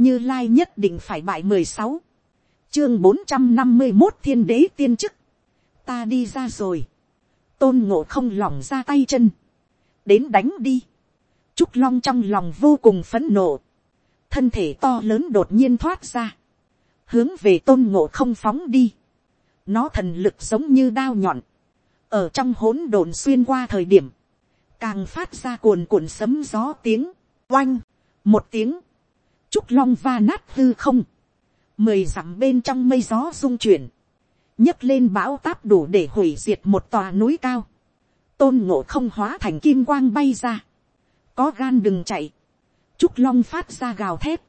như lai nhất định phải bại mười sáu, chương bốn trăm năm mươi một thiên đế tiên chức, ta đi ra rồi, tôn ngộ không lỏng ra tay chân, đến đánh đi, trúc long trong lòng vô cùng phấn nộ, thân thể to lớn đột nhiên thoát ra, hướng về tôn ngộ không phóng đi, nó thần lực giống như đao nhọn, ở trong hỗn độn xuyên qua thời điểm, càng phát ra cuồn cuộn sấm gió tiếng, oanh, một tiếng, trúc long va nát hư không, mười dặm bên trong mây gió rung chuyển, nhấc lên bão táp đủ để hủy diệt một tòa núi cao, tôn ngộ không hóa thành kim quang bay ra, có gan đừng chạy, trúc long phát ra gào thét,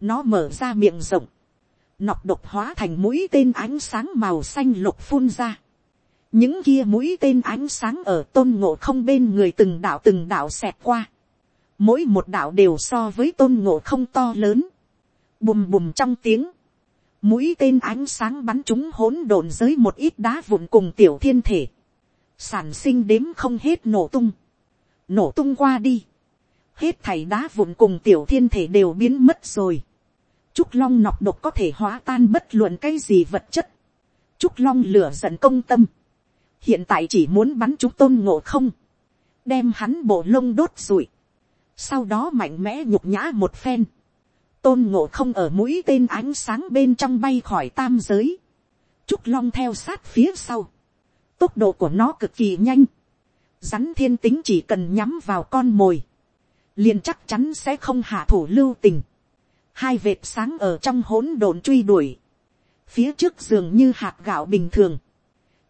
nó mở ra miệng rộng, nọc độc hóa thành mũi tên ánh sáng màu xanh lục phun ra, những kia mũi tên ánh sáng ở tôn ngộ không bên người từng đạo từng đạo xẹt qua, mỗi một đạo đều so với tôn ngộ không to lớn, bùm bùm trong tiếng, mũi tên ánh sáng bắn chúng hỗn độn dưới một ít đá vụn cùng tiểu thiên thể, sản sinh đếm không hết nổ tung, nổ tung qua đi, hết thảy đá vụn cùng tiểu thiên thể đều biến mất rồi, trúc long nọc độc có thể hóa tan bất luận cái gì vật chất, trúc long lửa giận công tâm, hiện tại chỉ muốn bắn chúng tôn ngộ không, đem hắn bộ lông đốt rụi, sau đó mạnh mẽ nhục nhã một phen, tôn ngộ không ở mũi tên ánh sáng bên trong bay khỏi tam giới, trúc long theo sát phía sau, tốc độ của nó cực kỳ nhanh, rắn thiên tính chỉ cần nhắm vào con mồi, liền chắc chắn sẽ không hạ thủ lưu tình, hai vệt sáng ở trong hỗn độn truy đuổi, phía trước giường như hạt gạo bình thường,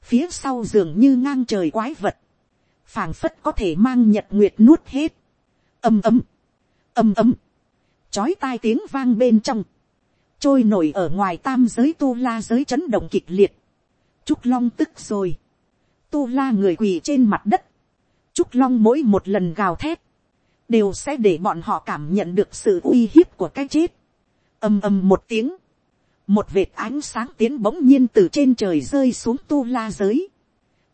phía sau giường như ngang trời quái vật, phảng phất có thể mang nhật nguyệt nuốt hết, ầm ầm, ầm ầm, chói tai tiếng vang bên trong, trôi nổi ở ngoài tam giới tu la giới chấn động kịch liệt, trúc long tức rồi, tu la người quỳ trên mặt đất, trúc long mỗi một lần gào thét, đều sẽ để bọn họ cảm nhận được sự uy hiếp của cái chết, ầm ầm một tiếng, một vệt ánh sáng tiến bỗng nhiên từ trên trời rơi xuống tu la giới,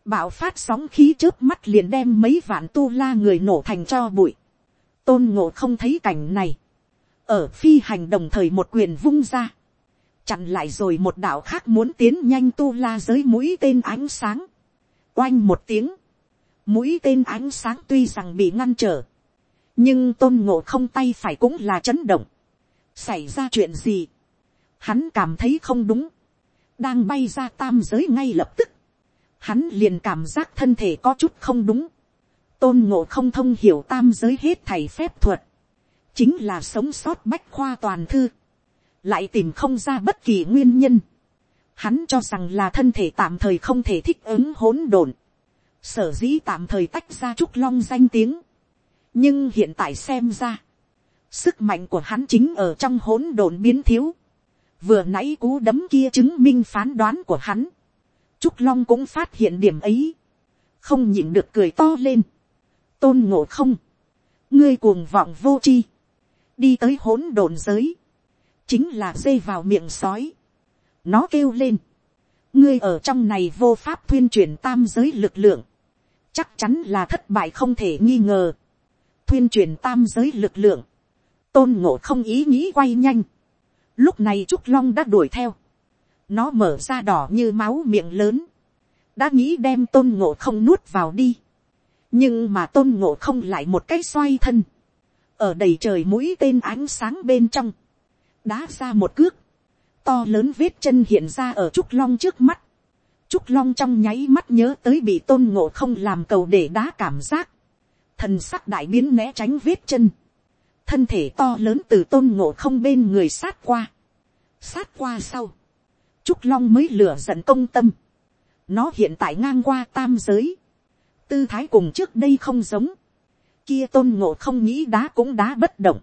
bạo phát sóng khí trước mắt liền đem mấy vạn tu la người nổ thành cho bụi, tôn ngộ không thấy cảnh này, ở phi hành đồng thời một quyền vung ra, chặn lại rồi một đạo khác muốn tiến nhanh tu la giới mũi tên ánh sáng, oanh một tiếng, mũi tên ánh sáng tuy rằng bị ngăn trở, nhưng tôn ngộ không tay phải cũng là chấn động, xảy ra chuyện gì, hắn cảm thấy không đúng, đang bay ra tam giới ngay lập tức, hắn liền cảm giác thân thể có chút không đúng, tôn ngộ không thông hiểu tam giới hết thầy phép thuật, chính là sống sót bách khoa toàn thư, lại tìm không ra bất kỳ nguyên nhân. Hắn cho rằng là thân thể tạm thời không thể thích ứng hỗn độn, sở dĩ tạm thời tách ra trúc long danh tiếng. nhưng hiện tại xem ra, sức mạnh của hắn chính ở trong hỗn độn biến thiếu. vừa nãy cú đấm kia chứng minh phán đoán của hắn. trúc long cũng phát hiện điểm ấy, không nhịn được cười to lên tôn ngộ không, ngươi cuồng vọng vô tri, đi tới hỗn độn giới, chính là dây vào miệng sói. nó kêu lên, ngươi ở trong này vô pháp tuyên truyền tam giới lực lượng, chắc chắn là thất bại không thể nghi ngờ. tuyên truyền tam giới lực lượng, tôn ngộ không ý nghĩ quay nhanh. lúc này trúc long đã đuổi theo, nó mở ra đỏ như máu miệng lớn, đã nghĩ đem tôn ngộ không nuốt vào đi nhưng mà tôn ngộ không lại một cái xoay thân, ở đầy trời mũi tên ánh sáng bên trong, đá ra một cước, to lớn vết chân hiện ra ở trúc long trước mắt, trúc long trong nháy mắt nhớ tới bị tôn ngộ không làm cầu để đá cảm giác, thần sắc đại biến né tránh vết chân, thân thể to lớn từ tôn ngộ không bên người sát qua, sát qua sau, trúc long mới lửa giận công tâm, nó hiện tại ngang qua tam giới, tư thái cùng trước đây không giống, kia tôn ngộ không nghĩ đá cũng đá bất động.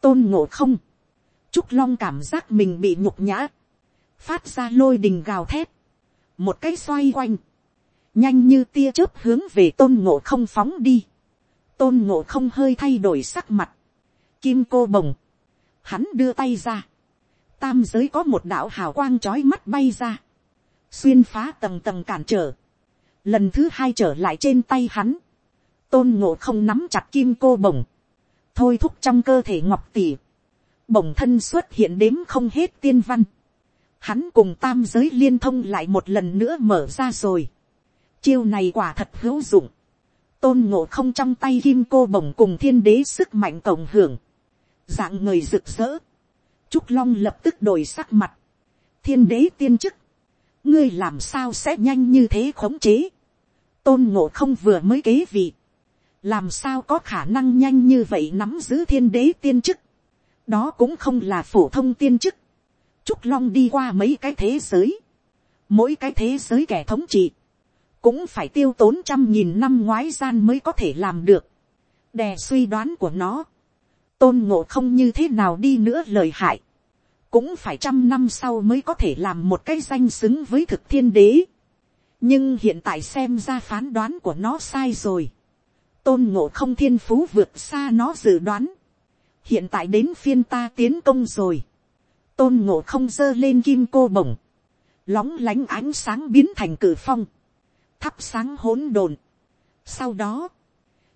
tôn ngộ không. trúc long cảm giác mình bị nhục nhã. phát ra lôi đình gào thét. một cái xoay quanh. nhanh như tia chớp hướng về tôn ngộ không phóng đi. tôn ngộ không hơi thay đổi sắc mặt. kim cô bồng. hắn đưa tay ra. tam giới có một đạo hào quang trói mắt bay ra. xuyên phá tầng tầng cản trở lần thứ hai trở lại trên tay hắn. Tôn ngộ không nắm chặt kim cô bổng, thôi thúc trong cơ thể ngọc tỉ, bổng thân xuất hiện đếm không hết tiên văn, hắn cùng tam giới liên thông lại một lần nữa mở ra rồi, chiêu này quả thật hữu dụng, tôn ngộ không trong tay kim cô bổng cùng thiên đế sức mạnh cộng hưởng, dạng người rực rỡ, trúc long lập tức đổi sắc mặt, thiên đế tiên chức, ngươi làm sao sẽ nhanh như thế khống chế, tôn ngộ không vừa mới kế vị, làm sao có khả năng nhanh như vậy nắm giữ thiên đế tiên chức, đó cũng không là phổ thông tiên chức, trúc long đi qua mấy cái thế giới, mỗi cái thế giới kẻ thống trị, cũng phải tiêu tốn trăm nghìn năm ngoái gian mới có thể làm được, đè suy đoán của nó, tôn ngộ không như thế nào đi nữa lời hại, cũng phải trăm năm sau mới có thể làm một cái danh xứng với thực thiên đế nhưng hiện tại xem ra phán đoán của nó sai rồi. tôn ngộ không thiên phú vượt xa nó dự đoán. hiện tại đến phiên ta tiến công rồi. tôn ngộ không giơ lên kim cô bổng. lóng lánh ánh sáng biến thành cử phong. thắp sáng hỗn độn. sau đó,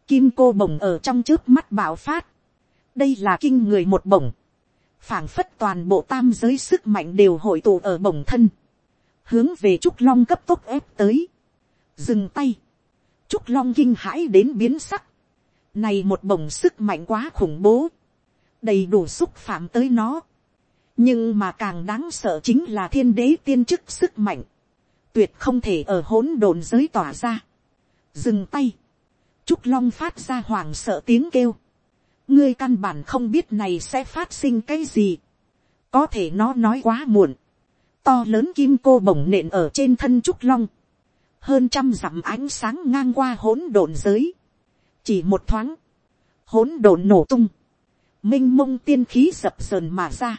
kim cô bổng ở trong trước mắt bạo phát. đây là kinh người một bổng phảng phất toàn bộ tam giới sức mạnh đều hội tụ ở bổng thân, hướng về trúc long cấp tốc ép tới, dừng tay, trúc long kinh hãi đến biến sắc, này một bổng sức mạnh quá khủng bố, đầy đủ xúc phạm tới nó, nhưng mà càng đáng sợ chính là thiên đế tiên chức sức mạnh, tuyệt không thể ở hỗn độn giới tỏa ra, dừng tay, trúc long phát ra hoàng sợ tiếng kêu, ngươi căn bản không biết này sẽ phát sinh cái gì. có thể nó nói quá muộn to lớn kim cô bổng nện ở trên thân trúc long. hơn trăm dặm ánh sáng ngang qua hỗn độn giới. chỉ một thoáng, hỗn độn nổ tung. m i n h mông tiên khí dập sờn mà ra.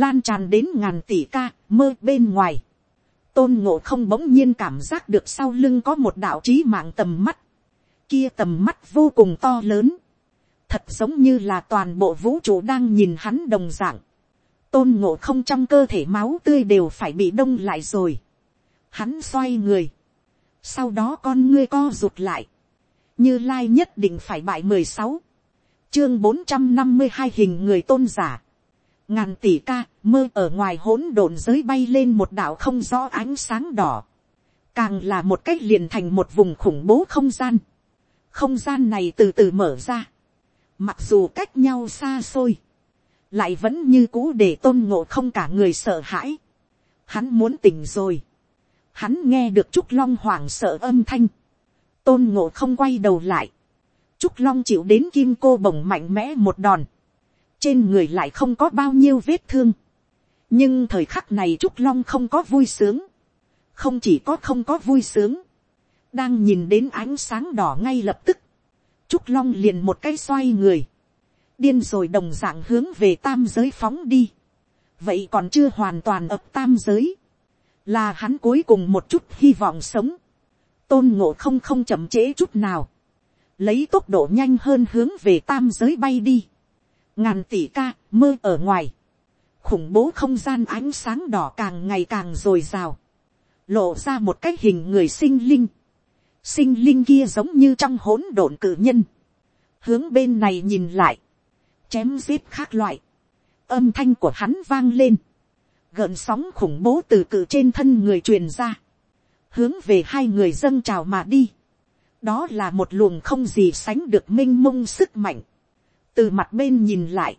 lan tràn đến ngàn tỷ ca mơ bên ngoài. tôn ngộ không bỗng nhiên cảm giác được sau lưng có một đạo trí mạng tầm mắt. kia tầm mắt vô cùng to lớn thật giống như là toàn bộ vũ trụ đang nhìn hắn đồng dạng, tôn ngộ không trong cơ thể máu tươi đều phải bị đông lại rồi. Hắn xoay người, sau đó con ngươi co rụt lại, như lai nhất định phải bại mười sáu, chương bốn trăm năm mươi hai hình người tôn giả, ngàn tỷ ca mơ ở ngoài hỗn độn giới bay lên một đảo không rõ ánh sáng đỏ, càng là một cách liền thành một vùng khủng bố không gian, không gian này từ từ mở ra, mặc dù cách nhau xa xôi, lại vẫn như cũ để tôn ngộ không cả người sợ hãi. Hắn muốn tỉnh rồi. Hắn nghe được Trúc Long hoảng sợ âm thanh. Tôn ngộ không quay đầu lại. Trúc Long chịu đến kim cô bồng mạnh mẽ một đòn. Trên người lại không có bao nhiêu vết thương. Nhưng thời khắc này Trúc Long không có vui sướng. Không chỉ có không có vui sướng. Đang nhìn đến ánh sáng đỏ ngay lập tức Trúc Long liền một cái xoay người. Điên rồi đồng dạng hướng về tam giới phóng đi. Vậy còn chưa hoàn toàn ập tam giới. Là hắn cuối cùng một chút hy vọng sống. Tôn ngộ không không chậm trễ chút nào. Lấy tốc độ nhanh hơn hướng về tam giới bay đi. Ngàn tỷ ca mơ ở ngoài. Khủng bố không gian ánh sáng đỏ càng ngày càng dồi dào. Lộ ra một cái hình người sinh linh sinh linh kia giống như trong hỗn độn cử nhân, hướng bên này nhìn lại, chém giết khác loại, âm thanh của hắn vang lên, gợn sóng khủng bố từ cự trên thân người truyền ra, hướng về hai người dâng trào mà đi, đó là một luồng không gì sánh được m i n h mông sức mạnh, từ mặt bên nhìn lại,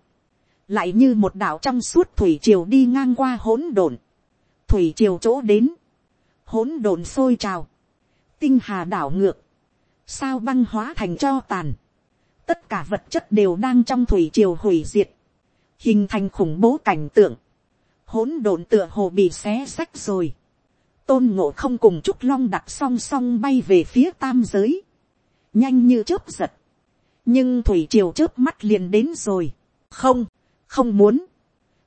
lại như một đạo trong suốt thủy triều đi ngang qua hỗn độn, thủy triều chỗ đến, hỗn độn sôi trào, tinh hà đảo ngược, sao băng hóa thành cho tàn, tất cả vật chất đều đang trong thủy triều hủy diệt, hình thành khủng bố cảnh tượng, hỗn độn tựa hồ bị xé sách rồi, tôn ngộ không cùng trúc long đặt song song bay về phía tam giới, nhanh như chớp giật, nhưng thủy triều chớp mắt liền đến rồi, không, không muốn,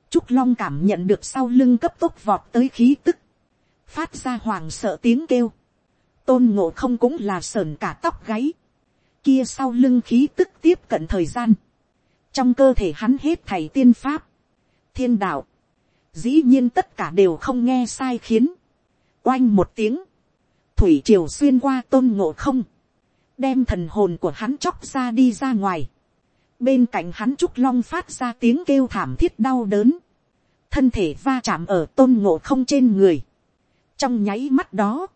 trúc long cảm nhận được sau lưng cấp tốc vọt tới khí tức, phát ra hoàng sợ tiếng kêu, tôn ngộ không cũng là sờn cả tóc gáy, kia sau lưng khí tức tiếp cận thời gian, trong cơ thể hắn hết thầy tiên pháp, thiên đạo, dĩ nhiên tất cả đều không nghe sai khiến, oanh một tiếng, thủy triều xuyên qua tôn ngộ không, đem thần hồn của hắn chóc ra đi ra ngoài, bên cạnh hắn trúc long phát ra tiếng kêu thảm thiết đau đớn, thân thể va chạm ở tôn ngộ không trên người, trong nháy mắt đó,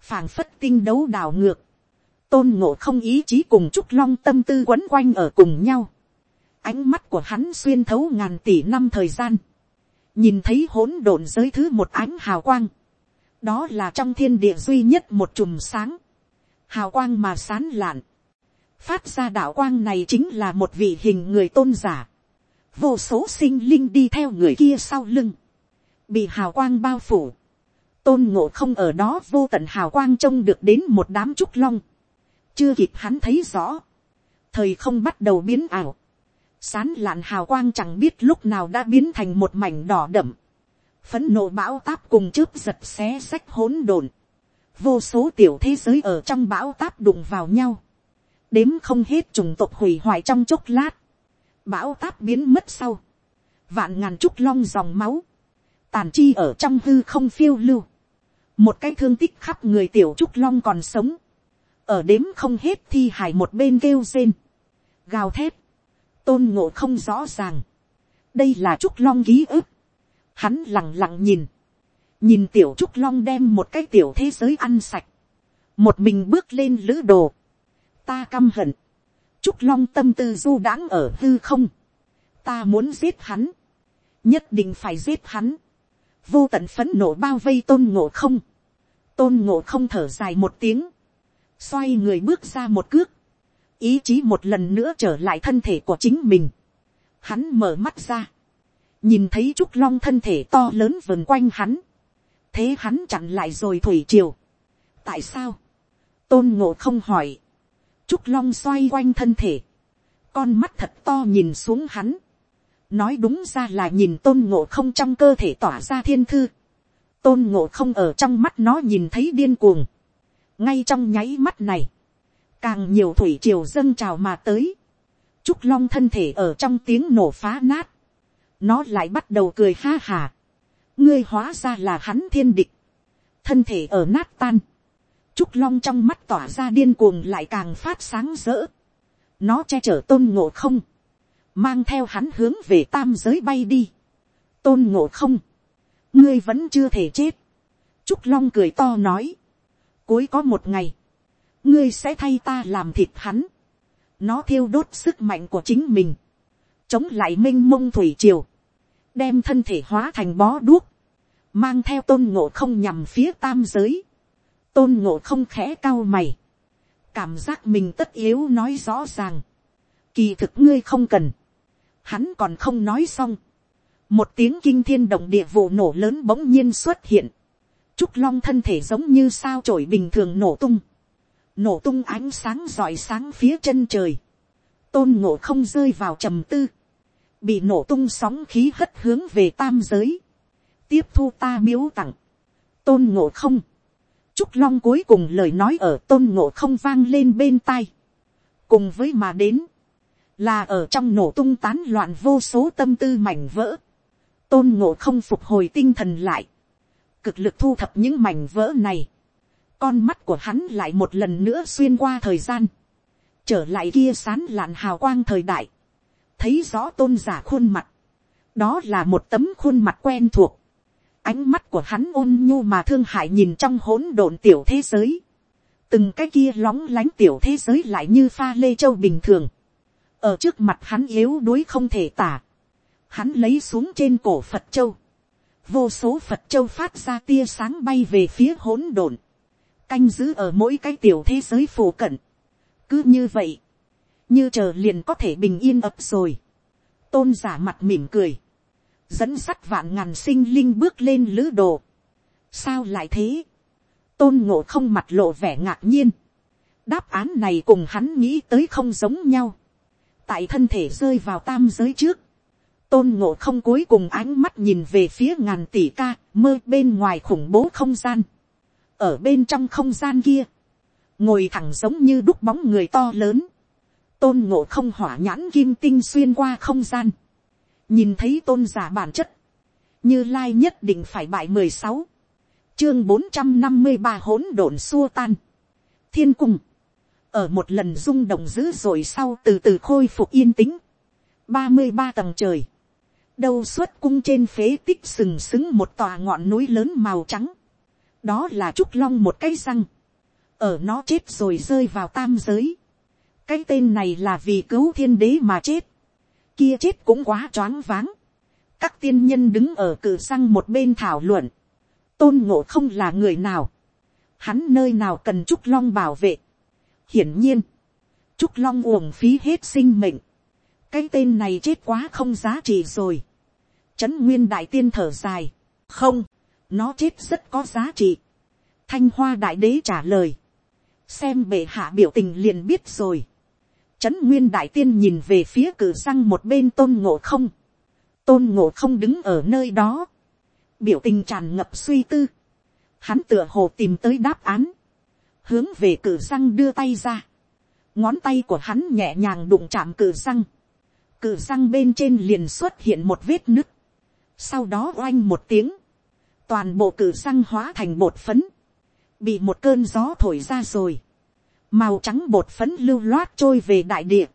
phảng phất tinh đấu đảo ngược, tôn ngộ không ý chí cùng trúc long tâm tư quấn quanh ở cùng nhau, ánh mắt của hắn xuyên thấu ngàn tỷ năm thời gian, nhìn thấy hỗn độn giới thứ một ánh hào quang, đó là trong thiên địa duy nhất một chùm sáng, hào quang mà sán lạn, phát ra đạo quang này chính là một vị hình người tôn giả, vô số sinh linh đi theo người kia sau lưng, bị hào quang bao phủ, tôn ngộ không ở đó vô tận hào quang trông được đến một đám trúc long, chưa kịp hắn thấy rõ, thời không bắt đầu biến ảo, sán lạn hào quang chẳng biết lúc nào đã biến thành một mảnh đỏ đậm, phấn nộ bão táp cùng chớp giật xé xách hỗn độn, vô số tiểu thế giới ở trong bão táp đụng vào nhau, đếm không hết trùng tộc hủy hoại trong chốc lát, bão táp biến mất sau, vạn ngàn trúc long dòng máu, tàn chi ở trong hư không phiêu lưu, một cái thương tích khắp người tiểu trúc long còn sống, ở đếm không hết thi hải một bên kêu rên, gào thét, tôn ngộ không rõ ràng, đây là trúc long ký ức, hắn lẳng lặng nhìn, nhìn tiểu trúc long đem một cái tiểu thế giới ăn sạch, một mình bước lên lữ đồ, ta căm hận, trúc long tâm tư du đãng ở hư không, ta muốn giết hắn, nhất định phải giết hắn, vô tận phấn nộ bao vây tôn ngộ không, tôn ngộ không thở dài một tiếng, xoay người bước ra một cước, ý chí một lần nữa trở lại thân thể của chính mình, hắn mở mắt ra, nhìn thấy trúc long thân thể to lớn vần quanh hắn, thế hắn chặn lại rồi thủy triều. tại sao, tôn ngộ không hỏi, trúc long xoay quanh thân thể, con mắt thật to nhìn xuống hắn, nói đúng ra là nhìn tôn ngộ không trong cơ thể tỏa ra thiên thư, tôn ngộ không ở trong mắt nó nhìn thấy điên cuồng, ngay trong nháy mắt này, càng nhiều thủy triều dâng trào mà tới, trúc long thân thể ở trong tiếng nổ phá nát, nó lại bắt đầu cười ha hà, ngươi hóa ra là hắn thiên địch, thân thể ở nát tan, trúc long trong mắt tỏa ra điên cuồng lại càng phát sáng rỡ, nó che chở tôn ngộ không, mang theo hắn hướng về tam giới bay đi, tôn ngộ không, ngươi vẫn chưa thể chết, trúc long cười to nói, cuối có một ngày, ngươi sẽ thay ta làm thịt hắn, nó thiêu đốt sức mạnh của chính mình, chống lại m i n h mông thủy triều, đem thân thể hóa thành bó đuốc, mang theo tôn ngộ không nhằm phía tam giới, tôn ngộ không khẽ cao mày, cảm giác mình tất yếu nói rõ ràng, kỳ thực ngươi không cần, hắn còn không nói xong, một tiếng kinh thiên động địa vụ nổ lớn bỗng nhiên xuất hiện, trúc long thân thể giống như sao trổi bình thường nổ tung, nổ tung ánh sáng rọi sáng phía chân trời, tôn ngộ không rơi vào trầm tư, bị nổ tung sóng khí hất hướng về tam giới, tiếp thu ta miếu tặng, tôn ngộ không, trúc long cuối cùng lời nói ở tôn ngộ không vang lên bên tai, cùng với mà đến, là ở trong nổ tung tán loạn vô số tâm tư mảnh vỡ, tôn ngộ không phục hồi tinh thần lại, cực lực thu thập những mảnh vỡ này, con mắt của hắn lại một lần nữa xuyên qua thời gian, trở lại kia sán lạn hào quang thời đại, thấy rõ tôn giả khuôn mặt, đó là một tấm khuôn mặt quen thuộc, ánh mắt của hắn ôn nhu mà thương hại nhìn trong hỗn độn tiểu thế giới, từng cái kia lóng lánh tiểu thế giới lại như pha lê châu bình thường, ở trước mặt hắn yếu đuối không thể tả, hắn lấy xuống trên cổ phật châu, vô số phật châu phát ra tia sáng bay về phía hỗn độn, canh giữ ở mỗi cái tiểu thế giới phổ cận. cứ như vậy, như chờ liền có thể bình yên ập rồi. tôn giả mặt mỉm cười, dẫn sắt vạn ngàn sinh linh bước lên lữ đồ. sao lại thế, tôn ngộ không mặt lộ vẻ ngạc nhiên. đáp án này cùng hắn nghĩ tới không giống nhau. tại thân thể rơi vào tam giới trước, tôn ngộ không cuối cùng ánh mắt nhìn về phía ngàn tỷ ca mơ bên ngoài khủng bố không gian. Ở bên trong không gian kia, ngồi thẳng giống như đúc bóng người to lớn, tôn ngộ không hỏa nhãn kim tinh xuyên qua không gian, nhìn thấy tôn giả bản chất, như lai nhất định phải bại mười sáu, chương bốn trăm năm mươi ba hỗn độn xua tan, thiên cung, ở một lần rung động dữ dội sau từ từ khôi phục yên tĩnh, ba mươi ba tầng trời, đâu suốt cung trên phế tích sừng sững một tòa ngọn núi lớn màu trắng, đó là trúc long một cái răng, ở nó chết rồi rơi vào tam giới, cái tên này là vì cứu thiên đế mà chết, kia chết cũng quá choáng váng, các tiên nhân đứng ở cử răng một bên thảo luận, tôn ngộ không là người nào, hắn nơi nào cần trúc long bảo vệ, hiển nhiên, trúc long uổng phí hết sinh mệnh, cái tên này chết quá không giá trị rồi, trấn nguyên đại tiên thở dài, không, nó chết rất có giá trị, thanh hoa đại đế trả lời, xem bệ hạ biểu tình liền biết rồi, trấn nguyên đại tiên nhìn về phía cử răng một bên tôn ngộ không, tôn ngộ không đứng ở nơi đó, biểu tình tràn ngập suy tư, hắn tựa hồ tìm tới đáp án, hướng về cử răng đưa tay ra, ngón tay của hắn nhẹ nhàng đụng chạm cử răng, cử răng bên trên liền xuất hiện một vết nứt, sau đó oanh một tiếng, toàn bộ cử răng hóa thành bột phấn, bị một cơn gió thổi ra rồi, màu trắng bột phấn lưu loát trôi về đại địa,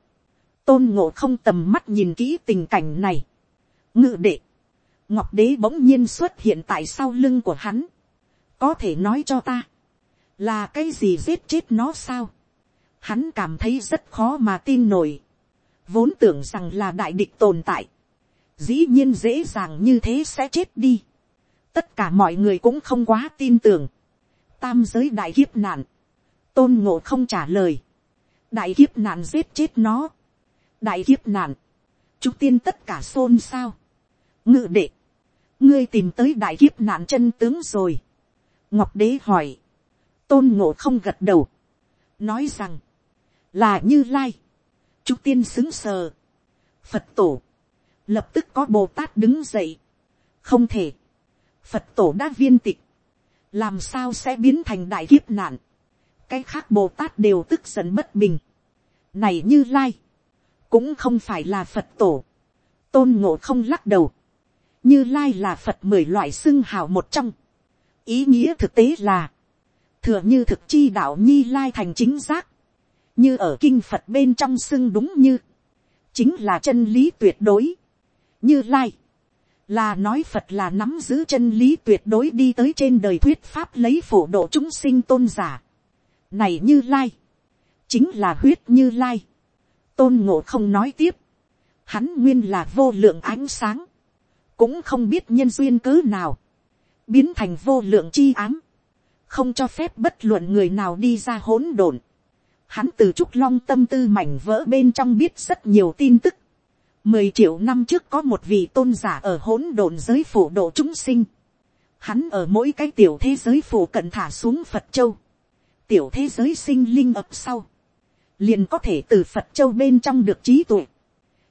tôn ngộ không tầm mắt nhìn kỹ tình cảnh này, ngự đệ, ngọc đế bỗng nhiên xuất hiện tại sau lưng của hắn, có thể nói cho ta, là cái gì giết chết nó sao, hắn cảm thấy rất khó mà tin nổi, vốn tưởng rằng là đại địch tồn tại, dĩ nhiên dễ dàng như thế sẽ chết đi, tất cả mọi người cũng không quá tin tưởng, tam giới đại kiếp nạn, tôn ngộ không trả lời, đại kiếp nạn giết chết nó, đại kiếp nạn, chúng tiên tất cả xôn xao, ngự đệ, ngươi tìm tới đại kiếp nạn chân tướng rồi, ngọc đế hỏi, tôn ngộ không gật đầu, nói rằng, là như lai, Trúc tiên xứng sờ, phật tổ, lập tức có bồ tát đứng dậy, không thể, phật tổ đã viên tịch, làm sao sẽ biến thành đại kiếp nạn, cái khác bồ tát đều tức giận bất bình, này như lai, cũng không phải là phật tổ, tôn ngộ không lắc đầu, như lai là phật mười loại xưng hào một trong, ý nghĩa thực tế là, thừa như thực chi đạo nhi lai thành chính giác, như ở kinh phật bên trong xưng đúng như, chính là chân lý tuyệt đối, như lai, là nói phật là nắm giữ chân lý tuyệt đối đi tới trên đời thuyết pháp lấy phổ độ chúng sinh tôn giả. này như lai, chính là huyết như lai. tôn ngộ không nói tiếp, hắn nguyên là vô lượng ánh sáng, cũng không biết nhân duyên cớ nào, biến thành vô lượng chi ám, không cho phép bất luận người nào đi ra hỗn độn. Hắn từ trúc long tâm tư mảnh vỡ bên trong biết rất nhiều tin tức, Mười triệu năm trước có một vị tôn giả ở hỗn độn giới phủ độ chúng sinh. Hắn ở mỗi cái tiểu thế giới phủ cận thả xuống Phật Châu. Tiểu thế giới sinh linh ập sau. Liền có thể từ Phật Châu bên trong được trí tuệ.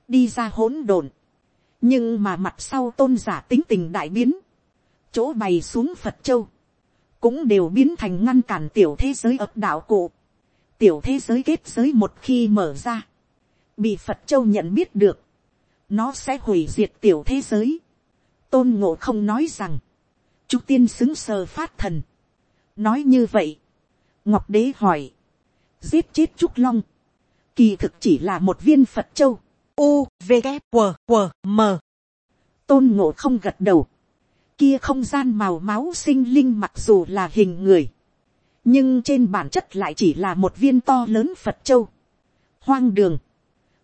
Đi ra hỗn độn. Nhưng mà mặt sau tôn giả tính tình đại biến. Chỗ bày xuống Phật Châu. Cũng đều biến thành ngăn cản tiểu thế giới ập đạo cụ. Tiểu thế giới kết giới một khi mở ra. Bị Phật Châu nhận biết được nó sẽ hủy diệt tiểu thế giới. tôn ngộ không nói rằng, chú tiên xứng sờ phát thần. nói như vậy, ngọc đế hỏi, giết chết trúc long, kỳ thực chỉ là một viên phật châu, u v g q q m tôn ngộ không gật đầu, kia không gian màu máu sinh linh mặc dù là hình người, nhưng trên bản chất lại chỉ là một viên to lớn phật châu. hoang đường,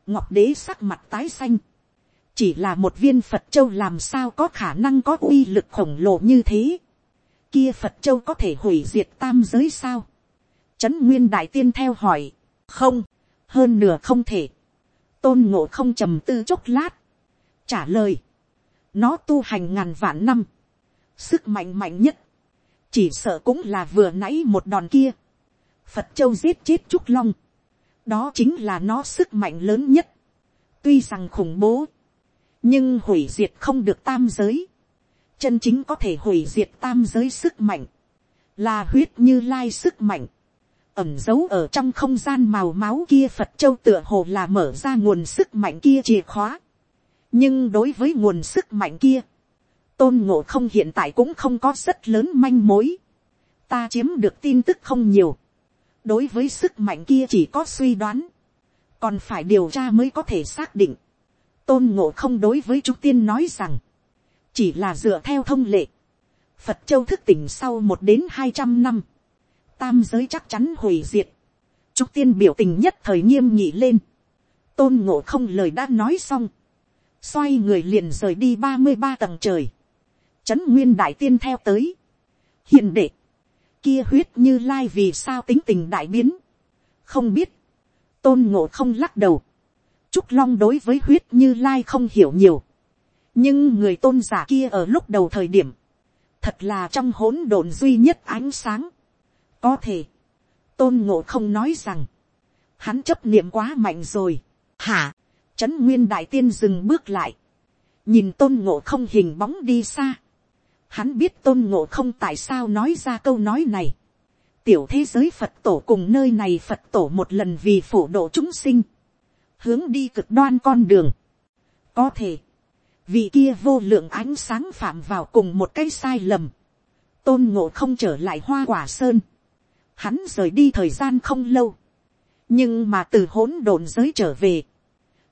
ngọc đế sắc mặt tái xanh, chỉ là một viên phật châu làm sao có khả năng có uy lực khổng lồ như thế. kia phật châu có thể hủy diệt tam giới sao. trấn nguyên đại tiên theo hỏi, không, hơn nửa không thể. tôn ngộ không trầm tư chốc lát, trả lời, nó tu hành ngàn vạn năm, sức mạnh mạnh nhất, chỉ sợ cũng là vừa nãy một đòn kia, phật châu giết chết trúc long, đó chính là nó sức mạnh lớn nhất, tuy rằng khủng bố, nhưng hủy diệt không được tam giới, chân chính có thể hủy diệt tam giới sức mạnh, là huyết như lai sức mạnh, ẩm giấu ở trong không gian màu máu kia phật châu tựa hồ là mở ra nguồn sức mạnh kia chìa khóa. nhưng đối với nguồn sức mạnh kia, tôn ngộ không hiện tại cũng không có rất lớn manh mối. ta chiếm được tin tức không nhiều. đối với sức mạnh kia chỉ có suy đoán, còn phải điều tra mới có thể xác định. tôn ngộ không đối với chú tiên nói rằng, chỉ là dựa theo thông lệ, phật châu thức tỉnh sau một đến hai trăm năm, tam giới chắc chắn hủy diệt, chú tiên biểu tình nhất thời nghiêm nghị lên. Tôn ngộ không lời đã nói xong. Xoay người liền rời đi ba mươi ba tầng trời. Trấn nguyên đại tiên theo tới. Hiện đệ. Kia huyết như lai vì sao tính tình đại biến. Không biết. Tôn ngộ không lắc đầu. Trúc Long đối với huyết như lai không hiểu nhiều. Nhưng người tôn giả kia ở lúc đầu thời điểm. Thật là trong hỗn độn duy nhất ánh sáng. Có thể tôn ngộ không nói rằng, hắn chấp niệm quá mạnh rồi, hả, trấn nguyên đại tiên dừng bước lại, nhìn tôn ngộ không hình bóng đi xa, hắn biết tôn ngộ không tại sao nói ra câu nói này, tiểu thế giới phật tổ cùng nơi này phật tổ một lần vì phổ độ chúng sinh, hướng đi cực đoan con đường, có thể, vì kia vô lượng ánh sáng phạm vào cùng một cái sai lầm, tôn ngộ không trở lại hoa quả sơn, hắn rời đi thời gian không lâu, nhưng mà từ hỗn độn giới trở về,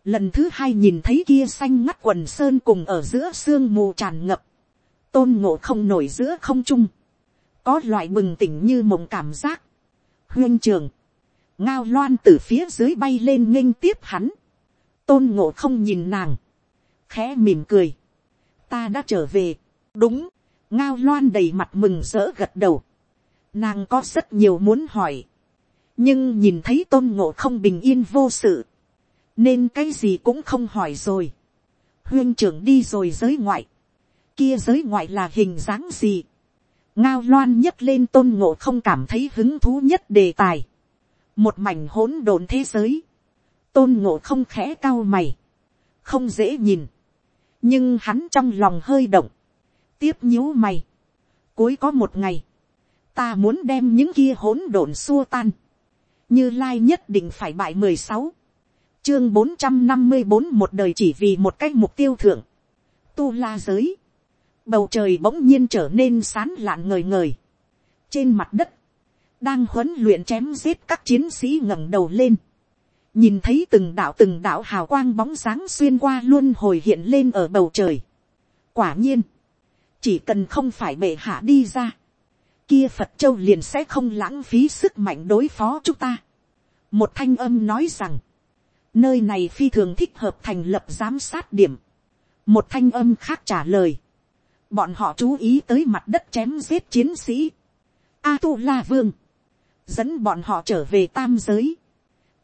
lần thứ hai nhìn thấy kia xanh ngắt quần sơn cùng ở giữa sương mù tràn ngập, tôn ngộ không nổi giữa không trung, có loại bừng tỉnh như mộng cảm giác, huyên trường, ngao loan từ phía dưới bay lên nghênh tiếp hắn, tôn ngộ không nhìn nàng, khẽ mỉm cười, ta đã trở về, đúng, ngao loan đầy mặt mừng rỡ gật đầu, Nàng có rất nhiều muốn hỏi. Nhưng nhìn thấy tôn ngộ không bình yên vô sự. Nên cái gì cũng không hỏi rồi. Huyên trưởng đi rồi giới ngoại. Kia giới ngoại là hình dáng gì? Ngao loan nhấc lên tôn ngộ không cảm thấy hứng thú nhất đề tài. Một mảnh hỗn độn thế giới. Tôn ngộ không khẽ cao mày. Không dễ nhìn. Nhưng hắn trong lòng hơi động. Tiếp nhíu mày. Cuối có một ngày ta muốn đem những kia hỗn độn xua tan, như lai nhất định phải bại mười sáu, chương bốn trăm năm mươi bốn một đời chỉ vì một cái mục tiêu thượng, tu la giới, bầu trời bỗng nhiên trở nên sán lạn ngời ngời, trên mặt đất, đang huấn luyện chém giết các chiến sĩ ngẩng đầu lên, nhìn thấy từng đạo từng đạo hào quang bóng dáng xuyên qua luôn hồi hiện lên ở bầu trời. quả nhiên, chỉ cần không phải bệ hạ đi ra, kia Phật Châu liền sẽ không lãng phí sức mạnh đối phó chúng ta. Một thanh âm nói rằng, nơi này phi thường thích hợp thành lập giám sát điểm. Một thanh âm khác trả lời, bọn họ chú ý tới mặt đất chém giết chiến sĩ. A Tu La Vương, dẫn bọn họ trở về tam giới.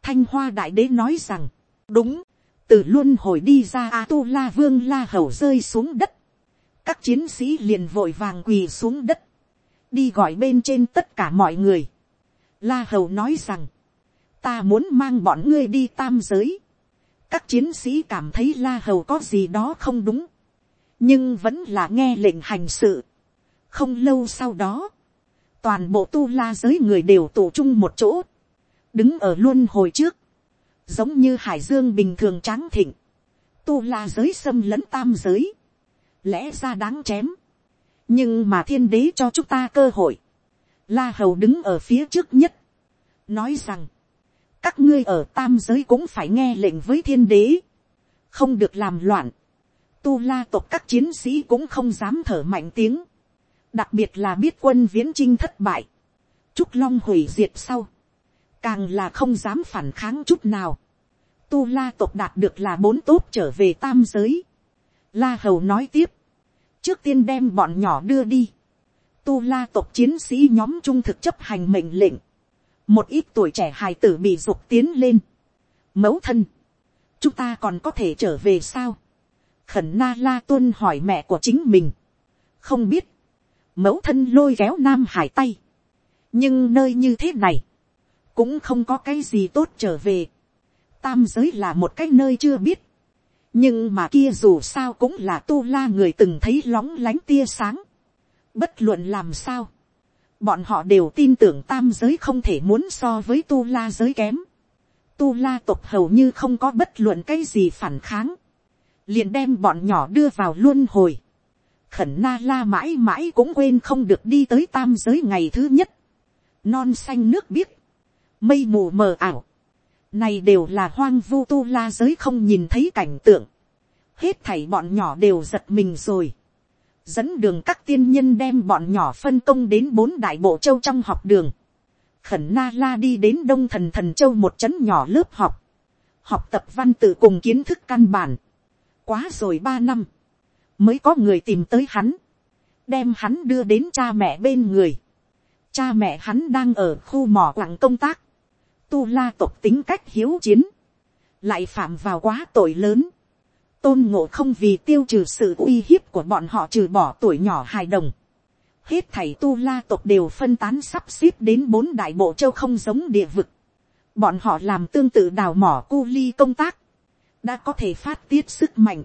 Thanh Hoa Đại Đế nói rằng, đúng, từ luôn hồi đi ra A Tu La Vương La Hầu rơi xuống đất. Các chiến sĩ liền vội vàng quỳ xuống đất đi gọi bên trên tất cả mọi người. La hầu nói rằng, ta muốn mang bọn ngươi đi tam giới. các chiến sĩ cảm thấy la hầu có gì đó không đúng, nhưng vẫn là nghe lệnh hành sự. không lâu sau đó, toàn bộ tu la giới người đều tụ chung một chỗ, đứng ở luôn hồi trước, giống như hải dương bình thường tráng thịnh, tu la giới xâm lẫn tam giới, lẽ ra đáng chém, nhưng mà thiên đế cho chúng ta cơ hội, la hầu đứng ở phía trước nhất, nói rằng, các ngươi ở tam giới cũng phải nghe lệnh với thiên đế, không được làm loạn, tu la tộc các chiến sĩ cũng không dám thở mạnh tiếng, đặc biệt là biết quân viễn chinh thất bại, trúc long hủy diệt sau, càng là không dám phản kháng chút nào, tu la tộc đạt được là bốn tốt trở về tam giới, la hầu nói tiếp, trước tiên đem bọn nhỏ đưa đi. Tu la tộc chiến sĩ nhóm trung thực chấp hành mệnh lệnh. Một ít tuổi trẻ hài tử bị dục tiến lên. Mẫu thân. Chúng ta còn có thể trở về sao? Khẩn na la tuân hỏi mẹ của chính mình. Không biết. Mẫu thân lôi kéo nam hải tay. Nhưng nơi như thế này. Cũng không có cái gì tốt trở về. Tam giới là một cái nơi chưa biết nhưng mà kia dù sao cũng là tu la người từng thấy lóng lánh tia sáng. bất luận làm sao, bọn họ đều tin tưởng tam giới không thể muốn so với tu la giới kém. tu la tộc hầu như không có bất luận cái gì phản kháng, liền đem bọn nhỏ đưa vào luân hồi. khẩn na la mãi mãi cũng quên không được đi tới tam giới ngày thứ nhất. non xanh nước biếc, mây mù mờ ảo, này đều là hoang vu tu la giới không nhìn thấy cảnh tượng, hết thảy bọn nhỏ đều giật mình rồi, dẫn đường các tiên nhân đem bọn nhỏ phân công đến bốn đại bộ châu trong học đường, khẩn na la đi đến đông thần thần châu một trấn nhỏ lớp học, học tập văn tự cùng kiến thức căn bản, quá rồi ba năm, mới có người tìm tới hắn, đem hắn đưa đến cha mẹ bên người, cha mẹ hắn đang ở khu mỏ quặng công tác, tu la tộc tính cách hiếu chiến, lại phạm vào quá tội lớn, tôn ngộ không vì tiêu trừ sự uy hiếp của bọn họ trừ bỏ tuổi nhỏ hài đồng, hết Thầy tu la tộc đều phân tán sắp xếp đến bốn đại bộ châu không giống địa vực, bọn họ làm tương tự đào mỏ cu ly công tác, đã có thể phát tiết sức mạnh,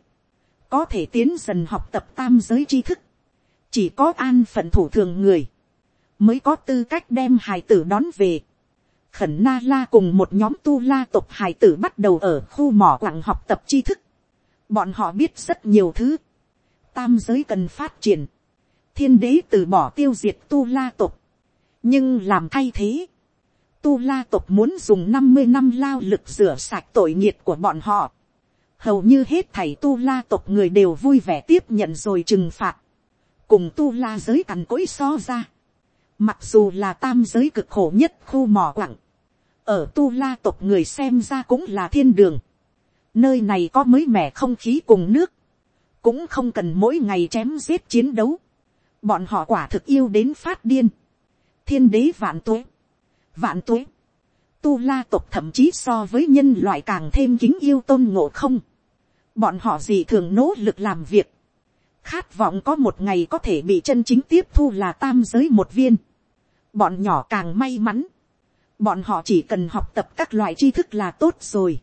có thể tiến dần học tập tam giới tri thức, chỉ có an phận thủ thường người, mới có tư cách đem hài tử đón về. khẩn na la cùng một nhóm tu la tộc hài tử bắt đầu ở khu mỏ quặng học tập tri thức. bọn họ biết rất nhiều thứ. tam giới cần phát triển. thiên đế từ bỏ tiêu diệt tu la tộc. nhưng làm thay thế, tu la tộc muốn dùng năm mươi năm lao lực rửa sạch tội nghiệt của bọn họ hầu như hết thảy tu la tộc người đều vui vẻ tiếp nhận rồi trừng phạt. cùng tu la giới cằn cỗi so ra Mặc dù là tam giới cực khổ nhất khu mỏ quặng. Ở tu la tộc người xem ra cũng là thiên đường. Nơi này có mới mẻ không khí cùng nước. Cũng không cần mỗi ngày chém giết chiến đấu. Bọn họ quả thực yêu đến phát điên. Thiên đế vạn tuế. Vạn tuế. Tu la tộc thậm chí so với nhân loại càng thêm kính yêu tôn ngộ không. Bọn họ gì thường nỗ lực làm việc. Khát vọng có một ngày có thể bị chân chính tiếp thu là tam giới một viên. Bọn nhỏ càng may mắn, bọn họ chỉ cần học tập các loại tri thức là tốt rồi,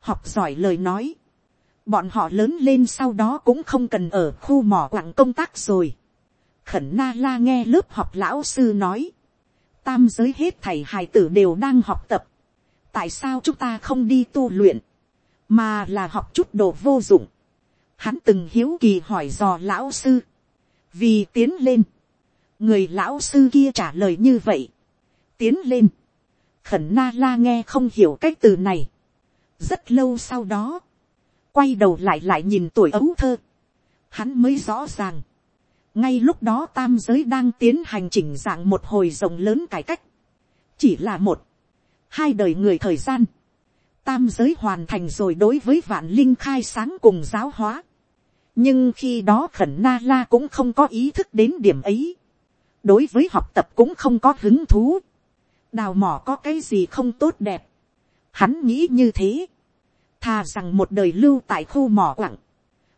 học giỏi lời nói, bọn họ lớn lên sau đó cũng không cần ở khu mỏ quặng công tác rồi. khẩn na la nghe lớp học lão sư nói, tam giới hết thầy hài tử đều đang học tập, tại sao chúng ta không đi tu luyện, mà là học chút đồ vô dụng. Hắn từng hiếu kỳ hỏi dò lão sư, vì tiến lên, người lão sư kia trả lời như vậy, tiến lên, khẩn na la nghe không hiểu cái từ này, rất lâu sau đó, quay đầu lại lại nhìn tuổi ấu thơ, hắn mới rõ ràng, ngay lúc đó tam giới đang tiến hành chỉnh dạng một hồi rộng lớn cải cách, chỉ là một, hai đời người thời gian, tam giới hoàn thành rồi đối với vạn linh khai sáng cùng giáo hóa, nhưng khi đó khẩn na la cũng không có ý thức đến điểm ấy, đối với học tập cũng không có hứng thú, đào mỏ có cái gì không tốt đẹp, hắn nghĩ như thế, thà rằng một đời lưu tại khu mỏ quặng,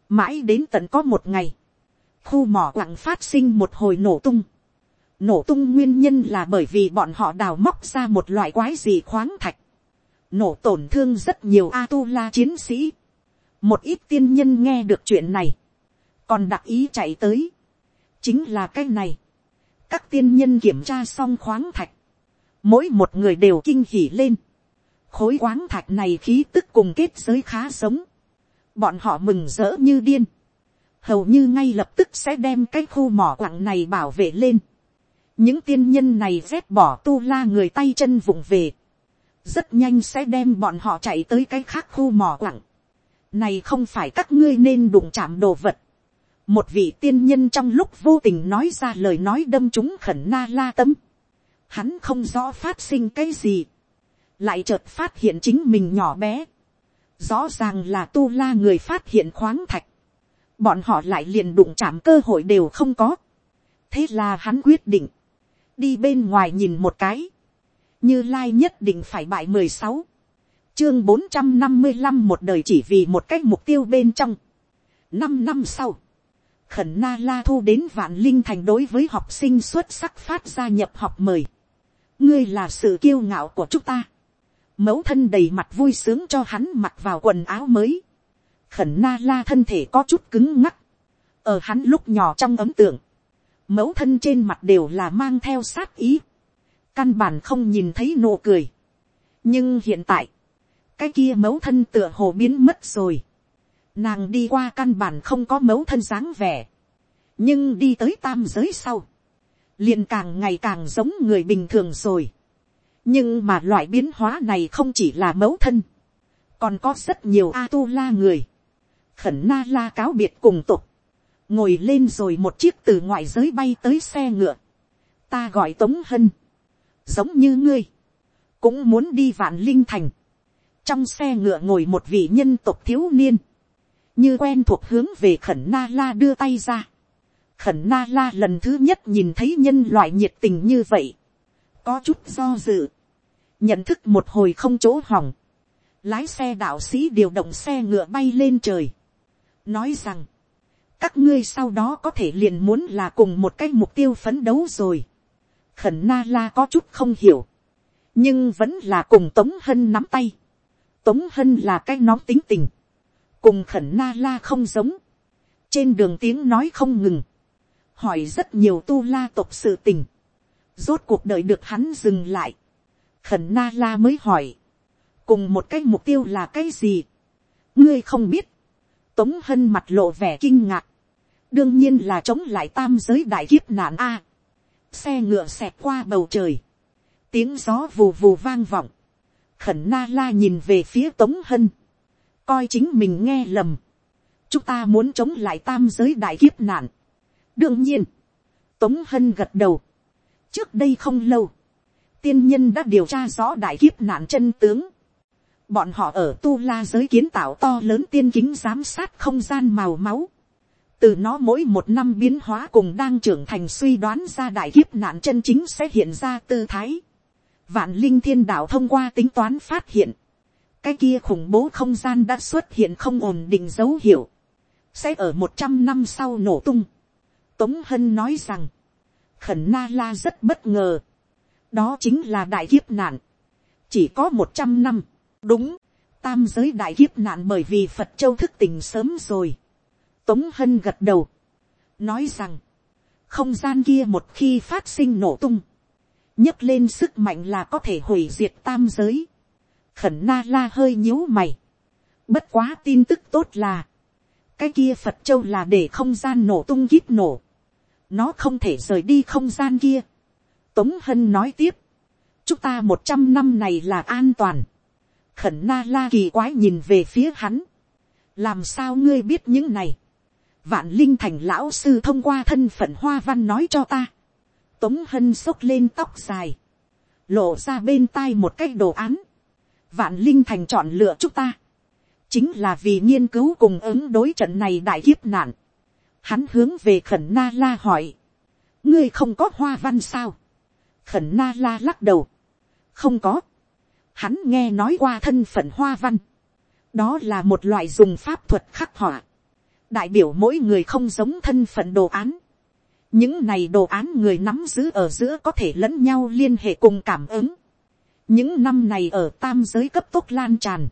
mãi đến tận có một ngày, khu mỏ quặng phát sinh một hồi nổ tung, nổ tung nguyên nhân là bởi vì bọn họ đào móc ra một loại quái gì khoáng thạch, nổ tổn thương rất nhiều a tu la chiến sĩ, một ít tiên nhân nghe được chuyện này, còn đặc ý chạy tới, chính là cái này, các tiên nhân kiểm tra xong khoáng thạch, mỗi một người đều kinh hỉ lên. khối khoáng thạch này khí tức cùng kết giới khá sống, bọn họ mừng rỡ như điên, hầu như ngay lập tức sẽ đem cái khu mỏ quặng này bảo vệ lên. những tiên nhân này rét bỏ tu la người tay chân vụng về, rất nhanh sẽ đem bọn họ chạy tới cái khác khu mỏ quặng. này không phải các ngươi nên đụng chạm đồ vật, một vị tiên nhân trong lúc vô tình nói ra lời nói đâm chúng khẩn na la tâm. Hắn không rõ phát sinh cái gì. Lại chợt phát hiện chính mình nhỏ bé. Rõ ràng là tu la người phát hiện khoáng thạch. Bọn họ lại liền đụng chạm cơ hội đều không có. Thế là hắn quyết định. Đi bên ngoài nhìn một cái. Như Lai nhất định phải bại mười sáu Chương bốn trăm năm mươi năm một đời chỉ vì một cái mục tiêu bên trong. Năm năm sau khẩn na la thu đến vạn linh thành đối với học sinh xuất sắc phát ra nhập học mời. ngươi là sự kiêu ngạo của chúng ta. mẫu thân đầy mặt vui sướng cho hắn mặc vào quần áo mới. khẩn na la thân thể có chút cứng ngắc. ở hắn lúc nhỏ trong ấm tượng, mẫu thân trên mặt đều là mang theo sát ý căn bản không nhìn thấy nụ cười. nhưng hiện tại, cái kia mẫu thân tựa hồ biến mất rồi Nàng đi qua căn bản không có mấu thân dáng vẻ. Nhưng đi tới tam giới sau. liền càng ngày càng giống người bình thường rồi. nhưng mà loại biến hóa này không chỉ là mẫu thân, còn có rất nhiều a tu la người, khẩn na la cáo biệt cùng tục, ngồi lên rồi một chiếc từ ngoại giới bay tới xe ngựa, ta gọi tống hân, giống như ngươi, cũng muốn đi vạn linh thành, trong xe ngựa ngồi một vị nhân tộc thiếu niên, như quen thuộc hướng về khẩn na la đưa tay ra, khẩn na la lần thứ nhất nhìn thấy nhân loại nhiệt tình như vậy, có chút do dự, nhận thức một hồi không chỗ hỏng, lái xe đạo sĩ điều động xe ngựa bay lên trời, nói rằng, các ngươi sau đó có thể liền muốn là cùng một cái mục tiêu phấn đấu rồi khẩn na la có chút không hiểu, nhưng vẫn là cùng tống hân nắm tay. tống hân là cái nóng tính tình, cùng khẩn na la không giống, trên đường tiếng nói không ngừng, hỏi rất nhiều tu la tộc sự tình, rốt cuộc đời được hắn dừng lại, khẩn na la mới hỏi, cùng một cái mục tiêu là cái gì, ngươi không biết, tống hân mặt lộ vẻ kinh ngạc, đương nhiên là chống lại tam giới đại kiếp nạn a, xe ngựa xẹt qua bầu trời, tiếng gió vù vù vang vọng, khẩn na la nhìn về phía tống hân, coi chính mình nghe lầm, chúng ta muốn chống lại tam giới đại kiếp nạn. đương nhiên, tống hân gật đầu, trước đây không lâu, tiên nhân đã điều tra rõ đại kiếp nạn chân tướng, bọn họ ở tu la giới kiến tạo to lớn tiên kính giám sát không gian màu máu, từ nó mỗi một năm biến hóa cùng đang trưởng thành suy đoán ra đại kiếp nạn chân chính sẽ hiện ra tư thái. Vạn linh thiên đạo thông qua tính toán phát hiện, cái kia khủng bố không gian đã xuất hiện không ổn định dấu hiệu, sẽ ở một trăm năm sau nổ tung. Tống Hân nói rằng, khẩn na la rất bất ngờ, đó chính là đại kiếp nạn, chỉ có một trăm năm, đúng, tam giới đại kiếp nạn bởi vì phật châu thức tỉnh sớm rồi, Tống Hân gật đầu. Nói rằng. Không gian kia một khi phát sinh nổ tung. nhấc lên sức mạnh là có thể hủy diệt tam giới. Khẩn na la hơi nhíu mày. Bất quá tin tức tốt là. Cái kia Phật Châu là để không gian nổ tung kíp nổ. Nó không thể rời đi không gian kia. Tống Hân nói tiếp. Chúng ta một trăm năm này là an toàn. Khẩn na la kỳ quái nhìn về phía hắn. Làm sao ngươi biết những này? Vạn linh thành lão sư thông qua thân phận hoa văn nói cho ta. tống hân xốc lên tóc dài, lộ ra bên tai một cái đồ án. vạn linh thành chọn lựa chúng ta, chính là vì nghiên cứu cùng ứng đối trận này đại kiếp nạn. hắn hướng về khẩn na la hỏi, ngươi không có hoa văn sao. khẩn na la lắc đầu, không có. hắn nghe nói qua thân phận hoa văn. đó là một loại dùng pháp thuật khắc họa đại biểu mỗi người không giống thân phận đồ án. những này đồ án người nắm giữ ở giữa có thể lẫn nhau liên hệ cùng cảm ứng. những năm này ở tam giới cấp tốc lan tràn.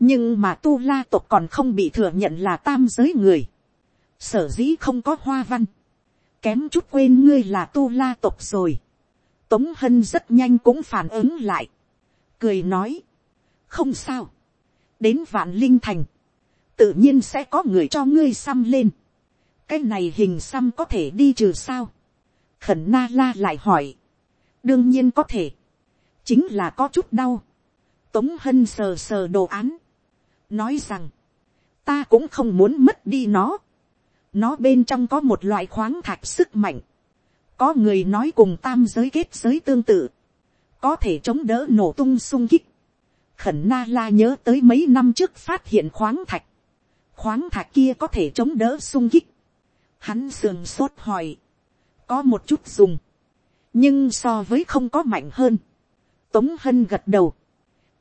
nhưng mà tu la tộc còn không bị thừa nhận là tam giới người. sở dĩ không có hoa văn. kém chút quên ngươi là tu la tộc rồi. tống hân rất nhanh cũng phản ứng lại. cười nói. không sao. đến vạn linh thành tự nhiên sẽ có người cho ngươi xăm lên. cái này hình xăm có thể đi trừ sao. khẩn na la lại hỏi. đương nhiên có thể. chính là có chút đau. tống hân sờ sờ đồ án. nói rằng, ta cũng không muốn mất đi nó. nó bên trong có một loại khoáng thạch sức mạnh. có người nói cùng tam giới kết giới tương tự. có thể chống đỡ nổ tung sung kích khẩn na la nhớ tới mấy năm trước phát hiện khoáng thạch, khoáng thạch kia có thể chống đỡ sung kích. Hắn sườn sốt hỏi. Có một chút dùng. Nhưng so với không có mạnh hơn. Tống Hân gật đầu.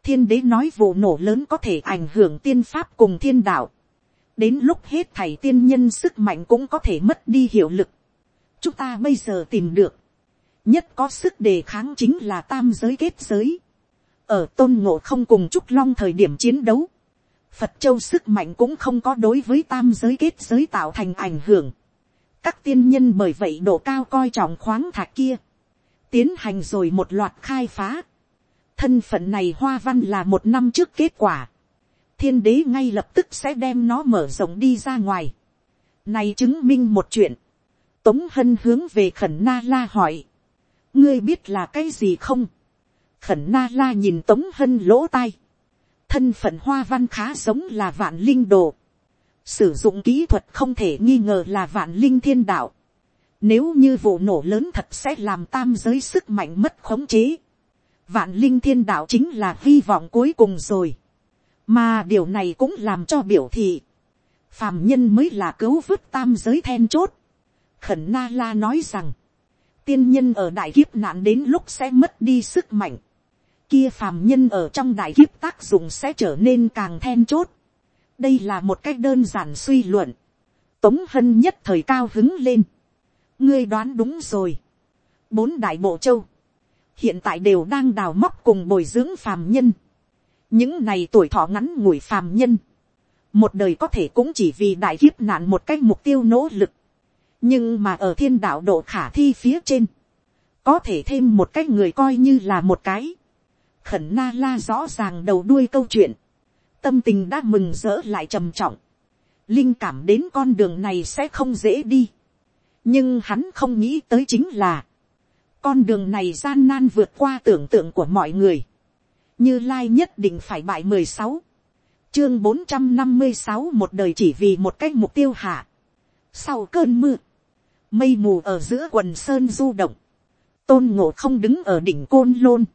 Thiên đế nói vụ nổ lớn có thể ảnh hưởng tiên pháp cùng thiên đạo. Đến lúc hết thảy tiên nhân sức mạnh cũng có thể mất đi hiệu lực. Chúng ta bây giờ tìm được. Nhất có sức đề kháng chính là tam giới kết giới. Ở tôn ngộ không cùng Trúc Long thời điểm chiến đấu Phật châu sức mạnh cũng không có đối với tam giới kết giới tạo thành ảnh hưởng. Các tiên nhân bởi vậy độ cao coi trọng khoáng thạch kia. Tiến hành rồi một loạt khai phá. Thân phận này hoa văn là một năm trước kết quả. Thiên đế ngay lập tức sẽ đem nó mở rộng đi ra ngoài. Này chứng minh một chuyện. Tống Hân hướng về khẩn na la hỏi. Ngươi biết là cái gì không? khẩn na la nhìn tống hân lỗ tai, thân phận hoa văn khá giống là vạn linh đồ, sử dụng kỹ thuật không thể nghi ngờ là vạn linh thiên đạo, nếu như vụ nổ lớn thật sẽ làm tam giới sức mạnh mất khống chế, vạn linh thiên đạo chính là hy vọng cuối cùng rồi, mà điều này cũng làm cho biểu thị, phàm nhân mới là cứu vớt tam giới then chốt, khẩn na la nói rằng, tiên nhân ở đại kiếp nạn đến lúc sẽ mất đi sức mạnh, kia phàm nhân ở trong đại kiếp tác dụng sẽ trở nên càng then chốt. đây là một cách đơn giản suy luận. tống hân nhất thời cao hứng lên. ngươi đoán đúng rồi. bốn đại bộ châu, hiện tại đều đang đào móc cùng bồi dưỡng phàm nhân. những này tuổi thọ ngắn ngủi phàm nhân. một đời có thể cũng chỉ vì đại kiếp nạn một cách mục tiêu nỗ lực. nhưng mà ở thiên đạo độ khả thi phía trên, có thể thêm một cái người coi như là một cái khẩn na la rõ ràng đầu đuôi câu chuyện, tâm tình đã mừng rỡ lại trầm trọng, linh cảm đến con đường này sẽ không dễ đi, nhưng hắn không nghĩ tới chính là, con đường này gian nan vượt qua tưởng tượng của mọi người, như lai nhất định phải bại mười sáu, chương bốn trăm năm mươi sáu một đời chỉ vì một cái mục tiêu hạ. Sau cơn mưa, mây mù ở giữa quần sơn du động, tôn ngộ không đứng ở đỉnh côn lôn,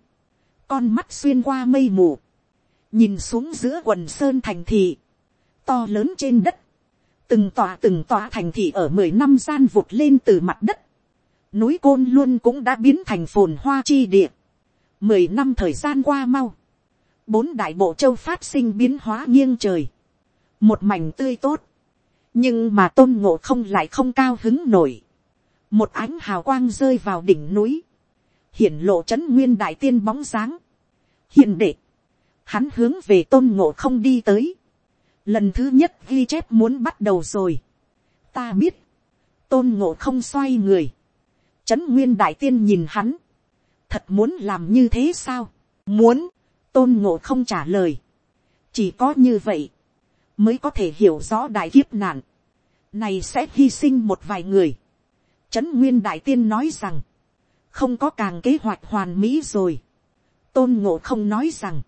con mắt xuyên qua mây mù, nhìn xuống giữa quần sơn thành thị, to lớn trên đất, từng tòa từng tòa thành thị ở mười năm gian vụt lên từ mặt đất, núi côn luôn cũng đã biến thành phồn hoa chi địa, mười năm thời gian qua mau, bốn đại bộ châu phát sinh biến hóa nghiêng trời, một mảnh tươi tốt, nhưng mà tôn ngộ không lại không cao hứng nổi, một ánh hào quang rơi vào đỉnh núi, hiển lộ c h ấ n nguyên đại tiên bóng dáng, hiện đệ, hắn hướng về tôn ngộ không đi tới, lần thứ nhất ghi chép muốn bắt đầu rồi, ta biết, tôn ngộ không xoay người, c h ấ n nguyên đại tiên nhìn hắn, thật muốn làm như thế sao, muốn, tôn ngộ không trả lời, chỉ có như vậy, mới có thể hiểu rõ đại kiếp nạn, này sẽ hy sinh một vài người. Trấn Nguyên Đại Tiên nói rằng, không có càng kế hoạch hoàn mỹ rồi. tôn ngộ không nói rằng,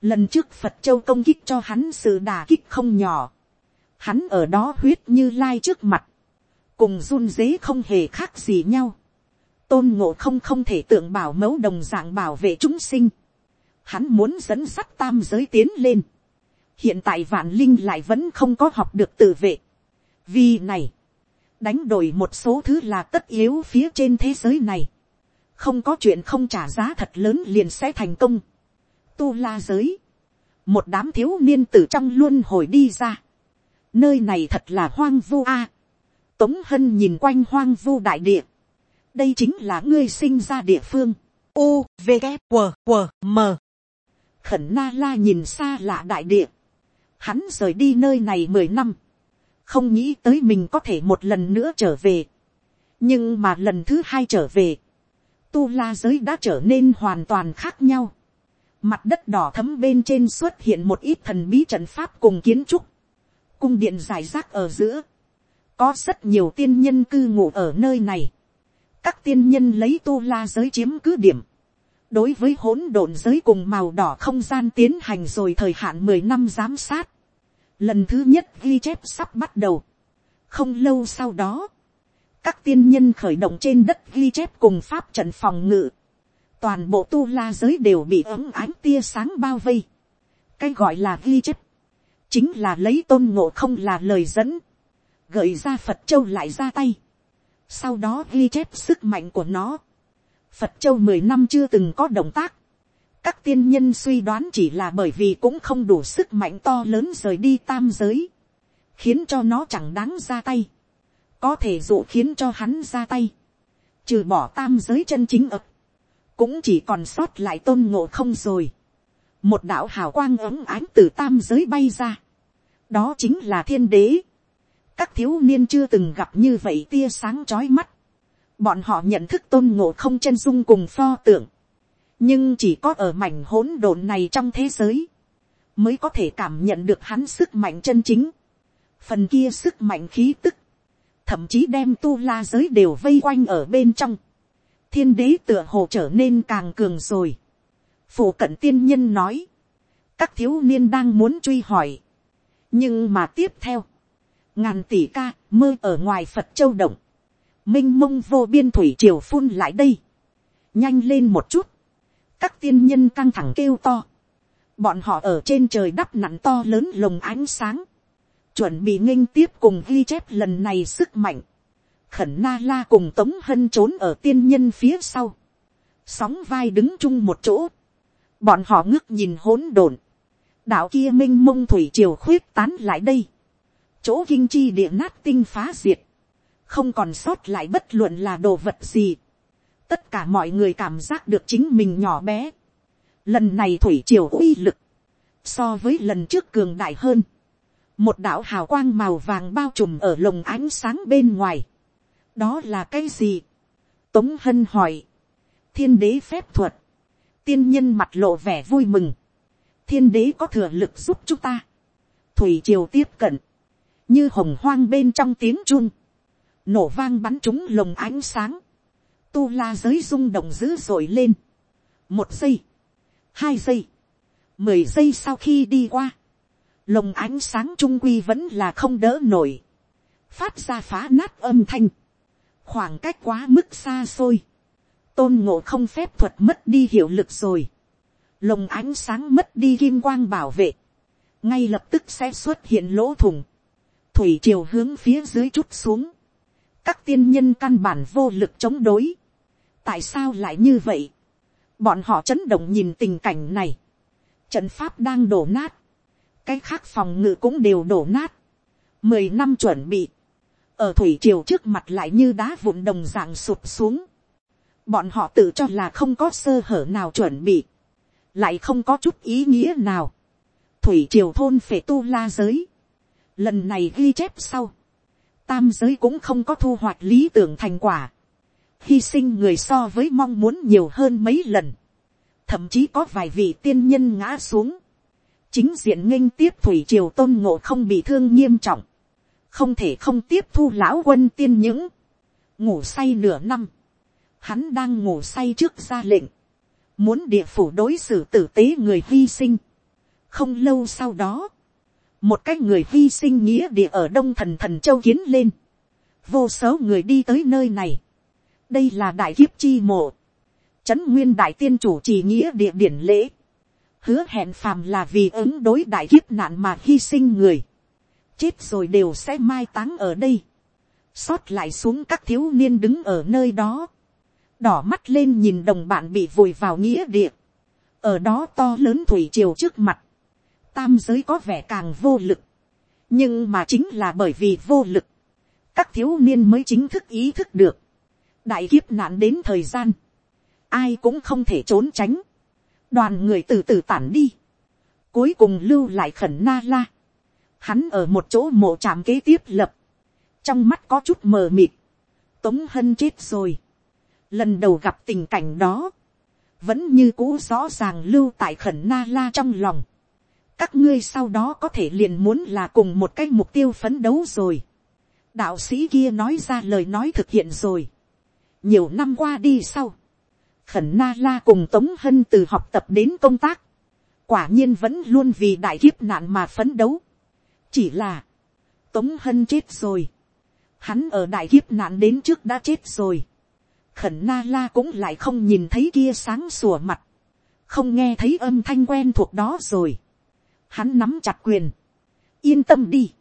lần trước phật châu công kích cho hắn sự đà kích không nhỏ. hắn ở đó huyết như lai trước mặt, cùng run dế không hề khác gì nhau. tôn ngộ không không thể tưởng bảo mẫu đồng dạng bảo vệ chúng sinh. hắn muốn dẫn sắt tam giới tiến lên. hiện tại vạn linh lại vẫn không có học được tự vệ. vì này, đánh đổi một số thứ là tất yếu phía trên thế giới này không có chuyện không trả giá thật lớn liền sẽ thành công. Tu la giới, một đám thiếu niên từ trong luôn hồi đi ra. nơi này thật là hoang vu a. tống hân nhìn quanh hoang vu đại địa. đây chính là ngươi sinh ra địa phương. u v g W, W, m khẩn na la nhìn xa lạ đại địa. hắn rời đi nơi này mười năm. không nghĩ tới mình có thể một lần nữa trở về. nhưng mà lần thứ hai trở về tu la giới đã trở nên hoàn toàn khác nhau. Mặt đất đỏ thấm bên trên xuất hiện một ít thần bí trận pháp cùng kiến trúc. Cung điện dài rác ở giữa. Có rất nhiều tiên nhân cư ngụ ở nơi này. Các tiên nhân lấy tu la giới chiếm cứ điểm. Đối với hỗn độn giới cùng màu đỏ không gian tiến hành rồi thời hạn mười năm giám sát. Lần thứ nhất ghi chép sắp bắt đầu. Không lâu sau đó các tiên nhân khởi động trên đất ghi chép cùng pháp trận phòng ngự, toàn bộ tu la giới đều bị ấm ánh tia sáng bao vây. cái gọi là ghi chép, chính là lấy tôn ngộ không là lời dẫn, gợi ra phật châu lại ra tay, sau đó ghi chép sức mạnh của nó. phật châu mười năm chưa từng có động tác, các tiên nhân suy đoán chỉ là bởi vì cũng không đủ sức mạnh to lớn rời đi tam giới, khiến cho nó chẳng đáng ra tay có thể dụ khiến cho hắn ra tay, trừ bỏ tam giới chân chính ập, cũng chỉ còn sót lại tôn ngộ không rồi. một đạo hào quang ấm ánh từ tam giới bay ra, đó chính là thiên đế. các thiếu niên chưa từng gặp như vậy tia sáng trói mắt, bọn họ nhận thức tôn ngộ không chân dung cùng pho tượng, nhưng chỉ có ở mảnh hỗn độn này trong thế giới, mới có thể cảm nhận được hắn sức mạnh chân chính. phần kia sức mạnh khí tức, thậm chí đem tu la giới đều vây quanh ở bên trong. thiên đế tựa hồ trở nên càng cường rồi. Phủ cận tiên nhân nói. Các thiếu niên đang muốn truy hỏi. Nhưng mà tiếp theo. Ngàn tỷ ca, mơ ở ngoài Phật châu động. Minh mông vô biên thủy triều phun lại đây. Nhanh lên một chút. Các tiên nhân căng thẳng kêu to. Bọn họ ở trên trời đắp nặng to lớn lồng ánh sáng. Chuẩn bị nghinh tiếp cùng ghi chép lần này sức mạnh. Khẩn na la cùng tống hân trốn ở tiên nhân phía sau. Sóng vai đứng chung một chỗ. Bọn họ ngước nhìn hỗn độn. Đạo kia minh mông thủy triều khuyết tán lại đây. Chỗ kinh chi địa nát tinh phá diệt. Không còn sót lại bất luận là đồ vật gì. Tất cả mọi người cảm giác được chính mình nhỏ bé. Lần này thủy triều uy lực. So với lần trước cường đại hơn. Một đạo hào quang màu vàng bao trùm ở lồng ánh sáng bên ngoài. Đó là cái gì? Tống Hân hỏi. Thiên đế phép thuật. Tiên nhân mặt lộ vẻ vui mừng. Thiên đế có thừa lực giúp chúng ta. Thủy triều tiếp cận. Như hồng hoang bên trong tiếng chun. Nổ vang bắn trúng lồng ánh sáng. Tu la giới rung động dữ dội lên. Một giây. Hai giây. Mười giây sau khi đi qua. Lồng ánh sáng trung quy vẫn là không đỡ nổi. Phát ra phá nát âm thanh. Khoảng cách quá mức xa xôi tôn ngộ không phép thuật mất đi hiệu lực rồi. lồng ánh sáng mất đi kim quang bảo vệ. ngay lập tức sẽ xuất hiện lỗ thủng. thủy chiều hướng phía dưới chút xuống. các tiên nhân căn bản vô lực chống đối. tại sao lại như vậy. bọn họ chấn động nhìn tình cảnh này. trận pháp đang đổ nát cái khác phòng ngự cũng đều đổ nát. mười năm chuẩn bị. ở thủy triều trước mặt lại như đá vụn đồng dạng sụp xuống. Bọn họ tự cho là không có sơ hở nào chuẩn bị, lại không có chút ý nghĩa nào. thủy triều thôn phệ tu la giới, lần này ghi chép sau, tam giới cũng không có thu hoạch lý tưởng thành quả, hy sinh người so với mong muốn nhiều hơn mấy lần, thậm chí có vài vị tiên nhân ngã xuống, chính diện nghênh tiếp thủy triều tôn ngộ không bị thương nghiêm trọng, không thể không tiếp thu lão quân tiên những, ngủ say nửa năm, hắn đang ngủ say trước ra lệnh, muốn địa phủ đối xử tử tế người hy sinh. không lâu sau đó, một cái người hy sinh nghĩa địa ở đông thần thần châu kiến lên, vô số người đi tới nơi này, đây là đại kiếp chi mộ, trấn nguyên đại tiên chủ trì nghĩa địa điển lễ, hứa hẹn phàm là vì ứng đối đại kiếp nạn mà hy sinh người, chết rồi đều sẽ mai táng ở đây, xót lại xuống các thiếu niên đứng ở nơi đó, đỏ mắt lên nhìn đồng bạn bị vùi vào nghĩa địa, ở đó to lớn thủy triều trước mặt, tam giới có vẻ càng vô lực, nhưng mà chính là bởi vì vô lực, các thiếu niên mới chính thức ý thức được, đại kiếp nạn đến thời gian, ai cũng không thể trốn tránh, đoàn người từ từ tản đi, cuối cùng lưu lại khẩn na la, hắn ở một chỗ mộ trạm kế tiếp lập, trong mắt có chút mờ mịt, tống hân chết rồi, lần đầu gặp tình cảnh đó, vẫn như cũ rõ ràng lưu tại khẩn na la trong lòng. các ngươi sau đó có thể liền muốn là cùng một cái mục tiêu phấn đấu rồi. đạo sĩ kia nói ra lời nói thực hiện rồi. nhiều năm qua đi sau, khẩn na la cùng tống hân từ học tập đến công tác, quả nhiên vẫn luôn vì đại kiếp nạn mà phấn đấu. chỉ là, tống hân chết rồi. hắn ở đại kiếp nạn đến trước đã chết rồi khẩn na la cũng lại không nhìn thấy kia sáng sủa mặt, không nghe thấy âm thanh quen thuộc đó rồi. Hắn nắm chặt quyền, yên tâm đi,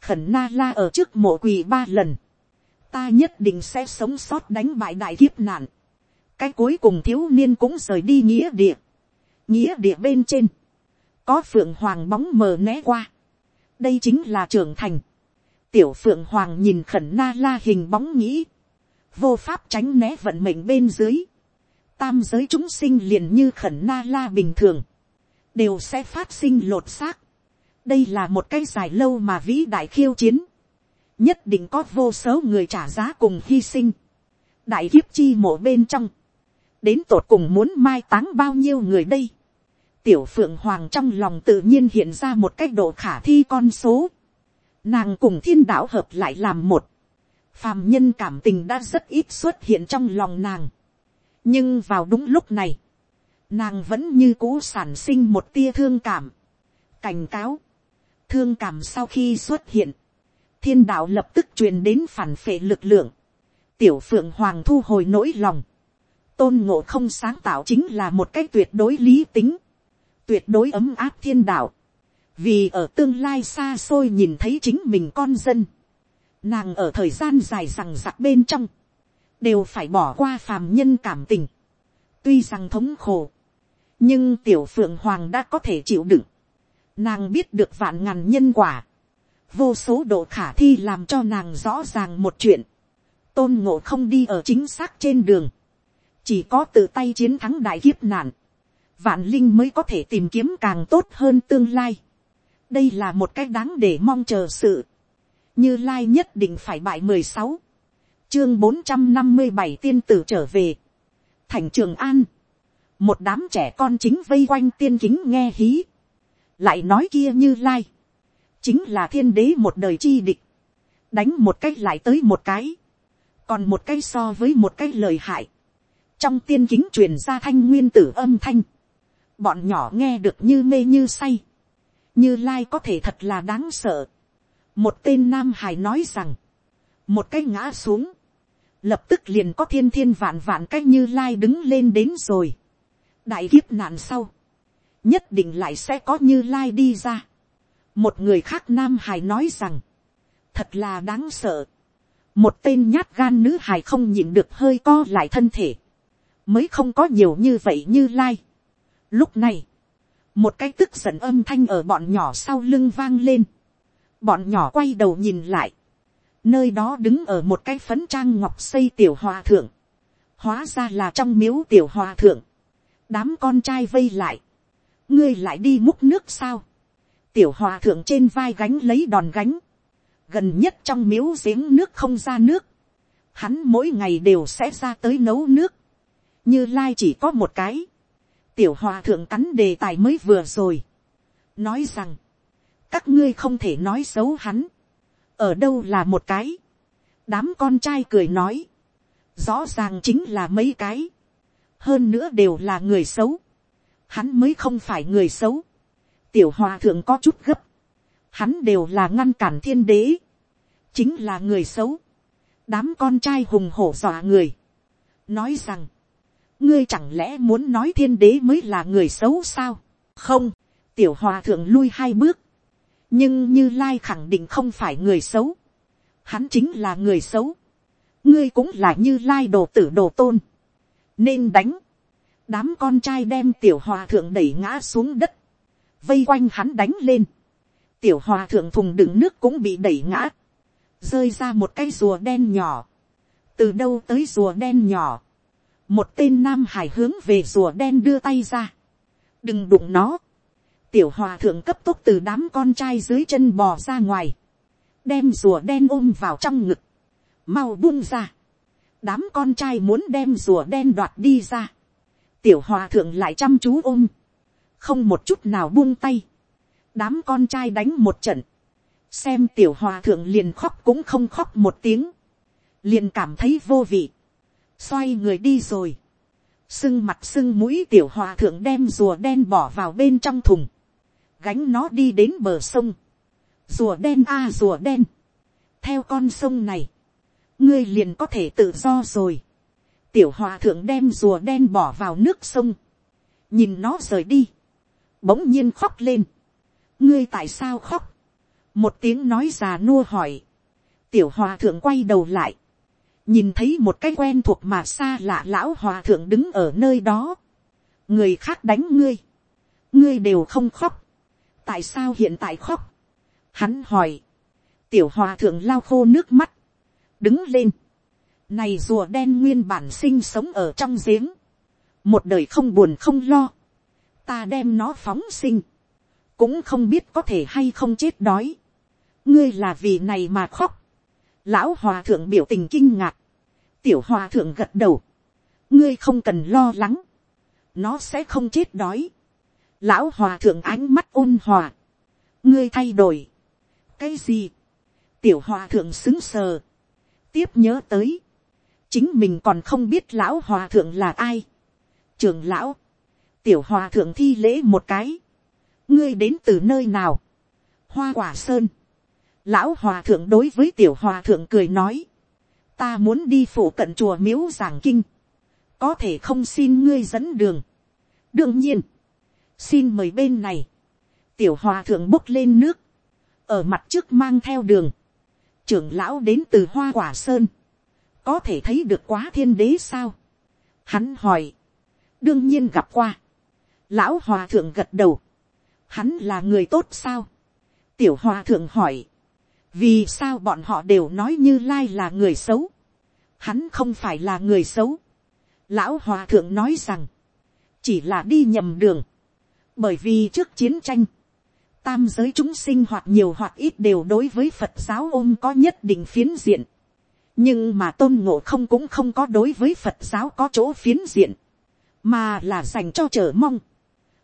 khẩn na la ở trước mộ quỳ ba lần, ta nhất định sẽ sống sót đánh bại đại kiếp nạn cái cuối cùng thiếu niên cũng rời đi nghĩa địa, nghĩa địa bên trên, có phượng hoàng bóng mờ né qua, đây chính là trưởng thành, tiểu phượng hoàng nhìn khẩn na la hình bóng nghĩ, vô pháp tránh né vận mệnh bên dưới, tam giới chúng sinh liền như khẩn na la bình thường, đều sẽ phát sinh lột xác. đây là một cái dài lâu mà vĩ đại khiêu chiến, nhất định có vô số người trả giá cùng hy sinh, đại kiếp chi mộ bên trong, đến tột cùng muốn mai táng bao nhiêu người đây, tiểu phượng hoàng trong lòng tự nhiên hiện ra một cách độ khả thi con số, nàng cùng thiên đạo hợp lại làm một, phàm nhân cảm tình đã rất ít xuất hiện trong lòng nàng. nhưng vào đúng lúc này, nàng vẫn như cũ sản sinh một tia thương cảm, cảnh cáo, thương cảm sau khi xuất hiện, thiên đạo lập tức truyền đến phản phệ lực lượng, tiểu phượng hoàng thu hồi nỗi lòng, tôn ngộ không sáng tạo chính là một cái tuyệt đối lý tính, tuyệt đối ấm áp thiên đạo, vì ở tương lai xa xôi nhìn thấy chính mình con dân, nàng ở thời gian dài rằng giặc bên trong, đều phải bỏ qua phàm nhân cảm tình, tuy rằng thống khổ, nhưng tiểu phượng hoàng đã có thể chịu đựng, nàng biết được vạn ngàn nhân quả, vô số độ khả thi làm cho nàng rõ ràng một chuyện, tôn ngộ không đi ở chính xác trên đường, chỉ có tự tay chiến thắng đại kiếp nạn, vạn linh mới có thể tìm kiếm càng tốt hơn tương lai. đây là một cách đáng để mong chờ sự, như lai nhất định phải bại mười sáu, chương bốn trăm năm mươi bảy tiên tử trở về, thành trường an, một đám trẻ con chính vây quanh tiên kính nghe hí, lại nói kia như lai, chính là thiên đế một đời chi địch, đánh một cách lại tới một cái, còn một cái so với một cái lời hại, trong tiên kính truyền ra thanh nguyên tử âm thanh, bọn nhỏ nghe được như mê như say, như lai có thể thật là đáng sợ. một tên nam hải nói rằng, một cái ngã xuống, lập tức liền có thiên thiên vạn vạn cái như lai đứng lên đến rồi. đại kiếp nạn sau, nhất định lại sẽ có như lai đi ra. một người khác nam hải nói rằng, thật là đáng sợ. một tên nhát gan nữ hải không nhịn được hơi co lại thân thể, mới không có nhiều như vậy như lai. lúc này, một cái tức giận âm thanh ở bọn nhỏ sau lưng vang lên. bọn nhỏ quay đầu nhìn lại, nơi đó đứng ở một cái phấn trang ngọc xây tiểu hòa thượng, hóa ra là trong miếu tiểu hòa thượng, đám con trai vây lại, ngươi lại đi múc nước sao, tiểu hòa thượng trên vai gánh lấy đòn gánh, gần nhất trong miếu giếng nước không ra nước, hắn mỗi ngày đều sẽ ra tới nấu nước, như lai chỉ có một cái, tiểu hòa thượng cắn đề tài mới vừa rồi, nói rằng, các ngươi không thể nói xấu hắn, ở đâu là một cái, đám con trai cười nói, rõ ràng chính là mấy cái, hơn nữa đều là người xấu, hắn mới không phải người xấu, tiểu hòa thượng có chút gấp, hắn đều là ngăn cản thiên đế, chính là người xấu, đám con trai hùng hổ dọa người, nói rằng, ngươi chẳng lẽ muốn nói thiên đế mới là người xấu sao, không, tiểu hòa thượng lui hai bước, nhưng như lai khẳng định không phải người xấu, hắn chính là người xấu, ngươi cũng là như lai đồ tử đồ tôn, nên đánh, đám con trai đem tiểu hòa thượng đẩy ngã xuống đất, vây quanh hắn đánh lên, tiểu hòa thượng thùng đựng nước cũng bị đẩy ngã, rơi ra một cái rùa đen nhỏ, từ đâu tới rùa đen nhỏ, một tên nam hải hướng về rùa đen đưa tay ra, đừng đụng nó, tiểu hòa thượng cấp tốc từ đám con trai dưới chân bò ra ngoài, đem rùa đen ôm vào trong ngực, mau buông ra, đám con trai muốn đem rùa đen đoạt đi ra, tiểu hòa thượng lại chăm chú ôm, không một chút nào buông tay, đám con trai đánh một trận, xem tiểu hòa thượng liền khóc cũng không khóc một tiếng, liền cảm thấy vô vị, xoay người đi rồi, sưng mặt sưng mũi tiểu hòa thượng đem rùa đen bỏ vào bên trong thùng, gánh nó đi đến bờ sông, rùa đen a à, rùa đen, theo con sông này, ngươi liền có thể tự do rồi, tiểu hòa thượng đem rùa đen bỏ vào nước sông, nhìn nó rời đi, bỗng nhiên khóc lên, ngươi tại sao khóc, một tiếng nói già nua hỏi, tiểu hòa thượng quay đầu lại, nhìn thấy một cái quen thuộc mà xa lạ lão hòa thượng đứng ở nơi đó, người khác đánh ngươi, ngươi đều không khóc, tại sao hiện tại khóc, hắn hỏi, tiểu hòa thượng lao khô nước mắt, đứng lên, này rùa đen nguyên bản sinh sống ở trong giếng, một đời không buồn không lo, ta đem nó phóng sinh, cũng không biết có thể hay không chết đói, ngươi là vì này mà khóc, lão hòa thượng biểu tình kinh ngạc, tiểu hòa thượng gật đầu, ngươi không cần lo lắng, nó sẽ không chết đói, lão hòa thượng ánh mắt ôn hòa, ngươi thay đổi, cái gì, tiểu hòa thượng xứng sờ, tiếp nhớ tới, chính mình còn không biết lão hòa thượng là ai, trường lão, tiểu hòa thượng thi lễ một cái, ngươi đến từ nơi nào, hoa quả sơn, lão hòa thượng đối với tiểu hòa thượng cười nói, ta muốn đi phủ cận chùa miếu giảng kinh, có thể không xin ngươi dẫn đường. đương nhiên, xin mời bên này, tiểu hòa thượng bốc lên nước, ở mặt trước mang theo đường, trưởng lão đến từ hoa quả sơn, có thể thấy được quá thiên đế sao. Hắn hỏi, đương nhiên gặp qua, lão hòa thượng gật đầu, hắn là người tốt sao. tiểu hòa thượng hỏi, vì sao bọn họ đều nói như lai là người xấu, hắn không phải là người xấu. lão hòa thượng nói rằng, chỉ là đi nhầm đường, bởi vì trước chiến tranh, tam giới chúng sinh hoặc nhiều hoặc ít đều đối với phật giáo ôm có nhất định phiến diện, nhưng mà tôn ngộ không cũng không có đối với phật giáo có chỗ phiến diện, mà là dành cho chờ mong,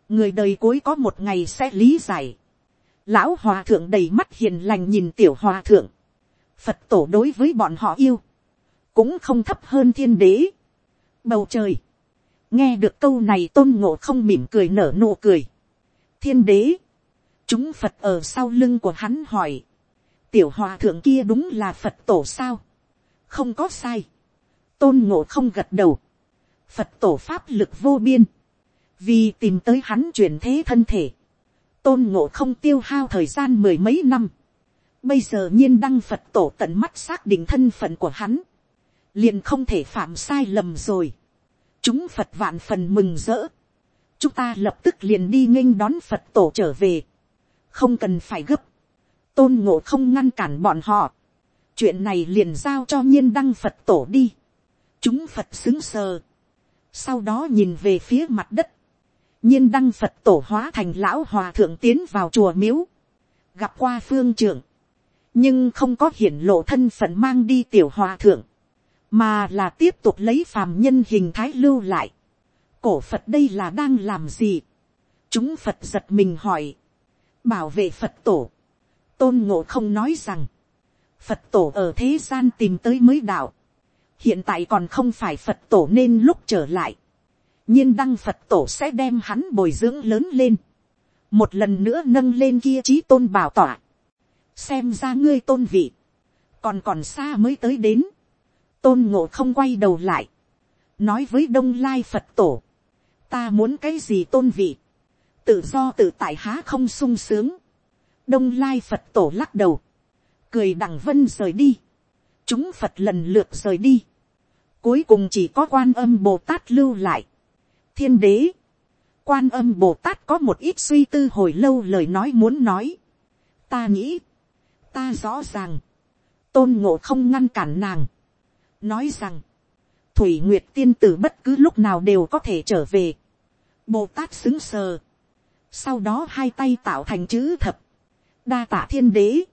người đời cuối có một ngày sẽ lý giải, lão hòa thượng đầy mắt hiền lành nhìn tiểu hòa thượng, phật tổ đối với bọn họ yêu, cũng không thấp hơn thiên đế. Bầu trời, nghe được câu này tôn ngộ không mỉm cười nở nụ cười. thiên đế, chúng phật ở sau lưng của hắn hỏi, tiểu hòa thượng kia đúng là phật tổ sao, không có sai, tôn ngộ không gật đầu, phật tổ pháp lực vô biên, vì tìm tới hắn chuyển thế thân thể, tôn ngộ không tiêu hao thời gian mười mấy năm, bây giờ nhiên đăng phật tổ tận mắt xác định thân phận của hắn, liền không thể phạm sai lầm rồi. chúng phật vạn phần mừng rỡ. chúng ta lập tức liền đi nghênh đón phật tổ trở về. không cần phải gấp. tôn ngộ không ngăn cản bọn họ. chuyện này liền giao cho nhiên đăng phật tổ đi. chúng phật xứng sờ. sau đó nhìn về phía mặt đất nhiên đăng phật tổ hóa thành lão hòa thượng tiến vào chùa miếu. gặp qua phương trưởng. nhưng không có hiển lộ thân phận mang đi tiểu hòa thượng mà là tiếp tục lấy phàm nhân hình thái lưu lại. cổ phật đây là đang làm gì. chúng phật giật mình hỏi. bảo vệ phật tổ. tôn ngộ không nói rằng, phật tổ ở thế gian tìm tới mới đạo. hiện tại còn không phải phật tổ nên lúc trở lại nhiên đăng phật tổ sẽ đem hắn bồi dưỡng lớn lên. một lần nữa nâng lên kia trí tôn bảo tỏa. xem ra ngươi tôn vị. còn còn xa mới tới đến. Tôn ngộ không quay đầu lại, nói với đông lai phật tổ, ta muốn cái gì tôn vị, tự do tự tại há không sung sướng, đông lai phật tổ lắc đầu, cười đằng vân rời đi, chúng phật lần lượt rời đi, cuối cùng chỉ có quan âm bồ tát lưu lại, thiên đế, quan âm bồ tát có một ít suy tư hồi lâu lời nói muốn nói, ta nghĩ, ta rõ ràng, tôn ngộ không ngăn cản nàng, nói rằng, thủy nguyệt tiên tử bất cứ lúc nào đều có thể trở về. bồ tát xứng sờ, sau đó hai tay tạo thành chữ thập, đa tạ thiên đế,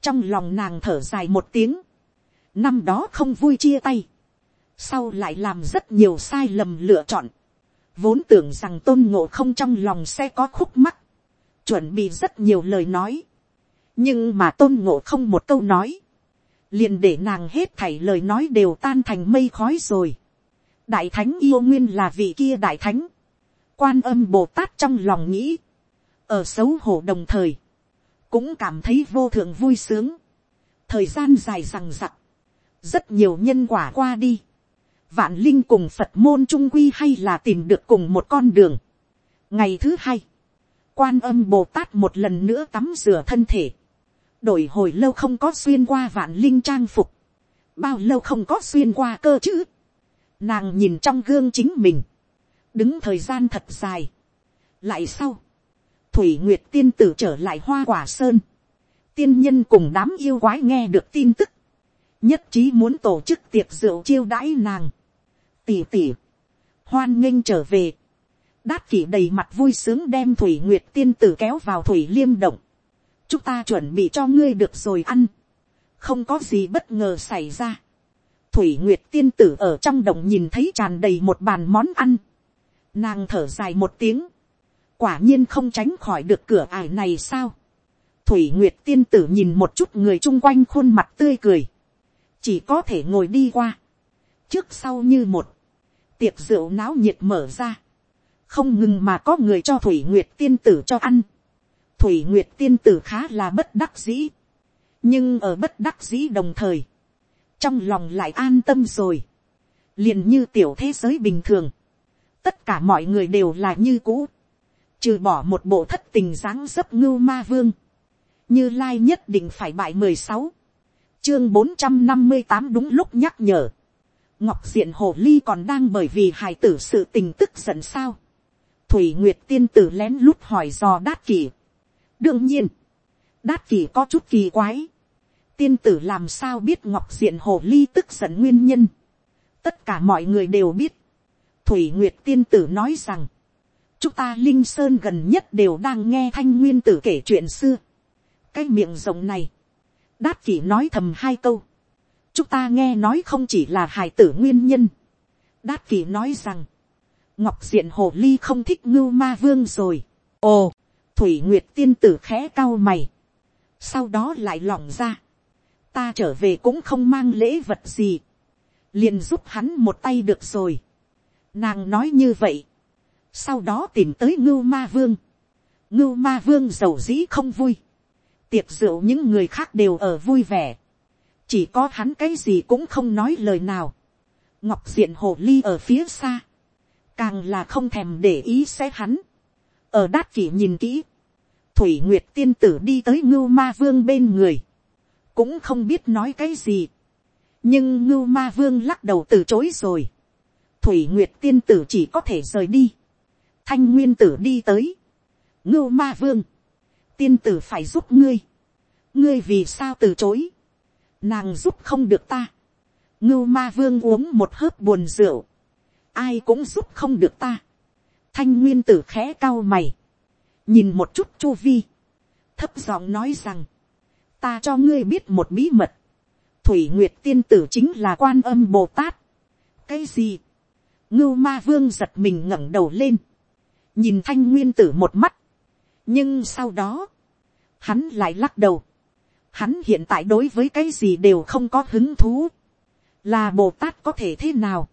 trong lòng nàng thở dài một tiếng, năm đó không vui chia tay, sau lại làm rất nhiều sai lầm lựa chọn, vốn tưởng rằng tôn ngộ không trong lòng sẽ có khúc mắc, chuẩn bị rất nhiều lời nói, nhưng mà tôn ngộ không một câu nói, liền để nàng hết thảy lời nói đều tan thành mây khói rồi. đại thánh yêu nguyên là vị kia đại thánh. quan âm bồ tát trong lòng nghĩ, ở xấu hổ đồng thời, cũng cảm thấy vô thượng vui sướng. thời gian dài rằng rặc, rất nhiều nhân quả qua đi vạn linh cùng phật môn trung quy hay là tìm được cùng một con đường. ngày thứ hai, quan âm bồ tát một lần nữa tắm rửa thân thể. Đổi hồi lâu không có xuyên qua vạn linh trang phục, bao lâu không có xuyên qua cơ chứ, nàng nhìn trong gương chính mình, đứng thời gian thật dài, lại sau, thủy nguyệt tiên tử trở lại hoa quả sơn, tiên nhân cùng đám yêu quái nghe được tin tức, nhất trí muốn tổ chức tiệc rượu chiêu đãi nàng, tỉ tỉ, hoan nghênh trở về, đát kỷ đầy mặt vui sướng đem thủy nguyệt tiên tử kéo vào thủy liêm động, chúng ta chuẩn bị cho ngươi được rồi ăn, không có gì bất ngờ xảy ra. thủy nguyệt tiên tử ở trong động nhìn thấy tràn đầy một bàn món ăn, nàng thở dài một tiếng, quả nhiên không tránh khỏi được cửa ải này sao. thủy nguyệt tiên tử nhìn một chút người chung quanh khuôn mặt tươi cười, chỉ có thể ngồi đi qua, trước sau như một, tiệc rượu náo nhiệt mở ra, không ngừng mà có người cho thủy nguyệt tiên tử cho ăn. thủy nguyệt tiên tử khá là bất đắc dĩ. nhưng ở bất đắc dĩ đồng thời, trong lòng lại an tâm rồi. liền như tiểu thế giới bình thường. tất cả mọi người đều là như cũ. trừ bỏ một bộ thất tình dáng dấp ngưu ma vương. như lai nhất định phải bại mười sáu. chương bốn trăm năm mươi tám đúng lúc nhắc nhở ngọc diện hồ ly còn đang bởi vì hài tử sự tình tức giận sao Thủy Nguyệt tiên tử lén lút hỏi dò đát kỳ. Đương nhiên, đát kỳ có chút kỳ quái. Tiên tử làm sao biết ngọc diện hồ ly tức giận nguyên nhân. Tất cả mọi người đều biết. Thủy Nguyệt tiên tử nói rằng, chúng ta Linh Sơn gần nhất đều đang nghe thanh nguyên tử kể chuyện xưa. Cái miệng rộng này, đát kỷ nói thầm hai câu. Chúng ta nghe nói không chỉ là hài tử nguyên nhân. Đát vị nói rằng, ngọc diện hồ ly không thích ngưu ma vương rồi. ồ, thủy nguyệt tiên tử khẽ cao mày. sau đó lại lỏng ra. ta trở về cũng không mang lễ vật gì. liền giúp hắn một tay được rồi. nàng nói như vậy. sau đó tìm tới ngưu ma vương. ngưu ma vương giàu dĩ không vui. tiệc rượu những người khác đều ở vui vẻ chỉ có hắn cái gì cũng không nói lời nào. ngọc diện hồ ly ở phía xa. Càng là không thèm để ý sẽ hắn. ở đát kỷ nhìn kỹ, thủy nguyệt tiên tử đi tới ngưu ma vương bên người, cũng không biết nói cái gì, nhưng ngưu ma vương lắc đầu từ chối rồi, thủy nguyệt tiên tử chỉ có thể rời đi, thanh nguyên tử đi tới, ngưu ma vương, tiên tử phải giúp ngươi, ngươi vì sao từ chối, nàng giúp không được ta, ngưu ma vương uống một hớp buồn rượu, ai cũng giúp không được ta. thanh nguyên tử khẽ cao mày, nhìn một chút chu vi, thấp giọng nói rằng, ta cho ngươi biết một bí mật, thủy nguyệt tiên tử chính là quan âm bồ tát. cái gì, ngưu ma vương giật mình ngẩng đầu lên, nhìn thanh nguyên tử một mắt, nhưng sau đó, hắn lại lắc đầu, hắn hiện tại đối với cái gì đều không có hứng thú, là bồ tát có thể thế nào,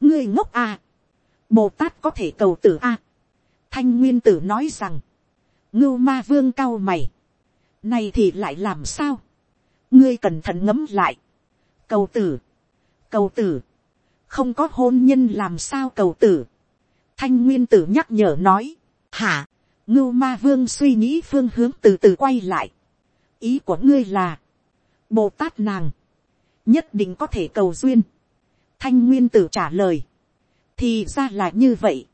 ngươi ngốc à. bồ tát có thể cầu tử à. thanh nguyên tử nói rằng, ngưu ma vương cao mày, này thì lại làm sao, ngươi cẩn thận ngấm lại, cầu tử, cầu tử, không có hôn nhân làm sao cầu tử, thanh nguyên tử nhắc nhở nói, hả, ngưu ma vương suy nghĩ phương hướng từ từ quay lại, ý của ngươi là, bồ tát nàng, nhất định có thể cầu duyên, thanh nguyên tử trả lời, thì ra là như vậy,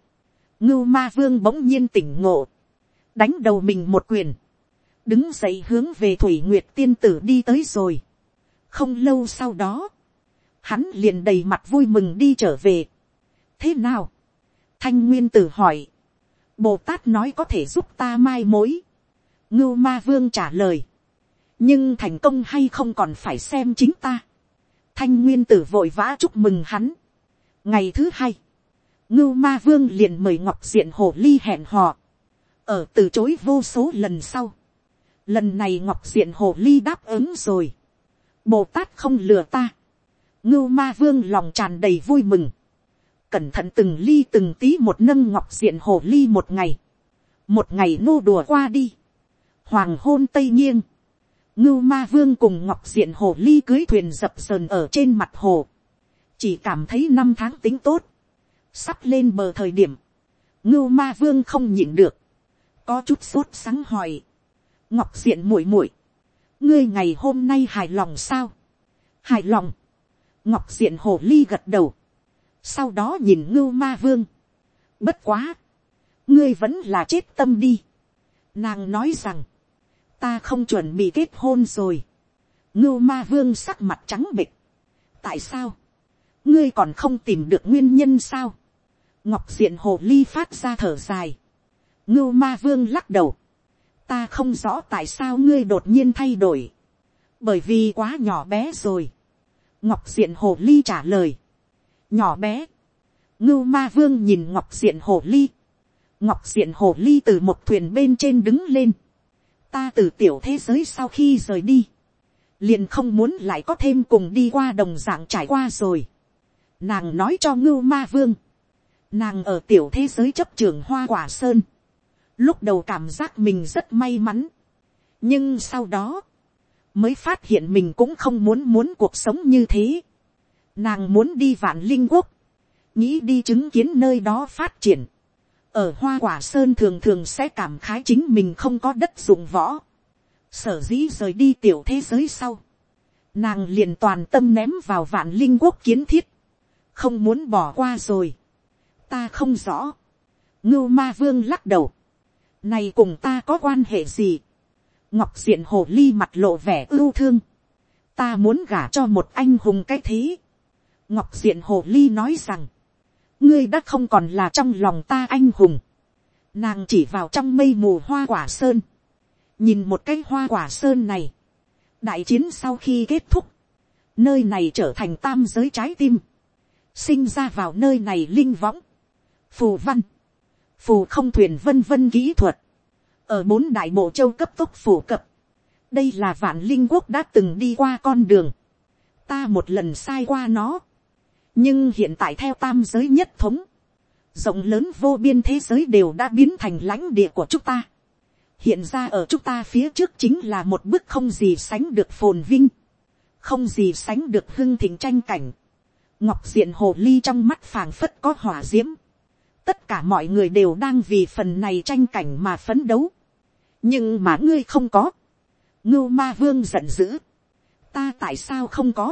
ngưu ma vương bỗng nhiên tỉnh ngộ, đánh đầu mình một quyền, đứng dậy hướng về thủy nguyệt tiên tử đi tới rồi. không lâu sau đó, hắn liền đầy mặt vui mừng đi trở về. thế nào, thanh nguyên tử hỏi, bồ tát nói có thể giúp ta mai mối, ngưu ma vương trả lời, nhưng thành công hay không còn phải xem chính ta thanh nguyên tử vội vã chúc mừng hắn. ngày thứ hai, ngưu ma vương liền mời ngọc diện hồ ly hẹn hò, ở từ chối vô số lần sau. lần này ngọc diện hồ ly đáp ứng rồi. bồ tát không lừa ta. ngưu ma vương lòng tràn đầy vui mừng. cẩn thận từng ly từng tí một nâng ngọc diện hồ ly một ngày. một ngày nô đùa qua đi. hoàng hôn tây nghiêng ngưu ma vương cùng ngọc diện hồ ly cưới thuyền dập sờn ở trên mặt hồ, chỉ cảm thấy năm tháng tính tốt, sắp lên bờ thời điểm, ngưu ma vương không nhịn được, có chút sốt sáng hỏi, ngọc diện muội muội, ngươi ngày hôm nay hài lòng sao, hài lòng, ngọc diện hồ ly gật đầu, sau đó nhìn ngưu ma vương, bất quá, ngươi vẫn là chết tâm đi, nàng nói rằng, ta không chuẩn bị kết hôn rồi. ngưu ma vương sắc mặt trắng bịch. tại sao, ngươi còn không tìm được nguyên nhân sao. ngọc diện hồ ly phát ra thở dài. ngưu ma vương lắc đầu. ta không rõ tại sao ngươi đột nhiên thay đổi. bởi vì quá nhỏ bé rồi. ngọc diện hồ ly trả lời. nhỏ bé. ngưu ma vương nhìn ngọc diện hồ ly. ngọc diện hồ ly từ một thuyền bên trên đứng lên ta từ tiểu thế giới sau khi rời đi, liền không muốn lại có thêm cùng đi qua đồng dạng trải qua rồi. Nàng nói cho ngưu ma vương, Nàng ở tiểu thế giới chấp trường hoa quả sơn. Lúc đầu cảm giác mình rất may mắn. Nhưng sau đó, mới phát hiện mình cũng không muốn muốn cuộc sống như thế. Nàng muốn đi vạn linh quốc. Nghĩ đi chứng kiến nơi đó phát triển. Ở hoa quả sơn thường thường sẽ cảm khái chính mình không có đất dụng võ. Sở dĩ rời đi tiểu thế giới sau. Nàng liền toàn tâm ném vào vạn linh quốc kiến thiết. Không muốn bỏ qua rồi ta không rõ. ngưu ma vương lắc đầu. này cùng ta có quan hệ gì. ngọc diện hồ ly mặt lộ vẻ ưu thương. ta muốn gả cho một anh hùng cái thế. ngọc diện hồ ly nói rằng, ngươi đã không còn là trong lòng ta anh hùng. nàng chỉ vào trong mây mù hoa quả sơn. nhìn một cái hoa quả sơn này. đại chiến sau khi kết thúc, nơi này trở thành tam giới trái tim. Sinh ra vào nơi này linh võng, phù văn, phù không thuyền vân vân kỹ thuật, ở bốn đại bộ châu cấp tốc phổ cập, đây là vạn linh quốc đã từng đi qua con đường, ta một lần sai qua nó, nhưng hiện tại theo tam giới nhất thống, rộng lớn vô biên thế giới đều đã biến thành lãnh địa của chúng ta. hiện ra ở chúng ta phía trước chính là một bức không gì sánh được phồn vinh, không gì sánh được hưng thịnh tranh cảnh. ngọc diện hồ ly trong mắt phàng phất có hỏa d i ễ m tất cả mọi người đều đang vì phần này tranh cảnh mà phấn đấu. nhưng mà ngươi không có. ngưu ma vương giận dữ. ta tại sao không có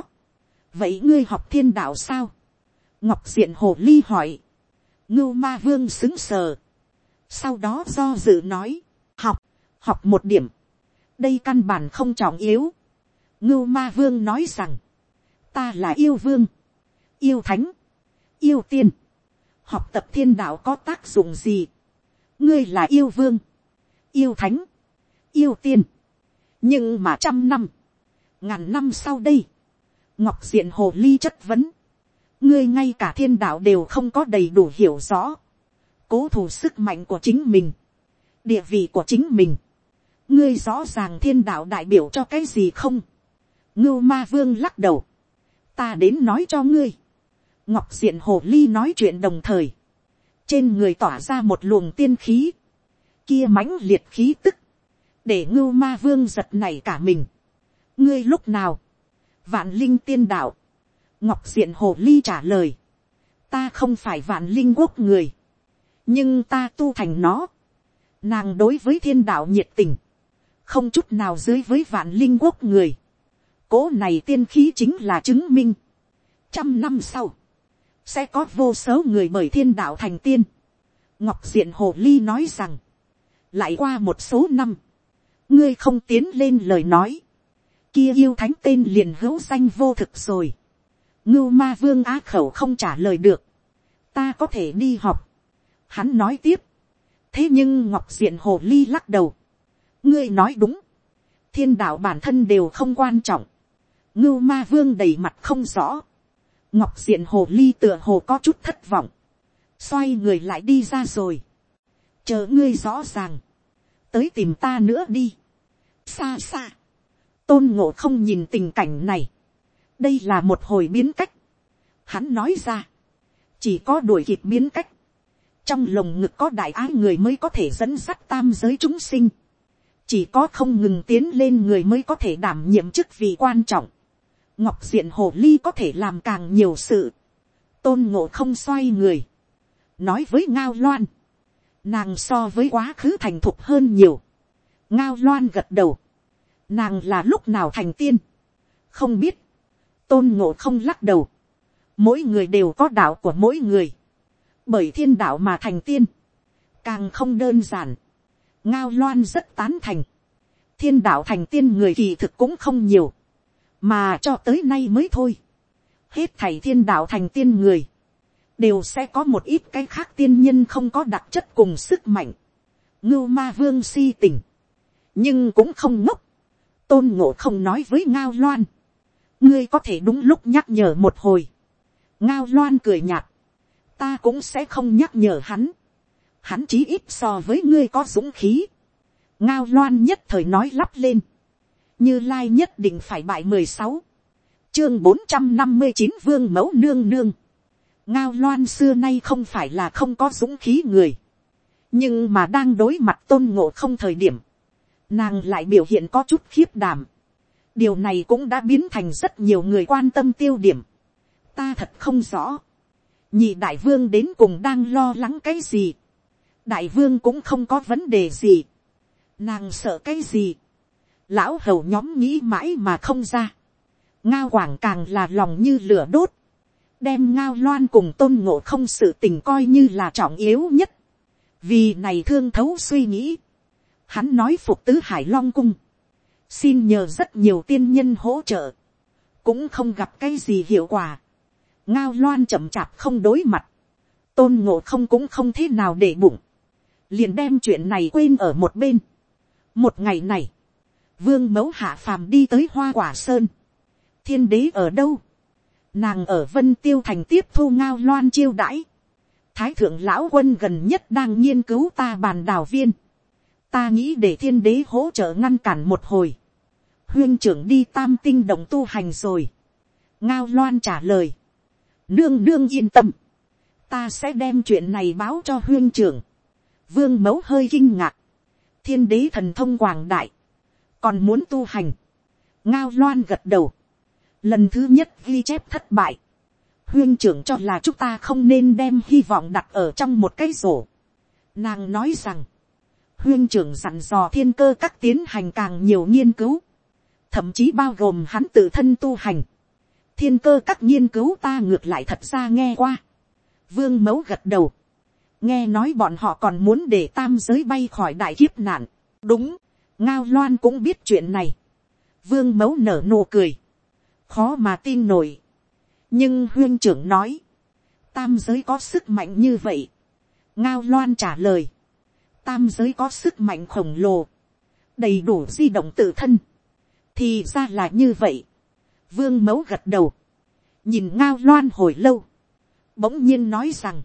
vậy ngươi học thiên đạo sao. ngọc diện hồ ly hỏi. ngưu ma vương xứng sờ. sau đó do dự nói. học, học một điểm. đây căn bản không trọng yếu. ngưu ma vương nói rằng. ta là yêu vương. yêu thánh. yêu tiên học tập thiên đạo có tác dụng gì. ngươi là yêu vương, yêu thánh, yêu tiên. nhưng mà trăm năm, ngàn năm sau đây, ngọc diện hồ ly chất vấn, ngươi ngay cả thiên đạo đều không có đầy đủ hiểu rõ, cố thủ sức mạnh của chính mình, địa vị của chính mình, ngươi rõ ràng thiên đạo đại biểu cho cái gì không, ngưu ma vương lắc đầu, ta đến nói cho ngươi, ngọc diện hồ ly nói chuyện đồng thời, trên người tỏa ra một luồng tiên khí, kia mãnh liệt khí tức, để ngưu ma vương giật này cả mình. ngươi lúc nào, vạn linh tiên đạo, ngọc diện hồ ly trả lời, ta không phải vạn linh quốc người, nhưng ta tu thành nó, nàng đối với thiên đạo nhiệt tình, không chút nào dưới với vạn linh quốc người, cố này tiên khí chính là chứng minh. trăm năm sau, sẽ có vô số người bởi thiên đạo thành tiên. ngọc diện hồ ly nói rằng, lại qua một số năm, ngươi không tiến lên lời nói, kia yêu thánh tên liền hữu danh vô thực rồi. ngưu ma vương á khẩu không trả lời được, ta có thể đi học. hắn nói tiếp, thế nhưng ngọc diện hồ ly lắc đầu, ngươi nói đúng, thiên đạo bản thân đều không quan trọng, ngưu ma vương đầy mặt không rõ, ngọc diện hồ ly tựa hồ có chút thất vọng, xoay người lại đi ra rồi, chờ ngươi rõ ràng, tới tìm ta nữa đi, xa xa, tôn ngộ không nhìn tình cảnh này, đây là một hồi biến cách, hắn nói ra, chỉ có đuổi kịp biến cách, trong lồng ngực có đại ái người mới có thể dẫn sắt tam giới chúng sinh, chỉ có không ngừng tiến lên người mới có thể đảm nhiệm chức vị quan trọng, ngọc diện hồ ly có thể làm càng nhiều sự, tôn ngộ không xoay người, nói với ngao loan, nàng so với quá khứ thành thục hơn nhiều, ngao loan gật đầu, nàng là lúc nào thành tiên, không biết, tôn ngộ không lắc đầu, mỗi người đều có đạo của mỗi người, bởi thiên đạo mà thành tiên, càng không đơn giản, ngao loan rất tán thành, thiên đạo thành tiên người kỳ thực cũng không nhiều, mà cho tới nay mới thôi, hết thầy thiên đạo thành tiên người, đều sẽ có một ít cái khác tiên nhân không có đặc chất cùng sức mạnh, ngưu ma vương si tình, nhưng cũng không ngốc, tôn ngộ không nói với ngao loan, ngươi có thể đúng lúc nhắc nhở một hồi, ngao loan cười nhạt, ta cũng sẽ không nhắc nhở hắn, hắn chí ít so với ngươi có dũng khí, ngao loan nhất thời nói lắp lên, như lai nhất định phải bại mười sáu, chương bốn trăm năm mươi chín vương mẫu nương nương, ngao loan xưa nay không phải là không có dũng khí người, nhưng mà đang đối mặt tôn ngộ không thời điểm, nàng lại biểu hiện có chút khiếp đảm. điều này cũng đã biến thành rất nhiều người quan tâm tiêu điểm. ta thật không rõ. nhị đại vương đến cùng đang lo lắng cái gì. đại vương cũng không có vấn đề gì. nàng sợ cái gì. lão hầu nhóm nghĩ mãi mà không ra. ngao quảng càng là lòng như lửa đốt. đem ngao loan cùng tôn ngộ không sự tình coi như là trọng yếu nhất. vì này thương thấu suy nghĩ Hắn nói phục tứ hải long cung. Xin nhờ rất nhiều tiên nhân hỗ trợ. Cũng không gặp cái gì hiệu quả. Ngao loan chậm chạp không đối mặt. Tôn ngộ không cũng không thế nào để bụng. Liền đem chuyện này quên ở một bên. Một ngày này. Vương mẫu hạ phàm đi tới hoa quả sơn. Thiên đế ở đâu? Nàng ở vân tiêu thành tiếp thu ngao loan chiêu đãi. Thái thượng lão quân gần nhất đang nghiên cứu ta bàn đào viên ta nghĩ để thiên đế hỗ trợ ngăn cản một hồi. huyên trưởng đi tam tinh động tu hành rồi. ngao loan trả lời. nương nương yên tâm. ta sẽ đem chuyện này báo cho huyên trưởng. vương mẫu hơi kinh ngạc. thiên đế thần thông quảng đại. còn muốn tu hành. ngao loan gật đầu. lần thứ nhất ghi chép thất bại. huyên trưởng cho là chúng ta không nên đem hy vọng đặt ở trong một cái rổ. nàng nói rằng, huyên trưởng dặn dò thiên cơ các tiến hành càng nhiều nghiên cứu, thậm chí bao gồm hắn tự thân tu hành. thiên cơ các nghiên cứu ta ngược lại thật ra nghe qua. vương mẫu gật đầu, nghe nói bọn họ còn muốn để tam giới bay khỏi đại kiếp nạn. đúng, ngao loan cũng biết chuyện này. vương mẫu nở nụ cười, khó mà tin nổi. nhưng huyên trưởng nói, tam giới có sức mạnh như vậy. ngao loan trả lời, tam giới có sức mạnh khổng lồ, đầy đủ di động tự thân, thì ra là như vậy. vương mẫu gật đầu, nhìn ngao loan hồi lâu, bỗng nhiên nói rằng,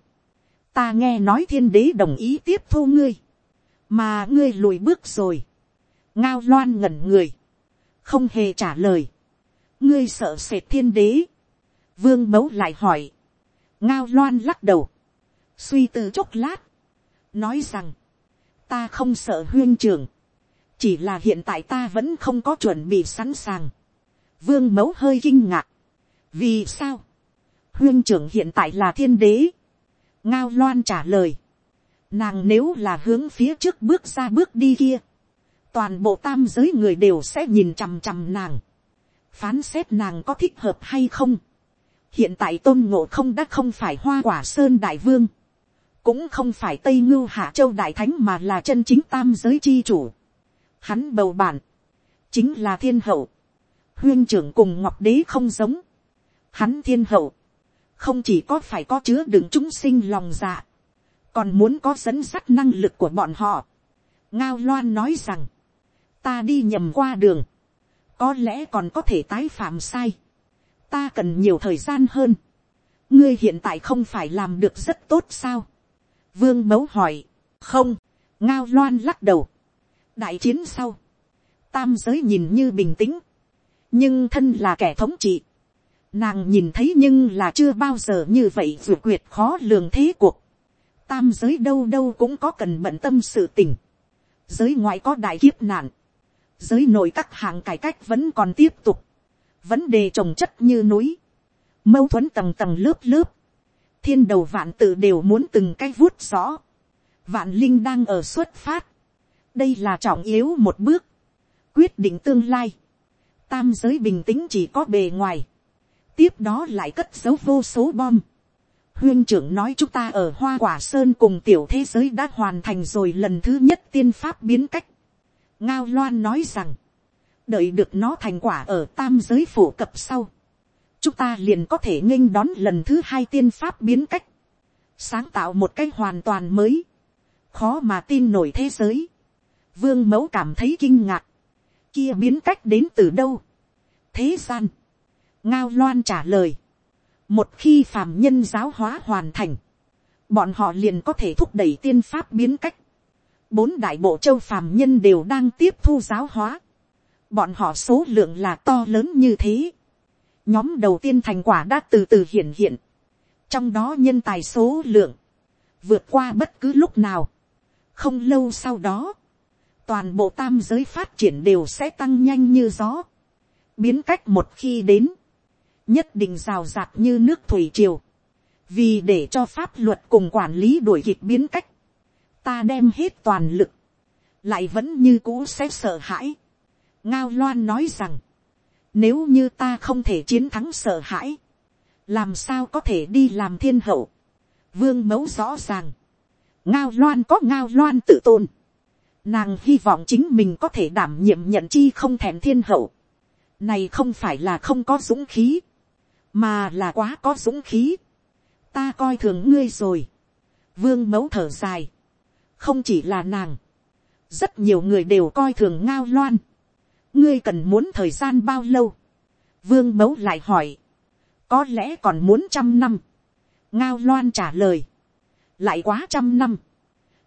ta nghe nói thiên đế đồng ý tiếp thu ngươi, mà ngươi lùi bước rồi, ngao loan ngẩn người, không hề trả lời, ngươi sợ sệt thiên đế, vương mẫu lại hỏi, ngao loan lắc đầu, suy tư chốc lát, nói rằng, ta không sợ huyên trưởng, chỉ là hiện tại ta vẫn không có chuẩn bị sẵn sàng. vương mẫu hơi kinh ngạc, vì sao, huyên trưởng hiện tại là thiên đế, ngao loan trả lời, nàng nếu là hướng phía trước bước ra bước đi kia, toàn bộ tam giới người đều sẽ nhìn chằm chằm nàng, phán xét nàng có thích hợp hay không. hiện tại tôn ngộ không đã không phải hoa quả sơn đại vương, cũng không phải tây ngưu hạ châu đại thánh mà là chân chính tam giới chi chủ. Hắn bầu bản, chính là thiên hậu, huyên trưởng cùng ngọc đế không giống. Hắn thiên hậu, không chỉ có phải có chứa đựng chúng sinh lòng dạ, còn muốn có dẫn sắt năng lực của bọn họ. ngao loan nói rằng, ta đi nhầm qua đường, có lẽ còn có thể tái phạm sai. ta cần nhiều thời gian hơn. ngươi hiện tại không phải làm được rất tốt sao Vương mẫu hỏi, không, ngao loan lắc đầu. Đại chiến sau, tam giới nhìn như bình tĩnh, nhưng thân là kẻ thống trị. Nàng nhìn thấy nhưng là chưa bao giờ như vậy dù quyệt khó lường thế cuộc. Tam giới đâu đâu cũng có cần bận tâm sự tình. Giới ngoại có đại kiếp nạn. Giới nội các hạng cải cách vẫn còn tiếp tục. Vấn đề trồng chất như núi. Mâu thuẫn tầng tầng lớp lớp thiên đầu vạn tự đều muốn từng cái vuốt rõ. vạn linh đang ở xuất phát. đây là trọng yếu một bước. quyết định tương lai. tam giới bình tĩnh chỉ có bề ngoài. tiếp đó lại cất giấu vô số bom. huyên trưởng nói chúng ta ở hoa quả sơn cùng tiểu thế giới đã hoàn thành rồi lần thứ nhất tiên pháp biến cách. ngao loan nói rằng, đợi được nó thành quả ở tam giới phổ cập sau chúng ta liền có thể nghênh đón lần thứ hai tiên pháp biến cách, sáng tạo một cái hoàn toàn mới, khó mà tin nổi thế giới. Vương mẫu cảm thấy kinh ngạc, kia biến cách đến từ đâu. thế gian, ngao loan trả lời, một khi phàm nhân giáo hóa hoàn thành, bọn họ liền có thể thúc đẩy tiên pháp biến cách. bốn đại bộ châu phàm nhân đều đang tiếp thu giáo hóa. bọn họ số lượng là to lớn như thế nhóm đầu tiên thành quả đã từ từ hiện hiện. trong đó nhân tài số lượng, vượt qua bất cứ lúc nào. không lâu sau đó, toàn bộ tam giới phát triển đều sẽ tăng nhanh như gió. biến cách một khi đến, nhất định rào rạt như nước thủy triều. vì để cho pháp luật cùng quản lý đuổi kịp biến cách, ta đem hết toàn lực, lại vẫn như cũ sẽ sợ hãi. ngao loan nói rằng, nếu như ta không thể chiến thắng sợ hãi, làm sao có thể đi làm thiên hậu. vương mẫu rõ ràng, ngao loan có ngao loan tự tôn. nàng hy vọng chính mình có thể đảm nhiệm nhận chi không thèm thiên hậu. này không phải là không có dũng khí, mà là quá có dũng khí. ta coi thường ngươi rồi. vương mẫu thở dài. không chỉ là nàng. rất nhiều người đều coi thường ngao loan ngươi cần muốn thời gian bao lâu. vương mẫu lại hỏi có lẽ còn muốn trăm năm. ngao loan trả lời, lại quá trăm năm.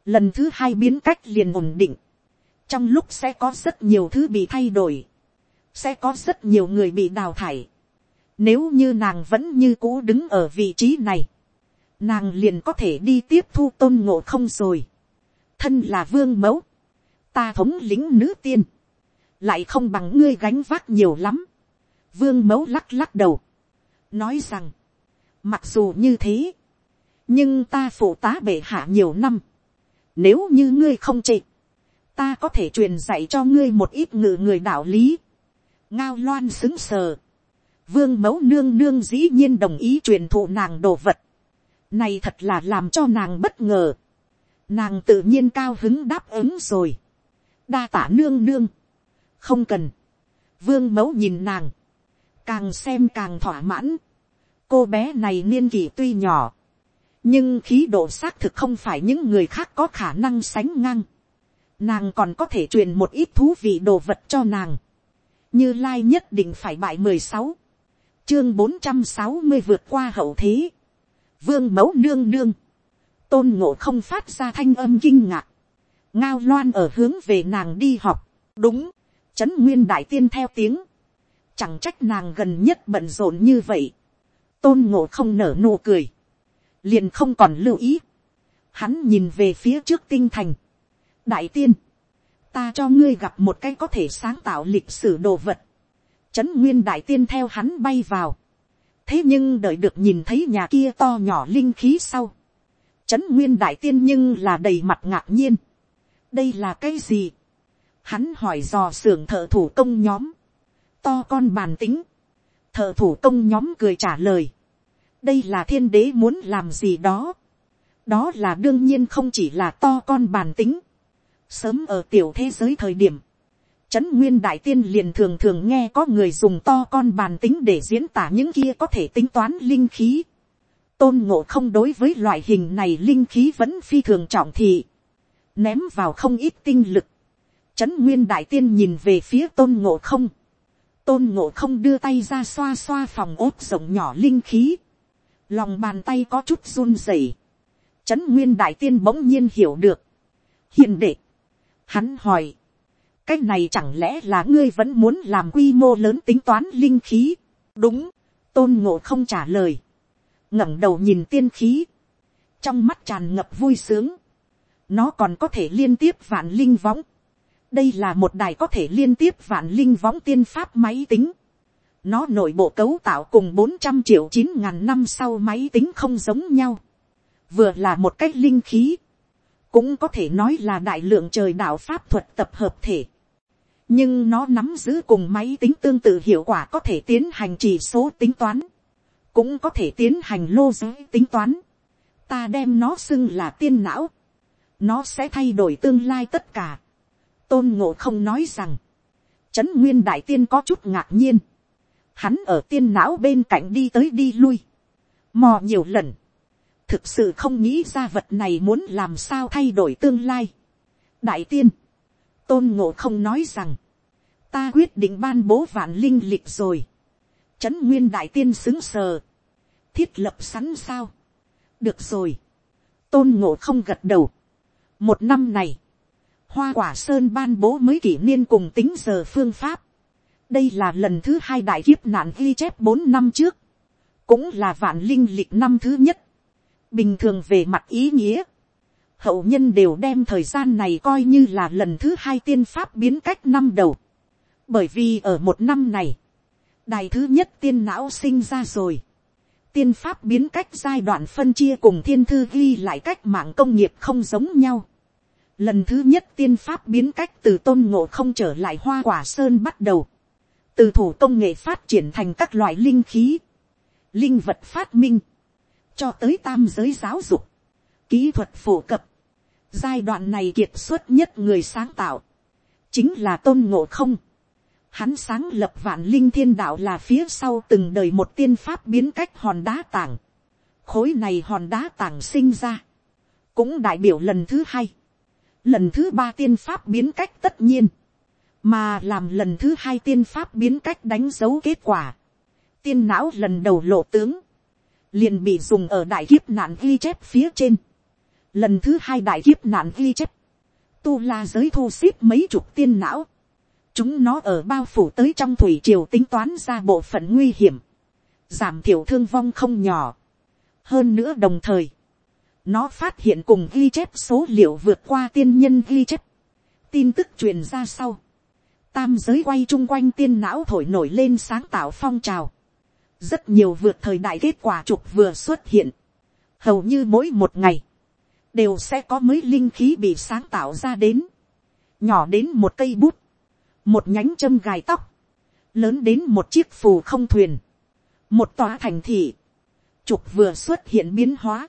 lần thứ hai biến cách liền ổn định. trong lúc sẽ có rất nhiều thứ bị thay đổi, sẽ có rất nhiều người bị đào thải. nếu như nàng vẫn như cũ đứng ở vị trí này, nàng liền có thể đi tiếp thu tôn ngộ không rồi. thân là vương mẫu, ta thống lính nữ tiên, lại không bằng ngươi gánh vác nhiều lắm. vương mẫu lắc lắc đầu, nói rằng, mặc dù như thế, nhưng ta phụ tá bệ hạ nhiều năm, nếu như ngươi không chịu, ta có thể truyền dạy cho ngươi một ít ngự người đạo lý, ngao loan xứng sờ, vương mẫu nương nương dĩ nhiên đồng ý truyền thụ nàng đồ vật, này thật là làm cho nàng bất ngờ, nàng tự nhiên cao hứng đáp ứng rồi, đa tả nương nương, không cần, vương mẫu nhìn nàng, càng xem càng thỏa mãn. cô bé này niên kỷ tuy nhỏ, nhưng khí độ xác thực không phải những người khác có khả năng sánh ngang. nàng còn có thể truyền một ít thú vị đồ vật cho nàng. như lai nhất định phải bại mười sáu, chương bốn trăm sáu mươi vượt qua hậu thế. vương mẫu nương nương, tôn ngộ không phát ra thanh âm kinh ngạc. ngao loan ở hướng về nàng đi học, đúng, trấn nguyên đại tiên theo tiếng Chẳng trách nàng gần nhất bận rộn như vậy. Tôn ngộ không nở nụ cười. Liền không còn lưu ý. Hắn nhìn về phía trước tinh thành. Đại tiên. Ta cho ngươi gặp một cái có thể sáng tạo lịch sử đồ vật. Trấn nguyên đại tiên theo hắn bay vào. Thế nhưng đợi được nhìn thấy nhà kia to nhỏ linh khí sau. Trấn nguyên đại tiên nhưng là đầy mặt ngạc nhiên. Đây là cái gì? Hắn hỏi dò xưởng thợ thủ công nhóm to con bàn tính, thợ thủ công nhóm cười trả lời, đây là thiên đế muốn làm gì đó, đó là đương nhiên không chỉ là to con bàn tính, sớm ở tiểu thế giới thời điểm, Trấn Nguyên Đại Tiên liền thường thường nghe có người dùng to con bàn tính để diễn tả những kia có thể tính toán linh khí. Tôn ngộ không đối với loại hình này linh khí vẫn phi thường trọng thị. Ném vào không ít tinh lực. Trấn Nguyên Đại Tiên nhìn về phía tôn ngộ không. tôn ngộ không đưa tay ra xoa xoa phòng ốt rộng nhỏ linh khí, lòng bàn tay có chút run rẩy, trấn nguyên đại tiên bỗng nhiên hiểu được, hiền đệ, hắn hỏi, cái này chẳng lẽ là ngươi vẫn muốn làm quy mô lớn tính toán linh khí, đúng, tôn ngộ không trả lời, ngẩng đầu nhìn tiên khí, trong mắt tràn ngập vui sướng, nó còn có thể liên tiếp vạn linh võng, đây là một đài có thể liên tiếp vạn linh võng tiên pháp máy tính. Nó nội bộ cấu tạo cùng bốn trăm triệu chín ngàn năm sau máy tính không giống nhau. Vừa là một cách linh khí. Cũng có thể nói là đại lượng trời đạo pháp thuật tập hợp thể. Nhưng nó nắm giữ cùng máy tính tương tự hiệu quả có thể tiến hành chỉ số tính toán. Cũng có thể tiến hành lô giới tính toán. Ta đem nó xưng là tiên não. Nó sẽ thay đổi tương lai tất cả tôn ngộ không nói rằng, trấn nguyên đại tiên có chút ngạc nhiên, hắn ở tiên não bên cạnh đi tới đi lui, mò nhiều lần, thực sự không nghĩ ra vật này muốn làm sao thay đổi tương lai. đại tiên, tôn ngộ không nói rằng, ta quyết định ban bố vạn linh lịch rồi, trấn nguyên đại tiên xứng sờ, thiết lập sẵn sao, được rồi, tôn ngộ không gật đầu, một năm này, hoa quả sơn ban bố mới kỷ niên cùng tính giờ phương pháp. đây là lần thứ hai đại kiếp nạn ghi chép bốn năm trước. cũng là vạn linh lịch năm thứ nhất, bình thường về mặt ý nghĩa, hậu nhân đều đem thời gian này coi như là lần thứ hai tiên pháp biến cách năm đầu, bởi vì ở một năm này, đài thứ nhất tiên não sinh ra rồi, tiên pháp biến cách giai đoạn phân chia cùng thiên thư ghi lại cách mạng công nghiệp không giống nhau. Lần thứ nhất tiên pháp biến cách từ tôn ngộ không trở lại hoa quả sơn bắt đầu. Từ thủ công nghệ phát triển thành các loại linh khí, linh vật phát minh, cho tới tam giới giáo dục, kỹ thuật phổ cập. Giai đoạn này kiệt xuất nhất người sáng tạo, chính là tôn ngộ không. Hắn sáng lập vạn linh thiên đạo là phía sau từng đời một tiên pháp biến cách hòn đá tảng. khối này hòn đá tảng sinh ra, cũng đại biểu lần thứ hai, lần thứ ba tiên pháp biến cách tất nhiên, mà làm lần thứ hai tiên pháp biến cách đánh dấu kết quả, tiên não lần đầu lộ tướng, liền bị dùng ở đại kiếp nạn ghi chép phía trên, lần thứ hai đại kiếp nạn ghi chép, tu la giới thu xếp mấy chục tiên não, chúng nó ở bao phủ tới trong thủy triều tính toán ra bộ phận nguy hiểm, giảm thiểu thương vong không nhỏ. hơn nữa đồng thời, nó phát hiện cùng ghi chép số liệu vượt qua tiên nhân ghi chép, tin tức truyền ra sau, tam giới quay chung quanh tiên não thổi nổi lên sáng tạo phong trào, rất nhiều vượt thời đại kết quả trục vừa xuất hiện, hầu như mỗi một ngày, đều sẽ có mới linh khí bị sáng tạo ra đến, nhỏ đến một cây bút, một nhánh châm gài tóc, lớn đến một chiếc phù không thuyền, một tòa thành thị, trục vừa xuất hiện biến hóa,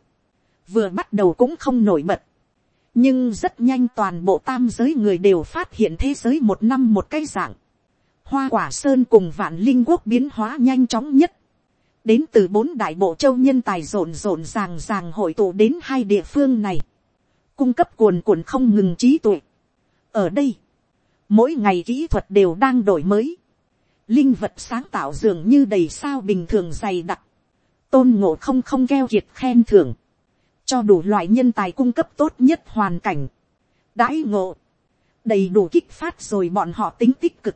vừa bắt đầu cũng không nổi bật, nhưng rất nhanh toàn bộ tam giới người đều phát hiện thế giới một năm một cái dạng, hoa quả sơn cùng vạn linh quốc biến hóa nhanh chóng nhất, đến từ bốn đại bộ châu nhân tài rộn rộn ràng ràng hội tụ đến hai địa phương này, cung cấp cuồn cuộn không ngừng trí tuệ. ở đây, mỗi ngày kỹ thuật đều đang đổi mới, linh vật sáng tạo dường như đầy sao bình thường dày đặc, tôn ngộ không không keo kiệt khen thưởng, cho đủ loại nhân tài cung cấp tốt nhất hoàn cảnh, đãi ngộ, đầy đủ kích phát rồi bọn họ tính tích cực,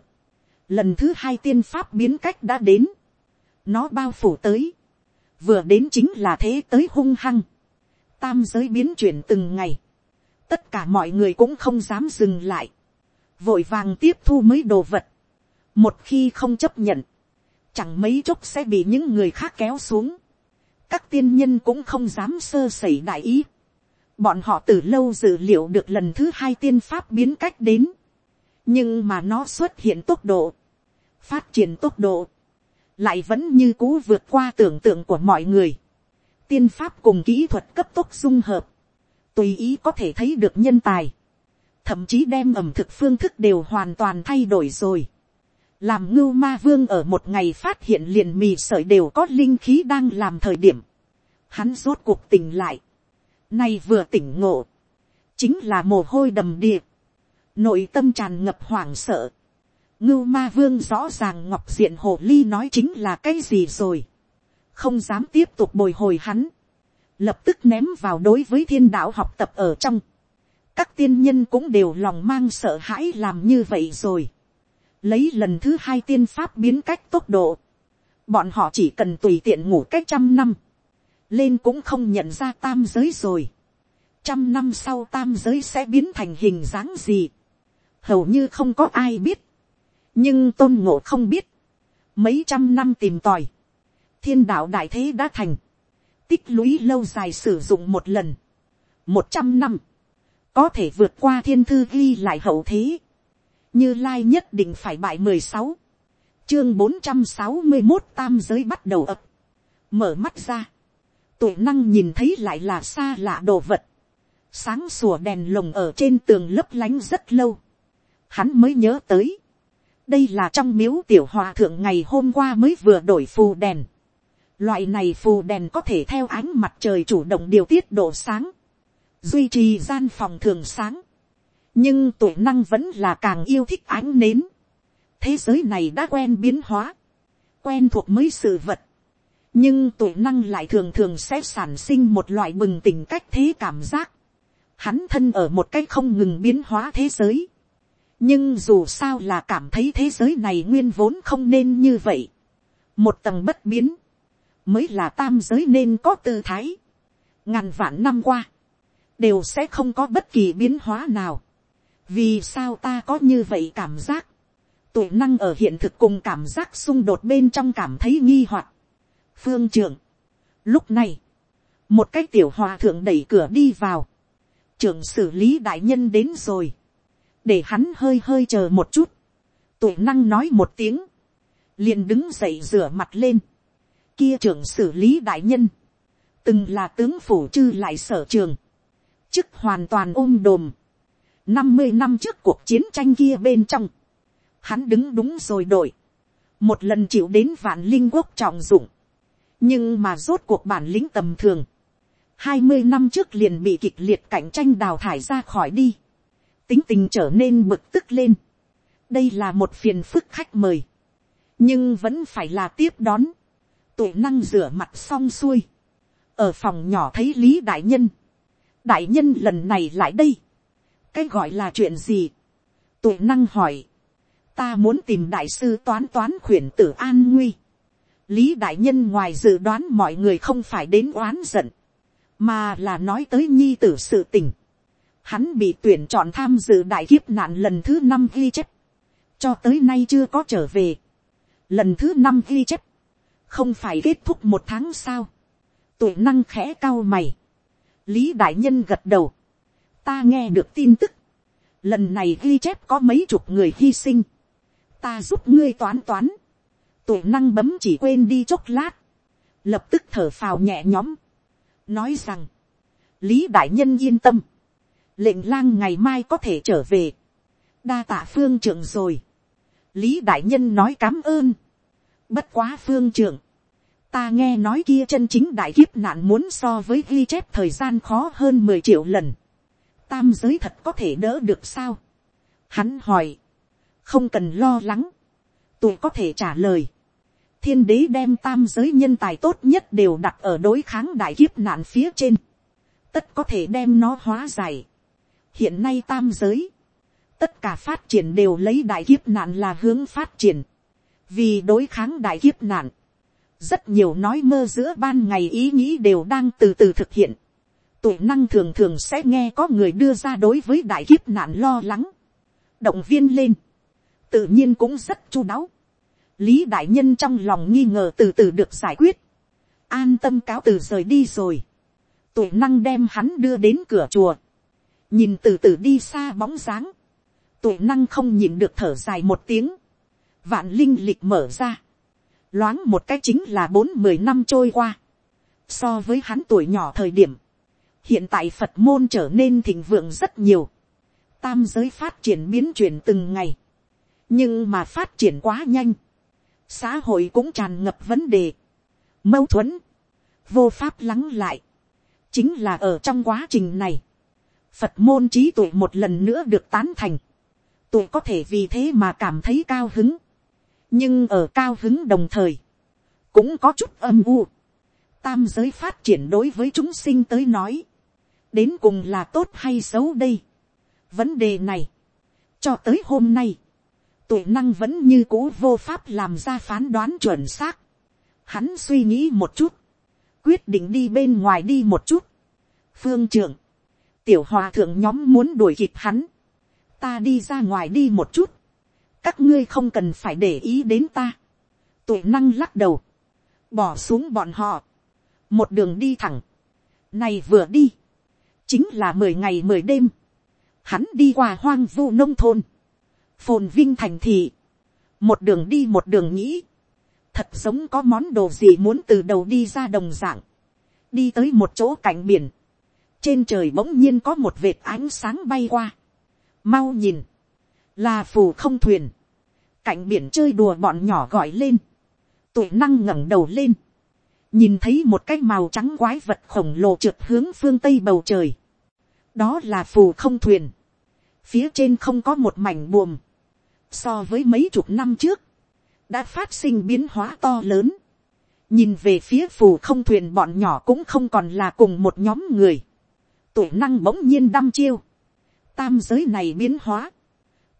lần thứ hai tiên pháp biến cách đã đến, nó bao phủ tới, vừa đến chính là thế tới hung hăng, tam giới biến chuyển từng ngày, tất cả mọi người cũng không dám dừng lại, vội vàng tiếp thu mấy đồ vật, một khi không chấp nhận, chẳng mấy chốc sẽ bị những người khác kéo xuống, các tiên nhân cũng không dám sơ sẩy đại ý, bọn họ từ lâu dự liệu được lần thứ hai tiên pháp biến cách đến, nhưng mà nó xuất hiện tốc độ, phát triển tốc độ, lại vẫn như cú vượt qua tưởng tượng của mọi người. tiên pháp cùng kỹ thuật cấp tốc dung hợp, tùy ý có thể thấy được nhân tài, thậm chí đem ẩm thực phương thức đều hoàn toàn thay đổi rồi làm ngưu ma vương ở một ngày phát hiện liền mì sợi đều có linh khí đang làm thời điểm. hắn rốt cuộc tỉnh lại. nay vừa tỉnh ngộ. chính là mồ hôi đầm đìa. nội tâm tràn ngập hoảng sợ. ngưu ma vương rõ ràng ngọc diện hồ ly nói chính là cái gì rồi. không dám tiếp tục bồi hồi hắn. lập tức ném vào đối với thiên đạo học tập ở trong các tiên nhân cũng đều lòng mang sợ hãi làm như vậy rồi lấy lần thứ hai tiên pháp biến cách tốc độ, bọn họ chỉ cần tùy tiện ngủ cách trăm năm, lên cũng không nhận ra tam giới rồi. trăm năm sau tam giới sẽ biến thành hình dáng gì, hầu như không có ai biết, nhưng tôn ngộ không biết, mấy trăm năm tìm tòi, thiên đạo đại thế đã thành, tích lũy lâu dài sử dụng một lần, một trăm năm, có thể vượt qua thiên thư ghi lại hậu thế, như lai nhất định phải bại mười sáu, chương bốn trăm sáu mươi một tam giới bắt đầu ập, mở mắt ra, tụi năng nhìn thấy lại là xa lạ đồ vật, sáng sủa đèn lồng ở trên tường lấp lánh rất lâu, hắn mới nhớ tới, đây là trong miếu tiểu hòa thượng ngày hôm qua mới vừa đổi phù đèn, loại này phù đèn có thể theo ánh mặt trời chủ động điều tiết độ sáng, duy trì gian phòng thường sáng, nhưng tuổi năng vẫn là càng yêu thích ánh nến. thế giới này đã quen biến hóa, quen thuộc mới sự vật, nhưng tuổi năng lại thường thường sẽ sản sinh một loại bừng tỉnh cách thế cảm giác. Hắn thân ở một cách không ngừng biến hóa thế giới. nhưng dù sao là cảm thấy thế giới này nguyên vốn không nên như vậy. một tầng bất biến, mới là tam giới nên có tư thái. ngàn vạn năm qua, đều sẽ không có bất kỳ biến hóa nào vì sao ta có như vậy cảm giác, tuổi năng ở hiện thực cùng cảm giác xung đột bên trong cảm thấy nghi hoặc. phương trưởng, lúc này, một cái tiểu hòa thượng đẩy cửa đi vào, trưởng xử lý đại nhân đến rồi, để hắn hơi hơi chờ một chút, tuổi năng nói một tiếng, liền đứng dậy rửa mặt lên, kia trưởng xử lý đại nhân, từng là tướng phủ chư lại sở trường, chức hoàn toàn ôm đồm, năm mươi năm trước cuộc chiến tranh kia bên trong, hắn đứng đúng rồi đổi một lần chịu đến vạn linh quốc trọng dụng, nhưng mà rốt cuộc bản lĩnh tầm thường, hai mươi năm trước liền bị kịch liệt cạnh tranh đào thải ra khỏi đi, tính tình trở nên bực tức lên, đây là một phiền phức khách mời, nhưng vẫn phải là tiếp đón, tuổi năng rửa mặt xong xuôi, ở phòng nhỏ thấy lý đại nhân, đại nhân lần này lại đây, cái gọi là chuyện gì, tuổi năng hỏi, ta muốn tìm đại sư toán toán khuyển tử an nguy, lý đại nhân ngoài dự đoán mọi người không phải đến oán giận, mà là nói tới nhi tử sự tình, hắn bị tuyển chọn tham dự đại kiếp nạn lần thứ năm ghi chép, cho tới nay chưa có trở về, lần thứ năm ghi chép, không phải kết thúc một tháng sao, tuổi năng khẽ cao mày, lý đại nhân gật đầu, ta nghe được tin tức, lần này ghi chép có mấy chục người hy sinh, ta giúp ngươi toán toán, tuổi năng bấm chỉ quên đi chốc lát, lập tức thở phào nhẹ nhõm, nói rằng, lý đại nhân yên tâm, lệnh lang ngày mai có thể trở về, đa tạ phương trưởng rồi, lý đại nhân nói cám ơn, bất quá phương trưởng, ta nghe nói kia chân chính đại kiếp nạn muốn so với ghi chép thời gian khó hơn mười triệu lần, tam giới thật có thể đỡ được sao, hắn hỏi, không cần lo lắng, tôi có thể trả lời, thiên đế đem tam giới nhân tài tốt nhất đều đặt ở đối kháng đại kiếp nạn phía trên, tất có thể đem nó hóa giải. hiện nay tam giới, tất cả phát triển đều lấy đại kiếp nạn là hướng phát triển, vì đối kháng đại kiếp nạn, rất nhiều nói mơ giữa ban ngày ý nghĩ đều đang từ từ thực hiện tuổi năng thường thường sẽ nghe có người đưa ra đối với đại kiếp nạn lo lắng, động viên lên, tự nhiên cũng rất chu đáo. lý đại nhân trong lòng nghi ngờ từ từ được giải quyết, an tâm cáo từ rời đi rồi, tuổi năng đem hắn đưa đến cửa chùa, nhìn từ từ đi xa bóng dáng, tuổi năng không nhìn được thở dài một tiếng, vạn linh lịch mở ra, loáng một cách chính là bốn mười năm trôi qua, so với hắn tuổi nhỏ thời điểm, hiện tại phật môn trở nên thịnh vượng rất nhiều, tam giới phát triển biến chuyển từng ngày, nhưng mà phát triển quá nhanh, xã hội cũng tràn ngập vấn đề, mâu thuẫn, vô pháp lắng lại, chính là ở trong quá trình này, phật môn trí tuệ một lần nữa được tán thành, tuệ có thể vì thế mà cảm thấy cao hứng, nhưng ở cao hứng đồng thời, cũng có chút âm u, tam giới phát triển đối với chúng sinh tới nói, đến cùng là tốt hay xấu đây. Vấn đề này, cho tới hôm nay, tuổi năng vẫn như cũ vô pháp làm ra phán đoán chuẩn xác. Hắn suy nghĩ một chút, quyết định đi bên ngoài đi một chút. Phương trưởng, tiểu hòa thượng nhóm muốn đuổi kịp hắn. Ta đi ra ngoài đi một chút. Các ngươi không cần phải để ý đến ta. Tuổi năng lắc đầu. Bỏ xuống bọn họ. Một đường đi thẳng. Này vừa đi. Chính là mười ngày mười đêm. Hắn đi qua hoang vu nông thôn. Phồn vinh thành thị, một đường đi một đường nghĩ, thật giống có món đồ gì muốn từ đầu đi ra đồng dạng, đi tới một chỗ cạnh biển, trên trời bỗng nhiên có một vệt ánh sáng bay qua, mau nhìn, là phù không thuyền, cạnh biển chơi đùa bọn nhỏ gọi lên, tuổi năng ngẩng đầu lên, nhìn thấy một cái màu trắng quái vật khổng lồ trượt hướng phương tây bầu trời, đó là phù không thuyền, phía trên không có một mảnh buồm, so với mấy chục năm trước, đã phát sinh biến hóa to lớn. nhìn về phía phù không thuyền bọn nhỏ cũng không còn là cùng một nhóm người. tuổi năng bỗng nhiên đăm chiêu. tam giới này biến hóa.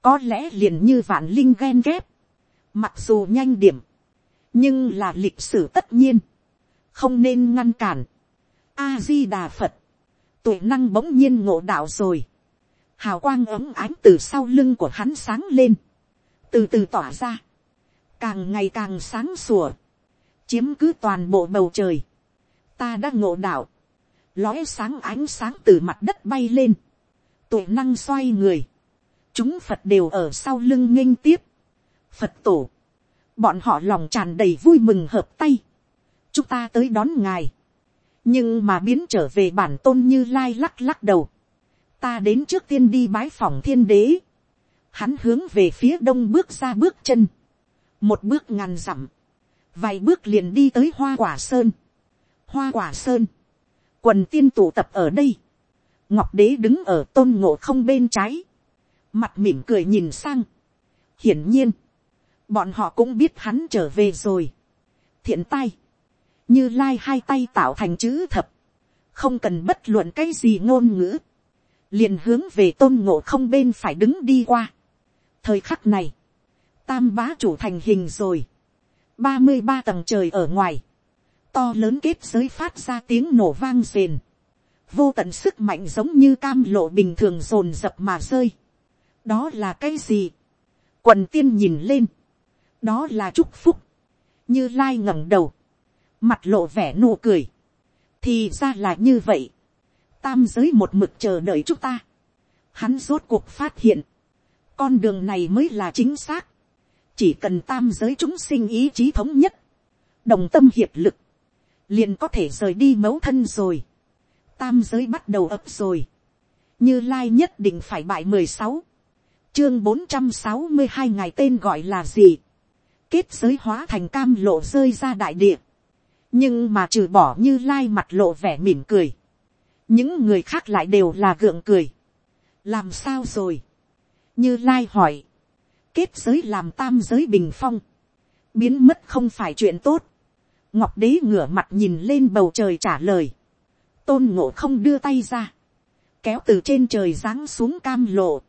có lẽ liền như vạn linh ghen ghép. mặc dù nhanh điểm, nhưng là lịch sử tất nhiên không nên ngăn cản, a di đà phật, tuệ năng bỗng nhiên ngộ đạo rồi, hào quang ấm ánh từ sau lưng của hắn sáng lên, từ từ tỏa ra, càng ngày càng sáng sủa, chiếm cứ toàn bộ bầu trời, ta đã ngộ đạo, lóe sáng ánh sáng từ mặt đất bay lên, tuệ năng xoay người, chúng phật đều ở sau lưng nghênh tiếp, phật tổ, bọn họ lòng tràn đầy vui mừng hợp tay, chúng ta tới đón ngài, nhưng mà biến trở về bản tôn như lai lắc lắc đầu, ta đến trước tiên đi bái phòng thiên đế, hắn hướng về phía đông bước ra bước chân, một bước ngàn dặm, vài bước liền đi tới hoa quả sơn, hoa quả sơn, quần tiên tụ tập ở đây, ngọc đế đứng ở tôn ngộ không bên trái, mặt mỉm cười nhìn sang, hiển nhiên, bọn họ cũng biết hắn trở về rồi, thiện tay, như lai hai tay tạo thành chữ thập, không cần bất luận cái gì ngôn ngữ, liền hướng về tôn ngộ không bên phải đứng đi qua. thời khắc này, tam bá chủ thành hình rồi, ba mươi ba tầng trời ở ngoài, to lớn kết giới phát ra tiếng nổ vang rền, vô tận sức mạnh giống như cam lộ bình thường rồn rập mà rơi. đó là cái gì, quần tiên nhìn lên, đó là chúc phúc, như lai ngẩng đầu, mặt lộ vẻ nụ cười, thì ra là như vậy, tam giới một mực chờ đợi chúng ta, hắn rốt cuộc phát hiện, con đường này mới là chính xác, chỉ cần tam giới chúng sinh ý chí thống nhất, đồng tâm hiệp lực, liền có thể rời đi mẫu thân rồi, tam giới bắt đầu ấp rồi, như lai nhất định phải bại mười sáu, chương bốn trăm sáu mươi hai ngày tên gọi là gì, kết giới hóa thành cam lộ rơi ra đại địa, nhưng mà trừ bỏ như lai mặt lộ vẻ mỉm cười, những người khác lại đều là gượng cười, làm sao rồi, như lai hỏi, kết giới làm tam giới bình phong, biến mất không phải chuyện tốt, ngọc đế ngửa mặt nhìn lên bầu trời trả lời, tôn ngộ không đưa tay ra, kéo từ trên trời giáng xuống cam lộ,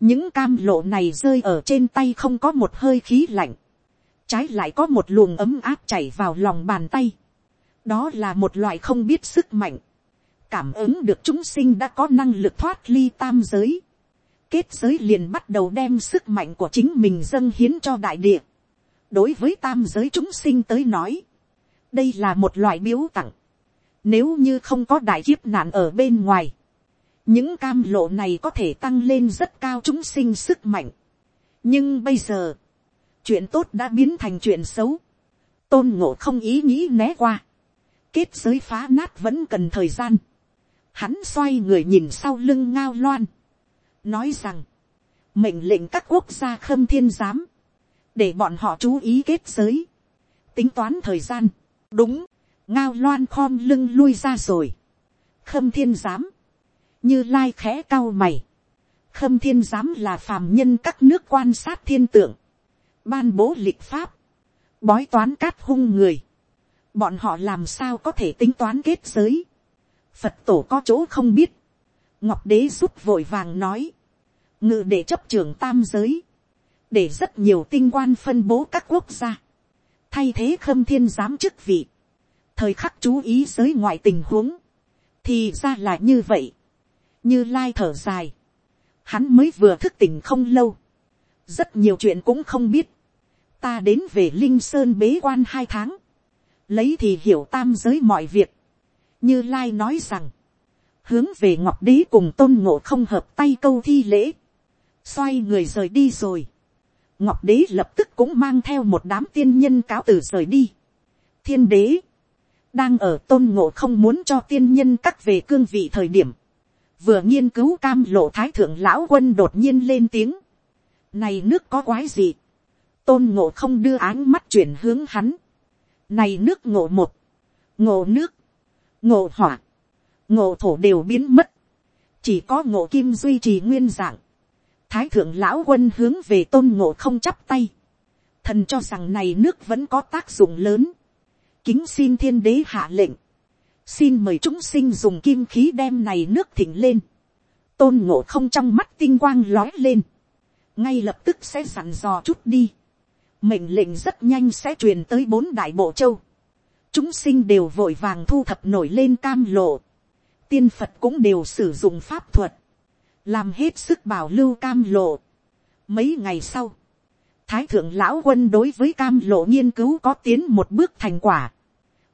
những cam lộ này rơi ở trên tay không có một hơi khí lạnh, trái lại có một luồng ấm áp chảy vào lòng bàn tay. đó là một loại không biết sức mạnh, cảm ứng được chúng sinh đã có năng lực thoát ly tam giới. kết giới liền bắt đầu đem sức mạnh của chính mình dâng hiến cho đại địa. đối với tam giới chúng sinh tới nói, đây là một loại biếu tặng. nếu như không có đại kiếp nạn ở bên ngoài, những cam lộ này có thể tăng lên rất cao chúng sinh sức mạnh. nhưng bây giờ, chuyện tốt đã biến thành chuyện xấu, tôn ngộ không ý nghĩ né qua, kết giới phá nát vẫn cần thời gian, hắn xoay người nhìn sau lưng ngao loan, nói rằng, mệnh lệnh các quốc gia khâm thiên giám, để bọn họ chú ý kết giới, tính toán thời gian, đúng, ngao loan khom lưng lui ra rồi, khâm thiên giám, như lai khẽ cao mày, khâm thiên giám là phàm nhân các nước quan sát thiên tượng, ban bố lịch pháp, bói toán cát hung người, bọn họ làm sao có thể tính toán kết giới, phật tổ có chỗ không biết, ngọc đế rút vội vàng nói, ngự để chấp trường tam giới, để rất nhiều tinh quan phân bố các quốc gia, thay thế khâm thiên giám chức vị, thời khắc chú ý giới ngoại tình huống, thì ra là như vậy, như lai thở dài, hắn mới vừa thức tỉnh không lâu, rất nhiều chuyện cũng không biết, ta đến về linh sơn bế quan hai tháng, lấy thì hiểu tam giới mọi việc, như lai nói rằng, hướng về ngọc đế cùng tôn ngộ không hợp tay câu thi lễ, xoay người rời đi rồi, ngọc đế lập tức cũng mang theo một đám tiên nhân cáo từ rời đi, thiên đế, đang ở tôn ngộ không muốn cho tiên nhân cắt về cương vị thời điểm, vừa nghiên cứu cam lộ thái thượng lão quân đột nhiên lên tiếng, này nước có quái gì, tôn ngộ không đưa áng mắt chuyển hướng hắn, này nước ngộ một, ngộ nước, ngộ hỏa, ngộ thổ đều biến mất, chỉ có ngộ kim duy trì nguyên dạng, thái thượng lão quân hướng về tôn ngộ không chắp tay, thần cho rằng này nước vẫn có tác dụng lớn, kính xin thiên đế hạ lệnh, xin mời chúng sinh dùng kim khí đem này nước thỉnh lên, tôn ngộ không trong mắt tinh quang lói lên, ngay lập tức sẽ sẵn dò chút đi, mệnh lệnh rất nhanh sẽ truyền tới bốn đại bộ châu, chúng sinh đều vội vàng thu thập nổi lên cam lộ, tiên phật cũng đều sử dụng pháp thuật, làm hết sức bảo lưu cam lộ. Mấy ngày sau, thái thượng lão quân đối với cam lộ nghiên cứu có tiến một bước thành quả.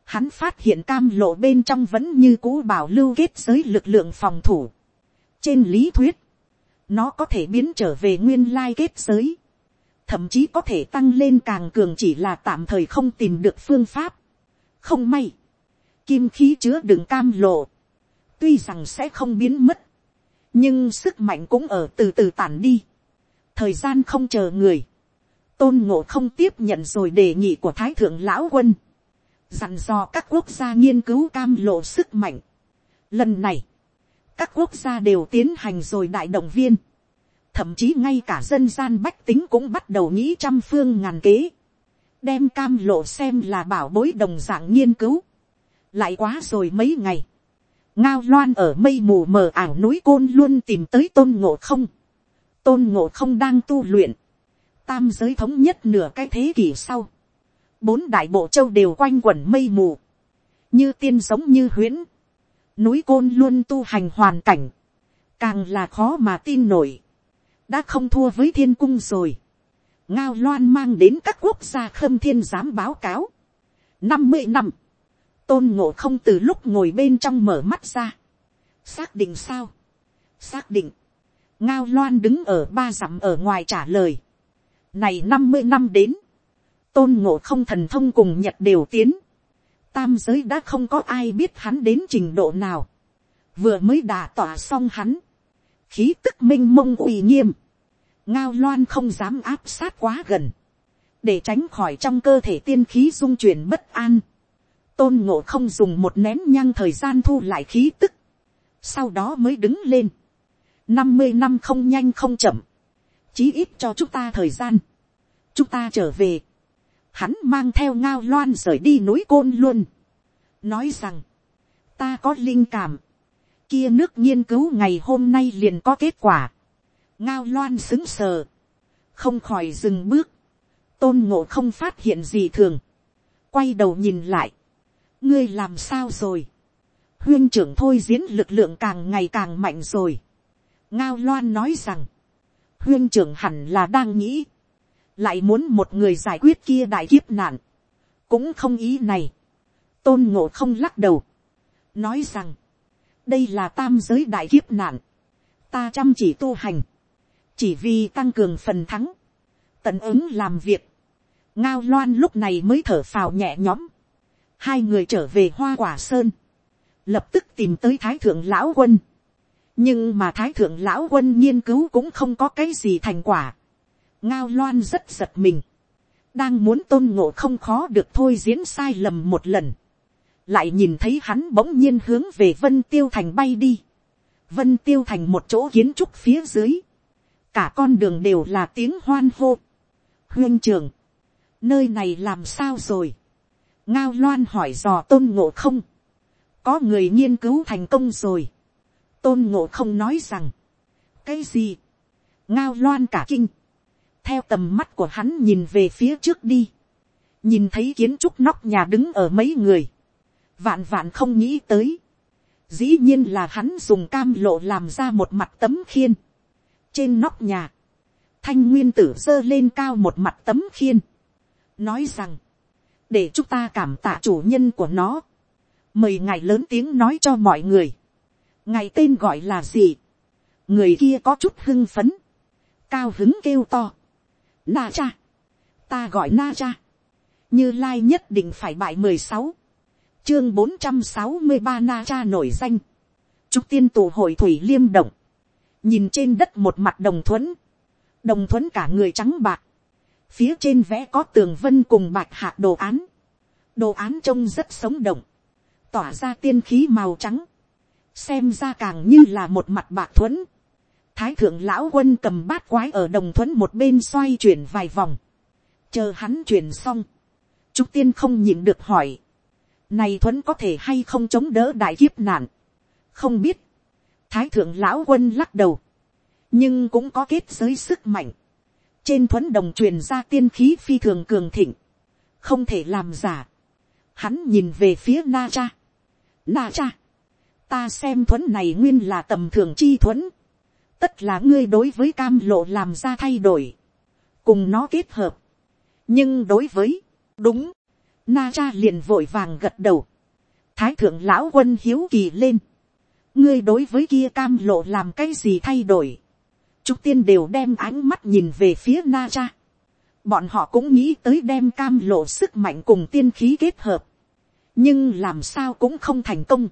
Hắn phát hiện cam lộ bên trong vẫn như cũ bảo lưu kết giới lực lượng phòng thủ. Trên lý thuyết, nó có thể biến trở về nguyên lai kết giới. Thậm chí có thể tăng lên càng cường chỉ là tạm thời không tìm được phương pháp. Không may. Kim khí chứa đựng cam lộ. Tuy rằng sẽ không biến mất. Nhưng sức mạnh cũng ở từ từ tản đi. Thời gian không chờ người. Tôn ngộ không tiếp nhận rồi đề nghị của Thái Thượng Lão Quân. Dặn dò các quốc gia nghiên cứu cam lộ sức mạnh. Lần này các quốc gia đều tiến hành rồi đại động viên. Thậm chí ngay cả dân gian bách tính cũng bắt đầu nghĩ trăm phương ngàn kế. Đem cam lộ xem là bảo bối đồng dạng nghiên cứu. Lại quá rồi mấy ngày. Ngao loan ở mây mù mờ ảo núi côn luôn tìm tới tôn ngộ không. Tôn ngộ không đang tu luyện. Tam giới thống nhất nửa cái thế kỷ sau. Bốn đại bộ châu đều quanh quẩn mây mù. Như tiên giống như huyễn núi côn luôn tu hành hoàn cảnh, càng là khó mà tin nổi, đã không thua với thiên cung rồi. ngao loan mang đến các quốc gia khâm thiên giám báo cáo. năm mươi năm, tôn ngộ không từ lúc ngồi bên trong mở mắt ra. xác định sao, xác định, ngao loan đứng ở ba dặm ở ngoài trả lời. này năm mươi năm đến, tôn ngộ không thần thông cùng nhật đều tiến tam giới đã không có ai biết hắn đến trình độ nào, vừa mới đà tỏa xong hắn, khí tức m i n h mông uy nghiêm, ngao loan không dám áp sát quá gần, để tránh khỏi trong cơ thể tiên khí dung chuyển bất an, tôn ngộ không dùng một nén nhang thời gian thu lại khí tức, sau đó mới đứng lên, năm mươi năm không nhanh không chậm, chí ít cho chúng ta thời gian, chúng ta trở về, hắn mang theo ngao loan rời đi núi côn luôn, nói rằng, ta có linh cảm, kia nước nghiên cứu ngày hôm nay liền có kết quả, ngao loan xứng sờ, không khỏi dừng bước, tôn ngộ không phát hiện gì thường, quay đầu nhìn lại, ngươi làm sao rồi, huyên trưởng thôi diễn lực lượng càng ngày càng mạnh rồi, ngao loan nói rằng, huyên trưởng hẳn là đang nghĩ, lại muốn một người giải quyết kia đại kiếp nạn, cũng không ý này, tôn ngộ không lắc đầu, nói rằng, đây là tam giới đại kiếp nạn, ta chăm chỉ tu hành, chỉ vì tăng cường phần thắng, tận ứng làm việc, ngao loan lúc này mới thở phào nhẹ nhõm, hai người trở về hoa quả sơn, lập tức tìm tới thái thượng lão quân, nhưng mà thái thượng lão quân nghiên cứu cũng không có cái gì thành quả, ngao loan rất giật mình, đang muốn tôn ngộ không khó được thôi diễn sai lầm một lần, lại nhìn thấy hắn bỗng nhiên hướng về vân tiêu thành bay đi, vân tiêu thành một chỗ kiến trúc phía dưới, cả con đường đều là tiếng hoan hô, huyên trường, nơi này làm sao rồi, ngao loan hỏi dò tôn ngộ không, có người nghiên cứu thành công rồi, tôn ngộ không nói rằng, cái gì, ngao loan cả kinh, theo tầm mắt của hắn nhìn về phía trước đi, nhìn thấy kiến trúc nóc nhà đứng ở mấy người, vạn vạn không nghĩ tới, dĩ nhiên là hắn dùng cam lộ làm ra một mặt tấm khiên, trên nóc nhà, thanh nguyên tử giơ lên cao một mặt tấm khiên, nói rằng, để chúng ta cảm tạ chủ nhân của nó, mời ngài lớn tiếng nói cho mọi người, ngài tên gọi là gì, người kia có chút hưng phấn, cao hứng kêu to, Na cha. Ta gọi Na cha. Như Lai nhất định phải bại mười sáu Chương bốn trăm sáu mươi ba Na cha nổi danh. Trúc tiên tụ hội thủy liêm động. Nhìn trên đất một mặt đồng thuẫn. Đồng thuẫn cả người trắng bạc. Phía trên vẽ có tường vân cùng bạch hạ đồ án. Đồ án trông rất sống động. Tỏa ra tiên khí màu trắng. Xem ra càng như là một mặt bạc thuẫn thái thượng lão quân cầm bát quái ở đồng thuẫn một bên xoay chuyển vài vòng, chờ hắn chuyển xong, trúc tiên không nhìn được hỏi, này thuẫn có thể hay không chống đỡ đại kiếp nạn, không biết, thái thượng lão quân lắc đầu, nhưng cũng có kết giới sức mạnh, trên thuẫn đồng truyền ra tiên khí phi thường cường thịnh, không thể làm giả, Hắn nhìn về phía na cha. Na cha. Ta xem thuẫn này nguyên là tầm thường chi thuẫn. Tất là ngươi đối với cam lộ làm ra thay đổi. Cùng nó kết hợp. Nhưng đối với. Đúng. Na cha liền vội vàng gật đầu. Thái thượng lão quân hiếu kỳ lên. Ngươi đối với kia cam lộ làm cái gì thay đổi. chúng tiên đều đem ánh mắt nhìn về phía na cha. Bọn họ cũng nghĩ tới đem cam lộ sức mạnh cùng tiên khí kết hợp. Nhưng làm sao cũng không thành công.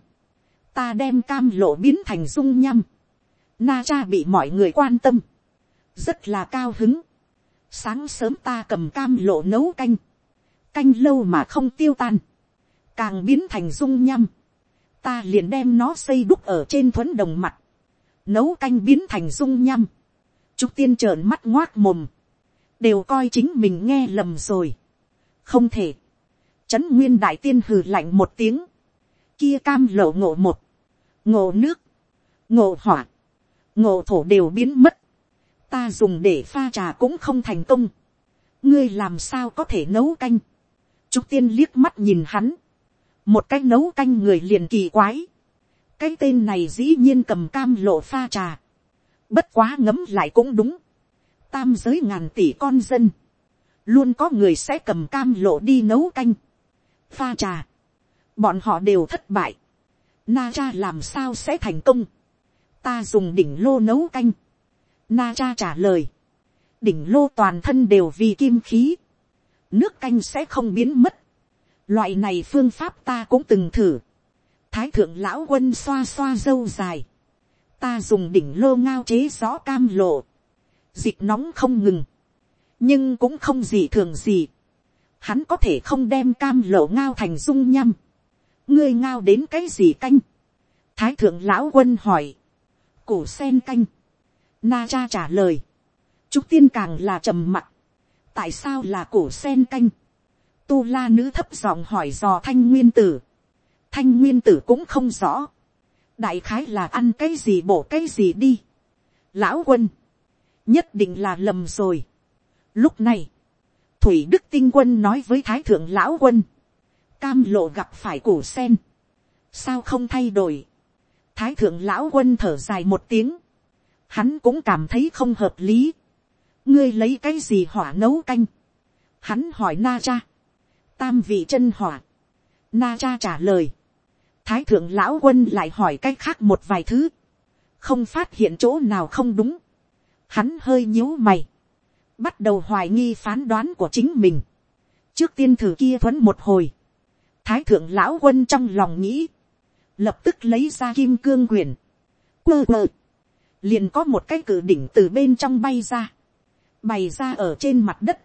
Ta đem cam lộ biến thành dung nhăm. Na cha bị mọi người quan tâm. Rất là cao hứng. Sáng sớm ta cầm cam lộ nấu canh. Canh lâu mà không tiêu tan. Càng biến thành dung nhăm. Ta liền đem nó xây đúc ở trên thuẫn đồng mặt. Nấu canh biến thành dung nhăm. Trúc tiên trợn mắt ngoác mồm. Đều coi chính mình nghe lầm rồi. Không thể. Trấn nguyên đại tiên hừ lạnh một tiếng. Kia cam lộ ngộ một. Ngộ nước. Ngộ hỏa. Ngộ thổ đều biến mất. Ta dùng để pha trà cũng không thành công. Ngươi làm sao có thể nấu canh. Trúc tiên liếc mắt nhìn hắn. Một cách nấu canh người liền kỳ quái. Cái tên này dĩ nhiên cầm cam lộ pha trà. Bất quá ngấm lại cũng đúng. Tam giới ngàn tỷ con dân. Luôn có người sẽ cầm cam lộ đi nấu canh. Pha trà. Bọn họ đều thất bại. Na cha làm sao sẽ thành công. Ta dùng đỉnh lô nấu canh. Na cha trả lời. Đỉnh lô toàn thân đều vì kim khí. Nước canh sẽ không biến mất. Loại này phương pháp ta cũng từng thử. Thái thượng lão quân xoa xoa dâu dài ta dùng đỉnh lô ngao chế gió cam lộ, dịch nóng không ngừng, nhưng cũng không gì thường gì, hắn có thể không đem cam lộ ngao thành dung nhăm, ngươi ngao đến cái gì canh, thái thượng lão quân hỏi, cổ sen canh, na cha trả lời, trúc tiên càng là trầm mặc, tại sao là cổ sen canh, tu la nữ thấp giọng hỏi dò thanh nguyên tử, thanh nguyên tử cũng không rõ, đại khái là ăn cái gì bổ cái gì đi. lão quân, nhất định là lầm rồi. lúc này, thủy đức tinh quân nói với thái thượng lão quân, cam lộ gặp phải củ sen, sao không thay đổi thái thượng lão quân thở dài một tiếng, hắn cũng cảm thấy không hợp lý. ngươi lấy cái gì hỏa nấu canh. hắn hỏi na cha, tam vị chân hỏa. na cha trả lời, thái thượng lão quân lại hỏi cách khác một vài thứ, không phát hiện chỗ nào không đúng, hắn hơi nhíu mày, bắt đầu hoài nghi phán đoán của chính mình, trước tiên thử kia thuấn một hồi, thái thượng lão quân trong lòng nghĩ, lập tức lấy ra kim cương quyền, quơ quơ, liền có một cái cử đỉnh từ bên trong bay ra, bày ra ở trên mặt đất,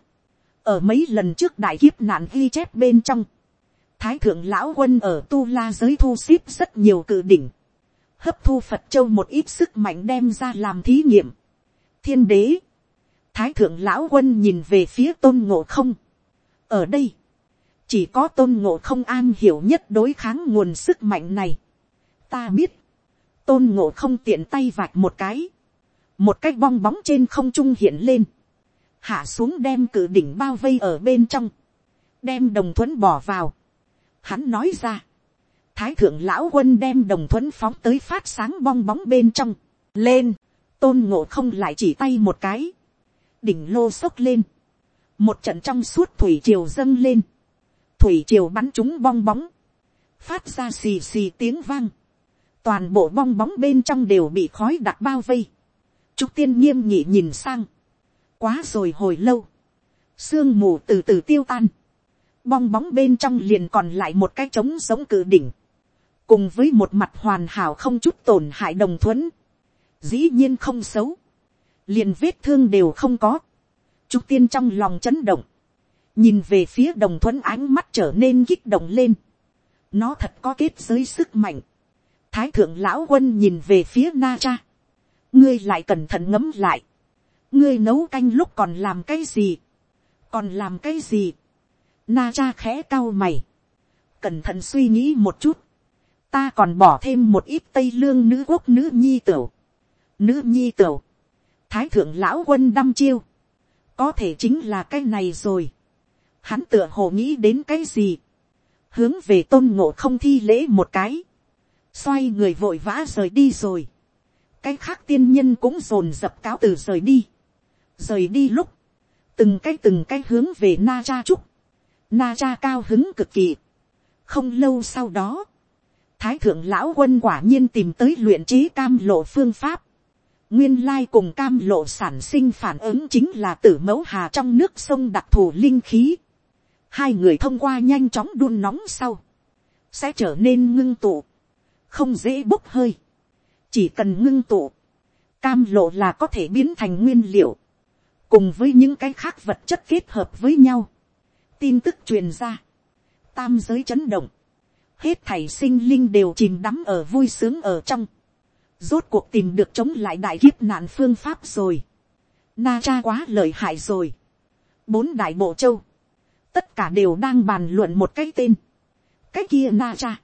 ở mấy lần trước đại kiếp nạn ghi chép bên trong, thái thượng lão quân ở tu la giới thu xếp rất nhiều cự đỉnh, hấp thu phật châu một ít sức mạnh đem ra làm thí nghiệm. thiên đế, thái thượng lão quân nhìn về phía tôn ngộ không. ở đây, chỉ có tôn ngộ không an hiểu nhất đối kháng nguồn sức mạnh này ta biết, tôn ngộ không tiện tay vạch một cái, một cái bong bóng trên không trung hiện lên, hạ xuống đem cự đỉnh bao vây ở bên trong, đem đồng thuẫn bỏ vào, Hắn nói ra. Thái thượng lão quân đem đồng thuẫn phóng tới phát sáng bong bóng bên trong. Lên. Tôn ngộ không lại chỉ tay một cái. Đỉnh lô sốc lên. Một trận trong suốt thủy triều dâng lên. Thủy triều bắn chúng bong bóng. Phát ra xì xì tiếng vang. Toàn bộ bong bóng bên trong đều bị khói đặc bao vây. Trúc tiên nghiêm nhị nhìn sang. Quá rồi hồi lâu. Sương mù từ từ tiêu tan. Bong bóng bên trong liền còn lại một cái trống giống cự đỉnh, cùng với một mặt hoàn hảo không chút tổn hại đồng thuẫn, dĩ nhiên không xấu, liền vết thương đều không có, trúc tiên trong lòng chấn động, nhìn về phía đồng thuẫn ánh mắt trở nên kích động lên, nó thật có kết giới sức mạnh, thái thượng lão quân nhìn về phía na cha, ngươi lại cẩn thận ngấm lại, ngươi nấu canh lúc còn làm cái gì, còn làm cái gì, Na cha khẽ cao mày. Cẩn thận suy nghĩ một chút. Ta còn bỏ thêm một ít tây lương nữ quốc nữ nhi tửu. Nữ nhi tửu. Thái thượng lão quân đăm chiêu. Có thể chính là cái này rồi. Hắn tựa hồ nghĩ đến cái gì. hướng về tôn ngộ không thi lễ một cái, xoay người vội vã rời đi rồi, cái khác tiên nhân cũng dồn dập cáo từ rời đi, rời đi lúc, từng cái từng cái hướng về na cha trúc, na cha cao hứng cực kỳ, không lâu sau đó, thái thượng lão quân quả nhiên tìm tới luyện trí cam lộ phương pháp, nguyên lai cùng cam lộ sản sinh phản ứng chính là tử mẫu hà trong nước sông đặc thù linh khí. Hai người thông qua nhanh chóng đun nóng sau, sẽ trở nên ngưng tụ, không dễ bốc hơi. Chỉ cần ngưng tụ, cam lộ là có thể biến thành nguyên liệu, cùng với những cái khác vật chất kết hợp với nhau. Tin tức truyền ra, tam giới chấn động, hết thảy sinh linh đều chìm đắm ở vui sướng ở trong rốt cuộc tìm được chống lại đại kiếp nạn phương pháp rồi. Na cha quá lợi hại rồi. Bốn đại bộ châu. Tất cả đều đang bàn luận một cái tên. Cái kia na cha.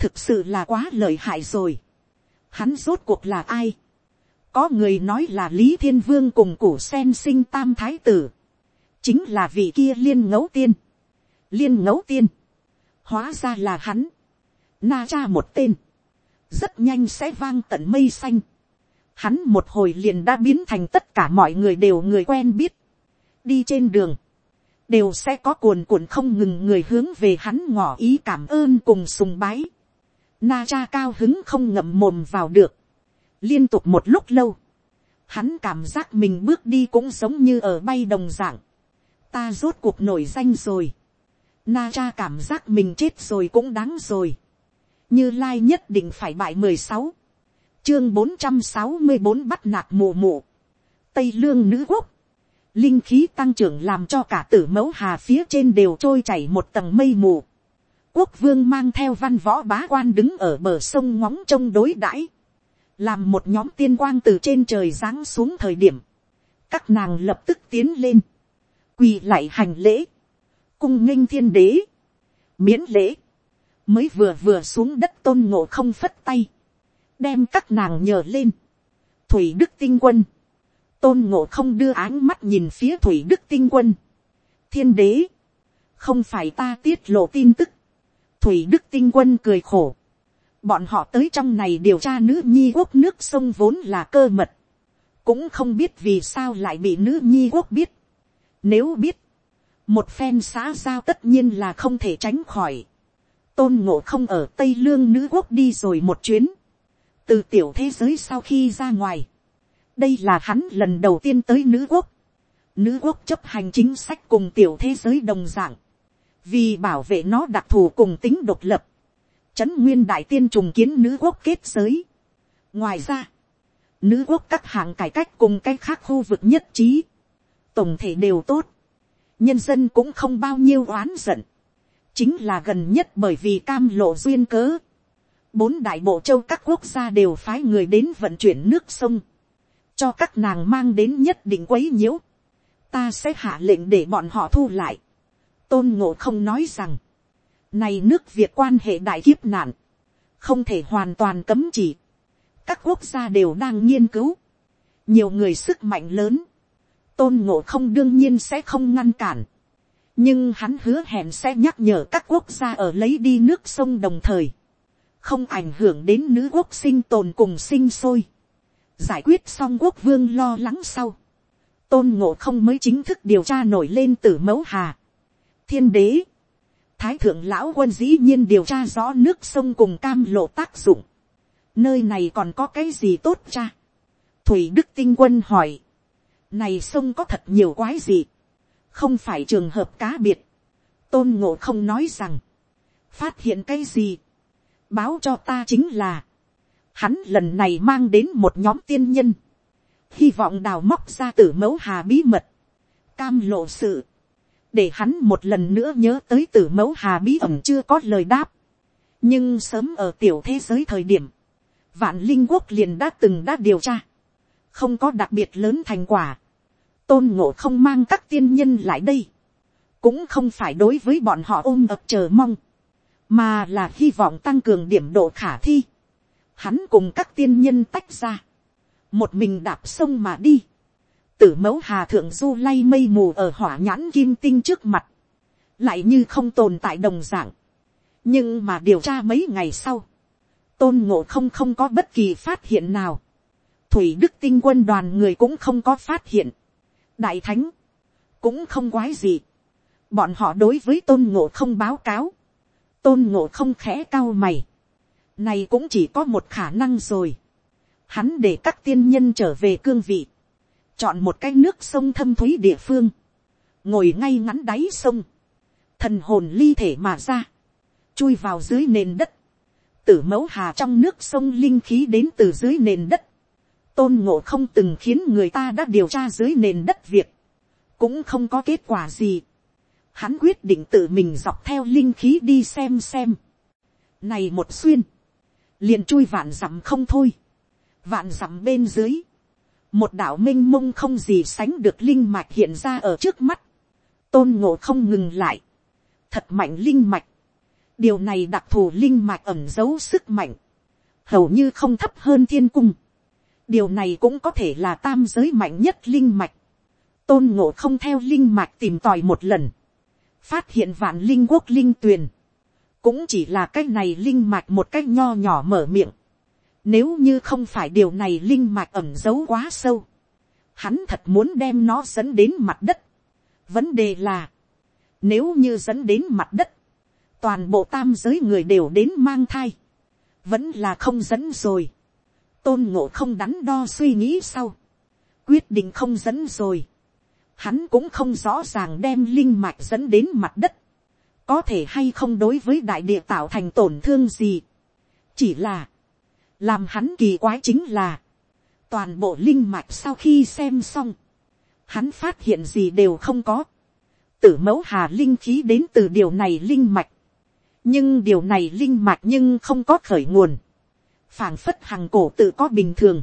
Thực sự là quá lợi hại rồi. Hắn rốt cuộc là ai? Có người nói là Lý Thiên Vương cùng củ sen sinh tam thái tử. Chính là vị kia liên ngẫu tiên. Liên ngẫu tiên. Hóa ra là hắn. Na cha một tên rất nhanh sẽ vang tận mây xanh. Hắn một hồi liền đã biến thành tất cả mọi người đều người quen biết. Đi trên đường, đều sẽ có cuồn cuộn không ngừng người hướng về hắn ngỏ ý cảm ơn cùng sùng bái. Na cha cao hứng không ngậm mồm vào được. Liên tục một lúc lâu, hắn cảm giác mình bước đi cũng giống như ở bay đồng dạng. Ta rốt cuộc nổi danh rồi. Na cha cảm giác mình chết rồi cũng đáng rồi như lai nhất định phải bại mười sáu, chương bốn trăm sáu mươi bốn bắt nạt mù mù, tây lương nữ quốc, linh khí tăng trưởng làm cho cả tử mẫu hà phía trên đều trôi chảy một tầng mây mù, quốc vương mang theo văn võ bá quan đứng ở bờ sông ngóng trông đối đãi, làm một nhóm tiên quang từ trên trời giáng xuống thời điểm, các nàng lập tức tiến lên, quỳ lại hành lễ, cung nghênh thiên đế, miễn lễ, mới vừa vừa xuống đất tôn ngộ không phất tay, đem các nàng nhờ lên, thủy đức tinh quân, tôn ngộ không đưa áng mắt nhìn phía thủy đức tinh quân, thiên đế, không phải ta tiết lộ tin tức, thủy đức tinh quân cười khổ, bọn họ tới trong này điều tra nữ nhi quốc nước sông vốn là cơ mật, cũng không biết vì sao lại bị nữ nhi quốc biết, nếu biết, một phen xã giao tất nhiên là không thể tránh khỏi. Tôn ngộ không ở tây lương nữ quốc đi rồi một chuyến, từ tiểu thế giới sau khi ra ngoài, đây là hắn lần đầu tiên tới nữ quốc, nữ quốc chấp hành chính sách cùng tiểu thế giới đồng dạng vì bảo vệ nó đặc thù cùng tính độc lập, trấn nguyên đại tiên trùng kiến nữ quốc kết giới. ngoài ra, nữ quốc các hạng cải cách cùng cái khác khu vực nhất trí, tổng thể đều tốt, nhân dân cũng không bao nhiêu oán giận, chính là gần nhất bởi vì cam lộ duyên cớ. Bốn đại bộ châu các quốc gia đều phái người đến vận chuyển nước sông, cho các nàng mang đến nhất định quấy nhiễu. Ta sẽ hạ lệnh để bọn họ thu lại. Tôn ngộ không nói rằng, này nước việt quan hệ đại kiếp nạn, không thể hoàn toàn cấm chỉ. Các quốc gia đều đang nghiên cứu, nhiều người sức mạnh lớn, tôn ngộ không đương nhiên sẽ không ngăn cản nhưng hắn hứa hẹn sẽ nhắc nhở các quốc gia ở lấy đi nước sông đồng thời, không ảnh hưởng đến nữ quốc sinh tồn cùng sinh sôi. giải quyết xong quốc vương lo lắng sau, tôn ngộ không mới chính thức điều tra nổi lên từ mẫu hà thiên đế, thái thượng lão quân dĩ nhiên điều tra rõ nước sông cùng cam lộ tác dụng. nơi này còn có cái gì tốt cha. thủy đức tinh quân hỏi, này sông có thật nhiều quái gì? Không phải trường hợp cá biệt, tôn ngộ không nói rằng, phát hiện cái gì, báo cho ta chính là, hắn lần này mang đến một nhóm tiên nhân, hy vọng đào móc ra tử mẫu hà bí mật, cam lộ sự, để hắn một lần nữa nhớ tới tử mẫu hà bí ẩn chưa có lời đáp, nhưng sớm ở tiểu thế giới thời điểm, vạn linh quốc liền đã từng đã điều tra, không có đặc biệt lớn thành quả, tôn ngộ không mang các tiên nhân lại đây, cũng không phải đối với bọn họ ôm ập chờ mong, mà là hy vọng tăng cường điểm độ khả thi. Hắn cùng các tiên nhân tách ra, một mình đạp sông mà đi, tử mẫu hà thượng du lay mây mù ở hỏa nhãn kim tinh trước mặt, lại như không tồn tại đồng dạng, nhưng mà điều tra mấy ngày sau, tôn ngộ không không có bất kỳ phát hiện nào, thủy đức tinh quân đoàn người cũng không có phát hiện, đại thánh, cũng không quái gì, bọn họ đối với tôn ngộ không báo cáo, tôn ngộ không khẽ cao mày, này cũng chỉ có một khả năng rồi, hắn để các tiên nhân trở về cương vị, chọn một cái nước sông thâm thúy địa phương, ngồi ngay ngắn đáy sông, thần hồn ly thể mà ra, chui vào dưới nền đất, tử mẫu hà trong nước sông linh khí đến từ dưới nền đất, tôn ngộ không từng khiến người ta đã điều tra dưới nền đất việc, cũng không có kết quả gì. Hắn quyết định tự mình dọc theo linh khí đi xem xem. Này một xuyên, liền chui vạn dặm không thôi, vạn dặm bên dưới, một đạo m i n h mông không gì sánh được linh mạch hiện ra ở trước mắt, tôn ngộ không ngừng lại, thật mạnh linh mạch, điều này đặc thù linh mạch ẩm giấu sức mạnh, hầu như không thấp hơn thiên cung, điều này cũng có thể là tam giới mạnh nhất linh mạch. tôn ngộ không theo linh mạch tìm tòi một lần, phát hiện vạn linh quốc linh tuyền, cũng chỉ là cái này linh mạch một cách nho nhỏ mở miệng. Nếu như không phải điều này linh mạch ẩm giấu quá sâu, hắn thật muốn đem nó dẫn đến mặt đất. Vấn đề là, nếu như dẫn đến mặt đất, toàn bộ tam giới người đều đến mang thai, vẫn là không dẫn rồi tôn ngộ không đắn đo suy nghĩ sau, quyết định không dẫn rồi. Hắn cũng không rõ ràng đem linh mạch dẫn đến mặt đất, có thể hay không đối với đại địa tạo thành tổn thương gì. chỉ là, làm hắn kỳ quái chính là, toàn bộ linh mạch sau khi xem xong, hắn phát hiện gì đều không có. tử mẫu hà linh khí đến từ điều này linh mạch, nhưng điều này linh mạch nhưng không có khởi nguồn phảng phất hằng cổ tự có bình thường,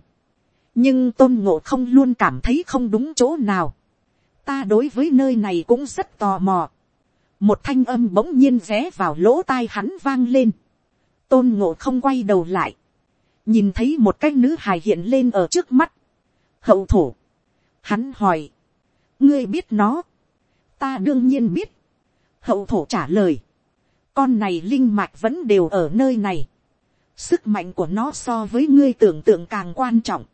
nhưng tôn ngộ không luôn cảm thấy không đúng chỗ nào. ta đối với nơi này cũng rất tò mò. một thanh âm bỗng nhiên ré vào lỗ tai hắn vang lên. tôn ngộ không quay đầu lại, nhìn thấy một cái nữ hài hiện lên ở trước mắt. hậu thổ, hắn hỏi, ngươi biết nó, ta đương nhiên biết. hậu thổ trả lời, con này linh mạch vẫn đều ở nơi này. Sức mạnh của nó so với ngươi tưởng tượng càng quan trọng,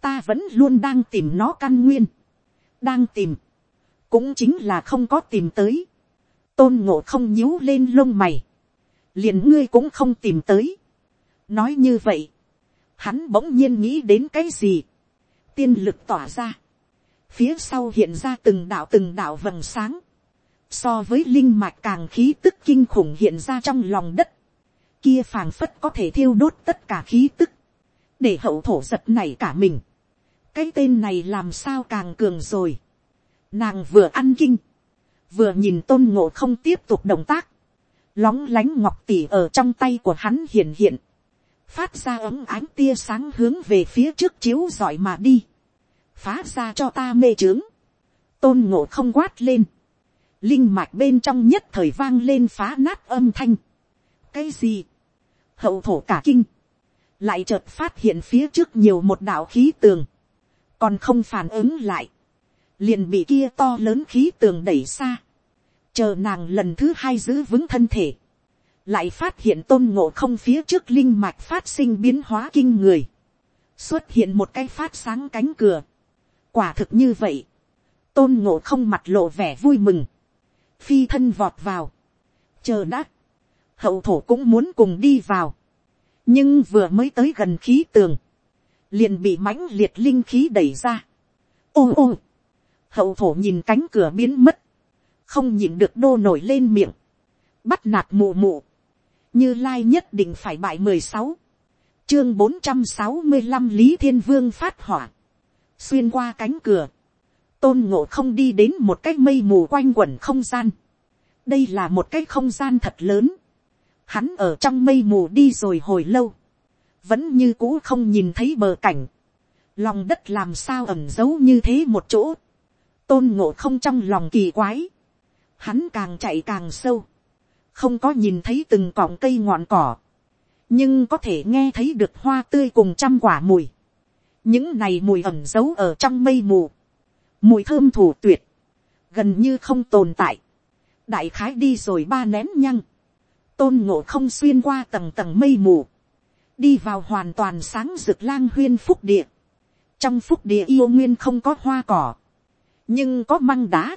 ta vẫn luôn đang tìm nó căn nguyên, đang tìm, cũng chính là không có tìm tới, tôn ngộ không nhíu lên lông mày, liền ngươi cũng không tìm tới, nói như vậy, hắn bỗng nhiên nghĩ đến cái gì, tiên lực tỏa ra, phía sau hiện ra từng đạo từng đạo vầng sáng, so với linh mạch càng khí tức kinh khủng hiện ra trong lòng đất, kia phàng phất có thể thiêu đốt tất cả khí tức, để hậu thổ giật này cả mình. cái tên này làm sao càng cường rồi. nàng vừa ăn kinh, vừa nhìn tôn ngộ không tiếp tục động tác, lóng lánh ngọc tỉ ở trong tay của hắn hiện hiện, phát ra ấm ánh tia sáng hướng về phía trước chiếu giỏi mà đi, phá ra cho ta mê trướng, tôn ngộ không quát lên, linh mạch bên trong nhất thời vang lên phá nát âm thanh, cái gì, hậu thổ cả kinh, lại chợt phát hiện phía trước nhiều một đạo khí tường, còn không phản ứng lại, liền bị kia to lớn khí tường đẩy xa, chờ nàng lần thứ hai giữ vững thân thể, lại phát hiện tôn ngộ không phía trước linh mạch phát sinh biến hóa kinh người, xuất hiện một cái phát sáng cánh cửa, quả thực như vậy, tôn ngộ không mặt lộ vẻ vui mừng, phi thân vọt vào, chờ đã, hậu thổ cũng muốn cùng đi vào, nhưng vừa mới tới gần khí tường, liền bị mãnh liệt linh khí đẩy ra. ô ô, hậu thổ nhìn cánh cửa biến mất, không nhìn được đô nổi lên miệng, bắt nạt mù mù, như lai nhất định phải bại mười sáu, chương bốn trăm sáu mươi năm lý thiên vương phát hỏa, xuyên qua cánh cửa, tôn ngộ không đi đến một cái mây mù quanh quẩn không gian, đây là một cái không gian thật lớn, Hắn ở trong mây mù đi rồi hồi lâu. Vẫn như cũ không nhìn thấy bờ cảnh. Lòng đất làm sao ẩm giấu như thế một chỗ. Tôn ngộ không trong lòng kỳ quái. Hắn càng chạy càng sâu. Không có nhìn thấy từng cọng cây ngọn cỏ. Nhưng có thể nghe thấy được hoa tươi cùng trăm quả mùi. Những này mùi ẩm giấu ở trong mây mù. Mùi thơm thủ tuyệt. Gần như không tồn tại. Đại khái đi rồi ba nén nhăng tôn ngộ không xuyên qua tầng tầng mây mù, đi vào hoàn toàn sáng rực lang huyên phúc địa, trong phúc địa yêu nguyên không có hoa cỏ, nhưng có măng đá,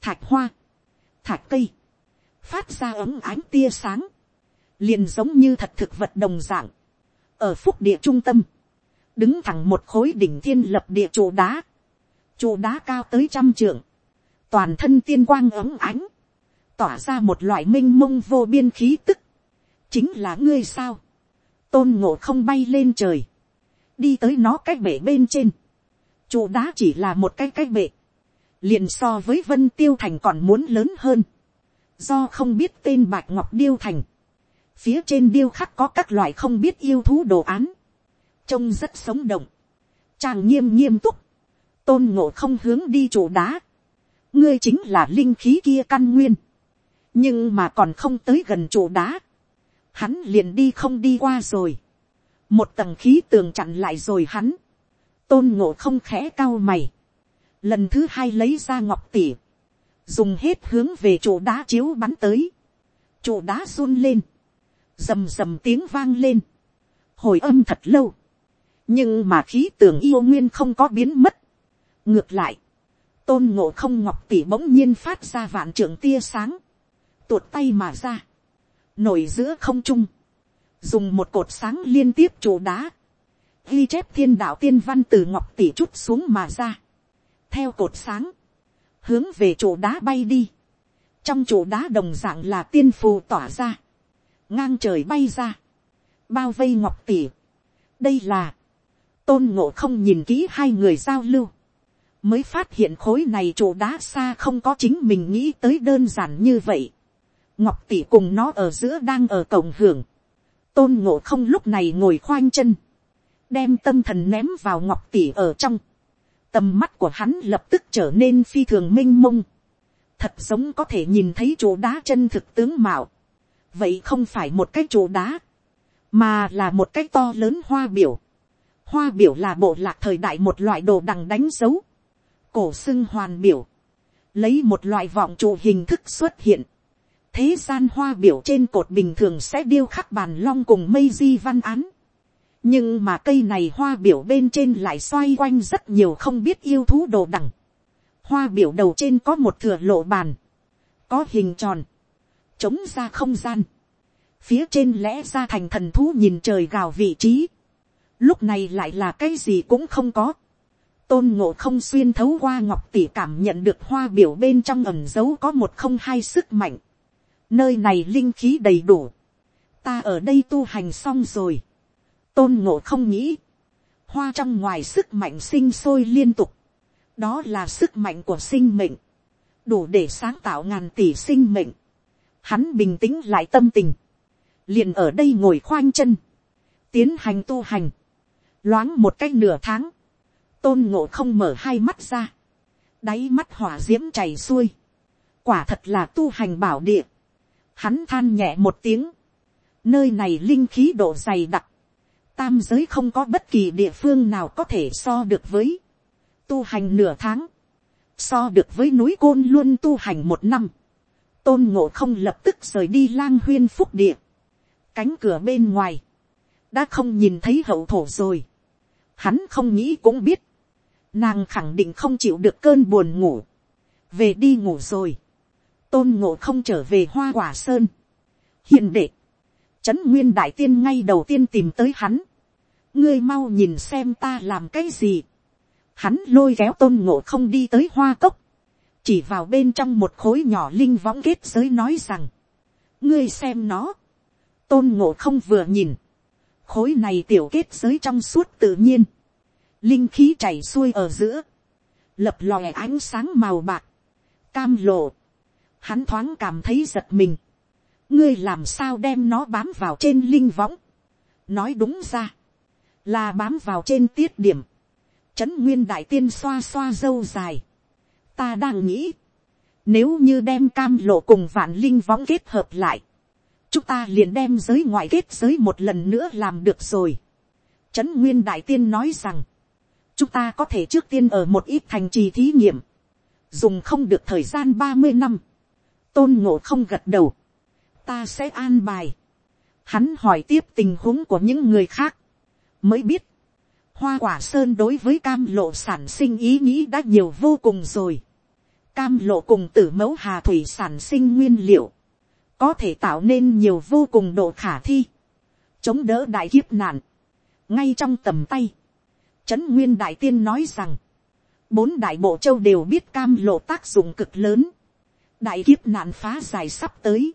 thạch hoa, thạch cây, phát ra ấm ánh tia sáng, liền giống như thật thực vật đồng dạng, ở phúc địa trung tâm, đứng thẳng một khối đỉnh thiên lập địa trụ đá, trụ đá cao tới trăm trượng, toàn thân tiên quang ấm ánh, tỏa ra một loại m i n h mông vô biên khí tức, chính là ngươi sao, tôn ngộ không bay lên trời, đi tới nó cái bể bên trên, trụ đá chỉ là một cái cái bể, liền so với vân tiêu thành còn muốn lớn hơn, do không biết tên bạch ngọc điêu thành, phía trên điêu khắc có các loại không biết yêu thú đồ án, trông rất sống động, chàng nghiêm nghiêm túc, tôn ngộ không hướng đi chỗ đá, ngươi chính là linh khí kia căn nguyên, nhưng mà còn không tới gần chỗ đá, hắn liền đi không đi qua rồi, một tầng khí tường chặn lại rồi hắn, tôn ngộ không khẽ cao mày, lần thứ hai lấy ra ngọc tỉ, dùng hết hướng về chỗ đá chiếu bắn tới, chỗ đá run lên, rầm rầm tiếng vang lên, hồi âm thật lâu, nhưng mà khí tưởng yêu nguyên không có biến mất. ngược lại, tôn ngộ không ngọc tỉ bỗng nhiên phát ra vạn trưởng tia sáng, tuột tay mà ra, nổi giữa không trung, dùng một cột sáng liên tiếp chỗ đá, ghi chép thiên đạo tiên văn từ ngọc tỷ chút xuống mà ra, theo cột sáng, hướng về chỗ đá bay đi, trong chỗ đá đồng dạng là tiên phù tỏa ra, ngang trời bay ra, bao vây ngọc tỷ. đây là, tôn ngộ không nhìn kỹ hai người giao lưu, mới phát hiện khối này chỗ đá xa không có chính mình nghĩ tới đơn giản như vậy. Ngọc tỷ cùng nó ở giữa đang ở cổng hưởng, tôn ngộ không lúc này ngồi khoanh chân, đem tâm thần ném vào ngọc tỷ ở trong, tầm mắt của hắn lập tức trở nên phi thường m i n h mông, thật giống có thể nhìn thấy chỗ đá chân thực tướng mạo, vậy không phải một cái chỗ đá, mà là một cái to lớn hoa biểu, hoa biểu là bộ lạc thời đại một loại đồ đằng đánh dấu, cổ xưng hoàn biểu, lấy một loại vọng trụ hình thức xuất hiện, thế gian hoa biểu trên cột bình thường sẽ điêu khắc bàn long cùng mây di văn án nhưng mà cây này hoa biểu bên trên lại xoay quanh rất nhiều không biết yêu thú đồ đằng. hoa biểu đầu trên có một thừa lộ bàn, có hình tròn, chống ra không gian. phía trên lẽ ra thành thần thú nhìn trời gào vị trí. lúc này lại là cái gì cũng không có. tôn ngộ không xuyên thấu qua ngọc tỷ cảm nhận được hoa biểu bên trong ẩm dấu có một không hai sức mạnh nơi này linh khí đầy đủ, ta ở đây tu hành xong rồi, tôn ngộ không nghĩ, hoa trong ngoài sức mạnh sinh sôi liên tục, đó là sức mạnh của sinh mệnh, đủ để sáng tạo ngàn tỷ sinh mệnh, hắn bình tĩnh lại tâm tình, liền ở đây ngồi khoanh chân, tiến hành tu hành, loáng một cách nửa tháng, tôn ngộ không mở hai mắt ra, đáy mắt hỏa d i ễ m chảy xuôi, quả thật là tu hành bảo địa, Hắn than nhẹ một tiếng. Nơi này linh khí độ dày đặc. Tam giới không có bất kỳ địa phương nào có thể so được với. Tu hành nửa tháng. So được với núi côn luôn tu hành một năm. Tôn ngộ không lập tức rời đi lang huyên phúc địa. Cánh cửa bên ngoài. Đã không nhìn thấy hậu thổ rồi. Hắn không nghĩ cũng biết. Nàng khẳng định không chịu được cơn buồn ngủ. Về đi ngủ rồi tôn ngộ không trở về hoa quả sơn. hiện đệ, trấn nguyên đại tiên ngay đầu tiên tìm tới hắn ngươi mau nhìn xem ta làm cái gì. hắn lôi kéo tôn ngộ không đi tới hoa cốc. chỉ vào bên trong một khối nhỏ linh võng kết giới nói rằng. ngươi xem nó. tôn ngộ không vừa nhìn. khối này tiểu kết giới trong suốt tự nhiên. linh khí chảy xuôi ở giữa. lập lòe ánh sáng màu bạc. cam lộ hắn thoáng cảm thấy giật mình. ngươi làm sao đem nó bám vào trên linh võng. nói đúng ra, là bám vào trên tiết điểm. trấn nguyên đại tiên xoa xoa dâu dài. ta đang nghĩ, nếu như đem cam lộ cùng vạn linh võng kết hợp lại, chúng ta liền đem giới ngoại kết giới một lần nữa làm được rồi. Trấn nguyên đại tiên nói rằng, chúng ta có thể trước tiên ở một ít thành trì thí nghiệm, dùng không được thời gian ba mươi năm tôn ngộ không gật đầu, ta sẽ an bài. Hắn hỏi tiếp tình huống của những người khác. Mới biết. Hoa quả sơn đối với cam lộ sản sinh ý nghĩ đã nhiều vô cùng rồi. Cam lộ cùng tử mẫu hà thủy sản sinh nguyên liệu. Có thể tạo nên nhiều vô cùng độ khả thi. Chống đỡ đại kiếp nạn. Ngay trong tầm tay. Trấn Nguyên Đại Tiên nói rằng. Bốn đại bộ châu đều biết cam lộ tác dụng cực lớn. Đại kiếp nạn phá dài sắp tới.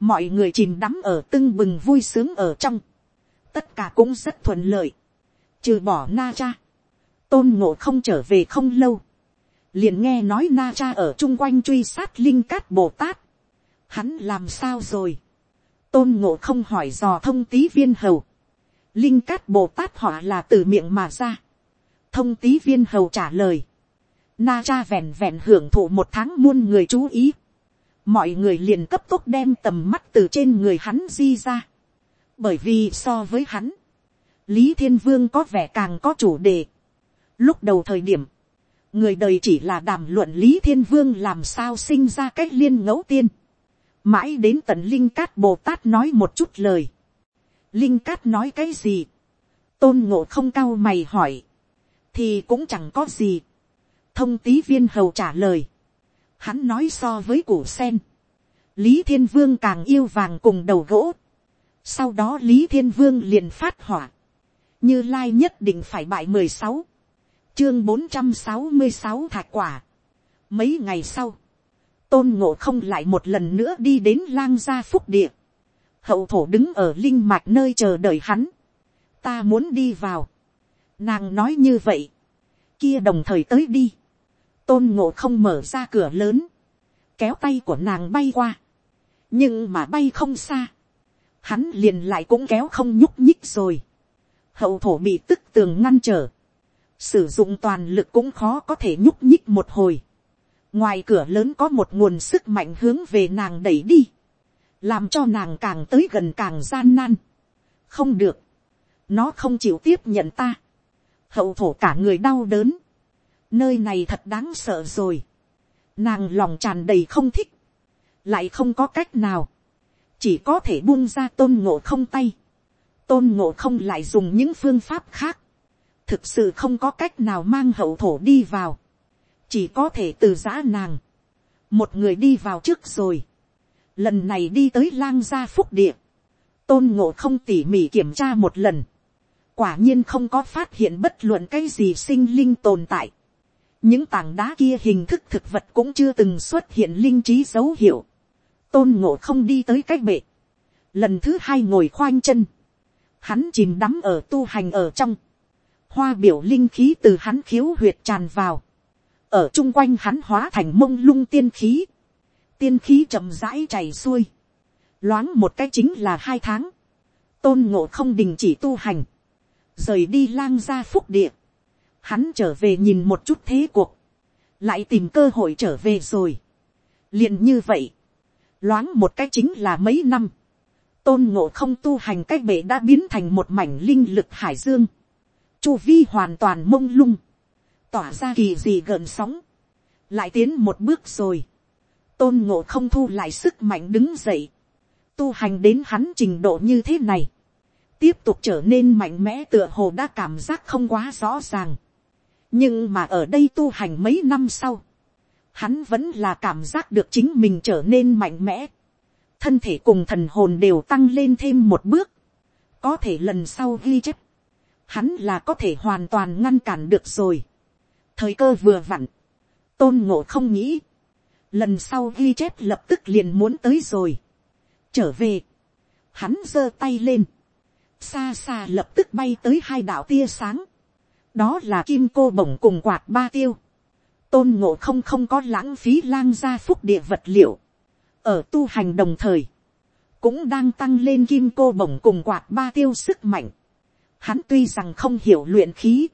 Mọi người chìm đắm ở tưng bừng vui sướng ở trong. Tất cả cũng rất thuận lợi. Trừ bỏ na cha. Tôn ngộ không trở về không lâu. Liền nghe nói na cha ở chung quanh truy sát linh cát Bồ Tát. Hắn làm sao rồi? Tôn ngộ không hỏi dò thông tí viên hầu. Linh cát Bồ Tát họ là từ miệng mà ra. Thông tí viên hầu trả lời. Na cha vẹn vẹn hưởng thụ một tháng muôn người chú ý. Mọi người liền cấp tốc đem tầm mắt từ trên người hắn di ra. Bởi vì so với hắn. Lý Thiên Vương có vẻ càng có chủ đề. Lúc đầu thời điểm. Người đời chỉ là đàm luận Lý Thiên Vương làm sao sinh ra cách liên ngẫu tiên. Mãi đến tận Linh Cát Bồ Tát nói một chút lời. Linh Cát nói cái gì? Tôn ngộ không cao mày hỏi. Thì cũng chẳng có gì. Thông tí viên hầu trả lời. Hắn nói so với củ sen. Lý Thiên Vương càng yêu vàng cùng đầu gỗ. Sau đó Lý Thiên Vương liền phát hỏa. Như Lai nhất định phải bại mười sáu Chương bốn trăm sáu mươi sáu thạch quả. Mấy ngày sau. Tôn ngộ không lại một lần nữa đi đến lang gia phúc địa. Hậu thổ đứng ở linh mạch nơi chờ đợi hắn. Ta muốn đi vào. Nàng nói như vậy. Kia đồng thời tới đi. Tôn ngộ không mở ra cửa lớn. Kéo tay của nàng bay qua. Nhưng mà bay không xa. Hắn liền lại cũng kéo không nhúc nhích rồi. Hậu thổ bị tức tường ngăn trở. Sử dụng toàn lực cũng khó có thể nhúc nhích một hồi. Ngoài cửa lớn có một nguồn sức mạnh hướng về nàng đẩy đi. Làm cho nàng càng tới gần càng gian nan. Không được. Nó không chịu tiếp nhận ta. Hậu thổ cả người đau đớn. Nơi này thật đáng sợ rồi. Nàng lòng tràn đầy không thích. Lại không có cách nào. Chỉ có thể buông ra tôn ngộ không tay. Tôn ngộ không lại dùng những phương pháp khác. Thực sự không có cách nào mang hậu thổ đi vào. Chỉ có thể từ giã nàng. Một người đi vào trước rồi. Lần này đi tới lang gia phúc địa. Tôn ngộ không tỉ mỉ kiểm tra một lần. Quả nhiên không có phát hiện bất luận cái gì sinh linh tồn tại những tảng đá kia hình thức thực vật cũng chưa từng xuất hiện linh trí dấu hiệu tôn ngộ không đi tới cái bệ. lần thứ hai ngồi khoanh chân. hắn chìm đắm ở tu hành ở trong. hoa biểu linh khí từ hắn khiếu huyệt tràn vào. ở chung quanh hắn hóa thành mông lung tiên khí. tiên khí chậm rãi chảy xuôi. loáng một cái chính là hai tháng. tôn ngộ không đình chỉ tu hành. rời đi lang ra phúc địa hắn trở về nhìn một chút thế cuộc, lại tìm cơ hội trở về rồi. liền như vậy, loáng một cái chính là mấy năm, tôn ngộ không tu hành cái bể đã biến thành một mảnh linh lực hải dương, chu vi hoàn toàn mông lung, tỏa ra kỳ gì gợn sóng, lại tiến một bước rồi, tôn ngộ không thu lại sức mạnh đứng dậy, tu hành đến hắn trình độ như thế này, tiếp tục trở nên mạnh mẽ tựa hồ đã cảm giác không quá rõ ràng. Nhưng mà ở đây tu hành mấy năm sau, hắn vẫn là cảm giác được chính mình trở nên mạnh mẽ, thân thể cùng thần hồn đều tăng lên thêm một bước, có thể lần sau ghi chép, hắn là có thể hoàn toàn ngăn cản được rồi. thời cơ vừa vặn, tôn ngộ không nghĩ, lần sau ghi chép lập tức liền muốn tới rồi. trở về, hắn giơ tay lên, xa xa lập tức bay tới hai đạo tia sáng, đó là kim cô bổng cùng quạt ba tiêu tôn ngộ không không có lãng phí lang gia phúc địa vật liệu. ở tu hành đồng thời, cũng đang tăng lên kim cô bổng cùng quạt ba tiêu sức mạnh. hắn tuy rằng không hiểu luyện khí,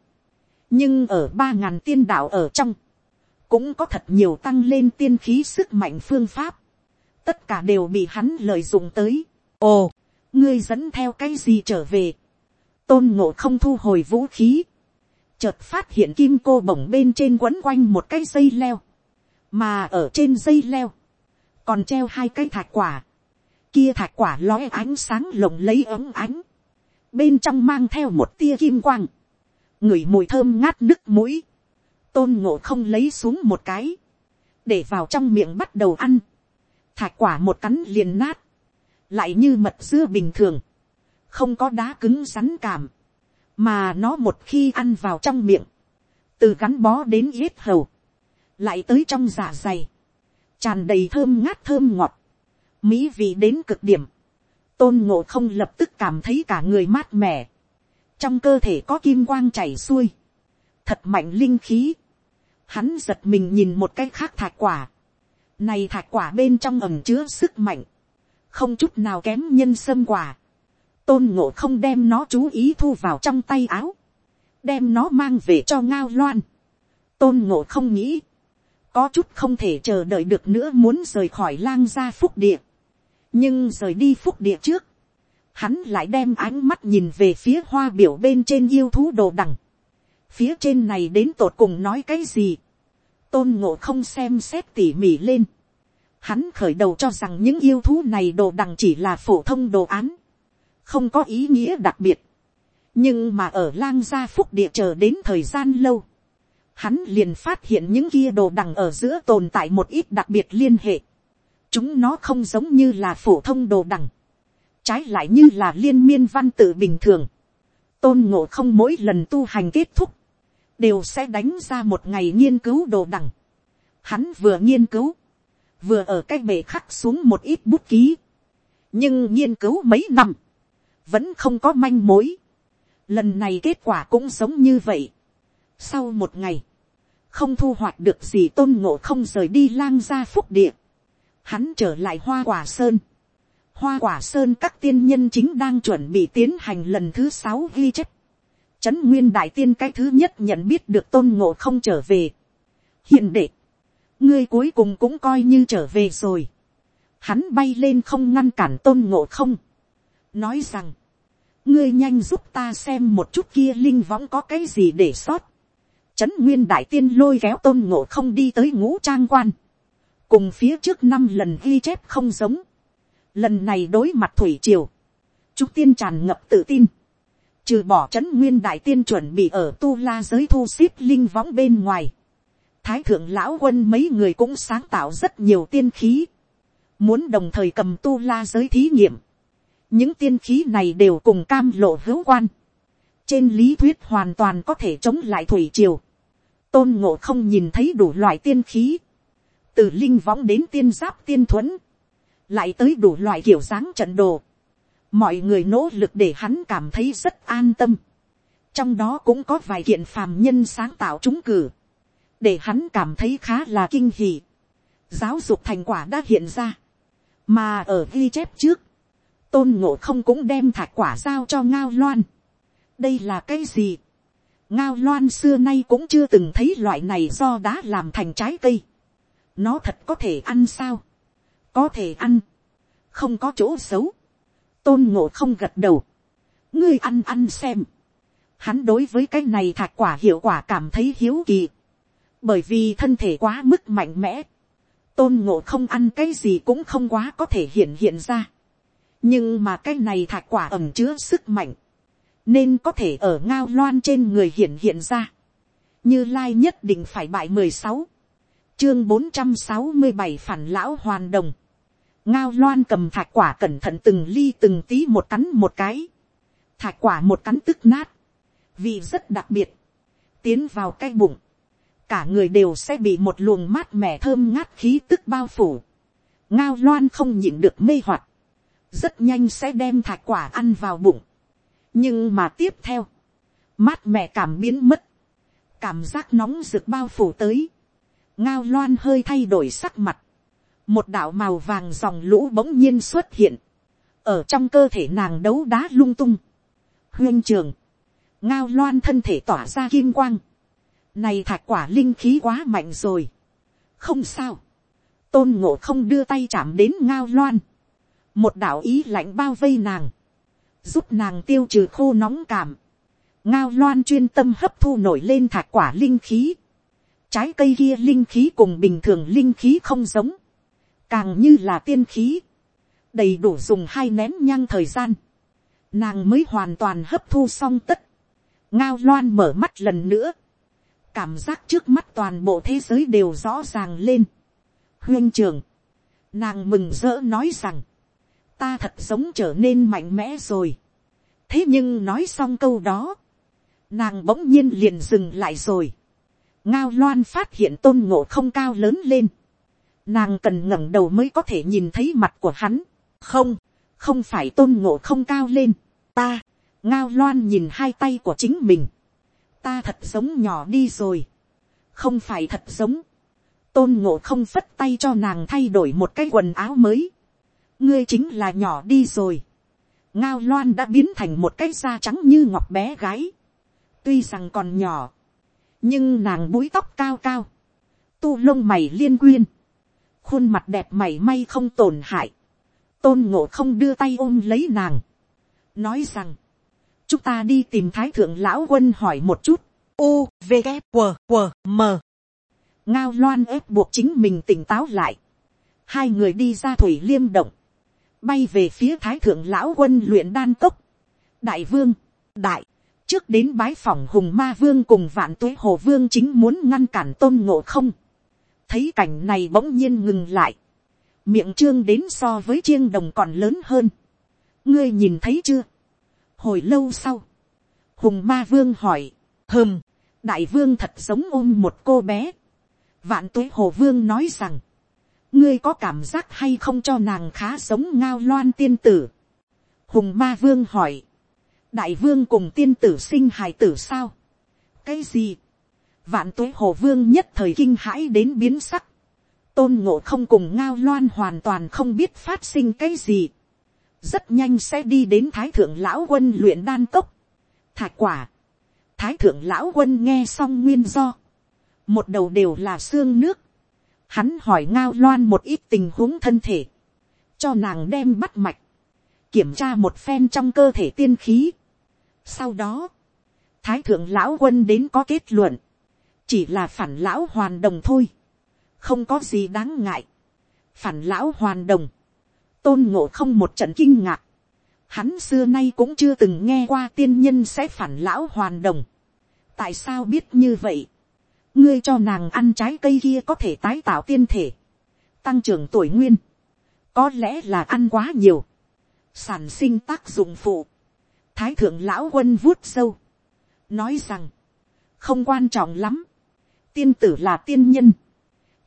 nhưng ở ba ngàn tiên đạo ở trong, cũng có thật nhiều tăng lên tiên khí sức mạnh phương pháp. tất cả đều bị hắn lợi dụng tới. ồ, ngươi dẫn theo cái gì trở về. tôn ngộ không thu hồi vũ khí chợt phát hiện kim cô bổng bên trên quấn quanh một cái dây leo, mà ở trên dây leo, còn treo hai cái thạch quả, kia thạch quả lóe ánh sáng lồng lấy ấm ánh, bên trong mang theo một tia kim quang, ngửi mùi thơm ngát nước mũi, tôn ngộ không lấy xuống một cái, để vào trong miệng bắt đầu ăn, thạch quả một cắn liền nát, lại như mật dưa bình thường, không có đá cứng rắn cảm, mà nó một khi ăn vào trong miệng, từ gắn bó đến yết hầu, lại tới trong dạ dày, tràn đầy thơm ngát thơm ngọt, mỹ vị đến cực điểm, tôn ngộ không lập tức cảm thấy cả người mát mẻ, trong cơ thể có kim quang chảy xuôi, thật mạnh linh khí, hắn giật mình nhìn một cái khác thạch quả, này thạch quả bên trong ẩm chứa sức mạnh, không chút nào kém nhân sâm quả, tôn ngộ không đem nó chú ý thu vào trong tay áo, đem nó mang về cho ngao loan, tôn ngộ không nghĩ, có chút không thể chờ đợi được nữa muốn rời khỏi lang gia phúc địa, nhưng rời đi phúc địa trước, hắn lại đem ánh mắt nhìn về phía hoa biểu bên trên yêu thú đồ đằng, phía trên này đến tột cùng nói cái gì, tôn ngộ không xem xét tỉ mỉ lên, hắn khởi đầu cho rằng những yêu thú này đồ đằng chỉ là phổ thông đồ án, không có ý nghĩa đặc biệt, nhưng mà ở lang gia phúc địa chờ đến thời gian lâu, hắn liền phát hiện những kia đồ đằng ở giữa tồn tại một ít đặc biệt liên hệ. chúng nó không giống như là phổ thông đồ đằng, trái lại như là liên miên văn tự bình thường. tôn ngộ không mỗi lần tu hành kết thúc, đều sẽ đánh ra một ngày nghiên cứu đồ đằng. hắn vừa nghiên cứu, vừa ở cái bể khắc xuống một ít bút ký, nhưng nghiên cứu mấy năm, vẫn không có manh mối. lần này kết quả cũng giống như vậy sau một ngày, không thu hoạch được gì tôn ngộ không rời đi lang ra phúc địa. Hắn trở lại hoa quả sơn. Hoa quả sơn các tiên nhân chính đang chuẩn bị tiến hành lần thứ sáu ghi chép. Trấn nguyên đại tiên cái thứ nhất nhận biết được tôn ngộ không trở về. Hiện đệ. Ngươi cuối cùng cũng coi như trở về rồi. Hắn bay lên không ngăn cản tôn ngộ không. Nói rằng. Ngươi nhanh giúp ta xem một chút kia linh võng có cái gì để sót Trấn Nguyên Đại Tiên lôi kéo tôn ngộ không đi tới ngũ trang quan. Cùng phía trước năm lần ghi chép không giống. Lần này đối mặt Thủy Triều. Trúc Tiên tràn ngập tự tin. Trừ bỏ Trấn Nguyên Đại Tiên chuẩn bị ở Tu La giới thu xếp linh võng bên ngoài. Thái thượng lão quân mấy người cũng sáng tạo rất nhiều tiên khí. Muốn đồng thời cầm Tu La giới thí nghiệm. Những tiên khí này đều cùng cam lộ hữu quan. Trên lý thuyết hoàn toàn có thể chống lại thủy triều. Tôn ngộ không nhìn thấy đủ loại tiên khí, từ linh võng đến tiên giáp tiên thuẫn, lại tới đủ loại kiểu dáng trận đồ, mọi người nỗ lực để hắn cảm thấy rất an tâm, trong đó cũng có vài kiện phàm nhân sáng tạo trúng cử, để hắn cảm thấy khá là kinh hỉ, giáo dục thành quả đã hiện ra, mà ở ghi chép trước, tôn ngộ không cũng đem thạch quả giao cho ngao loan. đây là cái gì, ngao loan xưa nay cũng chưa từng thấy loại này do đá làm thành trái cây. nó thật có thể ăn sao. có thể ăn. không có chỗ xấu. tôn ngộ không gật đầu. ngươi ăn ăn xem. hắn đối với cái này thạch quả hiệu quả cảm thấy hiếu kỳ. bởi vì thân thể quá mức mạnh mẽ. tôn ngộ không ăn cái gì cũng không quá có thể hiện hiện ra nhưng mà cái này thạch quả ẩm chứa sức mạnh. Nên có thể ở ngao loan trên người hiện hiện ra, như lai nhất định phải bại mười sáu, chương bốn trăm sáu mươi bảy phản lão hoàn đồng, ngao loan cầm thạch quả cẩn thận từng ly từng tí một cắn một cái, thạch quả một cắn tức nát, vì rất đặc biệt, tiến vào cái bụng, cả người đều sẽ bị một luồng mát mẻ thơm ngát khí tức bao phủ, ngao loan không nhịn được mê hoặc, rất nhanh sẽ đem thạch quả ăn vào bụng, nhưng mà tiếp theo, mát mẹ cảm biến mất, cảm giác nóng rực bao phủ tới, ngao loan hơi thay đổi sắc mặt, một đạo màu vàng dòng lũ bỗng nhiên xuất hiện, ở trong cơ thể nàng đấu đá lung tung, huyên trường, ngao loan thân thể tỏa ra kim quang, này thạch quả linh khí quá mạnh rồi, không sao, tôn ngộ không đưa tay chạm đến ngao loan, một đạo ý lạnh bao vây nàng, giúp nàng tiêu trừ khô nóng cảm. ngao loan chuyên tâm hấp thu nổi lên thạch quả linh khí. trái cây kia linh khí cùng bình thường linh khí không giống, càng như là tiên khí. đầy đủ dùng hai nén nhang thời gian, nàng mới hoàn toàn hấp thu xong tất, ngao loan mở mắt lần nữa, cảm giác trước mắt toàn bộ thế giới đều rõ ràng lên. huyên trường, nàng mừng rỡ nói rằng, ta thật sống trở nên mạnh mẽ rồi. thế nhưng nói xong câu đó, nàng bỗng nhiên liền dừng lại rồi. ngao loan phát hiện tôn ngộ không cao lớn lên. nàng cần ngẩng đầu mới có thể nhìn thấy mặt của hắn. không, không phải tôn ngộ không cao lên. ta, ngao loan nhìn hai tay của chính mình. ta thật sống nhỏ đi rồi. không phải thật sống. tôn ngộ không phất tay cho nàng thay đổi một cái quần áo mới ngươi chính là nhỏ đi rồi. ngao loan đã biến thành một cái da trắng như ngọc bé gái. Tuy rằng còn nhỏ, nhưng nàng búi tóc cao cao, tu lông mày liên quyên, khuôn mặt đẹp mày may không tổn hại, tôn ngộ không đưa tay ôm lấy nàng, nói rằng, chúng ta đi tìm thái thượng lão quân hỏi một chút, u v g q q m. Ngao loan ép buộc chính mình tỉnh táo lại, hai người đi ra thủy liêm động, bay về phía thái thượng lão quân luyện đan tốc, đại vương, đại, trước đến bái phòng hùng ma vương cùng vạn tuế hồ vương chính muốn ngăn cản tôn ngộ không. thấy cảnh này bỗng nhiên ngừng lại. miệng trương đến so với chiêng đồng còn lớn hơn. ngươi nhìn thấy chưa. hồi lâu sau, hùng ma vương hỏi, hơm, đại vương thật giống ôm một cô bé. vạn tuế hồ vương nói rằng, ngươi có cảm giác hay không cho nàng khá giống ngao loan tiên tử. hùng ma vương hỏi, đại vương cùng tiên tử sinh hài tử sao. cái gì. vạn tuế hồ vương nhất thời kinh hãi đến biến sắc. tôn ngộ không cùng ngao loan hoàn toàn không biết phát sinh cái gì. rất nhanh sẽ đi đến thái thượng lão quân luyện đan cốc. thạch quả. thái thượng lão quân nghe xong nguyên do. một đầu đều là xương nước hắn hỏi ngao loan một ít tình huống thân thể. cho nàng đem bắt mạch kiểm tra một phen trong cơ thể tiên khí. Sau đó, Thái thượng lão quân đến có kết luận. Chỉ là phản lão hoàn đồng thôi. Không có gì đáng ngại. Phản lão hoàn đồng. Tôn ngộ không một trận kinh ngạc. Hắn xưa nay cũng chưa từng nghe qua tiên nhân sẽ phản lão hoàn đồng. Tại sao biết như vậy? Ngươi cho nàng ăn trái cây kia có thể tái tạo tiên thể. Tăng trưởng tuổi nguyên. Có lẽ là ăn quá nhiều. Sản sinh tác dụng phụ thái thượng lão quân vuốt sâu, nói rằng, không quan trọng lắm, tiên tử là tiên nhân,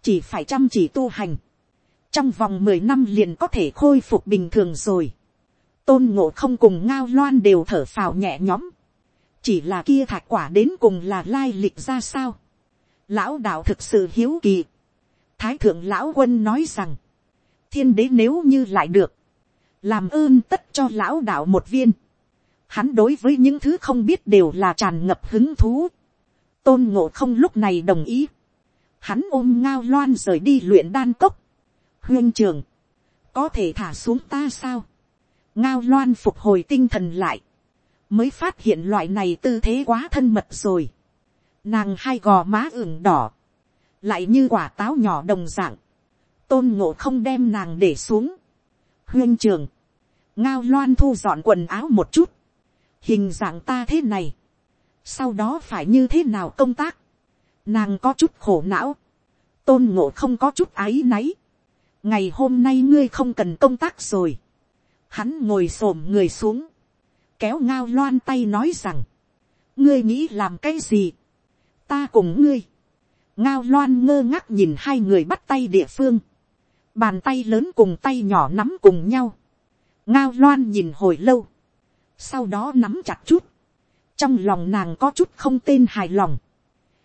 chỉ phải chăm chỉ tu hành, trong vòng mười năm liền có thể khôi phục bình thường rồi, tôn ngộ không cùng ngao loan đều thở phào nhẹ nhõm, chỉ là kia thạch quả đến cùng là lai lịch ra sao, lão đạo thực sự hiếu kỳ, thái thượng lão quân nói rằng, thiên đế nếu như lại được, làm ơn tất cho lão đạo một viên, hắn đối với những thứ không biết đều là tràn ngập hứng thú. tôn ngộ không lúc này đồng ý. hắn ôm ngao loan rời đi luyện đan cốc. huyên trường, có thể thả xuống ta sao. ngao loan phục hồi tinh thần lại. mới phát hiện loại này tư thế quá thân mật rồi nàng hai gò má ửng đỏ. lại như quả táo nhỏ đồng dạng. tôn ngộ không đem nàng để xuống. huyên trường, ngao loan thu dọn quần áo một chút. Hình dạng ta thế này, sau đó phải như thế nào công tác, nàng có chút khổ não, tôn ngộ không có chút áy náy, ngày hôm nay ngươi không cần công tác rồi, hắn ngồi s ổ m người xuống, kéo ngao loan tay nói rằng, ngươi nghĩ làm cái gì, ta cùng ngươi, ngao loan ngơ ngác nhìn hai người bắt tay địa phương, bàn tay lớn cùng tay nhỏ nắm cùng nhau, ngao loan nhìn hồi lâu, sau đó nắm chặt chút, trong lòng nàng có chút không tên hài lòng,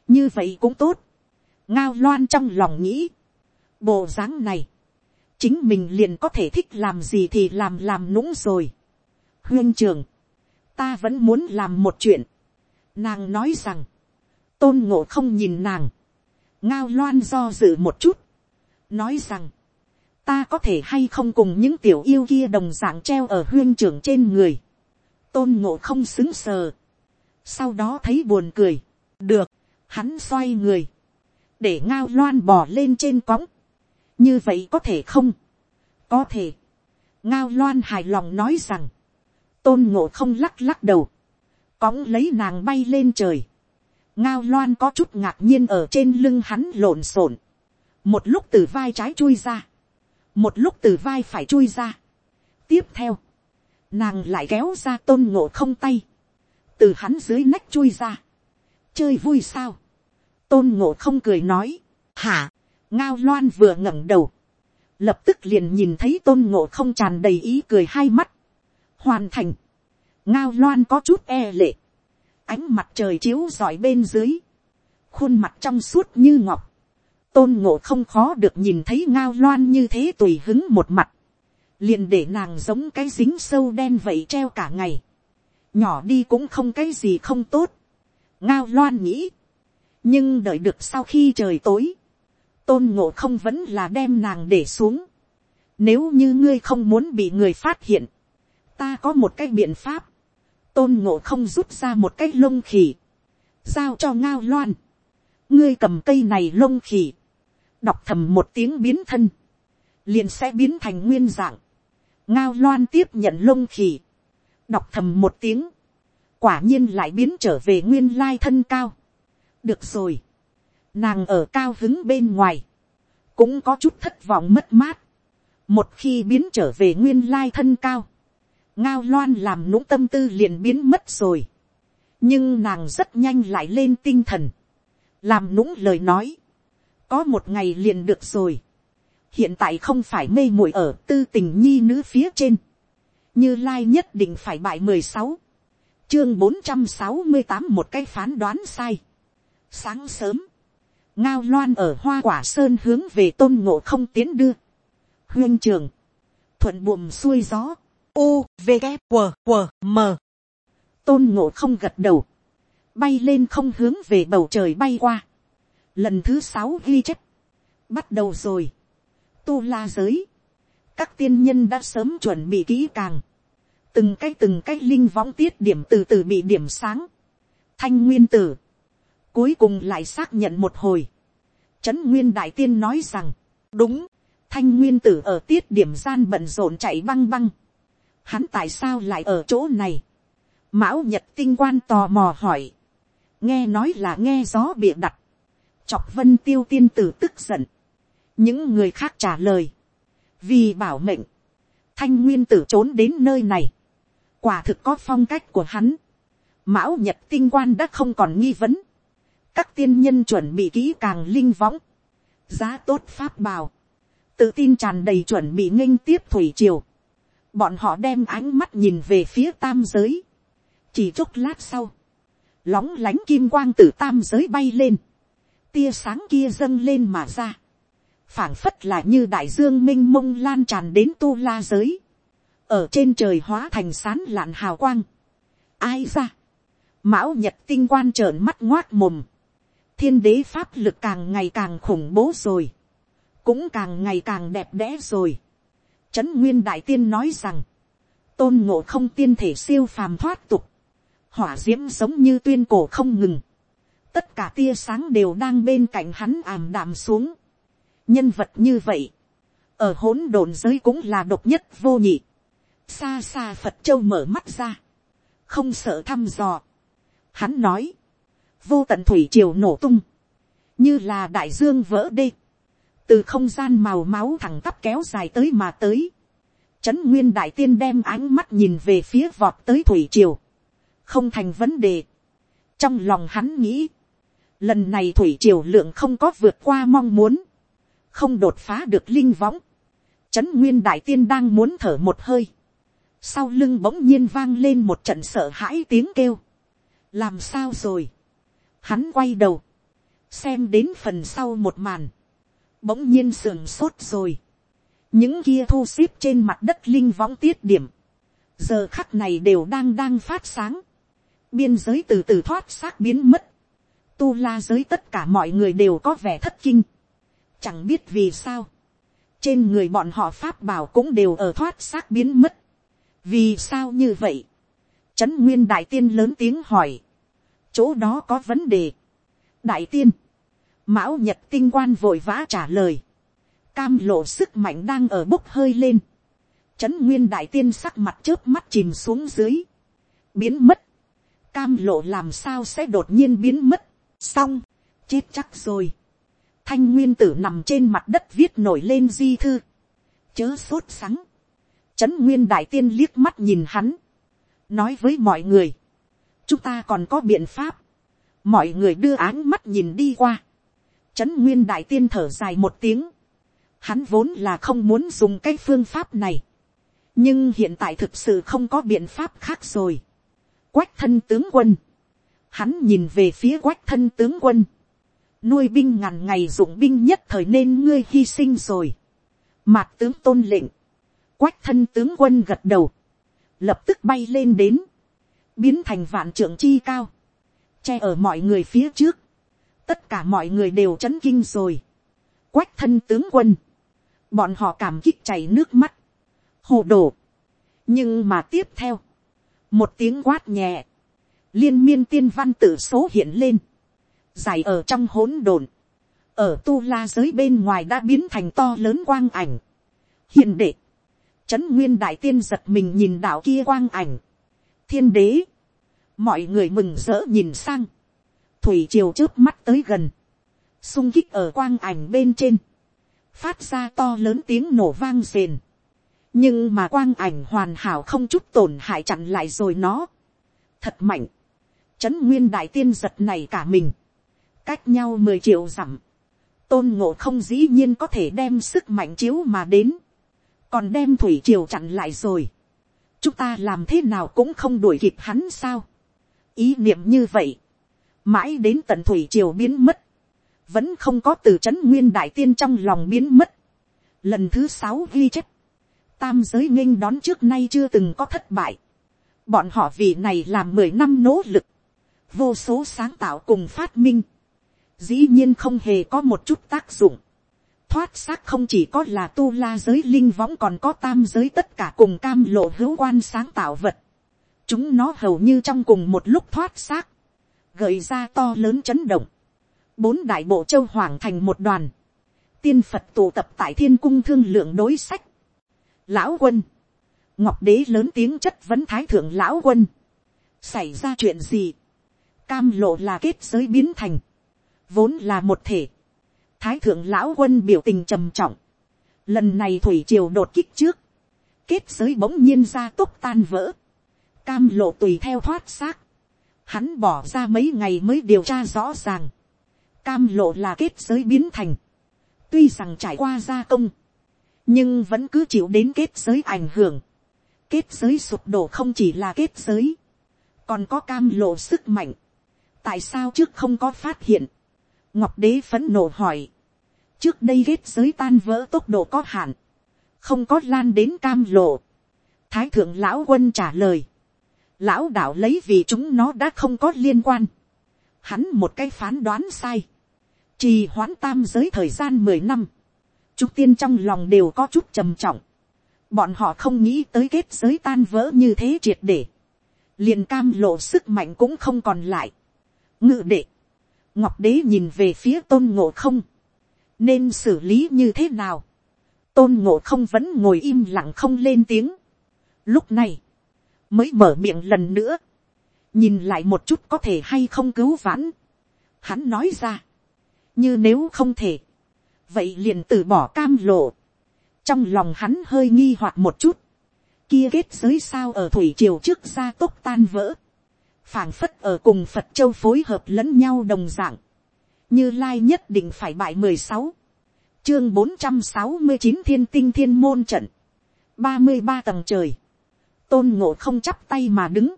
như vậy cũng tốt, ngao loan trong lòng nghĩ, bộ dáng này, chính mình liền có thể thích làm gì thì làm làm nũng rồi. huyên trường, ta vẫn muốn làm một chuyện, nàng nói rằng, tôn ngộ không nhìn nàng, ngao loan do dự một chút, nói rằng, ta có thể hay không cùng những tiểu yêu kia đồng d ạ n g treo ở huyên trưởng trên người, tôn ngộ không xứng sờ. sau đó thấy buồn cười, được, hắn xoay người, để ngao loan bò lên trên cõng. như vậy có thể không, có thể, ngao loan hài lòng nói rằng, tôn ngộ không lắc lắc đầu, cõng lấy nàng bay lên trời, ngao loan có chút ngạc nhiên ở trên lưng hắn lộn xộn, một lúc từ vai trái chui ra, một lúc từ vai phải chui ra. tiếp theo, nàng lại kéo ra tôn ngộ không tay, từ hắn dưới nách chui ra, chơi vui sao, tôn ngộ không cười nói, hả, ngao loan vừa ngẩng đầu, lập tức liền nhìn thấy tôn ngộ không tràn đầy ý cười hai mắt, hoàn thành, ngao loan có chút e lệ, ánh mặt trời chiếu rọi bên dưới, khuôn mặt trong suốt như ngọc, tôn ngộ không khó được nhìn thấy ngao loan như thế tùy hứng một mặt, liền để nàng giống cái dính sâu đen vậy treo cả ngày, nhỏ đi cũng không cái gì không tốt, ngao loan nghĩ, nhưng đợi được sau khi trời tối, tôn ngộ không vẫn là đem nàng để xuống, nếu như ngươi không muốn bị người phát hiện, ta có một cái biện pháp, tôn ngộ không rút ra một cái lông khỉ, giao cho ngao loan, ngươi cầm cây này lông khỉ, đọc thầm một tiếng biến thân, liền sẽ biến thành nguyên dạng, ngao loan tiếp nhận lông khỉ, đọc thầm một tiếng, quả nhiên lại biến trở về nguyên lai thân cao. được rồi, nàng ở cao hứng bên ngoài, cũng có chút thất vọng mất mát, một khi biến trở về nguyên lai thân cao, ngao loan làm nũng tâm tư liền biến mất rồi, nhưng nàng rất nhanh lại lên tinh thần, làm nũng lời nói, có một ngày liền được rồi, hiện tại không phải mê muội ở tư tình nhi nữ phía trên, như lai nhất định phải bại mười sáu, chương bốn trăm sáu mươi tám một cái phán đoán sai. sáng sớm, ngao loan ở hoa quả sơn hướng về tôn ngộ không tiến đưa, huyên trường, thuận buồm xuôi gió, u v g q q m. Tôn ngộ không gật đầu, bay lên không hướng về bầu trời bay qua, lần thứ sáu ghi chép, bắt đầu rồi, tu la giới, các tiên nhân đã sớm chuẩn bị kỹ càng, từng cái từng cái linh võng tiết điểm từ từ bị điểm sáng, thanh nguyên tử, cuối cùng lại xác nhận một hồi, trấn nguyên đại tiên nói rằng, đúng, thanh nguyên tử ở tiết điểm gian bận rộn chạy băng băng, hắn tại sao lại ở chỗ này, mão nhật tinh quan tò mò hỏi, nghe nói là nghe gió bịa đặt, chọc vân tiêu tiên tử tức giận, những người khác trả lời, vì bảo mệnh, thanh nguyên tử trốn đến nơi này, quả thực có phong cách của hắn, mão nhật tinh quan đã không còn nghi vấn, các tiên nhân chuẩn bị kỹ càng linh võng, giá tốt pháp bào, tự tin tràn đầy chuẩn bị nghênh tiếp thủy triều, bọn họ đem ánh mắt nhìn về phía tam giới, chỉ chốc lát sau, lóng lánh kim quang từ tam giới bay lên, tia sáng kia dâng lên mà ra, phảng phất là như đại dương m i n h mông lan tràn đến tu la giới, ở trên trời hóa thành sán lạn hào quang. ai ra, mão nhật tinh quan trợn mắt ngoát mồm, thiên đế pháp lực càng ngày càng khủng bố rồi, cũng càng ngày càng đẹp đẽ rồi. Trấn nguyên đại tiên nói rằng, tôn ngộ không tiên thể siêu phàm thoát tục, hỏa diễm giống như tuyên cổ không ngừng, tất cả tia sáng đều đang bên cạnh hắn ảm đạm xuống. nhân vật như vậy, ở hỗn độn giới cũng là độc nhất vô nhị. xa xa phật châu mở mắt ra, không sợ thăm dò. hắn nói, vô tận thủy triều nổ tung, như là đại dương vỡ đê, từ không gian màu máu thẳng tắp kéo dài tới mà tới. Trấn nguyên đại tiên đem ánh mắt nhìn về phía vọt tới thủy triều, không thành vấn đề. trong lòng hắn nghĩ, Lần này thủy triều lượng không có vượt qua mong muốn. Không đột phá được linh võng. Trấn Nguyên Đại Tiên đang muốn thở một hơi. Sau lưng bỗng nhiên vang lên một trận sợ hãi tiếng kêu. Làm sao rồi? Hắn quay đầu. Xem đến phần sau một màn. Bỗng nhiên sườn sốt rồi. Những kia thu xếp trên mặt đất linh võng tiết điểm. Giờ khắc này đều đang đang phát sáng. Biên giới từ từ thoát xác biến mất tu la giới tất cả mọi người đều có vẻ thất kinh. Chẳng biết vì sao. Trên người bọn họ pháp bảo cũng đều ở thoát xác biến mất. Vì sao như vậy? Trấn Nguyên Đại Tiên lớn tiếng hỏi. Chỗ đó có vấn đề. Đại Tiên. Mão Nhật Tinh Quan vội vã trả lời. Cam lộ sức mạnh đang ở bốc hơi lên. trấn nguyên đại tiên sắc mặt trước mắt chìm xuống dưới, biến mất, cam lộ làm sao sẽ đột nhiên biến mất, xong, chết chắc rồi, thanh nguyên tử nằm trên mặt đất viết nổi lên di thư, chớ sốt sắng, trấn nguyên đại tiên liếc mắt nhìn hắn, nói với mọi người, chúng ta còn có biện pháp, mọi người đưa áng mắt nhìn đi qua, trấn nguyên đại tiên thở dài một tiếng, hắn vốn là không muốn dùng cái phương pháp này, nhưng hiện tại thực sự không có biện pháp khác rồi. quách thân tướng quân, hắn nhìn về phía quách thân tướng quân, nuôi binh ngàn ngày dụng binh nhất thời nên ngươi hy sinh rồi. mạc tướng tôn lệnh, quách thân tướng quân gật đầu, lập tức bay lên đến, biến thành vạn trưởng chi cao, che ở mọi người phía trước, tất cả mọi người đều chấn kinh rồi. quách thân tướng quân, bọn họ cảm kích chảy nước mắt, hồ đồ. nhưng mà tiếp theo, một tiếng quát nhẹ, liên miên tiên văn tự số hiện lên, dài ở trong hỗn độn, ở tu la giới bên ngoài đã biến thành to lớn quang ảnh. hiện đệ, trấn nguyên đại tiên giật mình nhìn đạo kia quang ảnh, thiên đế, mọi người mừng rỡ nhìn sang, thủy triều trước mắt tới gần, sung kích ở quang ảnh bên trên, phát ra to lớn tiếng nổ vang rền, nhưng mà quang ảnh hoàn hảo không chút tổn hại chặn lại rồi nó, thật mạnh, trấn nguyên đại tiên giật này cả mình, cách nhau mười triệu dặm, tôn ngộ không dĩ nhiên có thể đem sức mạnh chiếu mà đến, còn đem thủy triều chặn lại rồi, chúng ta làm thế nào cũng không đuổi kịp hắn sao, ý niệm như vậy, mãi đến tận thủy triều biến mất, vẫn không có từ c h ấ n nguyên đại tiên trong lòng biến mất. lần thứ sáu ghi chép, tam giới nghênh đón trước nay chưa từng có thất bại. bọn họ vì này làm mười năm nỗ lực, vô số sáng tạo cùng phát minh, dĩ nhiên không hề có một chút tác dụng. thoát xác không chỉ có là tu la giới linh võng còn có tam giới tất cả cùng cam lộ hữu quan sáng tạo vật. chúng nó hầu như trong cùng một lúc thoát xác, gợi ra to lớn chấn động. Bốn đại bộ châu hoàng thành một đoàn, tiên phật tụ tập tại thiên cung thương lượng đối sách. lão quân, ngọc đế lớn tiếng chất vấn thái thượng lão quân, xảy ra chuyện gì, cam lộ là kết giới biến thành, vốn là một thể, thái thượng lão quân biểu tình trầm trọng, lần này thủy triều đột kích trước, kết giới bỗng nhiên ra tốc tan vỡ, cam lộ tùy theo thoát xác, hắn bỏ ra mấy ngày mới điều tra rõ ràng, cam lộ là kết giới biến thành, tuy rằng trải qua gia công, nhưng vẫn cứ chịu đến kết giới ảnh hưởng. kết giới sụp đổ không chỉ là kết giới, còn có cam lộ sức mạnh. tại sao trước không có phát hiện, ngọc đế phấn nộ hỏi, trước đây kết giới tan vỡ tốc độ có hạn, không có lan đến cam lộ. thái thượng lão quân trả lời, lão đạo lấy vì chúng nó đã không có liên quan. Hắn một cái phán đoán sai. Trì hoãn tam giới thời gian mười năm, chúng tiên trong lòng đều có chút trầm trọng, bọn họ không nghĩ tới kết giới tan vỡ như thế triệt để, liền cam lộ sức mạnh cũng không còn lại. ngự đệ, ngọc đế nhìn về phía tôn ngộ không, nên xử lý như thế nào, tôn ngộ không vẫn ngồi im lặng không lên tiếng. lúc này, mới mở miệng lần nữa, nhìn lại một chút có thể hay không cứu vãn. hắn nói ra, như nếu không thể, vậy liền từ bỏ cam lộ. trong lòng hắn hơi nghi hoặc một chút, kia kết giới sao ở thủy triều trước ra tốc tan vỡ, phảng phất ở cùng phật châu phối hợp lẫn nhau đồng dạng, như lai nhất định phải bại mười sáu, chương bốn trăm sáu mươi chín thiên tinh thiên môn trận, ba mươi ba tầng trời, tôn ngộ không chắp tay mà đứng,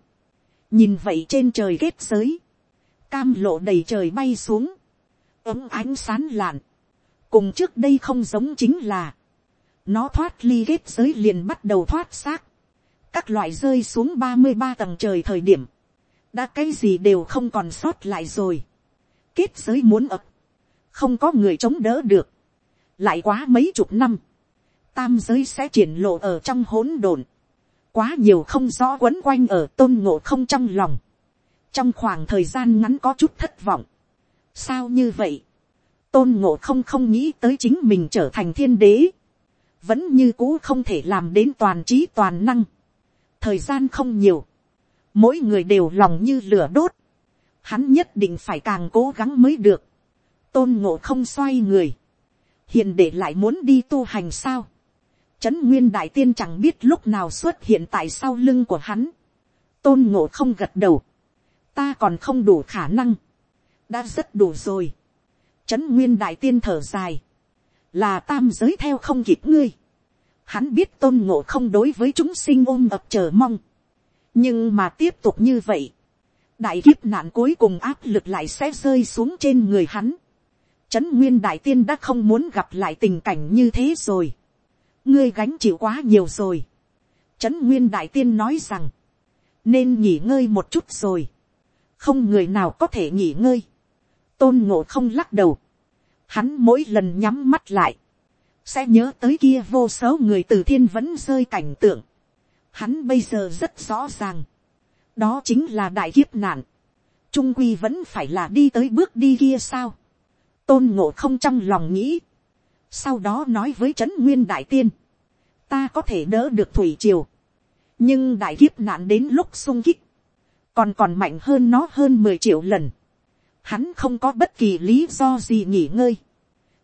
nhìn vậy trên trời kết giới, cam lộ đầy trời bay xuống, ấm ánh sán lạn, cùng trước đây không giống chính là, nó thoát ly kết giới liền bắt đầu thoát xác, các loại rơi xuống ba mươi ba tầng trời thời điểm, đã cái gì đều không còn sót lại rồi, kết giới muốn ập, không có người chống đỡ được, lại quá mấy chục năm, tam giới sẽ triển lộ ở trong hỗn độn, quá nhiều không rõ quấn quanh ở tôn ngộ không trong lòng, trong khoảng thời gian ngắn có chút thất vọng, sao như vậy, tôn ngộ không không nghĩ tới chính mình trở thành thiên đế, vẫn như cũ không thể làm đến toàn trí toàn năng. thời gian không nhiều, mỗi người đều lòng như lửa đốt, hắn nhất định phải càng cố gắng mới được, tôn ngộ không xoay người, hiện để lại muốn đi tu hành sao, trấn nguyên đại tiên chẳng biết lúc nào xuất hiện tại sau lưng của hắn, tôn ngộ không gật đầu, ta còn không đủ khả năng, đã rất đủ rồi, trấn nguyên đại tiên thở dài, là tam giới theo không kịp ngươi, hắn biết tôn ngộ không đối với chúng sinh ôm ập chờ mong, nhưng mà tiếp tục như vậy, đại kiếp nạn cuối cùng áp lực lại sẽ rơi xuống trên người hắn. Trấn nguyên đại tiên đã không muốn gặp lại tình cảnh như thế rồi ngươi gánh chịu quá nhiều rồi. Trấn nguyên đại tiên nói rằng, nên nghỉ ngơi một chút rồi. không người nào có thể nghỉ ngơi. tôn ngộ không lắc đầu. hắn mỗi lần nhắm mắt lại, sẽ nhớ tới kia vô số người từ thiên vẫn rơi cảnh tượng Hắn bây giờ rất rõ ràng. Đó chính là đại kiếp nạn. Trung quy vẫn phải là đi tới bước đi kia sao. Tôn ngộ không trong lòng nghĩ. Sau đó nói với trấn nguyên đại tiên. Ta có thể đỡ được thủy triều. Nhưng đại kiếp nạn đến lúc sung kích. Còn còn mạnh hơn nó hơn mười triệu lần. Hắn không có bất kỳ lý do gì nghỉ ngơi.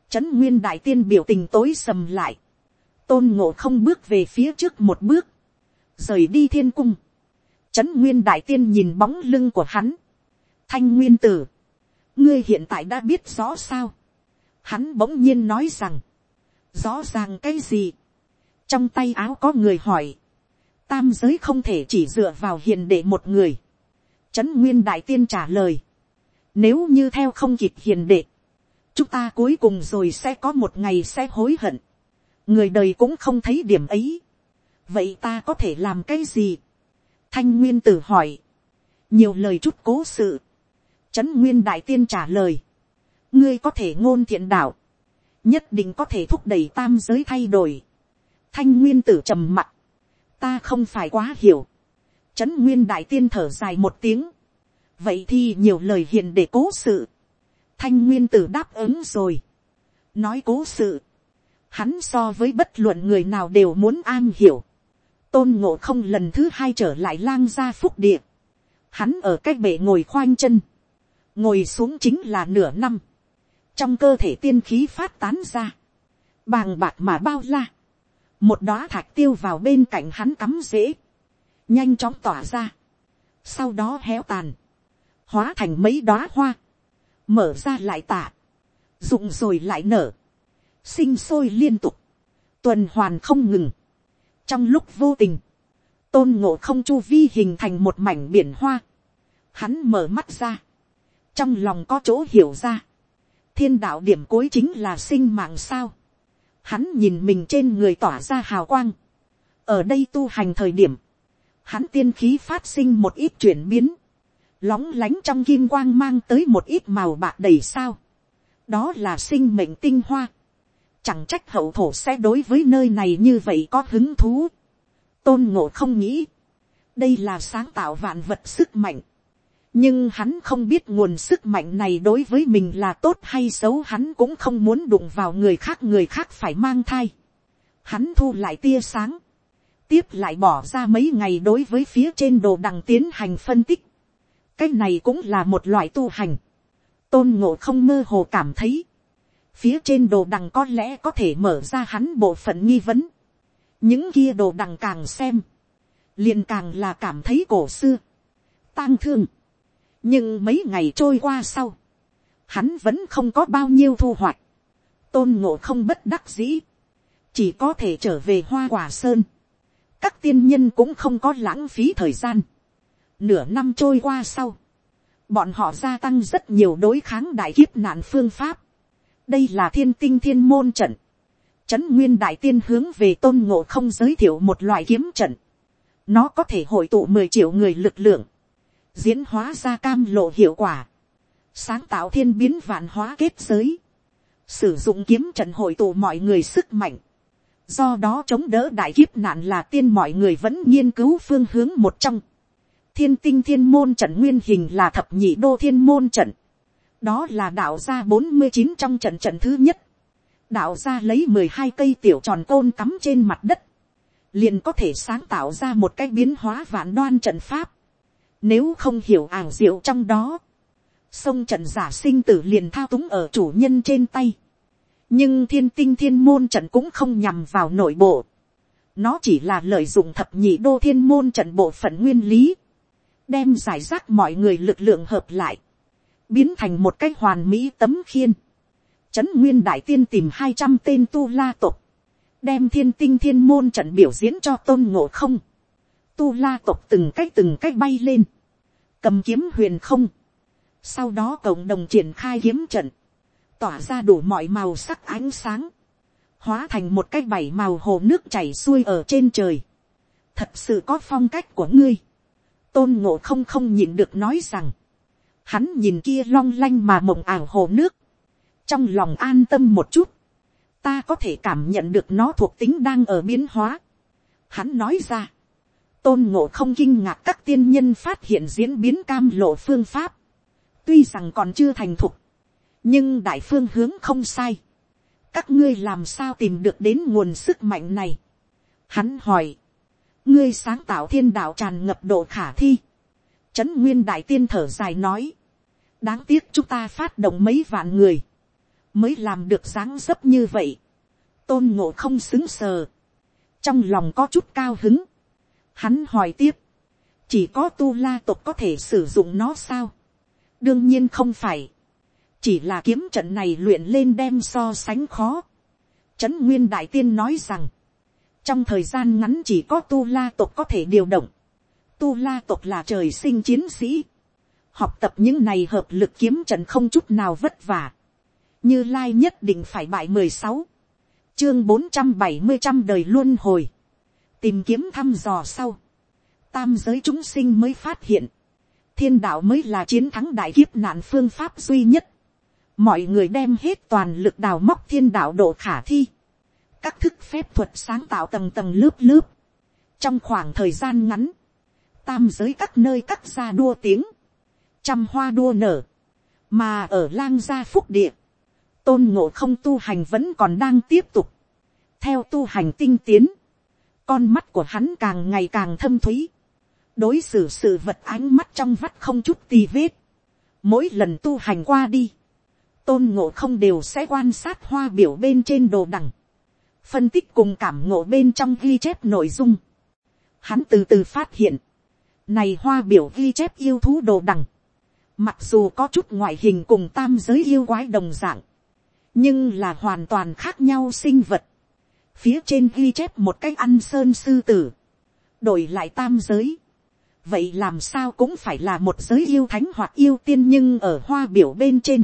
Trấn nguyên đại tiên biểu tình tối sầm lại. Tôn ngộ không bước về phía trước một bước rời đi thiên cung. Trấn nguyên đại tiên nhìn bóng lưng của hắn. Thanh nguyên tử. Ngươi hiện tại đã biết rõ sao. Hắn bỗng nhiên nói rằng. Rõ ràng cái gì. Trong tay áo có người hỏi. Tam giới không thể chỉ dựa vào hiền đệ một người. Trấn nguyên đại tiên trả lời. Nếu như theo không kịp hiền đệ. Chúng ta cuối cùng rồi sẽ có một ngày sẽ hối hận. Người đời cũng không thấy điểm ấy vậy ta có thể làm cái gì. thanh nguyên tử hỏi, nhiều lời chút cố sự. trấn nguyên đại tiên trả lời, ngươi có thể ngôn thiện đạo, nhất định có thể thúc đẩy tam giới thay đổi. thanh nguyên tử trầm mặt, ta không phải quá hiểu. trấn nguyên đại tiên thở dài một tiếng, vậy thì nhiều lời hiền để cố sự. thanh nguyên tử đáp ứng rồi. nói cố sự, hắn so với bất luận người nào đều muốn an hiểu tôn ngộ không lần thứ hai trở lại lang gia phúc địa. Hắn ở cách bể ngồi khoanh chân. Ngồi xuống chính là nửa năm. Trong cơ thể tiên khí phát tán ra. Bàng bạc mà bao la. Một đóa thạch tiêu vào bên cạnh hắn cắm rễ. Nhanh chóng tỏa ra. Sau đó héo tàn. Hóa thành mấy đóa hoa. Mở ra lại tạ. Dụng rồi lại nở. Sinh sôi liên tục. Tuần hoàn không ngừng trong lúc vô tình, tôn ngộ không chu vi hình thành một mảnh biển hoa. Hắn mở mắt ra, trong lòng có chỗ hiểu ra thiên đạo điểm cuối chính là sinh mạng sao. Hắn nhìn mình trên người tỏa ra hào quang. ở đây tu hành thời điểm, hắn tiên khí phát sinh một ít chuyển biến, lóng lánh trong kim quang mang tới một ít màu bạc đầy sao. đó là sinh mệnh tinh hoa Chẳng trách hậu thổ sẽ đối với nơi này như vậy có hứng thú. Tôn ngộ không nghĩ. Đây là sáng tạo vạn vật sức mạnh. Nhưng hắn không biết nguồn sức mạnh này đối với mình là tốt hay xấu hắn cũng không muốn đụng vào người khác người khác phải mang thai. Hắn thu lại tia sáng. Tiếp lại bỏ ra mấy ngày đối với phía trên đồ đằng tiến hành phân tích. Cái này cũng là một loại tu hành. Tôn ngộ không mơ hồ cảm thấy phía trên đồ đằng có lẽ có thể mở ra hắn bộ phận nghi vấn. những kia đồ đằng càng xem, liền càng là cảm thấy cổ xưa, tang thương nhưng mấy ngày trôi qua sau, hắn vẫn không có bao nhiêu thu hoạch, tôn ngộ không bất đắc dĩ, chỉ có thể trở về hoa quả sơn. các tiên nhân cũng không có lãng phí thời gian. nửa năm trôi qua sau, bọn họ gia tăng rất nhiều đối kháng đại kiếp nạn phương pháp đây là thiên tinh thiên môn trận. Trấn nguyên đại tiên hướng về tôn ngộ không giới thiệu một loại kiếm trận. Nó có thể hội tụ mười triệu người lực lượng. Diễn hóa ra cam lộ hiệu quả. Sáng tạo thiên biến vạn hóa kết giới. Sử dụng kiếm trận hội tụ mọi người sức mạnh. Do đó chống đỡ đại kiếp nạn là tiên mọi người vẫn nghiên cứu phương hướng một trong. Thiên tinh thiên môn trận nguyên hình là thập nhị đô thiên môn trận đó là đạo ra bốn mươi chín trong trận trận thứ nhất, đạo ra lấy mười hai cây tiểu tròn côn cắm trên mặt đất, liền có thể sáng tạo ra một cái biến hóa vạn đoan trận pháp. Nếu không hiểu ảo diệu trong đó, sông trận giả sinh tử liền thao túng ở chủ nhân trên tay. nhưng thiên tinh thiên môn trận cũng không nhằm vào nội bộ. nó chỉ là lợi dụng thập nhị đô thiên môn trận bộ phận nguyên lý, đem giải rác mọi người lực lượng hợp lại, biến thành một cái hoàn mỹ tấm khiên. Trấn nguyên đại tiên tìm hai trăm tên tu la tộc, đem thiên tinh thiên môn trận biểu diễn cho tôn ngộ không. Tu la tộc từng cách từng cách bay lên, cầm kiếm huyền không. Sau đó cộng đồng triển khai kiếm trận, tỏa ra đủ mọi màu sắc ánh sáng, hóa thành một cái bảy màu hồ nước chảy xuôi ở trên trời. Thật sự có phong cách của ngươi. Tôn ngộ không không nhịn được nói rằng, hắn nhìn kia long lanh mà mộng ảo hồ nước, trong lòng an tâm một chút, ta có thể cảm nhận được nó thuộc tính đang ở biến hóa. Hắn nói ra, tôn ngộ không kinh ngạc các tiên nhân phát hiện diễn biến cam lộ phương pháp, tuy rằng còn chưa thành thục, nhưng đại phương hướng không sai. các ngươi làm sao tìm được đến nguồn sức mạnh này. Hắn hỏi, ngươi sáng tạo thiên đạo tràn ngập độ khả thi. Trấn nguyên đại tiên thở dài nói, đáng tiếc chúng ta phát động mấy vạn người, mới làm được dáng dấp như vậy. tôn ngộ không xứng sờ, trong lòng có chút cao hứng. Hắn hỏi tiếp, chỉ có tu la tộc có thể sử dụng nó sao. đương nhiên không phải, chỉ là kiếm trận này luyện lên đem so sánh khó. Trấn nguyên đại tiên nói rằng, trong thời gian ngắn chỉ có tu la tộc có thể điều động. Tu la tộc là trời sinh chiến sĩ. Học tập những này hợp lực kiếm trận không chút nào vất vả. Như Lai nhất định phải bại mười sáu Chương bốn trăm bảy mươi trăm đời luân hồi. Tìm kiếm thăm dò sau. Tam giới chúng sinh mới phát hiện. Thiên đạo mới là chiến thắng đại kiếp nạn phương pháp duy nhất. Mọi người đem hết toàn lực đào móc thiên đạo độ khả thi các thức phép thuật sáng tạo tầng tầng lớp lớp. Trong khoảng thời gian ngắn, tam giới các nơi các gia đua tiếng, trăm hoa đua nở, mà ở lang gia phúc địa, tôn ngộ không tu hành vẫn còn đang tiếp tục, theo tu hành tinh tiến, con mắt của hắn càng ngày càng thâm thúy, đối xử sự vật ánh mắt trong vắt không chút tì vết, mỗi lần tu hành qua đi, tôn ngộ không đều sẽ quan sát hoa biểu bên trên đồ đằng, phân tích cùng cảm ngộ bên trong ghi chép nội dung. Hắn từ từ phát hiện, này hoa biểu ghi chép yêu thú đồ đằng, mặc dù có chút ngoại hình cùng tam giới yêu quái đồng dạng, nhưng là hoàn toàn khác nhau sinh vật. Phía trên ghi chép một cách ăn sơn sư tử, đổi lại tam giới. vậy làm sao cũng phải là một giới yêu thánh hoặc yêu tiên nhưng ở hoa biểu bên trên.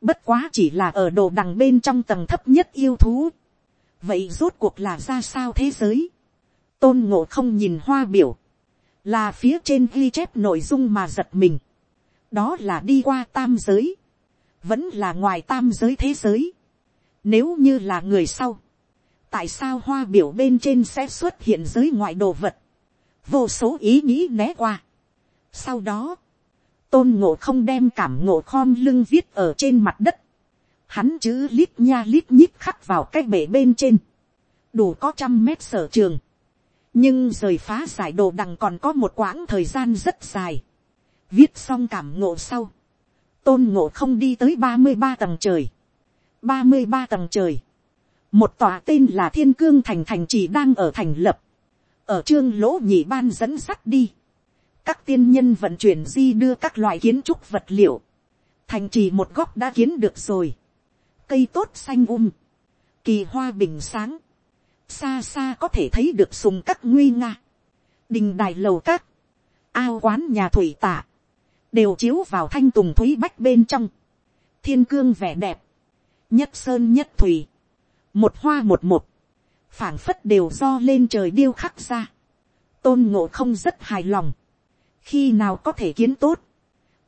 bất quá chỉ là ở đồ đằng bên trong tầng thấp nhất yêu thú. Vậy rốt cuộc là ra sao thế giới, tôn ngộ không nhìn hoa biểu, là phía trên ghi chép nội dung mà giật mình, đó là đi qua tam giới, vẫn là ngoài tam giới thế giới, nếu như là người sau, tại sao hoa biểu bên trên sẽ xuất hiện giới ngoại đồ vật, vô số ý nghĩ né qua. Sau đó, tôn ngộ không đem cảm ngộ khom lưng viết ở trên mặt đất, hắn chữ lít nha lít nhít khắc vào cái bể bên trên, đủ có trăm mét sở trường, nhưng rời phá giải đồ đằng còn có một quãng thời gian rất dài, viết xong cảm ngộ sau, tôn ngộ không đi tới ba mươi ba tầng trời, ba mươi ba tầng trời, một tòa tên là thiên cương thành thành chỉ đang ở thành lập, ở trương lỗ nhị ban dẫn sắt đi, các tiên nhân vận chuyển di đưa các loại kiến trúc vật liệu, thành trì một góc đã kiến được rồi, cây tốt xanh um, kỳ hoa bình sáng, xa xa có thể thấy được sùng các nguy nga, đình đài lầu các, ao quán nhà thủy tạ, đều chiếu vào thanh tùng thúy bách bên trong, thiên cương vẻ đẹp, nhất sơn nhất thủy, một hoa một một, phảng phất đều do lên trời điêu khắc ra, tôn ngộ không rất hài lòng, khi nào có thể kiến tốt,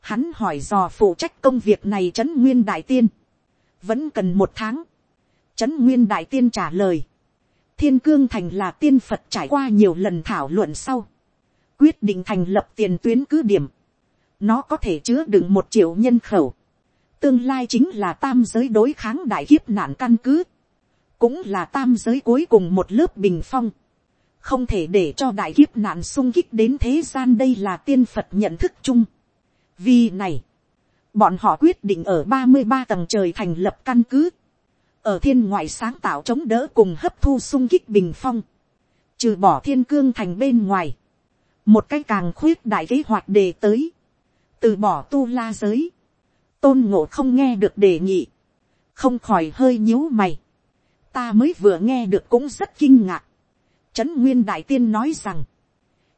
hắn hỏi dò phụ trách công việc này trấn nguyên đại tiên, vẫn cần một tháng. Trấn Nguyên Đại Tiên trả lời. Thiên Cương Thành là tiên Phật trải qua nhiều lần thảo luận sau. Quyết định thành lập tiền tuyến cứ điểm. Nó có thể chứa đựng một triệu nhân khẩu. Tương lai chính là tam giới đối kháng đại kiếp nạn căn cứ cũng là tam giới cuối cùng một lớp bình phong, không thể để cho đại kiếp nạn sung kích đến thế gian đây là tiên phật nhận thức chung. vì này, bọn họ quyết định ở ba mươi ba tầng trời thành lập căn cứ, ở thiên ngoại sáng tạo chống đỡ cùng hấp thu sung kích bình phong, trừ bỏ thiên cương thành bên ngoài, một cái càng khuyết đại kế hoạch đề tới, từ bỏ tu la giới, tôn ngộ không nghe được đề nghị, không khỏi hơi nhíu mày, ta mới vừa nghe được cũng rất kinh ngạc, trấn nguyên đại tiên nói rằng,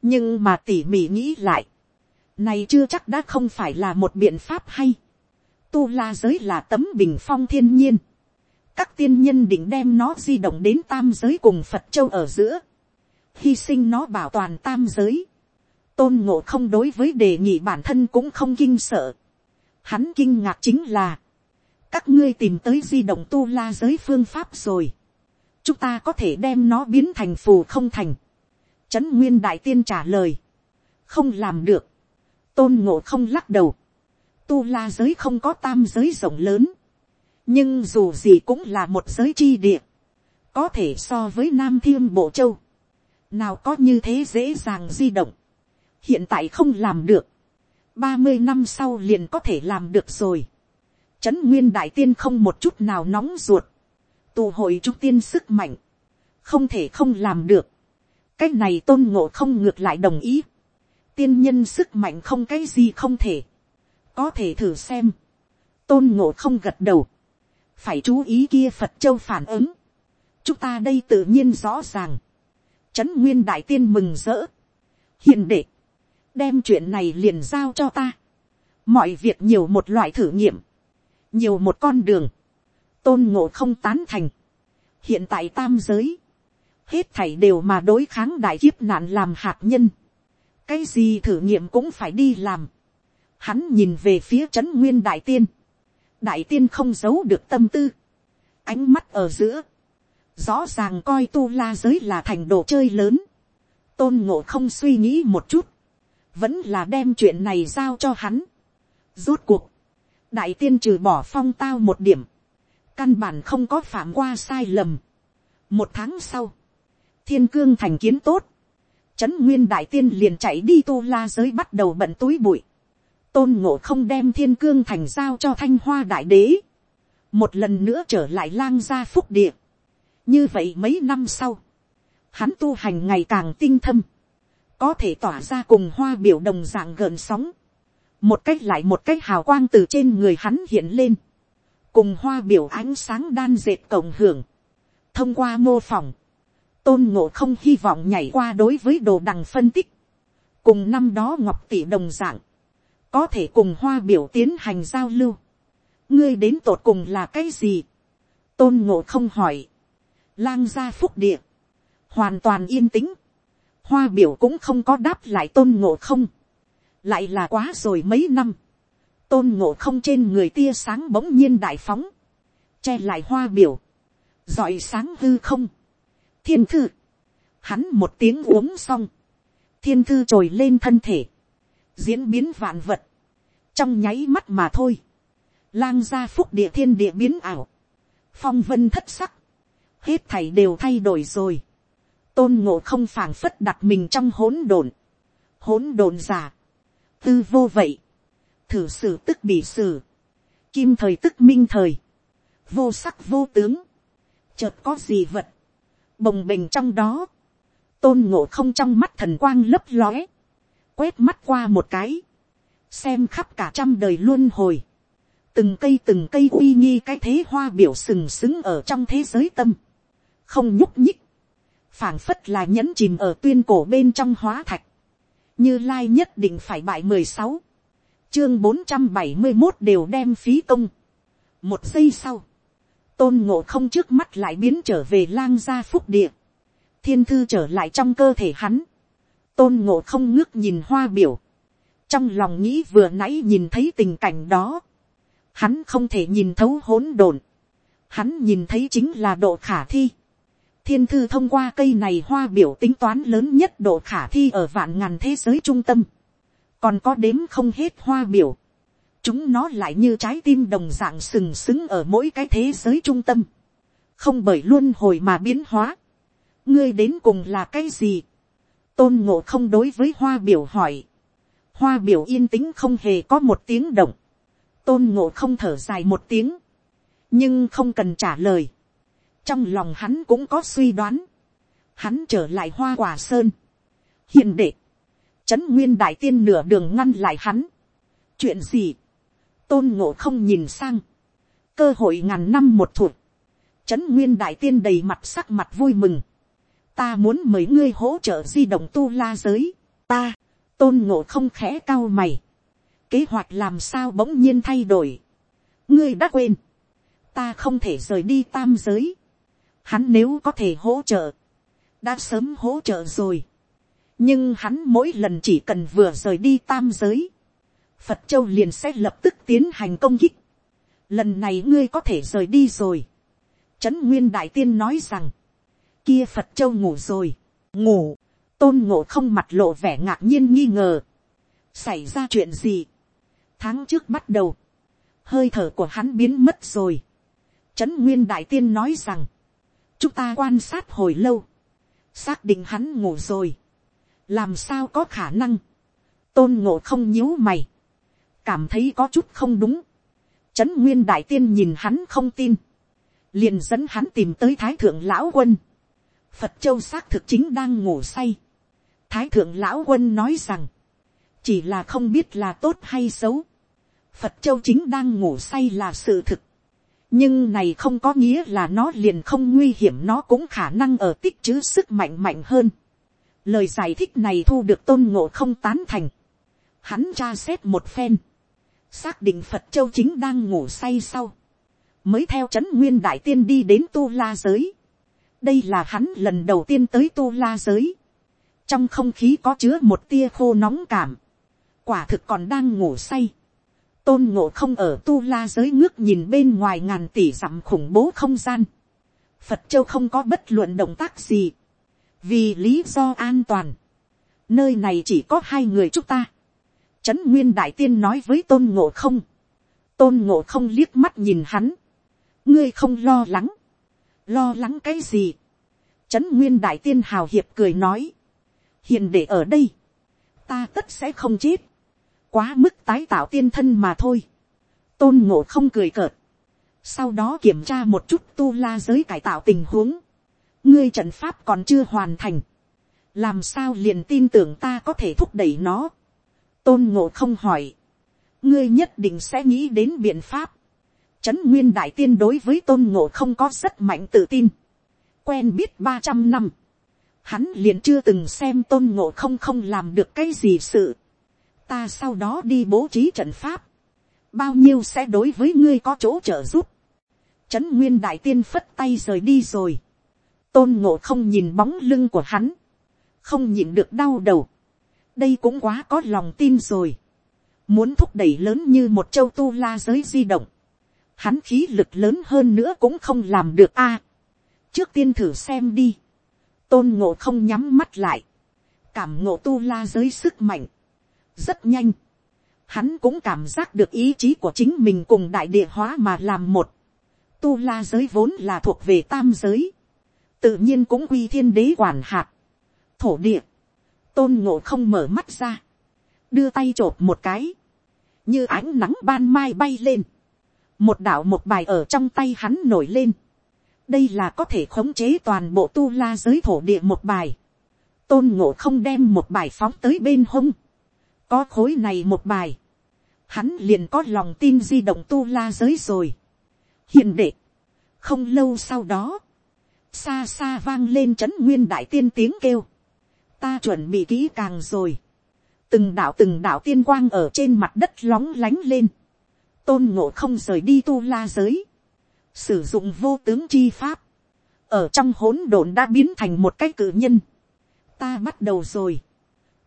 nhưng mà tỉ mỉ nghĩ lại, này chưa chắc đã không phải là một biện pháp hay, tu la giới là tấm bình phong thiên nhiên, các tiên nhân định đem nó di động đến tam giới cùng phật châu ở giữa, hy sinh nó bảo toàn tam giới, tôn ngộ không đối với đề nghị bản thân cũng không kinh sợ, hắn kinh ngạc chính là, các ngươi tìm tới di động tu la giới phương pháp rồi, chúng ta có thể đem nó biến thành phù không thành, trấn nguyên đại tiên trả lời, không làm được, tôn ngộ không lắc đầu, tu la giới không có tam giới rộng lớn, nhưng dù gì cũng là một giới chi địa, có thể so với nam thiên bộ châu, nào có như thế dễ dàng di động, hiện tại không làm được, ba mươi năm sau liền có thể làm được rồi, trấn nguyên đại tiên không một chút nào nóng ruột, tù hội trung tiên sức mạnh, không thể không làm được, cái này tôn ngộ không ngược lại đồng ý, tiên nhân sức mạnh không cái gì không thể, có thể thử xem, tôn ngộ không gật đầu, phải chú ý kia phật châu phản ứng, chúng ta đây tự nhiên rõ ràng, trấn nguyên đại tiên mừng rỡ, hiện đệ, đem chuyện này liền giao cho ta, mọi việc nhiều một loại thử nghiệm, nhiều một con đường, tôn ngộ không tán thành, hiện tại tam giới, hết thảy đều mà đối kháng đại kiếp nạn làm hạt nhân, cái gì thử nghiệm cũng phải đi làm, hắn nhìn về phía trấn nguyên đại tiên, đại tiên không giấu được tâm tư, ánh mắt ở giữa, rõ ràng coi tu la giới là thành đồ chơi lớn, tôn ngộ không suy nghĩ một chút, vẫn là đem chuyện này giao cho hắn. Rốt cuộc, đại tiên trừ bỏ phong tao một điểm, căn bản không có phạm qua sai lầm. một tháng sau, thiên cương thành kiến tốt, trấn nguyên đại tiên liền chạy đi tu la giới bắt đầu bận túi bụi, tôn ngộ không đem thiên cương thành giao cho thanh hoa đại đế, một lần nữa trở lại lang gia phúc địa. như vậy mấy năm sau, hắn tu hành ngày càng tinh thâm, có thể tỏa ra cùng hoa biểu đồng dạng gợn sóng, một cách lại một cách hào quang từ trên người hắn hiện lên, cùng hoa biểu ánh sáng đan dệt cộng hưởng, thông qua mô phỏng, tôn ngộ không hy vọng nhảy qua đối với đồ đằng phân tích, cùng năm đó ngọc tỷ đồng dạng, có thể cùng hoa biểu tiến hành giao lưu, ngươi đến tột cùng là cái gì, tôn ngộ không hỏi, lang gia phúc địa, hoàn toàn yên tĩnh, hoa biểu cũng không có đáp lại tôn ngộ không, lại là quá rồi mấy năm, tôn ngộ không trên người tia sáng bỗng nhiên đại phóng, che lại hoa biểu, dọi sáng hư không, thiên thư, hắn một tiếng uống xong, thiên thư trồi lên thân thể, diễn biến vạn vật, trong nháy mắt mà thôi, lang gia phúc địa thiên địa biến ảo, phong vân thất sắc, hết thảy đều thay đổi rồi, tôn ngộ không phảng phất đặt mình trong hỗn độn, hỗn độn giả, tư vô vậy, thử sử tức bị sử, kim thời tức minh thời, vô sắc vô tướng, chợt có gì vật, bồng bềnh trong đó, tôn ngộ không trong mắt thần quang lấp lóe, quét mắt qua một cái, xem khắp cả trăm đời luôn hồi, từng cây từng cây uy nghi cái thế hoa biểu sừng sững ở trong thế giới tâm, không nhúc nhích, phảng phất là nhẫn chìm ở tuyên cổ bên trong hóa thạch, như lai nhất định phải bại mười sáu, chương bốn trăm bảy mươi một đều đem phí công. một giây sau, tôn ngộ không trước mắt lại biến trở về lang gia phúc địa, thiên thư trở lại trong cơ thể hắn, tôn ngộ không ngước nhìn hoa biểu, trong lòng nghĩ vừa nãy nhìn thấy tình cảnh đó, hắn không thể nhìn thấu hỗn độn, hắn nhìn thấy chính là độ khả thi, thiên thư thông qua cây này hoa biểu tính toán lớn nhất độ khả thi ở vạn ngàn thế giới trung tâm, còn có đếm không hết hoa biểu, chúng nó lại như trái tim đồng dạng sừng sững ở mỗi cái thế giới trung tâm, không bởi luôn hồi mà biến hóa, ngươi đến cùng là cái gì, tôn ngộ không đối với hoa biểu hỏi, hoa biểu yên tĩnh không hề có một tiếng động, tôn ngộ không thở dài một tiếng, nhưng không cần trả lời, trong lòng hắn cũng có suy đoán, hắn trở lại hoa quả sơn, hiền đệ, trấn nguyên đại tiên nửa đường ngăn lại hắn, chuyện gì, tôn ngộ không nhìn sang, cơ hội ngàn năm một thuộc, trấn nguyên đại tiên đầy mặt sắc mặt vui mừng, ta muốn mời ngươi hỗ trợ di động tu la giới, ta, tôn ngộ không khẽ cao mày, kế hoạch làm sao bỗng nhiên thay đổi, ngươi đã quên, ta không thể rời đi tam giới, hắn nếu có thể hỗ trợ, đã sớm hỗ trợ rồi, nhưng hắn mỗi lần chỉ cần vừa rời đi tam giới, phật châu liền sẽ lập tức tiến hành công kích, lần này ngươi có thể rời đi rồi, trấn nguyên đại tiên nói rằng, kia phật châu ngủ rồi, ngủ, tôn ngộ không mặt lộ vẻ ngạc nhiên nghi ngờ, xảy ra chuyện gì, tháng trước bắt đầu, hơi thở của hắn biến mất rồi, trấn nguyên đại tiên nói rằng, chúng ta quan sát hồi lâu, xác định hắn ngủ rồi, làm sao có khả năng, tôn ngộ không nhíu mày, cảm thấy có chút không đúng, trấn nguyên đại tiên nhìn hắn không tin, liền dẫn hắn tìm tới thái thượng lão quân, phật châu xác thực chính đang ngủ say, thái thượng lão quân nói rằng, chỉ là không biết là tốt hay xấu, phật châu chính đang ngủ say là sự thực, nhưng này không có nghĩa là nó liền không nguy hiểm, nó cũng khả năng ở tích chữ sức mạnh mạnh hơn. lời giải thích này thu được tôn ngộ không tán thành. hắn tra xét một phen. xác định phật châu chính đang ngủ say sau. mới theo c h ấ n nguyên đại tiên đi đến tu la giới. đây là hắn lần đầu tiên tới tu la giới. trong không khí có chứa một tia khô nóng cảm. quả thực còn đang ngủ say tôn ngộ không ở tu la giới ngước nhìn bên ngoài ngàn tỷ dặm khủng bố không gian. Phật châu không có bất luận động tác gì. Vì lý do an toàn. Nơi này chỉ có hai người chúng ta. Trấn Nguyên Đại Tiên nói với tôn ngộ không. Tôn ngộ không liếc mắt nhìn hắn. Ngươi không lo lắng. Lo lắng cái gì? Trấn Nguyên Đại Tiên hào hiệp cười nói. Hiện để ở đây. Ta tất sẽ không chết quá mức tái tạo tiên thân mà thôi. tôn ngộ không cười cợt. sau đó kiểm tra một chút tu la giới cải tạo tình huống. ngươi trận pháp còn chưa hoàn thành. làm sao liền tin tưởng ta có thể thúc đẩy nó. tôn ngộ không hỏi. ngươi nhất định sẽ nghĩ đến biện pháp. trấn nguyên đại tiên đối với tôn ngộ không có rất mạnh tự tin. quen biết ba trăm năm. hắn liền chưa từng xem tôn ngộ không không làm được cái gì sự ta sau đó đi bố trí trận pháp, bao nhiêu sẽ đối với ngươi có chỗ trợ giúp. Trấn nguyên đại tiên phất tay rời đi rồi. tôn ngộ không nhìn bóng lưng của hắn, không nhìn được đau đầu. đây cũng quá có lòng tin rồi. muốn thúc đẩy lớn như một châu tu la giới di động. hắn khí lực lớn hơn nữa cũng không làm được a. trước tiên thử xem đi. tôn ngộ không nhắm mắt lại. cảm ngộ tu la giới sức mạnh rất nhanh, hắn cũng cảm giác được ý chí của chính mình cùng đại địa hóa mà làm một. Tu la giới vốn là thuộc về tam giới, tự nhiên cũng quy thiên đế quản hạt, thổ địa, tôn ngộ không mở mắt ra, đưa tay chộp một cái, như ánh nắng ban mai bay lên, một đạo một bài ở trong tay hắn nổi lên, đây là có thể khống chế toàn bộ tu la giới thổ địa một bài, tôn ngộ không đem một bài phóng tới bên hông, có khối này một bài, hắn liền có lòng tin di động tu la giới rồi. hiền đệ, không lâu sau đó, xa xa vang lên c h ấ n nguyên đại tiên tiếng kêu, ta chuẩn bị kỹ càng rồi, từng đạo từng đạo tiên quang ở trên mặt đất lóng lánh lên, tôn ngộ không rời đi tu la giới, sử dụng vô tướng chi pháp, ở trong hỗn độn đã biến thành một cái cử nhân, ta bắt đầu rồi,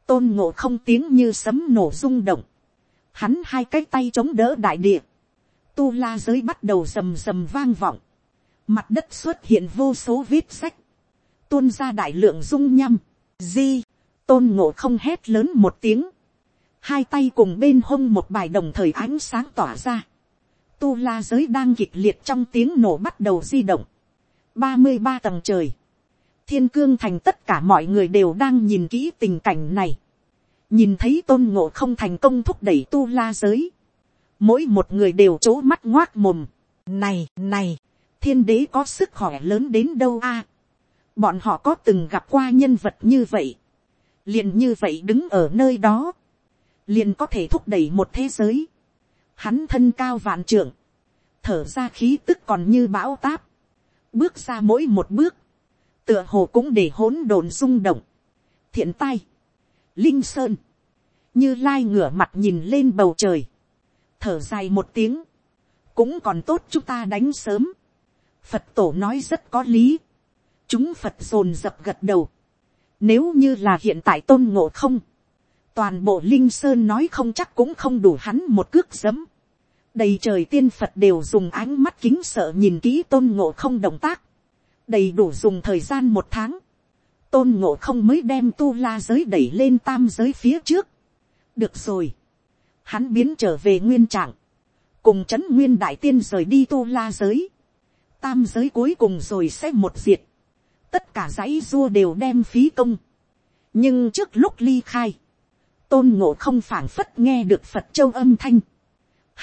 tôn ngộ không tiếng như sấm nổ rung động, hắn hai cái tay chống đỡ đại địa, tu la giới bắt đầu rầm rầm vang vọng, mặt đất xuất hiện vô số vết sách, tuôn ra đại lượng dung nhăm, di, tôn ngộ không hét lớn một tiếng, hai tay cùng bên hông một bài đồng thời ánh sáng tỏa ra, tu la giới đang kịch liệt trong tiếng nổ bắt đầu di động, ba mươi ba tầng trời, thiên cương thành tất cả mọi người đều đang nhìn kỹ tình cảnh này, nhìn thấy tôn ngộ không thành công thúc đẩy tu la giới, mỗi một người đều c mắt ngoác mồm, này này, thiên đế có sức khỏe lớn đến đâu a, bọn họ có từng gặp qua nhân vật như vậy, liền như vậy đứng ở nơi đó, liền có thể thúc đẩy một thế giới, hắn thân cao vạn trưởng, thở ra khí tức còn như bão táp, bước ra mỗi một bước, tựa hồ cũng để hỗn độn rung động, thiện tai, linh sơn, như lai ngửa mặt nhìn lên bầu trời, thở dài một tiếng, cũng còn tốt chúng ta đánh sớm, phật tổ nói rất có lý, chúng phật dồn dập gật đầu, nếu như là hiện tại tôn ngộ không, toàn bộ linh sơn nói không chắc cũng không đủ hắn một cước giấm, đầy trời tiên phật đều dùng ánh mắt kính sợ nhìn kỹ tôn ngộ không động tác, đầy đủ dùng thời gian một tháng, tôn ngộ không mới đem tu la giới đẩy lên tam giới phía trước. được rồi, hắn biến trở về nguyên trạng, cùng c h ấ n nguyên đại tiên rời đi tu la giới, tam giới cuối cùng rồi sẽ một diệt, tất cả dãy dua đều đem phí công, nhưng trước lúc ly khai, tôn ngộ không phảng phất nghe được phật châu âm thanh,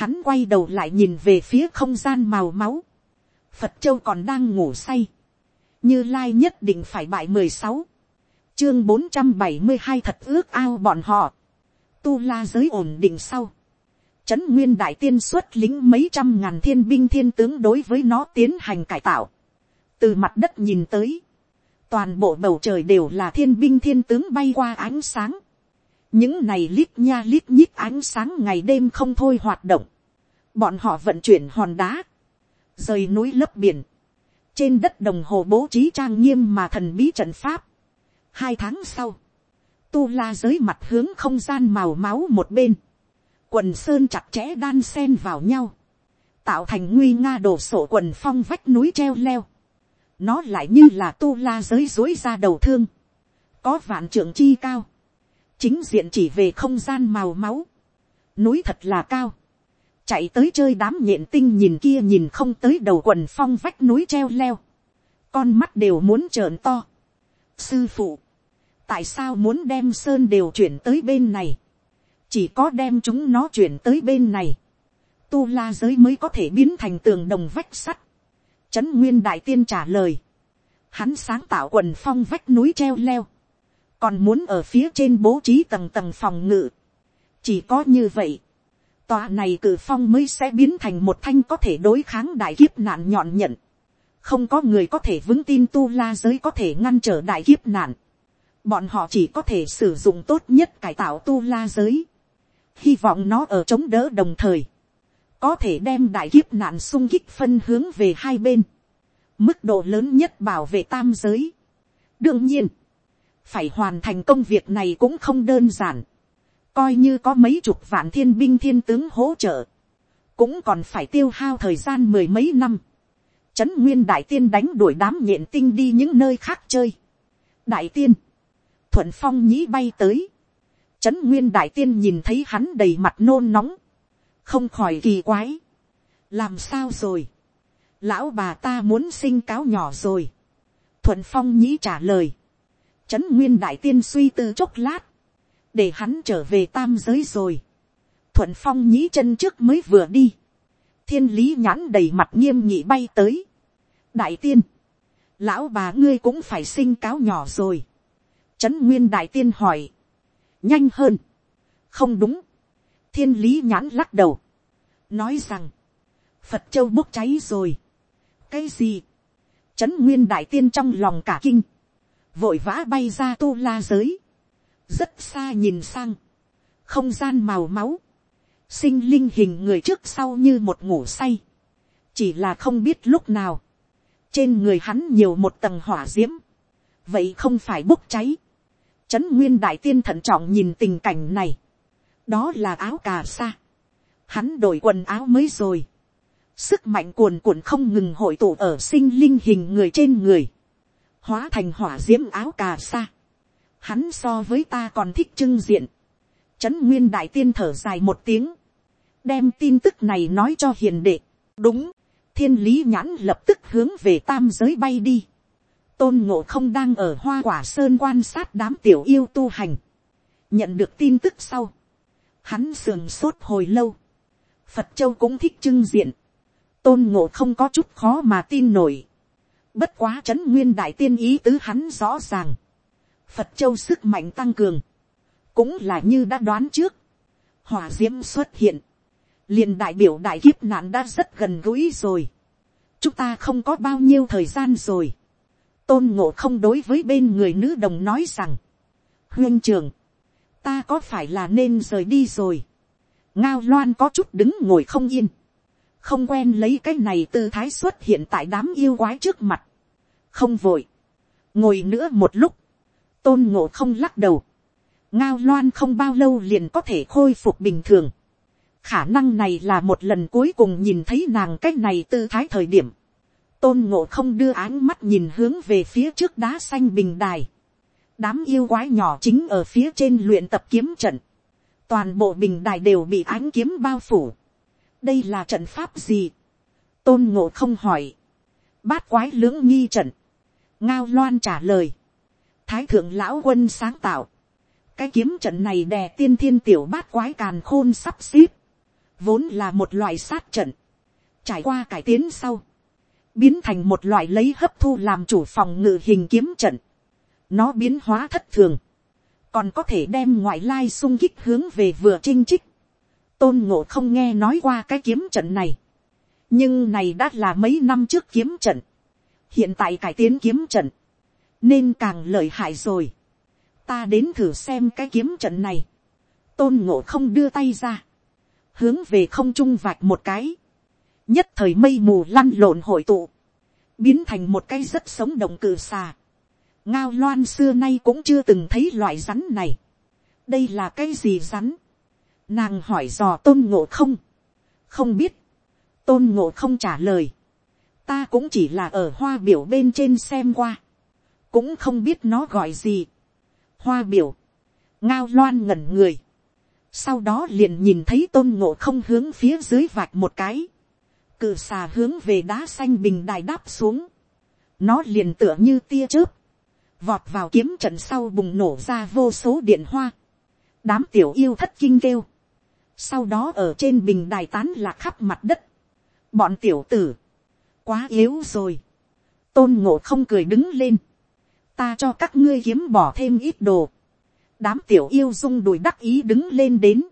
hắn quay đầu lại nhìn về phía không gian màu máu, phật châu còn đang ngủ say, như lai nhất định phải bại mười sáu, chương bốn trăm bảy mươi hai thật ước ao bọn họ, tu la giới ổn định sau, trấn nguyên đại tiên xuất lính mấy trăm ngàn thiên binh thiên tướng đối với nó tiến hành cải tạo, từ mặt đất nhìn tới, toàn bộ bầu trời đều là thiên binh thiên tướng bay qua ánh sáng, những này lít nha lít nhít ánh sáng ngày đêm không thôi hoạt động, bọn họ vận chuyển hòn đá, rời núi lấp biển, trên đất đồng hồ bố trí trang nghiêm mà thần bí trận pháp. hai tháng sau, tu la giới mặt hướng không gian màu máu một bên, quần sơn chặt chẽ đan sen vào nhau, tạo thành nguy nga đổ sổ quần phong vách núi treo leo. nó lại như là tu la giới dối ra đầu thương, có vạn trưởng chi cao, chính diện chỉ về không gian màu máu, núi thật là cao, chạy tới chơi đám nhện tinh nhìn kia nhìn không tới đầu quần phong vách núi treo leo, con mắt đều muốn trợn to. sư phụ, tại sao muốn đem sơn đều chuyển tới bên này, chỉ có đem chúng nó chuyển tới bên này, tu la giới mới có thể biến thành tường đồng vách sắt. Trấn nguyên đại tiên trả lời, hắn sáng tạo quần phong vách núi treo leo, còn muốn ở phía trên bố trí tầng tầng phòng ngự. chỉ có như vậy, tòa này cử phong mới sẽ biến thành một thanh có thể đối kháng đại kiếp nạn nhọn nhận. không có người có thể vững tin tu la giới có thể ngăn trở đại kiếp nạn. bọn họ chỉ có thể sử dụng tốt nhất cải tạo tu la giới. hy vọng nó ở chống đỡ đồng thời. có thể đem đại kiếp nạn sung kích phân hướng về hai bên. mức độ lớn nhất bảo vệ tam giới. đương nhiên, phải hoàn thành công việc này cũng không đơn giản coi như có mấy chục vạn thiên binh thiên tướng hỗ trợ, cũng còn phải tiêu hao thời gian mười mấy năm. Trấn nguyên đại tiên đánh đuổi đám nhện tinh đi những nơi khác chơi. đại tiên, thuận phong nhĩ bay tới. Trấn nguyên đại tiên nhìn thấy hắn đầy mặt nôn nóng, không khỏi kỳ quái. làm sao rồi, lão bà ta muốn sinh cáo nhỏ rồi. thuận phong nhĩ trả lời. Trấn nguyên đại tiên suy tư chốc lát, để hắn trở về tam giới rồi. thuận phong nhĩ chân trước mới vừa đi. thiên lý nhãn đầy mặt nghiêm nhị bay tới. đại tiên, lão bà ngươi cũng phải sinh cáo nhỏ rồi. trấn nguyên đại tiên hỏi, nhanh hơn, không đúng, thiên lý nhãn lắc đầu, nói rằng, phật châu bốc cháy rồi. cái gì, trấn nguyên đại tiên trong lòng cả kinh, vội vã bay ra tu la giới, rất xa nhìn sang, không gian màu máu, sinh linh hình người trước sau như một ngủ say, chỉ là không biết lúc nào, trên người hắn nhiều một tầng hỏa d i ễ m vậy không phải bốc cháy, trấn nguyên đại tiên thận trọng nhìn tình cảnh này, đó là áo cà sa, hắn đổi quần áo mới rồi, sức mạnh cuồn cuộn không ngừng hội tụ ở sinh linh hình người trên người, hóa thành hỏa d i ễ m áo cà sa, hắn so với ta còn thích trưng diện. Trấn nguyên đại tiên thở dài một tiếng, đem tin tức này nói cho hiền đệ. đúng, thiên lý nhãn lập tức hướng về tam giới bay đi. tôn ngộ không đang ở hoa quả sơn quan sát đám tiểu yêu tu hành. nhận được tin tức sau. hắn sườn sốt hồi lâu. phật châu cũng thích trưng diện. tôn ngộ không có chút khó mà tin nổi. bất quá trấn nguyên đại tiên ý tứ hắn rõ ràng phật châu sức mạnh tăng cường. cũng là như đã đoán trước. hỏa diễm xuất hiện liền đại biểu đại kiếp nạn đã rất gần gũi rồi. chúng ta không có bao nhiêu thời gian rồi. tôn ngộ không đối với bên người nữ đồng nói rằng, huyên trường, ta có phải là nên rời đi rồi. ngao loan có chút đứng ngồi không yên, không quen lấy cái này tư thái xuất hiện tại đám yêu quái trước mặt, không vội, ngồi nữa một lúc, tôn ngộ không lắc đầu, ngao loan không bao lâu liền có thể khôi phục bình thường, khả năng này là một lần cuối cùng nhìn thấy nàng cái này tư thái thời điểm. tôn ngộ không đưa áng mắt nhìn hướng về phía trước đá xanh bình đài. đám yêu quái nhỏ chính ở phía trên luyện tập kiếm trận. toàn bộ bình đài đều bị ánh kiếm bao phủ. đây là trận pháp gì. tôn ngộ không hỏi. bát quái lưỡng nghi trận. ngao loan trả lời thái thượng lão quân sáng tạo. cái kiếm trận này đè tiên thiên tiểu bát quái càn khôn sắp xếp. Vốn là một loại sát trận, trải qua cải tiến sau, biến thành một loại lấy hấp thu làm chủ phòng ngự hình kiếm trận, nó biến hóa thất thường, còn có thể đem ngoại lai sung kích hướng về vừa chinh trích, tôn ngộ không nghe nói qua cái kiếm trận này, nhưng này đã là mấy năm trước kiếm trận, hiện tại cải tiến kiếm trận, nên càng lợi hại rồi, ta đến thử xem cái kiếm trận này, tôn ngộ không đưa tay ra, hướng về không trung vạch một cái, nhất thời mây mù lăn lộn hội tụ, biến thành một cái rất sống động cử xà. ngao loan xưa nay cũng chưa từng thấy loại rắn này. đây là cái gì rắn. nàng hỏi dò tôn ngộ không. không biết. tôn ngộ không trả lời. ta cũng chỉ là ở hoa biểu bên trên xem qua cũng không biết nó gọi gì. hoa biểu. ngao loan ngẩn người. Sau đó liền nhìn thấy tôn ngộ không hướng phía dưới vạch một cái, cự xà hướng về đá xanh bình đài đáp xuống, nó liền tựa như tia chớp, vọt vào kiếm trận sau bùng nổ ra vô số điện hoa, đám tiểu yêu thất kinh kêu, sau đó ở trên bình đài tán lạc khắp mặt đất, bọn tiểu tử, quá yếu rồi, tôn ngộ không cười đứng lên, ta cho các ngươi kiếm bỏ thêm ít đồ, đám tiểu yêu dung đùi đắc ý đứng lên đến,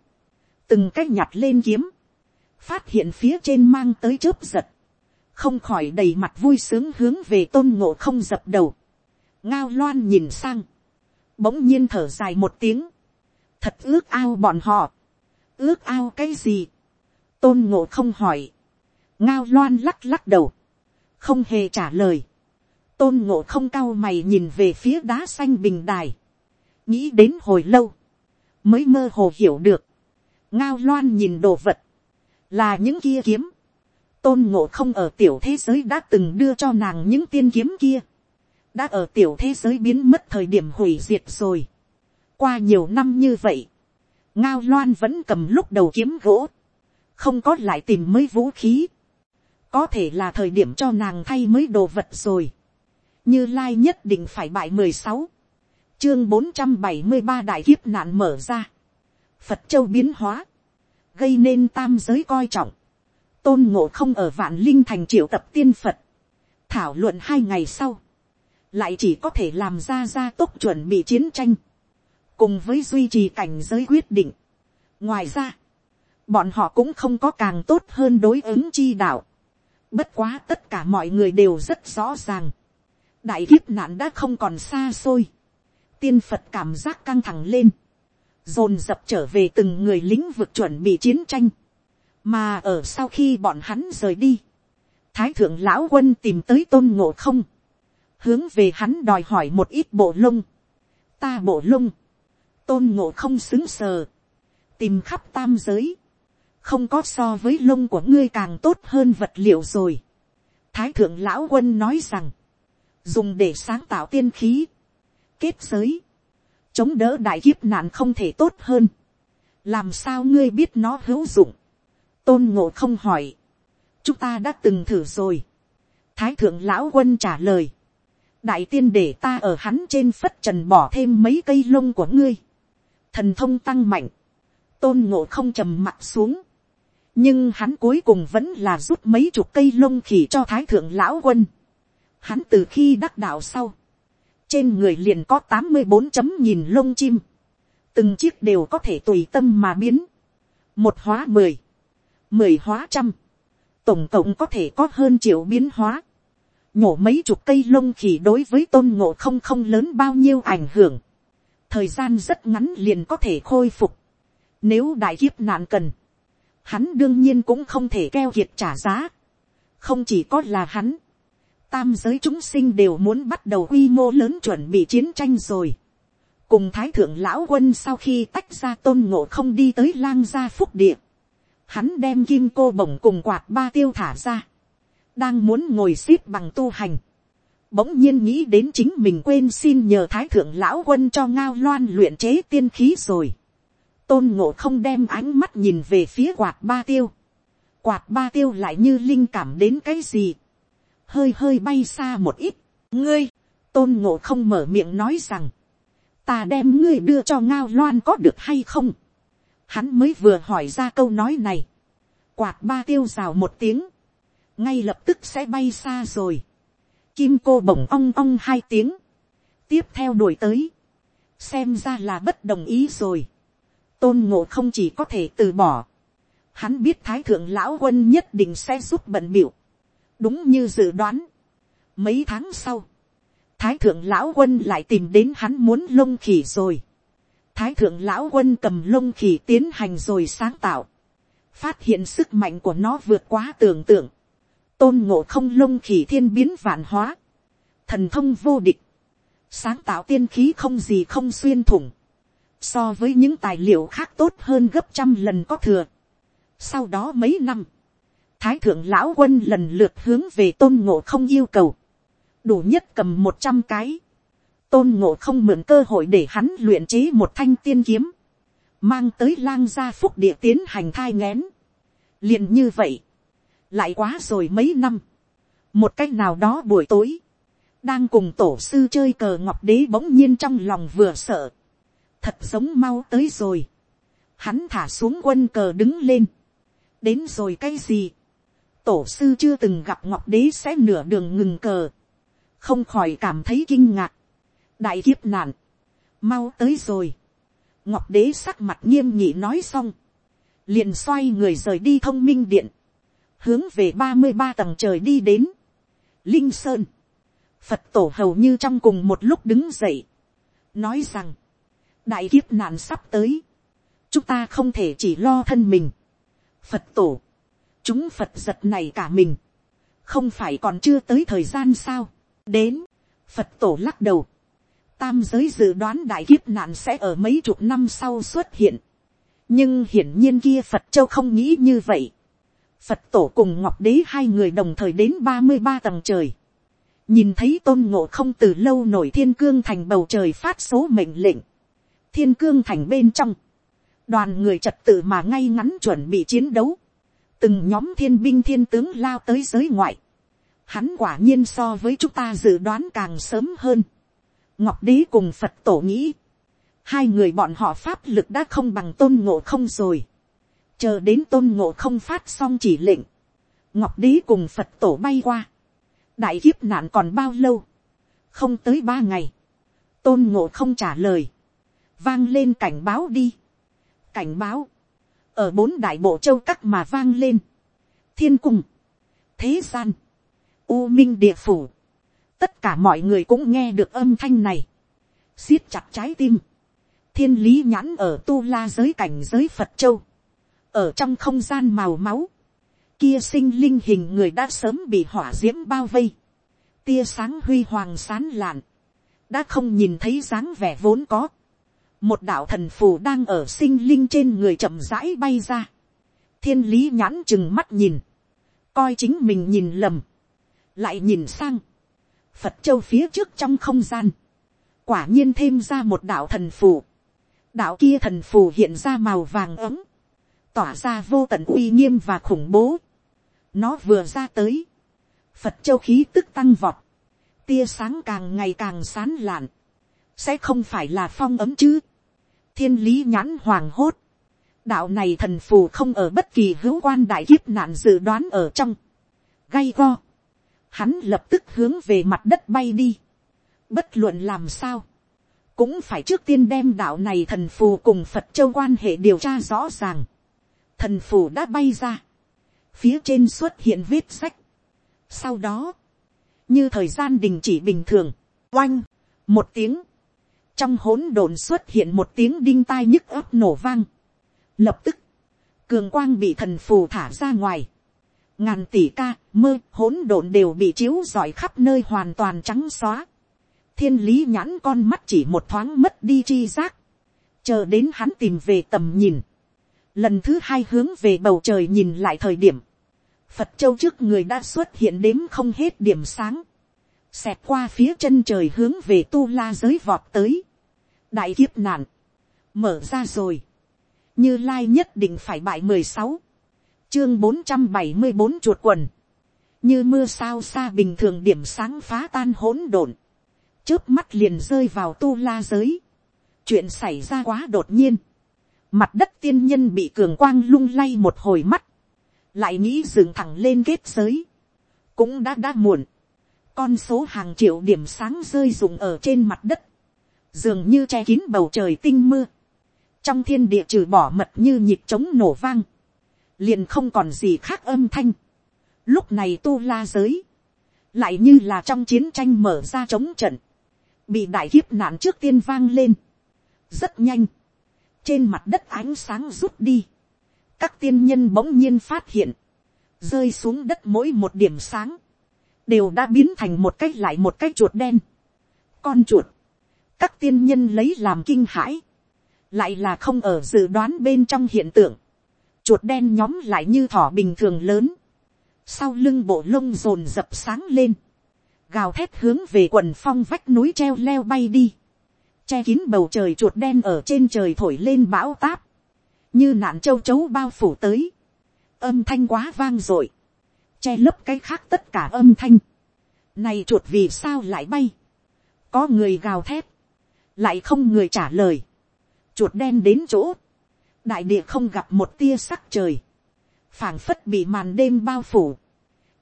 từng cách nhặt lên kiếm, phát hiện phía trên mang tới chớp giật, không khỏi đầy mặt vui sướng hướng về tôn ngộ không dập đầu, ngao loan nhìn sang, bỗng nhiên thở dài một tiếng, thật ước ao bọn họ, ước ao cái gì, tôn ngộ không hỏi, ngao loan lắc lắc đầu, không hề trả lời, tôn ngộ không cao mày nhìn về phía đá xanh bình đài, nghĩ đến hồi lâu, mới mơ hồ hiểu được, ngao loan nhìn đồ vật, là những kia kiếm, tôn ngộ không ở tiểu thế giới đã từng đưa cho nàng những tiên kiếm kia, đã ở tiểu thế giới biến mất thời điểm hủy diệt rồi. qua nhiều năm như vậy, ngao loan vẫn cầm lúc đầu kiếm gỗ, không có lại tìm mới vũ khí, có thể là thời điểm cho nàng thay mới đồ vật rồi, như lai nhất định phải bại mười sáu, chương bốn trăm bảy mươi ba đại kiếp nạn mở ra. Phật châu biến hóa. Gây nên tam giới coi trọng. Tôn ngộ không ở vạn linh thành triệu tập tiên Phật. Thảo luận hai ngày sau. Lại chỉ có thể làm ra gia tốc chuẩn bị chiến tranh. Cùng với duy trì cảnh giới quyết định. Ngoài ra. Bọn họ cũng không có càng tốt hơn đối ứng chi đạo. Bất quá tất cả mọi người đều rất rõ ràng. Đại kiếp nạn đã không còn xa xôi. Tiên phật cảm giác căng thẳng lên, dồn dập trở về từng người lính vực chuẩn bị chiến tranh, mà ở sau khi bọn hắn rời đi, thái thượng lão quân tìm tới tôn ngộ không, hướng về hắn đòi hỏi một ít bộ lông, ta bộ lông, tôn ngộ không xứng sờ, tìm khắp tam giới, không có so với lông của ngươi càng tốt hơn vật liệu rồi. Thái thượng lão quân nói rằng, dùng để sáng tạo tiên khí, kết giới, chống đỡ đại kiếp nạn không thể tốt hơn, làm sao ngươi biết nó hữu dụng, tôn ngộ không hỏi, chúng ta đã từng thử rồi. thái thượng lão quân trả lời. đại tiên để ta ở hắn trên phất trần bỏ thêm mấy cây lông của ngươi. thần thông tăng mạnh. tôn ngộ không trầm mặt xuống. nhưng hắn cuối cùng vẫn là rút mấy chục cây lông khỉ cho thái thượng lão quân hắn từ khi đắc đạo sau. trên người liền có tám mươi bốn chấm nhìn lông chim. từng chiếc đều có thể tùy tâm mà biến. một hóa mười mười hóa trăm, tổng cộng có thể có hơn triệu biến hóa, nhổ mấy chục cây lông khỉ đối với tôn ngộ không không lớn bao nhiêu ảnh hưởng, thời gian rất ngắn liền có thể khôi phục, nếu đại kiếp nạn cần, hắn đương nhiên cũng không thể keo kiệt trả giá, không chỉ có là hắn, tam giới chúng sinh đều muốn bắt đầu quy mô lớn chuẩn bị chiến tranh rồi. cùng thái thượng lão quân sau khi tách ra tôn ngộ không đi tới lang gia phúc địa, hắn đem kim cô bổng cùng quạt ba tiêu thả ra, đang muốn ngồi x ế p bằng tu hành, bỗng nhiên nghĩ đến chính mình quên xin nhờ thái thượng lão quân cho ngao loan luyện chế tiên khí rồi. tôn ngộ không đem ánh mắt nhìn về phía quạt ba tiêu. quạt ba tiêu lại như linh cảm đến cái gì hơi hơi bay xa một ít. ngươi, tôn ngộ không mở miệng nói rằng, ta đem ngươi đưa cho ngao loan có được hay không Hắn mới vừa hỏi ra câu nói này. Quạt ba tiêu rào một tiếng. Ngay lập tức sẽ bay xa rồi. Kim cô bổng ong ong hai tiếng. Tiếp theo đuổi tới. Xem ra là bất đồng ý rồi. Tôn ngộ không chỉ có thể từ bỏ. Hắn biết thái thượng lão quân nhất định sẽ giúp bận biểu. Đúng như dự đoán. Mấy tháng sau. Thái thượng lão quân lại tìm đến hắn muốn lông khỉ rồi thái thượng lão quân cầm lông khỉ tiến hành rồi sáng tạo, phát hiện sức mạnh của nó vượt quá tưởng tượng, tôn ngộ không lông khỉ thiên biến vạn hóa, thần thông vô địch, sáng tạo tiên khí không gì không xuyên thủng, so với những tài liệu khác tốt hơn gấp trăm lần có thừa. Sau đó mấy năm, thái thượng lão quân lần lượt hướng về tôn ngộ không yêu cầu, đủ nhất cầm một trăm cái, tôn ngộ không mượn cơ hội để hắn luyện chế một thanh tiên kiếm, mang tới lang gia phúc địa tiến hành thai ngén. liền như vậy, lại quá rồi mấy năm, một cách nào đó buổi tối, đang cùng tổ sư chơi cờ ngọc đế bỗng nhiên trong lòng vừa sợ, thật giống mau tới rồi, hắn thả xuống quân cờ đứng lên, đến rồi cái gì, tổ sư chưa từng gặp ngọc đế sẽ nửa đường ngừng cờ, không khỏi cảm thấy kinh ngạc, đại kiếp nạn, mau tới rồi, ngọc đế sắc mặt nghiêm nhị nói xong, liền xoay người rời đi thông minh điện, hướng về ba mươi ba tầng trời đi đến, linh sơn, phật tổ hầu như trong cùng một lúc đứng dậy, nói rằng, đại kiếp nạn sắp tới, chúng ta không thể chỉ lo thân mình, phật tổ, chúng phật giật này cả mình, không phải còn chưa tới thời gian sao, đến, phật tổ lắc đầu, tam giới dự đoán đại kiếp nạn sẽ ở mấy chục năm sau xuất hiện. nhưng hiển nhiên kia phật châu không nghĩ như vậy. phật tổ cùng ngọc đế hai người đồng thời đến ba mươi ba tầng trời. nhìn thấy tôn ngộ không từ lâu nổi thiên cương thành bầu trời phát số mệnh lệnh. thiên cương thành bên trong. đoàn người trật tự mà ngay ngắn chuẩn bị chiến đấu từng nhóm thiên binh thiên tướng lao tới giới ngoại. hắn quả nhiên so với chúng ta dự đoán càng sớm hơn. Ngọc đế cùng phật tổ nghĩ, hai người bọn họ pháp lực đã không bằng tôn ngộ không rồi, chờ đến tôn ngộ không phát xong chỉ lệnh, ngọc đế cùng phật tổ bay qua, đại kiếp nạn còn bao lâu, không tới ba ngày, tôn ngộ không trả lời, vang lên cảnh báo đi, cảnh báo, ở bốn đại bộ châu cắt mà vang lên, thiên cung, thế gian, u minh địa phủ, tất cả mọi người cũng nghe được âm thanh này, siết chặt trái tim, thiên lý nhãn ở tu la giới cảnh giới phật châu, ở trong không gian màu máu, kia sinh linh hình người đã sớm bị hỏa d i ễ m bao vây, tia sáng huy hoàng sán lạn, đã không nhìn thấy dáng vẻ vốn có, một đạo thần phù đang ở sinh linh trên người chậm rãi bay ra, thiên lý nhãn chừng mắt nhìn, coi chính mình nhìn lầm, lại nhìn sang, Phật châu phía trước trong không gian. Quả nhiên thêm ra một đạo thần phù. Đạo kia thần phù hiện ra màu vàng ấm. Tỏa ra vô tận uy nghiêm và khủng bố. nó vừa ra tới, phật châu khí tức tăng vọt, tia sáng càng ngày càng sán lạn, sẽ không phải là phong ấm chứ, thiên lý nhãn hoàng hốt, đạo này thần phù không ở bất kỳ hữu quan đại kiếp nạn dự đoán ở trong, gay go, hắn lập tức hướng về mặt đất bay đi, bất luận làm sao, cũng phải trước tiên đem đạo này thần phù cùng phật châu quan hệ điều tra rõ ràng, thần phù đã bay ra, phía trên xuất hiện vết sách, sau đó, như thời gian đình chỉ bình thường, oanh, một tiếng, trong hỗn độn xuất hiện một tiếng đinh tai nhức ấp nổ vang, lập tức, cường quang bị thần phù thả ra ngoài, ngàn tỷ ca mơ hỗn độn đều bị chiếu rọi khắp nơi hoàn toàn trắng xóa, thiên lý nhãn con mắt chỉ một thoáng mất đi chi giác, chờ đến hắn tìm về tầm nhìn, lần thứ hai hướng về bầu trời nhìn lại thời điểm, phật châu trước người đã xuất hiện đếm không hết điểm sáng, xẹt qua phía chân trời hướng về tu la giới vọt tới, đại kiếp nạn, mở ra rồi, như lai nhất định phải bại mười sáu, chương bốn trăm bảy mươi bốn chuột quần, như mưa sao xa bình thường điểm sáng phá tan hỗn độn, trước mắt liền rơi vào tu la giới, chuyện xảy ra quá đột nhiên, mặt đất tiên nhân bị cường quang lung lay một hồi mắt, lại nghĩ dừng thẳng lên kết giới, cũng đã đã muộn, con số hàng triệu điểm sáng rơi rụng ở trên mặt đất, dường như che kín bầu trời tinh mưa, trong thiên địa trừ bỏ mật như nhịp trống nổ vang, liền không còn gì khác âm thanh. Lúc này tu la giới, lại như là trong chiến tranh mở ra chống trận, bị đại kiếp nạn trước tiên vang lên, rất nhanh, trên mặt đất ánh sáng rút đi, các tiên nhân bỗng nhiên phát hiện, rơi xuống đất mỗi một điểm sáng, đều đã biến thành một cái lại một cái chuột đen. Con chuột, các tiên nhân lấy làm kinh hãi, lại là không ở dự đoán bên trong hiện tượng, chuột đen nhóm lại như thỏ bình thường lớn, sau lưng bộ lông rồn rập sáng lên, gào thét hướng về quần phong vách núi treo leo bay đi, che kín bầu trời chuột đen ở trên trời thổi lên bão táp, như nạn châu chấu bao phủ tới, âm thanh quá vang r ộ i che lấp cái khác tất cả âm thanh, này chuột vì sao lại bay, có người gào thét, lại không người trả lời, chuột đen đến chỗ, đại địa không gặp một tia sắc trời, phảng phất bị màn đêm bao phủ,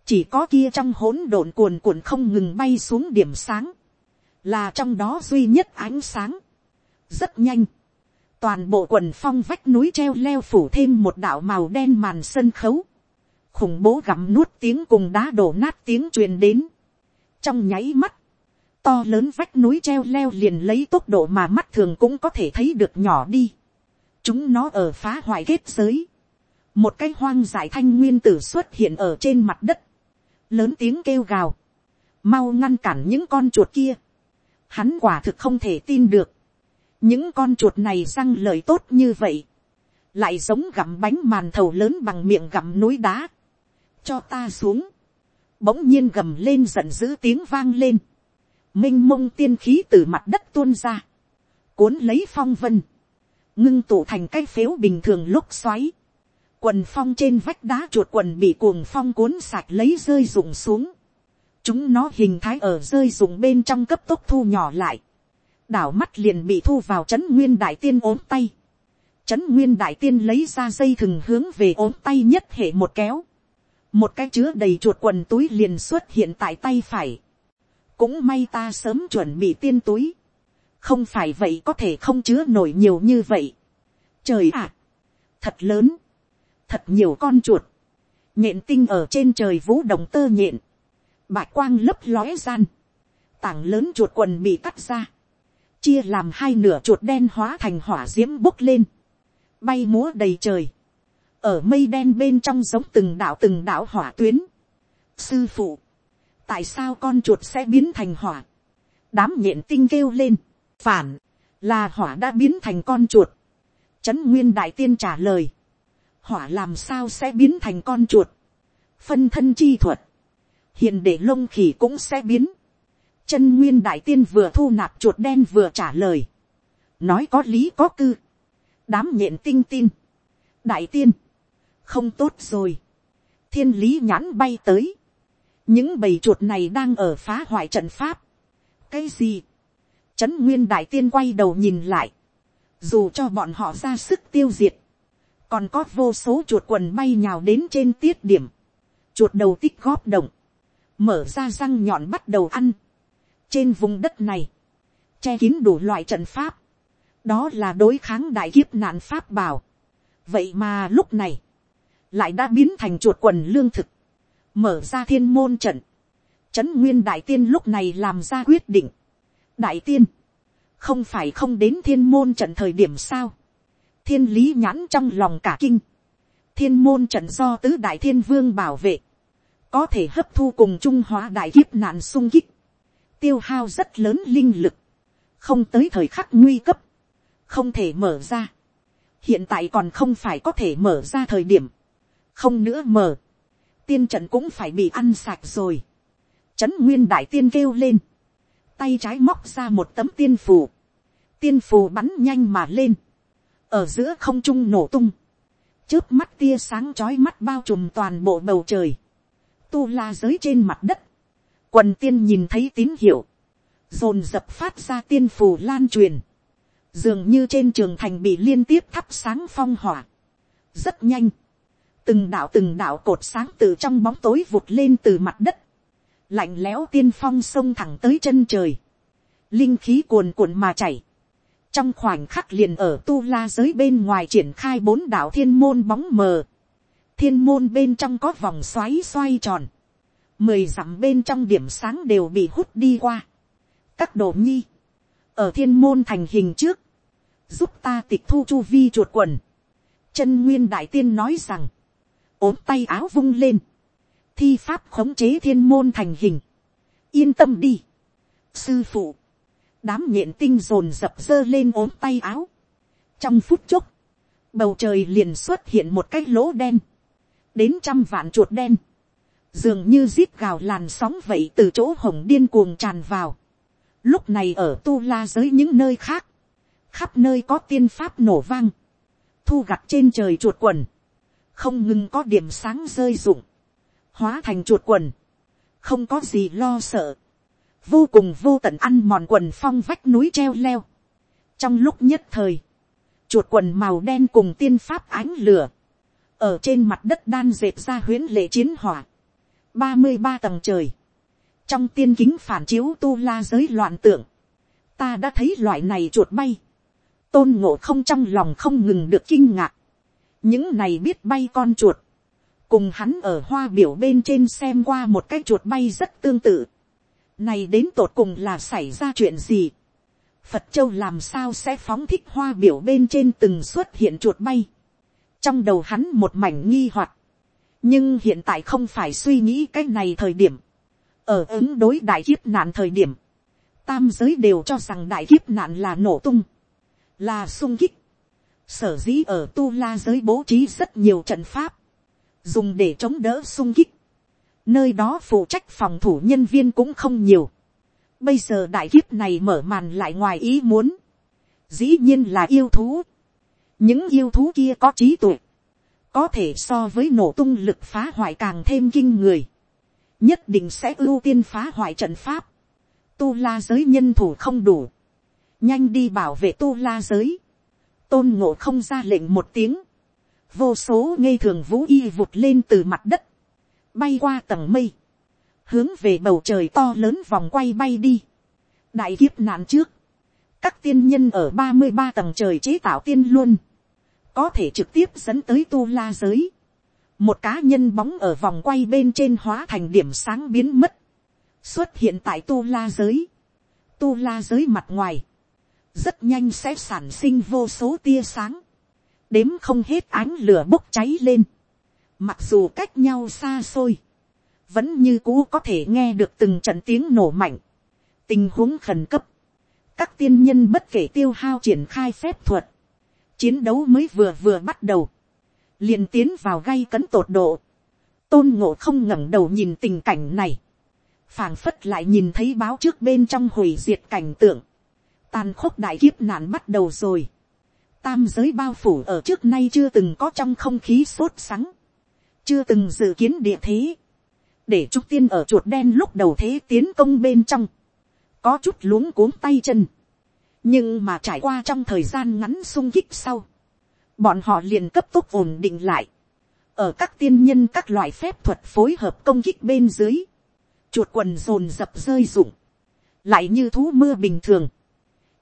chỉ có kia trong hỗn độn cuồn cuộn không ngừng bay xuống điểm sáng, là trong đó duy nhất ánh sáng. rất nhanh, toàn bộ quần phong vách núi treo leo phủ thêm một đạo màu đen màn sân khấu, khủng bố gặm nuốt tiếng cùng đá đổ nát tiếng truyền đến. trong nháy mắt, to lớn vách núi treo leo liền lấy tốc độ mà mắt thường cũng có thể thấy được nhỏ đi. chúng nó ở phá hoại kết giới. một cái hoang dại thanh nguyên tử xuất hiện ở trên mặt đất. lớn tiếng kêu gào. mau ngăn cản những con chuột kia. hắn quả thực không thể tin được. những con chuột này răng lời tốt như vậy. lại giống gặm bánh màn thầu lớn bằng miệng gặm núi đá cho ta xuống. bỗng nhiên gầm lên giận dữ tiếng vang lên. M i n h mông tiên khí từ mặt đất tuôn ra, cuốn lấy phong vân, ngưng tụ thành cái phếu bình thường lúc xoáy, quần phong trên vách đá chuột quần bị cuồng phong cuốn sạch lấy rơi rụng xuống, chúng nó hình thái ở rơi rụng bên trong cấp tốc thu nhỏ lại, đảo mắt liền bị thu vào chấn nguyên đại tiên ốm tay, chấn nguyên đại tiên lấy ra dây thừng hướng về ốm tay nhất hệ một kéo, một cái chứa đầy chuột quần túi liền xuất hiện tại tay phải, cũng may ta sớm chuẩn bị tiên túi, không phải vậy có thể không chứa nổi nhiều như vậy. trời ạ, thật lớn, thật nhiều con chuột, nhện tinh ở trên trời vũ động tơ nhện, bạch quang lấp lóe gian, tảng lớn chuột quần bị cắt ra, chia làm hai nửa chuột đen hóa thành hỏa d i ễ m bốc lên, bay múa đầy trời, ở mây đen bên trong giống từng đạo từng đạo hỏa tuyến. sư phụ, tại sao con chuột sẽ biến thành hỏa, đám nhện tinh kêu lên, phản, là hỏa đã biến thành con chuột, trấn nguyên đại tiên trả lời, hỏa làm sao sẽ biến thành con chuột, phân thân chi thuật, hiện để lông khỉ cũng sẽ biến, chân nguyên đại tiên vừa thu nạp chuột đen vừa trả lời, nói có lý có cư, đám nhện tinh tin, đại tiên, không tốt rồi, thiên lý nhãn bay tới, những bầy chuột này đang ở phá hoại trận pháp. cái gì, trấn nguyên đại tiên quay đầu nhìn lại, dù cho bọn họ ra sức tiêu diệt, còn có vô số chuột quần bay nhào đến trên tiết điểm, chuột đầu tích góp động, mở ra răng nhọn bắt đầu ăn. trên vùng đất này, che kín đủ loại trận pháp, đó là đối kháng đại kiếp nạn pháp bảo. vậy mà lúc này, lại đã biến thành chuột quần lương thực, mở ra thiên môn trận, trấn nguyên đại tiên lúc này làm ra quyết định. đại tiên, không phải không đến thiên môn trận thời điểm sao, thiên lý nhãn trong lòng cả kinh, thiên môn trận do tứ đại thiên vương bảo vệ, có thể hấp thu cùng trung hóa đại kiếp nạn sung kích, tiêu hao rất lớn linh lực, không tới thời khắc nguy cấp, không thể mở ra, hiện tại còn không phải có thể mở ra thời điểm, không nữa mở, tiên trận cũng phải bị ăn sạch rồi, trấn nguyên đại tiên kêu lên, tay trái móc ra một tấm tiên phù, tiên phù bắn nhanh mà lên, ở giữa không trung nổ tung, trước mắt tia sáng chói mắt bao trùm toàn bộ bầu trời, tu la giới trên mặt đất, quần tiên nhìn thấy tín hiệu, dồn dập phát ra tiên phù lan truyền, dường như trên trường thành bị liên tiếp thắp sáng phong hỏa, rất nhanh, từng đạo từng đạo cột sáng từ trong bóng tối vụt lên từ mặt đất, lạnh lẽo tiên phong sông thẳng tới chân trời, linh khí cuồn cuộn mà chảy, trong khoảnh khắc liền ở tu la giới bên ngoài triển khai bốn đạo thiên môn bóng mờ, thiên môn bên trong có vòng xoáy xoay tròn, mười dặm bên trong điểm sáng đều bị hút đi qua. các đồ nhi, ở thiên môn thành hình trước, giúp ta tịch thu chu vi chuột quần. chân nguyên đại tiên nói rằng, ốm tay áo vung lên, thi pháp khống chế thiên môn thành hình, yên tâm đi, sư phụ, đám nhện tinh rồn dập dơ lên ốm tay áo, trong phút chốc, bầu trời liền xuất hiện một cái lỗ đen, đến trăm vạn chuột đen, dường như rít gào làn sóng vậy từ chỗ hồng điên cuồng tràn vào. Lúc này ở tu la giới những nơi khác, khắp nơi có tiên pháp nổ vang, thu gặt trên trời chuột quần, không ngừng có điểm sáng rơi rụng, hóa thành chuột quần, không có gì lo sợ, vô cùng vô tận ăn mòn quần phong vách núi treo leo. trong lúc nhất thời, chuột quần màu đen cùng tiên pháp ánh lửa, ở trên mặt đất đan dệt ra huyến lệ chiến hỏa, ba mươi ba tầng trời, trong tiên kính phản chiếu tu la giới loạn tượng, ta đã thấy loại này chuột bay, tôn ngộ không trong lòng không ngừng được kinh ngạc, những này biết bay con chuột, cùng hắn ở hoa biểu bên trên xem qua một cái chuột bay rất tương tự, này đến tột cùng là xảy ra chuyện gì, phật châu làm sao sẽ phóng thích hoa biểu bên trên từng xuất hiện chuột bay, trong đầu hắn một mảnh nghi hoặc, nhưng hiện tại không phải suy nghĩ cái này thời điểm, ở ứng đối đại kiếp nạn thời điểm, tam giới đều cho rằng đại kiếp nạn là nổ tung, là sung kích, sở dĩ ở tu la giới bố trí rất nhiều trận pháp, dùng để chống đỡ sung kích, nơi đó phụ trách phòng thủ nhân viên cũng không nhiều, bây giờ đại kiếp này mở màn lại ngoài ý muốn, dĩ nhiên là yêu thú, những yêu thú kia có trí tuệ, có thể so với nổ tung lực phá hoại càng thêm kinh người, nhất định sẽ ưu tiên phá hoại trận pháp, tu la giới nhân thủ không đủ, nhanh đi bảo vệ tu la giới, tôn ngộ không ra lệnh một tiếng, vô số ngây thường vũ y vụt lên từ mặt đất, bay qua tầng mây, hướng về bầu trời to lớn vòng quay bay đi, đại kiếp nạn trước, các tiên nhân ở ba mươi ba tầng trời chế tạo tiên luôn, có thể trực tiếp dẫn tới tu la giới. một cá nhân bóng ở vòng quay bên trên hóa thành điểm sáng biến mất, xuất hiện tại tu la giới. tu la giới mặt ngoài, rất nhanh sẽ sản sinh vô số tia sáng, đếm không hết ánh lửa bốc cháy lên, mặc dù cách nhau xa xôi, vẫn như cũ có thể nghe được từng trận tiếng nổ mạnh, tình huống khẩn cấp, các tiên nhân bất kể tiêu hao triển khai phép thuật, chiến đấu mới vừa vừa bắt đầu, liền tiến vào gây cấn tột độ, tôn ngộ không ngẩng đầu nhìn tình cảnh này, phảng phất lại nhìn thấy báo trước bên trong hủy diệt cảnh tượng, tàn khốc đại kiếp nạn bắt đầu rồi, tam giới bao phủ ở trước nay chưa từng có trong không khí sốt sắng, chưa từng dự kiến địa thế, để trúc tiên ở chuột đen lúc đầu thế tiến công bên trong, có chút luống cuống tay chân, nhưng mà trải qua trong thời gian ngắn sung kích sau, bọn họ liền cấp tốc ổn định lại, ở các tiên nhân các loại phép thuật phối hợp công kích bên dưới, chuột quần rồn dập rơi rụng, lại như thú mưa bình thường,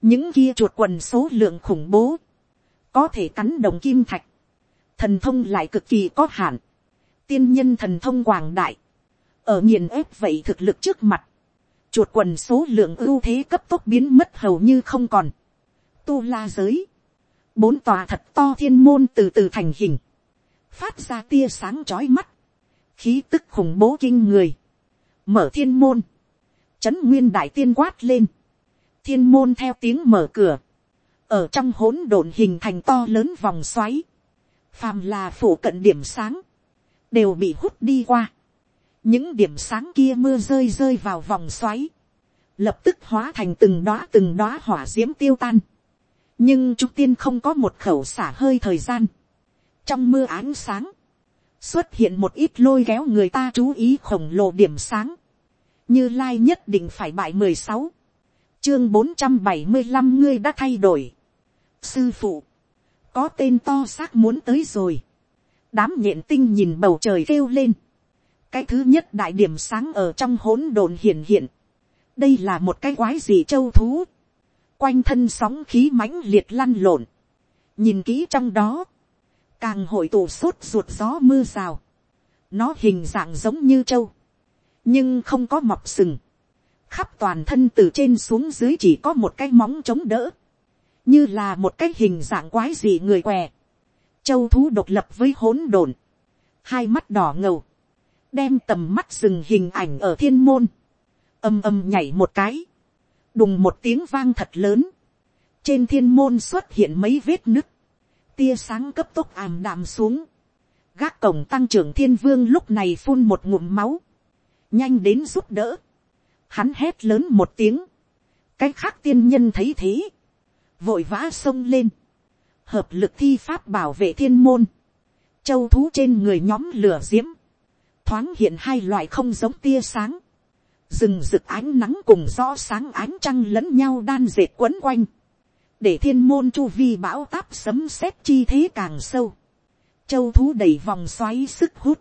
những kia chuột quần số lượng khủng bố, có thể cắn đồng kim thạch, thần thông lại cực kỳ có hạn, tiên nhân thần thông quảng đại, ở nghiền ép vậy thực lực trước mặt, chuột quần số lượng ưu thế cấp tốc biến mất hầu như không còn. Tu la giới, bốn tòa thật to thiên môn từ từ thành hình, phát ra tia sáng chói mắt, khí tức khủng bố kinh người, mở thiên môn, trấn nguyên đại tiên quát lên, thiên môn theo tiếng mở cửa, ở trong hỗn độn hình thành to lớn vòng xoáy, phàm là phủ cận điểm sáng, đều bị hút đi qua. những điểm sáng kia mưa rơi rơi vào vòng xoáy, lập tức hóa thành từng đóa từng đóa hỏa d i ễ m tiêu tan. nhưng trung tiên không có một khẩu xả hơi thời gian. trong mưa ánh sáng, xuất hiện một ít lôi kéo người ta chú ý khổng lồ điểm sáng, như lai nhất định phải bại mười sáu, chương bốn trăm bảy mươi năm ngươi đã thay đổi. sư phụ, có tên to xác muốn tới rồi. Đám nhện tinh nhìn bầu trời kêu lên, cái thứ nhất đại điểm sáng ở trong hỗn độn hiện hiện, đây là một cái quái gì châu thú, quanh thân sóng khí mãnh liệt lăn lộn, nhìn kỹ trong đó, càng hội tụ sốt ruột gió mưa rào, nó hình dạng giống như châu, nhưng không có mọc sừng, khắp toàn thân từ trên xuống dưới chỉ có một cái móng chống đỡ, như là một cái hình dạng quái dị người què, châu thú độc lập với hỗn độn, hai mắt đỏ ngầu, đem tầm mắt rừng hình ảnh ở thiên môn, âm âm nhảy một cái, đùng một tiếng vang thật lớn, trên thiên môn xuất hiện mấy vết nứt, tia sáng cấp tốc ảm đạm xuống, gác cổng tăng trưởng thiên vương lúc này phun một ngụm máu, nhanh đến giúp đỡ, hắn hét lớn một tiếng, cái khác tiên nhân thấy thế, vội vã xông lên, hợp lực thi pháp bảo vệ thiên môn, châu thú trên người nhóm lửa diễm, thoáng hiện hai loại không giống tia sáng, rừng rực ánh nắng cùng rõ sáng ánh trăng lẫn nhau đan dệt quấn quanh, để thiên môn chu vi bão táp sấm sét chi thế càng sâu, châu thú đầy vòng xoáy sức hút,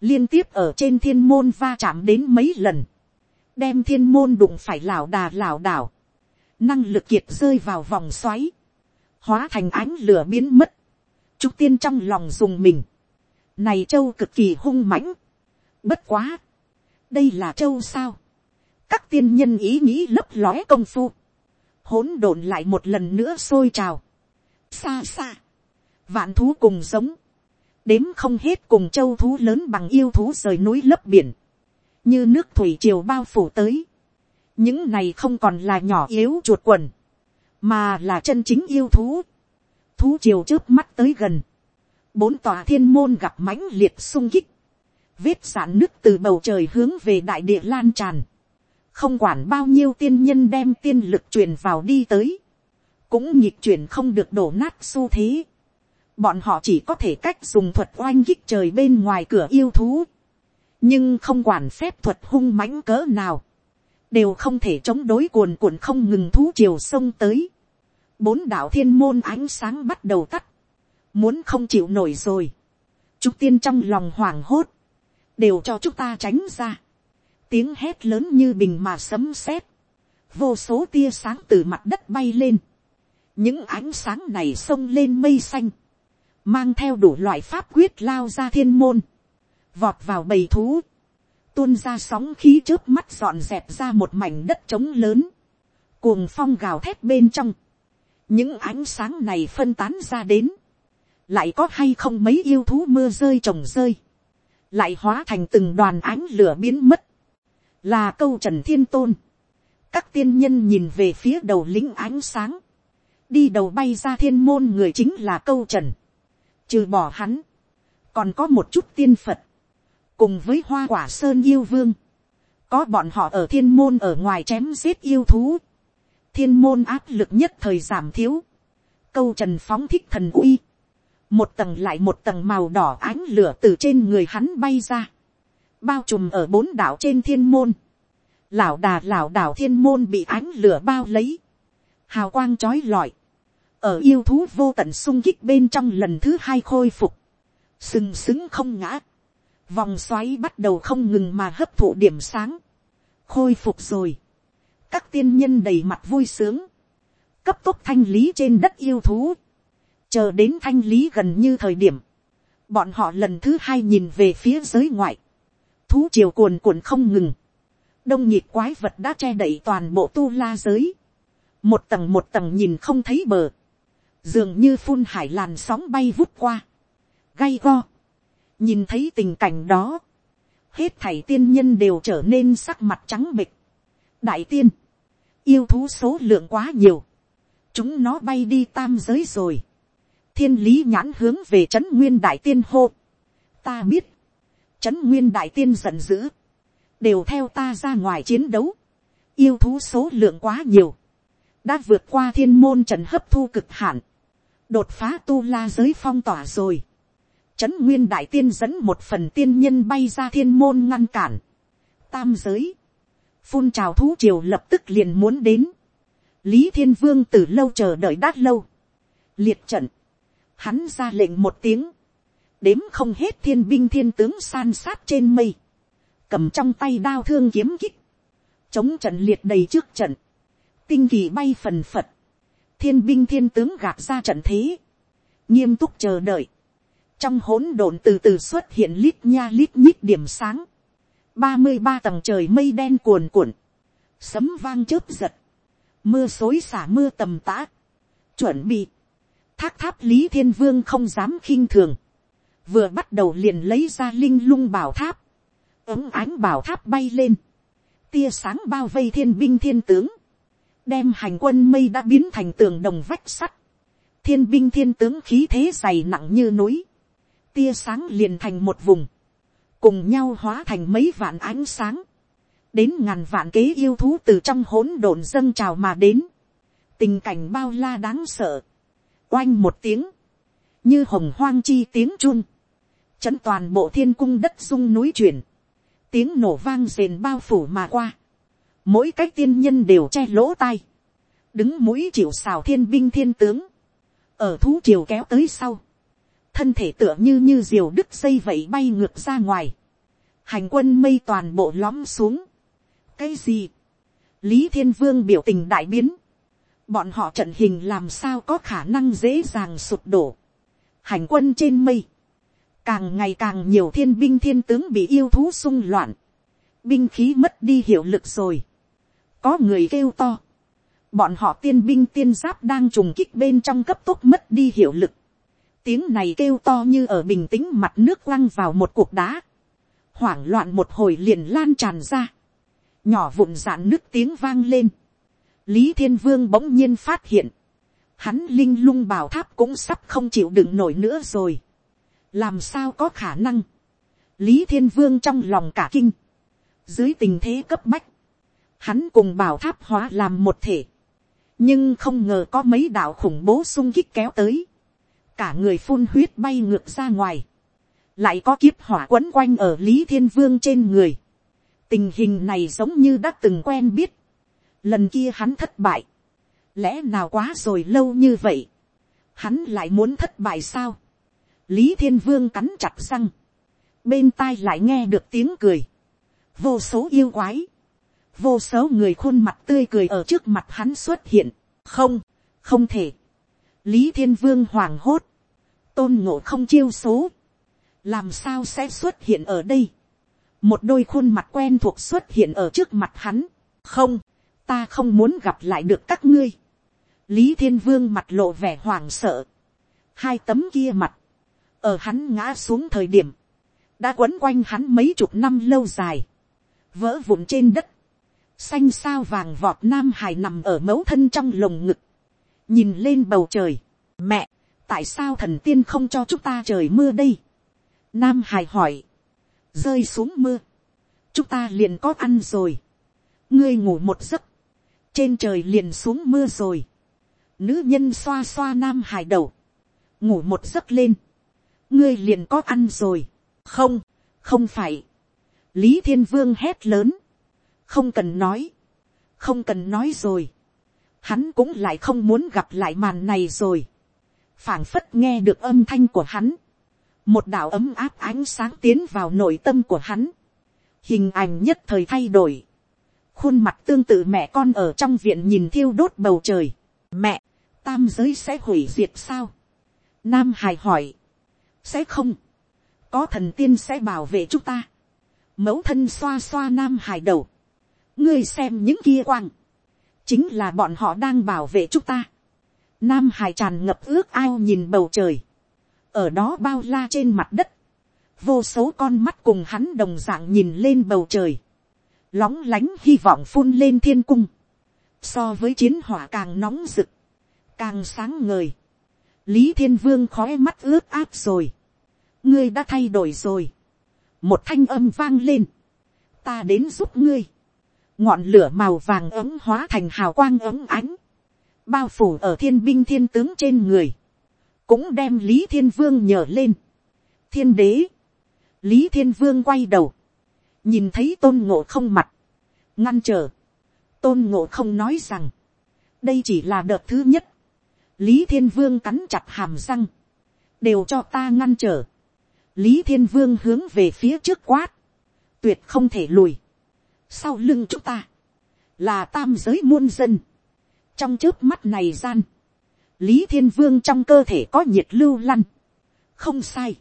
liên tiếp ở trên thiên môn va chạm đến mấy lần, đem thiên môn đụng phải lảo đà lảo đảo, năng lực kiệt rơi vào vòng xoáy, hóa thành ánh lửa biến mất, trúc tiên trong lòng dùng mình, này châu cực kỳ hung mãnh, bất quá, đây là châu sao, các tiên nhân ý nghĩ lấp lóe công phu, hỗn độn lại một lần nữa sôi trào, xa xa, vạn thú cùng giống, đếm không hết cùng châu thú lớn bằng yêu thú rời núi lấp biển, như nước thủy triều bao phủ tới, những này không còn là nhỏ yếu chuột quần, mà là chân chính yêu thú. thú triều trước mắt tới gần, bốn tòa thiên môn gặp mãnh liệt sung kích, vết sạn nước từ bầu trời hướng về đại địa lan tràn, không quản bao nhiêu tiên nhân đem tiên lực truyền vào đi tới, cũng nhịp chuyển không được đổ nát xu thế. Bọn họ chỉ có thể cách dùng thuật oanh kích trời bên ngoài cửa yêu thú, nhưng không quản phép thuật hung mãnh cỡ nào, đều không thể chống đối cuồn cuộn không ngừng thú chiều sông tới. Bốn đạo thiên môn ánh sáng bắt đầu tắt, muốn không chịu nổi rồi, chúng tiên trong lòng hoảng hốt, đều cho chúng ta tránh ra, tiếng hét lớn như bình mà sấm sét, vô số tia sáng từ mặt đất bay lên, những ánh sáng này xông lên mây xanh, mang theo đủ loại pháp quyết lao ra thiên môn, vọt vào bầy thú, tuôn ra sóng khí trước mắt dọn dẹp ra một mảnh đất trống lớn, cuồng phong gào thét bên trong, những ánh sáng này phân tán ra đến, lại có hay không mấy yêu thú mưa rơi trồng rơi, lại hóa thành từng đoàn ánh lửa biến mất, là câu trần thiên tôn. các tiên nhân nhìn về phía đầu lính ánh sáng, đi đầu bay ra thiên môn người chính là câu trần, trừ bỏ hắn, còn có một chút tiên phật, cùng với hoa quả sơn yêu vương, có bọn họ ở thiên môn ở ngoài chém giết yêu thú, thiên môn áp lực nhất thời giảm thiếu, câu trần phóng thích thần uy, một tầng lại một tầng màu đỏ ánh lửa từ trên người hắn bay ra, bao trùm ở bốn đảo trên thiên môn, lảo đà lảo đảo thiên môn bị ánh lửa bao lấy, hào quang trói lọi, ở yêu thú vô tận sung kích bên trong lần thứ hai khôi phục, sừng sững không ngã, vòng xoáy bắt đầu không ngừng mà hấp thụ điểm sáng, khôi phục rồi, các tiên nhân đầy mặt vui sướng, cấp tốc thanh lý trên đất yêu thú, chờ đến thanh lý gần như thời điểm, bọn họ lần thứ hai nhìn về phía giới ngoại, thú triều cuồn cuộn không ngừng, đông nhịp quái vật đã che đậy toàn bộ tu la giới, một tầng một tầng nhìn không thấy bờ, dường như phun hải làn sóng bay vút qua, gay go, nhìn thấy tình cảnh đó, hết thảy tiên nhân đều trở nên sắc mặt trắng bịch. đại tiên, yêu thú số lượng quá nhiều, chúng nó bay đi tam giới rồi, thiên lý nhãn hướng về trấn nguyên đại tiên hô, ta biết, trấn nguyên đại tiên giận dữ, đều theo ta ra ngoài chiến đấu, yêu thú số lượng quá nhiều, đã vượt qua thiên môn trần hấp thu cực hạn, đột phá tu la giới phong tỏa rồi. Trấn nguyên đại tiên dẫn một phần tiên nhân bay ra thiên môn ngăn cản. Tam giới. Phun trào thú triều lập tức liền muốn đến. Lý thiên vương từ lâu chờ đợi đát lâu. Liệt trận. Hắn ra lệnh một tiếng. Đếm không hết thiên binh thiên tướng san sát trên mây. Cầm trong tay đao thương kiếm kích. Chống trận liệt đầy trước trận. Tinh kỳ bay phần phật thiên binh thiên tướng gạt ra trận thế, nghiêm túc chờ đợi, trong hỗn độn từ từ xuất hiện lít nha lít nhít điểm sáng, ba mươi ba tầng trời mây đen cuồn cuộn, sấm vang chớp giật, mưa xối xả mưa tầm tã, chuẩn bị, thác tháp lý thiên vương không dám khinh thường, vừa bắt đầu liền lấy ra linh lung bảo tháp, ống ánh bảo tháp bay lên, tia sáng bao vây thiên binh thiên tướng, đem hành quân mây đã biến thành tường đồng vách sắt, thiên binh thiên tướng khí thế dày nặng như núi, tia sáng liền thành một vùng, cùng nhau hóa thành mấy vạn ánh sáng, đến ngàn vạn kế yêu thú từ trong hỗn độn dâng trào mà đến, tình cảnh bao la đáng sợ, oanh một tiếng, như hồng hoang chi tiếng chun, chấn toàn bộ thiên cung đất dung núi chuyển, tiếng nổ vang rền bao phủ mà qua, mỗi cái tiên nhân đều che lỗ tai, đứng mũi chịu xào thiên binh thiên tướng, ở thú triều kéo tới sau, thân thể tựa như như diều đứt dây vậy bay ngược ra ngoài, hành quân mây toàn bộ lõm xuống. cái gì, lý thiên vương biểu tình đại biến, bọn họ trận hình làm sao có khả năng dễ dàng sụp đổ, hành quân trên mây, càng ngày càng nhiều thiên binh thiên tướng bị yêu thú sung loạn, binh khí mất đi hiệu lực rồi, có người kêu to, bọn họ tiên binh tiên giáp đang trùng kích bên trong cấp tốc mất đi hiệu lực, tiếng này kêu to như ở bình tĩnh mặt nước quăng vào một cuộc đá, hoảng loạn một hồi liền lan tràn ra, nhỏ vụn dạn nước tiếng vang lên, lý thiên vương bỗng nhiên phát hiện, hắn linh lung bảo tháp cũng sắp không chịu đựng nổi nữa rồi, làm sao có khả năng, lý thiên vương trong lòng cả kinh, dưới tình thế cấp bách, hắn cùng bảo tháp hóa làm một thể, nhưng không ngờ có mấy đạo khủng bố sung kích kéo tới, cả người phun huyết bay ngược ra ngoài, lại có kiếp hỏa quấn quanh ở lý thiên vương trên người, tình hình này giống như đã từng quen biết, lần kia hắn thất bại, lẽ nào quá rồi lâu như vậy, hắn lại muốn thất bại sao, lý thiên vương cắn chặt răng, bên tai lại nghe được tiếng cười, vô số yêu quái, vô số người khuôn mặt tươi cười ở trước mặt hắn xuất hiện. không, không thể. lý thiên vương hoảng hốt, tôn ngộ không chiêu số, làm sao sẽ xuất hiện ở đây. một đôi khuôn mặt quen thuộc xuất hiện ở trước mặt hắn. không, ta không muốn gặp lại được các ngươi. lý thiên vương mặt lộ vẻ hoảng sợ. hai tấm kia mặt, ở hắn ngã xuống thời điểm, đã quấn quanh hắn mấy chục năm lâu dài, vỡ vụn trên đất, xanh sao vàng vọt nam hải nằm ở mẫu thân trong lồng ngực, nhìn lên bầu trời, mẹ, tại sao thần tiên không cho chúng ta trời mưa đây, nam hải hỏi, rơi xuống mưa, chúng ta liền có ăn rồi, ngươi ngủ một giấc, trên trời liền xuống mưa rồi, nữ nhân xoa xoa nam hải đầu, ngủ một giấc lên, ngươi liền có ăn rồi, không, không phải, lý thiên vương hét lớn, không cần nói, không cần nói rồi, hắn cũng lại không muốn gặp lại màn này rồi, phảng phất nghe được âm thanh của hắn, một đạo ấm áp ánh sáng tiến vào nội tâm của hắn, hình ảnh nhất thời thay đổi, khuôn mặt tương tự mẹ con ở trong viện nhìn thiêu đốt bầu trời, mẹ, tam giới sẽ hủy diệt sao, nam hài hỏi, sẽ không, có thần tiên sẽ bảo vệ chúng ta, mẫu thân xoa xoa nam hài đầu, ngươi xem những kia quang, chính là bọn họ đang bảo vệ chúng ta. Nam hải tràn ngập ước ao nhìn bầu trời, ở đó bao la trên mặt đất, vô số con mắt cùng hắn đồng dạng nhìn lên bầu trời, lóng lánh hy vọng phun lên thiên cung, so với chiến hỏa càng nóng rực, càng sáng ngời, lý thiên vương khói mắt ướt áp rồi, ngươi đã thay đổi rồi, một thanh âm vang lên, ta đến giúp ngươi, ngọn lửa màu vàng ấm hóa thành hào quang ấm ánh, bao phủ ở thiên binh thiên tướng trên người, cũng đem lý thiên vương nhờ lên. thiên đế, lý thiên vương quay đầu, nhìn thấy tôn ngộ không mặt, ngăn trở, tôn ngộ không nói rằng, đây chỉ là đợt thứ nhất, lý thiên vương cắn chặt hàm răng, đều cho ta ngăn trở, lý thiên vương hướng về phía trước quát, tuyệt không thể lùi, sau lưng chúng ta, là tam giới muôn dân trong trước mắt này gian, lý thiên vương trong cơ thể có nhiệt lưu lăn. không sai,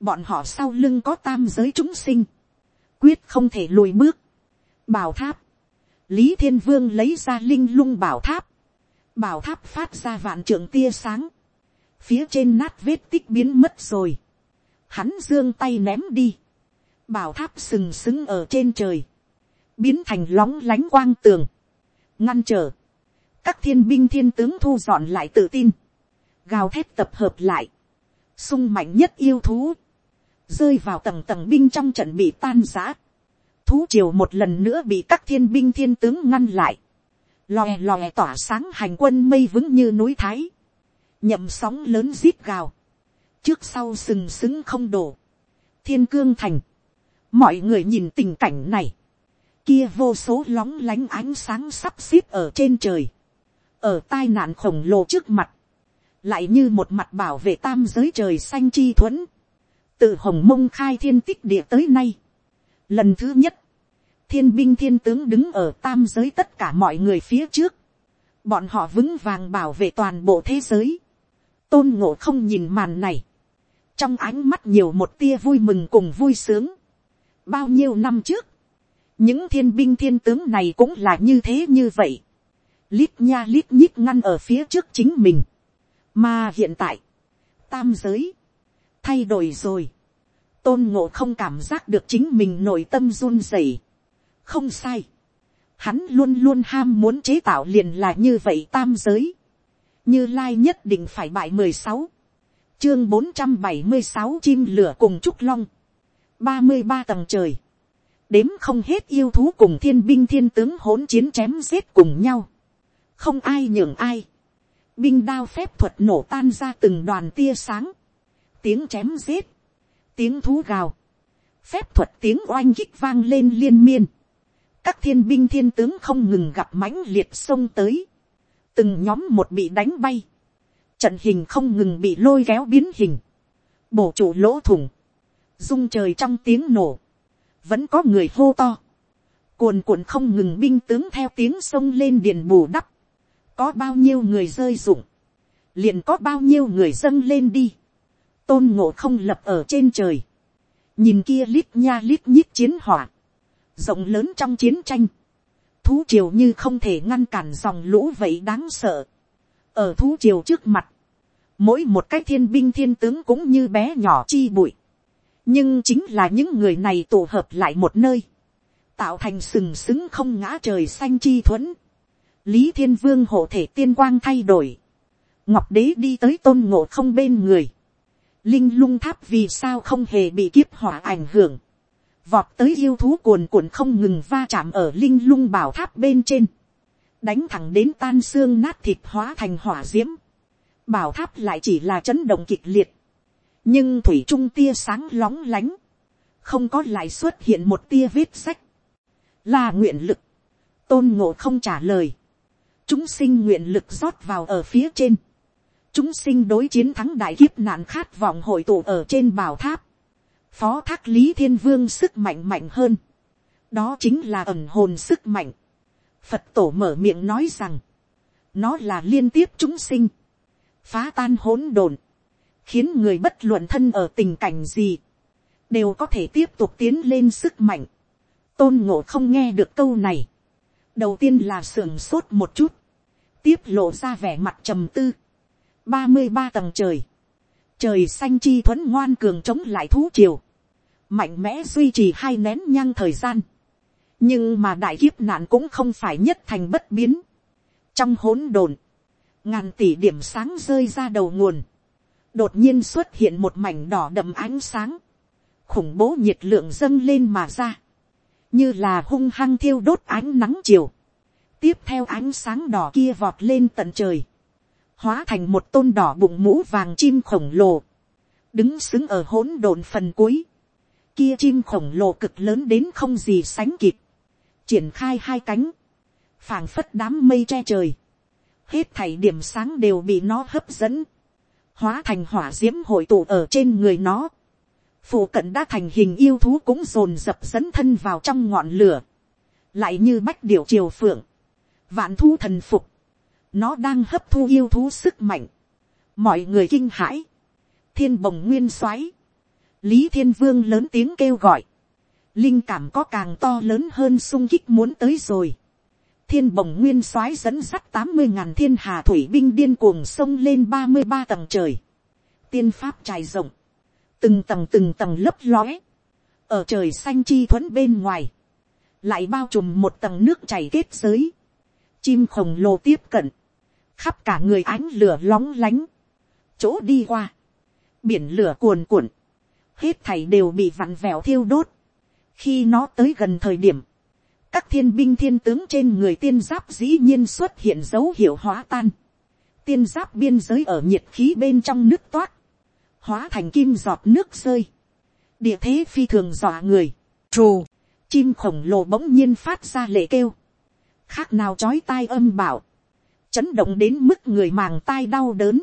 bọn họ sau lưng có tam giới chúng sinh, quyết không thể lùi bước. bảo tháp, lý thiên vương lấy ra linh lung bảo tháp, bảo tháp phát ra vạn trưởng tia sáng, phía trên nát vết tích biến mất rồi, hắn giương tay ném đi, bảo tháp sừng sững ở trên trời, biến thành lóng lánh quang tường, ngăn trở, các thiên binh thiên tướng thu dọn lại tự tin, gào thét tập hợp lại, sung mạnh nhất yêu thú, rơi vào tầng tầng binh trong trận bị tan giã, thú triều một lần nữa bị các thiên binh thiên tướng ngăn lại, lòe lòe tỏa sáng hành quân mây vững như núi thái, nhậm sóng lớn rít gào, trước sau sừng sững không đổ, thiên cương thành, mọi người nhìn tình cảnh này, kia vô số lóng lánh ánh sáng sắp xếp ở trên trời, ở tai nạn khổng lồ trước mặt, lại như một mặt bảo vệ tam giới trời xanh chi thuẫn, từ hồng mông khai thiên tích địa tới nay. Lần thứ nhất, thiên binh thiên tướng đứng ở tam giới tất cả mọi người phía trước, bọn họ vững vàng bảo vệ toàn bộ thế giới, tôn ngộ không nhìn màn này, trong ánh mắt nhiều một tia vui mừng cùng vui sướng. bao nhiêu năm trước, những thiên binh thiên tướng này cũng là như thế như vậy lít nha lít nhít ngăn ở phía trước chính mình. mà hiện tại, tam giới, thay đổi rồi. tôn ngộ không cảm giác được chính mình nội tâm run rẩy. không sai. hắn luôn luôn ham muốn chế tạo liền là như vậy tam giới. như lai nhất định phải bại mười sáu. chương bốn trăm bảy mươi sáu chim lửa cùng trúc long. ba mươi ba tầng trời đếm không hết yêu thú cùng thiên binh thiên tướng hỗn chiến chém giết cùng nhau. Không ai nhường ai. Binh đao phép thuật nổ tan ra từng đoàn tia sáng. Tiếng chém giết. Tiếng thú gào. Phép thuật tiếng oanh kích vang lên liên miên. Các thiên binh thiên tướng không ngừng gặp mãnh liệt sông tới. Từng nhóm một bị đánh bay. Trận hình không ngừng bị lôi kéo biến hình. Bổ trụ lỗ thủng. rung trời trong tiếng nổ vẫn có người hô to, cuồn cuộn không ngừng binh tướng theo tiếng sông lên điền bù đắp, có bao nhiêu người rơi rụng, liền có bao nhiêu người dâng lên đi, tôn ngộ không lập ở trên trời, nhìn kia lít nha lít nhít chiến hỏa, rộng lớn trong chiến tranh, thú triều như không thể ngăn cản dòng lũ vậy đáng sợ, ở thú triều trước mặt, mỗi một cái thiên binh thiên tướng cũng như bé nhỏ chi bụi, nhưng chính là những người này tụ hợp lại một nơi, tạo thành sừng sững không ngã trời xanh chi thuẫn lý thiên vương hộ thể tiên quang thay đổi, ngọc đế đi tới tôn ngộ không bên người, linh lung tháp vì sao không hề bị kiếp hỏa ảnh hưởng, vọt tới yêu thú cuồn cuộn không ngừng va chạm ở linh lung bảo tháp bên trên, đánh thẳng đến tan xương nát thịt hóa thành hỏa d i ễ m bảo tháp lại chỉ là chấn động kịch liệt, nhưng thủy trung tia sáng lóng lánh, không có lại xuất hiện một tia vết sách, là nguyện lực, tôn ngộ không trả lời, chúng sinh nguyện lực rót vào ở phía trên, chúng sinh đối chiến thắng đại kiếp nạn khát vọng hội tụ ở trên bảo tháp, phó thác lý thiên vương sức mạnh mạnh hơn, đó chính là ẩn hồn sức mạnh, phật tổ mở miệng nói rằng, nó là liên tiếp chúng sinh, phá tan hỗn độn, khiến người bất luận thân ở tình cảnh gì, đều có thể tiếp tục tiến lên sức mạnh. tôn ngộ không nghe được câu này, đầu tiên là sưởng sốt một chút, tiếp lộ ra vẻ mặt trầm tư, ba mươi ba tầng trời, trời xanh chi thuẫn ngoan cường chống lại thú triều, mạnh mẽ duy trì hai nén nhang thời gian, nhưng mà đại kiếp nạn cũng không phải nhất thành bất biến, trong hỗn độn, ngàn tỷ điểm sáng rơi ra đầu nguồn, đột nhiên xuất hiện một mảnh đỏ đậm ánh sáng, khủng bố nhiệt lượng dâng lên mà ra, như là hung hăng thiêu đốt ánh nắng chiều, tiếp theo ánh sáng đỏ kia vọt lên tận trời, hóa thành một tôn đỏ bụng mũ vàng chim khổng lồ, đứng xứng ở hỗn độn phần cuối, kia chim khổng lồ cực lớn đến không gì sánh kịp, triển khai hai cánh, phảng phất đám mây che trời, hết thảy điểm sáng đều bị nó hấp dẫn, hóa thành hỏa d i ễ m hội tụ ở trên người nó, phụ cận đã thành hình yêu thú cũng dồn dập dẫn thân vào trong ngọn lửa, lại như bách điệu triều phượng, vạn thu thần phục, nó đang hấp thu yêu thú sức mạnh, mọi người kinh hãi, thiên bồng nguyên soái, lý thiên vương lớn tiếng kêu gọi, linh cảm có càng to lớn hơn sung kích muốn tới rồi, thiên bồng nguyên soái dẫn sắt tám mươi ngàn thiên hà thủy binh điên cuồng sông lên ba mươi ba tầng trời. Tiên pháp trải rộng. Từng tầng từng tầng lấp lóe. Ở trời xanh chi thuẫn bên ngoài. Lại bao trùm một tầng nước chảy kết giới. Chim khổng lồ tiếp cận. Khắp cả người ánh lửa lóng lánh. Chỗ đi qua. Biển lửa cuồn cuộn. Hết thảy đều bị vặn vẹo thiêu đốt. Khi nó tới gần thời điểm các thiên binh thiên tướng trên người tiên giáp dĩ nhiên xuất hiện dấu hiệu hóa tan. tiên giáp biên giới ở nhiệt khí bên trong nước toát, hóa thành kim giọt nước rơi. địa thế phi thường dọa người, trù, chim khổng lồ bỗng nhiên phát ra lệ kêu, khác nào chói tai âm bảo, chấn động đến mức người màng tai đau đớn,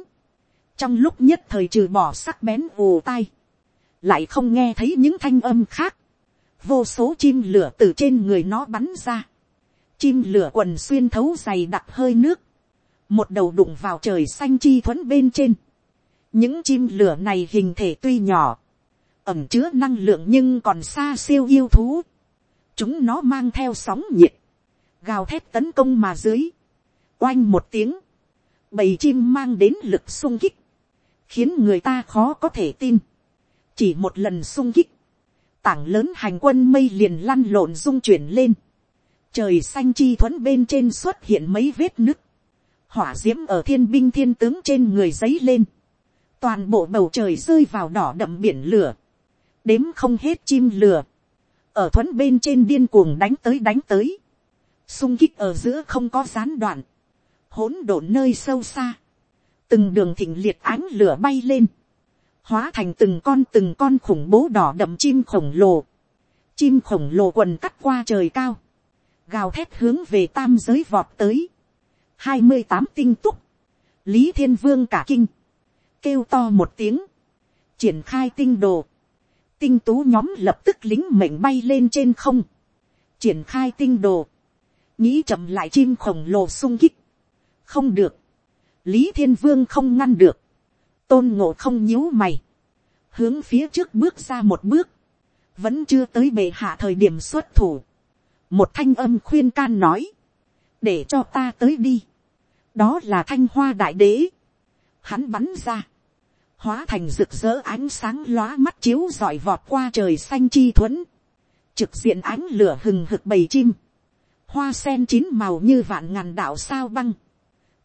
trong lúc nhất thời trừ bỏ sắc bén ù tai, lại không nghe thấy những thanh âm khác, vô số chim lửa từ trên người nó bắn ra, chim lửa quần xuyên thấu dày đặc hơi nước, một đầu đụng vào trời xanh chi thuẫn bên trên, những chim lửa này hình thể tuy nhỏ, ẩm chứa năng lượng nhưng còn xa siêu yêu thú, chúng nó mang theo sóng nhiệt, gào thét tấn công mà dưới, oanh một tiếng, bầy chim mang đến lực sung kích, khiến người ta khó có thể tin, chỉ một lần sung kích, tảng lớn hành quân mây liền lăn lộn dung chuyển lên. Trời xanh chi thuẫn bên trên xuất hiện mấy vết nứt. Hỏa diễm ở thiên binh thiên tướng trên người giấy lên. Toàn bộ bầu trời rơi vào đỏ đậm biển lửa. Đếm không hết chim lửa. Ở thuẫn bên trên điên cuồng đánh tới đánh tới. Xung kích ở giữa không có gián đoạn. Hỗn độn nơi sâu xa. Từng đường thịnh liệt ánh lửa bay lên. Hóa thành từng con từng con khủng bố đỏ đậm chim khổng lồ, chim khổng lồ quần cắt qua trời cao, gào thét hướng về tam giới vọt tới, hai mươi tám tinh túc, lý thiên vương cả kinh, kêu to một tiếng, triển khai tinh đồ, tinh tú nhóm lập tức lính mệnh bay lên trên không, triển khai tinh đồ, nghĩ chậm lại chim khổng lồ sung kích, không được, lý thiên vương không ngăn được, tôn ngộ không nhíu mày, hướng phía trước bước ra một bước, vẫn chưa tới bệ hạ thời điểm xuất thủ, một thanh âm khuyên can nói, để cho ta tới đi, đó là thanh hoa đại đế, hắn bắn ra, hóa thành rực rỡ ánh sáng lóa mắt chiếu giỏi vọt qua trời xanh chi thuẫn, trực diện ánh lửa hừng hực bầy chim, hoa sen chín màu như vạn ngàn đạo sao băng,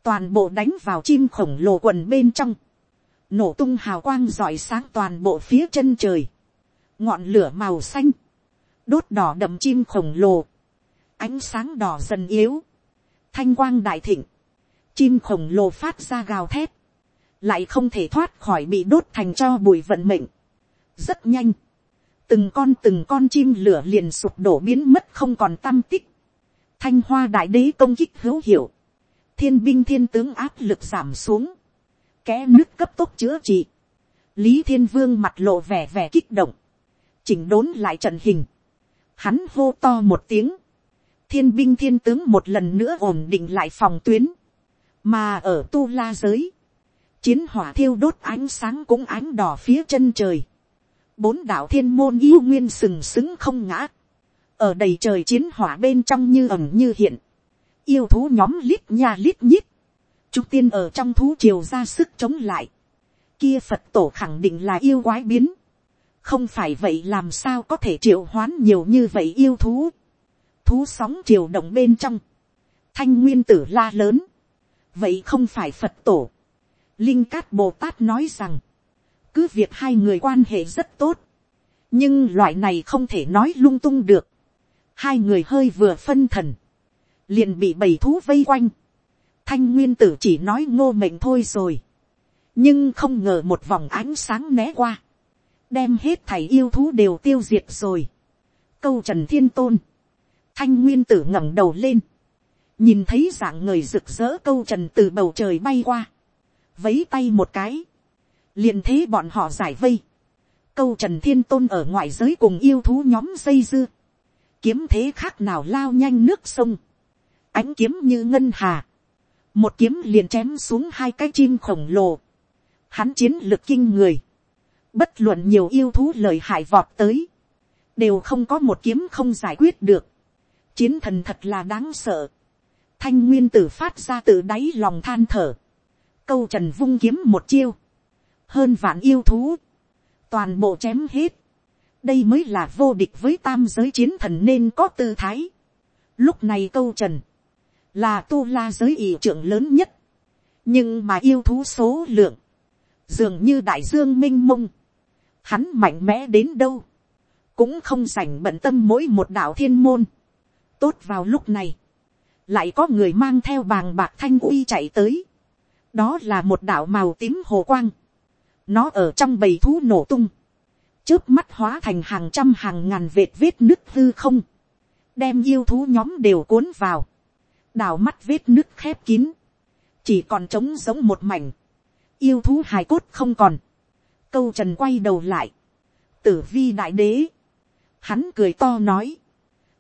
toàn bộ đánh vào chim khổng lồ quần bên trong, nổ tung hào quang rọi sáng toàn bộ phía chân trời, ngọn lửa màu xanh, đốt đỏ đậm chim khổng lồ, ánh sáng đỏ dần yếu, thanh quang đại thịnh, chim khổng lồ phát ra gào thét, lại không thể thoát khỏi bị đốt thành cho bụi vận mệnh. rất nhanh, từng con từng con chim lửa liền sụp đổ biến mất không còn tâm tích thanh hoa đại đế công kích hữu hiệu, thiên binh thiên tướng áp lực giảm xuống, kẽ nước cấp tốc chữa trị, lý thiên vương mặt lộ vẻ vẻ kích động, chỉnh đốn lại trận hình, hắn hô to một tiếng, thiên binh thiên tướng một lần nữa ổn định lại phòng tuyến, mà ở tu la giới, chiến hỏa thiêu đốt ánh sáng cũng ánh đỏ phía chân trời, bốn đạo thiên môn yêu nguyên sừng sững không ngã, ở đầy trời chiến hỏa bên trong như ẩm như hiện, yêu thú nhóm lít nha lít nhít, chúng tiên ở trong thú triều ra sức chống lại, kia phật tổ khẳng định là yêu quái biến, không phải vậy làm sao có thể triệu hoán nhiều như vậy yêu thú, thú sóng triều động bên trong, thanh nguyên tử la lớn, vậy không phải phật tổ, linh cát bồ tát nói rằng, cứ việc hai người quan hệ rất tốt, nhưng loại này không thể nói lung tung được, hai người hơi vừa phân thần, liền bị bầy thú vây quanh, thanh nguyên tử chỉ nói ngô mệnh thôi rồi, nhưng không ngờ một vòng ánh sáng né qua, đem hết thảy yêu thú đều tiêu diệt rồi. câu trần thiên tôn, thanh nguyên tử ngẩng đầu lên, nhìn thấy dạng người rực rỡ câu trần từ bầu trời bay qua, vấy tay một cái, liền thế bọn họ giải vây, câu trần thiên tôn ở ngoại giới cùng yêu thú nhóm dây dưa, kiếm thế khác nào lao nhanh nước sông, ánh kiếm như ngân hà, một kiếm liền chém xuống hai cái chim khổng lồ, hắn chiến lực kinh người, bất luận nhiều yêu thú lời hại vọt tới, đều không có một kiếm không giải quyết được, chiến thần thật là đáng sợ, thanh nguyên tử phát ra từ đáy lòng than thở, câu trần vung kiếm một chiêu, hơn vạn yêu thú, toàn bộ chém hết, đây mới là vô địch với tam giới chiến thần nên có tư thái. Lúc này câu trần, là tu la giới ỷ trưởng lớn nhất, nhưng mà yêu thú số lượng, dường như đại dương m i n h mông, hắn mạnh mẽ đến đâu, cũng không dành bận tâm mỗi một đạo thiên môn. tốt vào lúc này, lại có người mang theo bàng bạc thanh uy chạy tới, đó là một đạo màu tím hồ quang, nó ở trong bầy thú nổ tung, trước mắt hóa thành hàng trăm hàng ngàn vệt vết nứt hư không, đem yêu thú nhóm đều cuốn vào, đào mắt vết nước khép kín, chỉ còn trống giống một mảnh, yêu thú hài cốt không còn, câu trần quay đầu lại, tử vi đại đế, hắn cười to nói,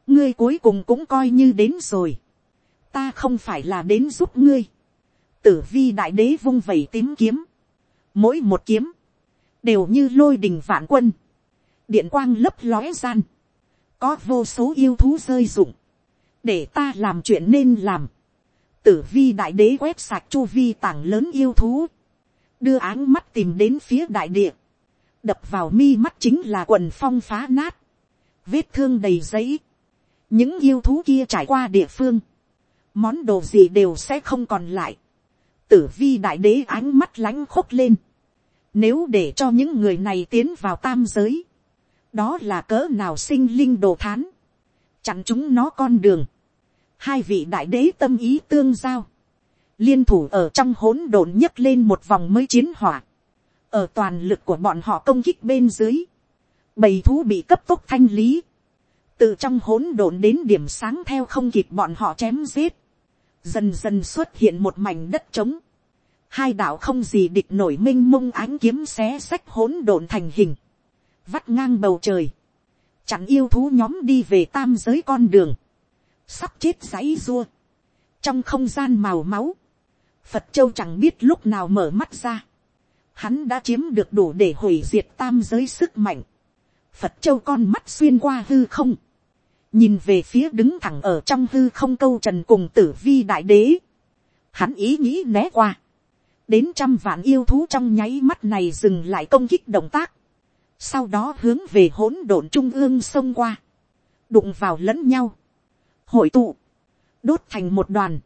ngươi cuối cùng cũng coi như đến rồi, ta không phải là đến giúp ngươi, tử vi đại đế vung vẩy tím kiếm, mỗi một kiếm, đều như lôi đình vạn quân, điện quang lấp lóe gian, có vô số yêu thú rơi rụng, để ta làm chuyện nên làm. tử vi đại đế quét sạch chu vi tảng lớn yêu thú, đưa áng mắt tìm đến phía đại địa, đập vào mi mắt chính là quần phong phá nát, vết thương đầy giấy, những yêu thú kia trải qua địa phương, món đồ gì đều sẽ không còn lại, tử vi đại đế ánh mắt lánh khúc lên, nếu để cho những người này tiến vào tam giới, đó là cỡ nào sinh linh đồ thán, chặn chúng nó con đường, hai vị đại đế tâm ý tương giao, liên thủ ở trong hỗn độn nhấc lên một vòng mới chiến hỏa, ở toàn lực của bọn họ công kích bên dưới, bầy thú bị cấp tốc thanh lý, từ trong hỗn độn đến điểm sáng theo không kịp bọn họ chém giết, dần dần xuất hiện một mảnh đất trống, hai đạo không gì địch nổi m i n h mông ánh kiếm xé sách hỗn độn thành hình, vắt ngang bầu trời, chẳng yêu thú nhóm đi về tam giới con đường, sắp chết giấy dua, trong không gian màu máu, phật châu chẳng biết lúc nào mở mắt ra, hắn đã chiếm được đủ để hủy diệt tam giới sức mạnh, phật châu con mắt xuyên qua hư không, nhìn về phía đứng thẳng ở trong hư không câu trần cùng tử vi đại đế, hắn ý nghĩ né qua, đến trăm vạn yêu thú trong nháy mắt này dừng lại công kích động tác, sau đó hướng về hỗn độn trung ương xông qua, đụng vào lẫn nhau, hội tụ, đốt thành một đoàn,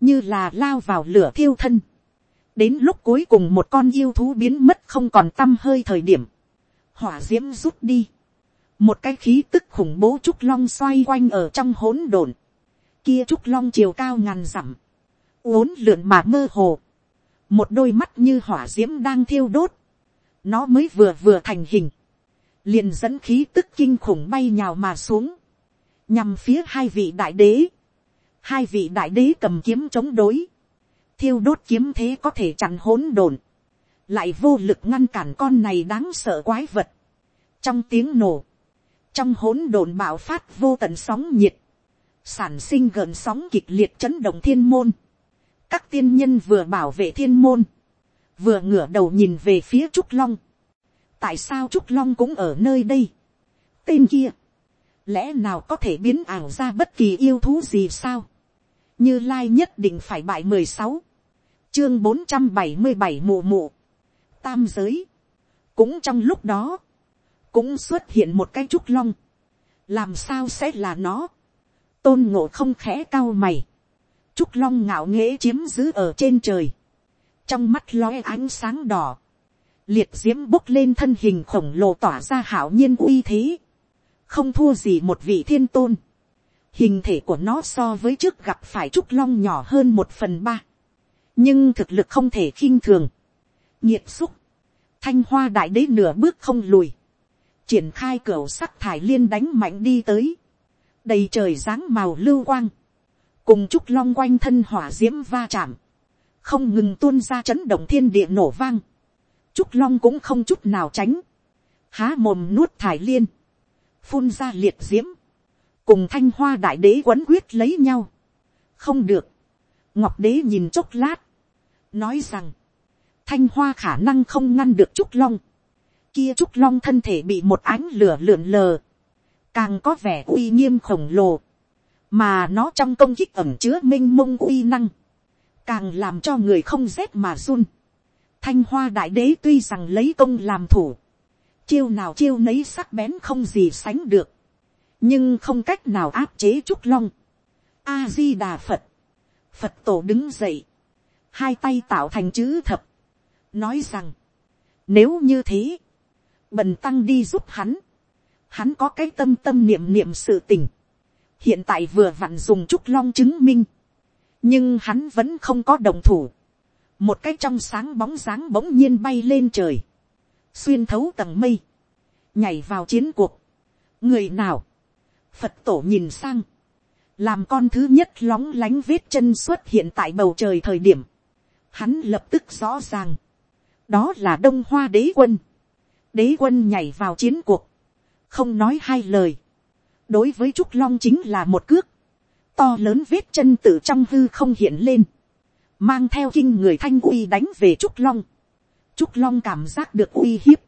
như là lao vào lửa thiêu thân. đến lúc cuối cùng một con yêu thú biến mất không còn t â m hơi thời điểm, hỏa d i ễ m rút đi, một cái khí tức khủng bố trúc long xoay quanh ở trong hỗn độn, kia trúc long chiều cao ngàn dặm, uốn lượn mà mơ hồ, một đôi mắt như hỏa d i ễ m đang thiêu đốt, nó mới vừa vừa thành hình, liền dẫn khí tức kinh khủng bay nhào mà xuống, nhằm phía hai vị đại đế, hai vị đại đế cầm kiếm chống đối, thiêu đốt kiếm thế có thể chặn hỗn độn, lại vô lực ngăn cản con này đáng sợ quái vật. trong tiếng nổ, trong hỗn độn bạo phát vô tận sóng nhiệt, sản sinh gần sóng kịch liệt chấn động thiên môn, các tiên nhân vừa bảo vệ thiên môn, vừa ngửa đầu nhìn về phía trúc long. tại sao trúc long cũng ở nơi đây. tên kia, lẽ nào có thể biến ảo ra bất kỳ yêu thú gì sao. như lai nhất định phải bại mười sáu, chương bốn trăm bảy mươi bảy mù mù, tam giới. cũng trong lúc đó, cũng xuất hiện một cái trúc long. làm sao sẽ là nó. tôn ngộ không khẽ cao mày Trúc Long ngạo nghễ chiếm giữ ở trên trời. Trong mắt lóe ánh sáng đỏ. Liệt diễm bốc lên thân hình khổng lồ tỏa ra hảo nhiên uy thế. Không thua gì một vị thiên tôn. Hình thể của nó so với trước gặp phải Trúc Long nhỏ hơn một phần ba. Nhưng thực lực không thể khinh thường. Nhiệt xúc. Thanh hoa đại đế nửa bước không lùi. Triển khai cửa sắc thải liên đánh mạnh đi tới. Đầy trời dáng màu lưu quang cùng trúc long quanh thân hỏa d i ễ m va chạm, không ngừng tuôn ra chấn động thiên địa nổ vang, trúc long cũng không chút nào tránh, há mồm nuốt thải liên, phun ra liệt d i ễ m cùng thanh hoa đại đế quấn quyết lấy nhau, không được, ngọc đế nhìn chốc lát, nói rằng, thanh hoa khả năng không ngăn được trúc long, kia trúc long thân thể bị một ánh lửa lượn lờ, càng có vẻ uy nghiêm khổng lồ, mà nó trong công kích ẩm chứa m i n h mông uy năng, càng làm cho người không rét mà run. Thanh hoa đại đế tuy rằng lấy công làm thủ, chiêu nào chiêu nấy sắc bén không gì sánh được, nhưng không cách nào áp chế trúc long. A di đà phật, phật tổ đứng dậy, hai tay tạo thành chữ thập, nói rằng, nếu như thế, bần tăng đi giúp hắn, hắn có cái tâm tâm niệm niệm sự tình, hiện tại vừa vặn dùng trúc long chứng minh, nhưng hắn vẫn không có đồng thủ, một cái trong sáng bóng dáng bỗng nhiên bay lên trời, xuyên thấu tầng mây, nhảy vào chiến cuộc, người nào, phật tổ nhìn sang, làm con thứ nhất lóng lánh vết chân xuất hiện tại bầu trời thời điểm, hắn lập tức rõ ràng, đó là đông hoa đế quân, đế quân nhảy vào chiến cuộc, không nói hai lời, đối với trúc long chính là một cước, to lớn vết chân từ trong hư không hiện lên, mang theo kinh người thanh uy đánh về trúc long, trúc long cảm giác được uy hiếp,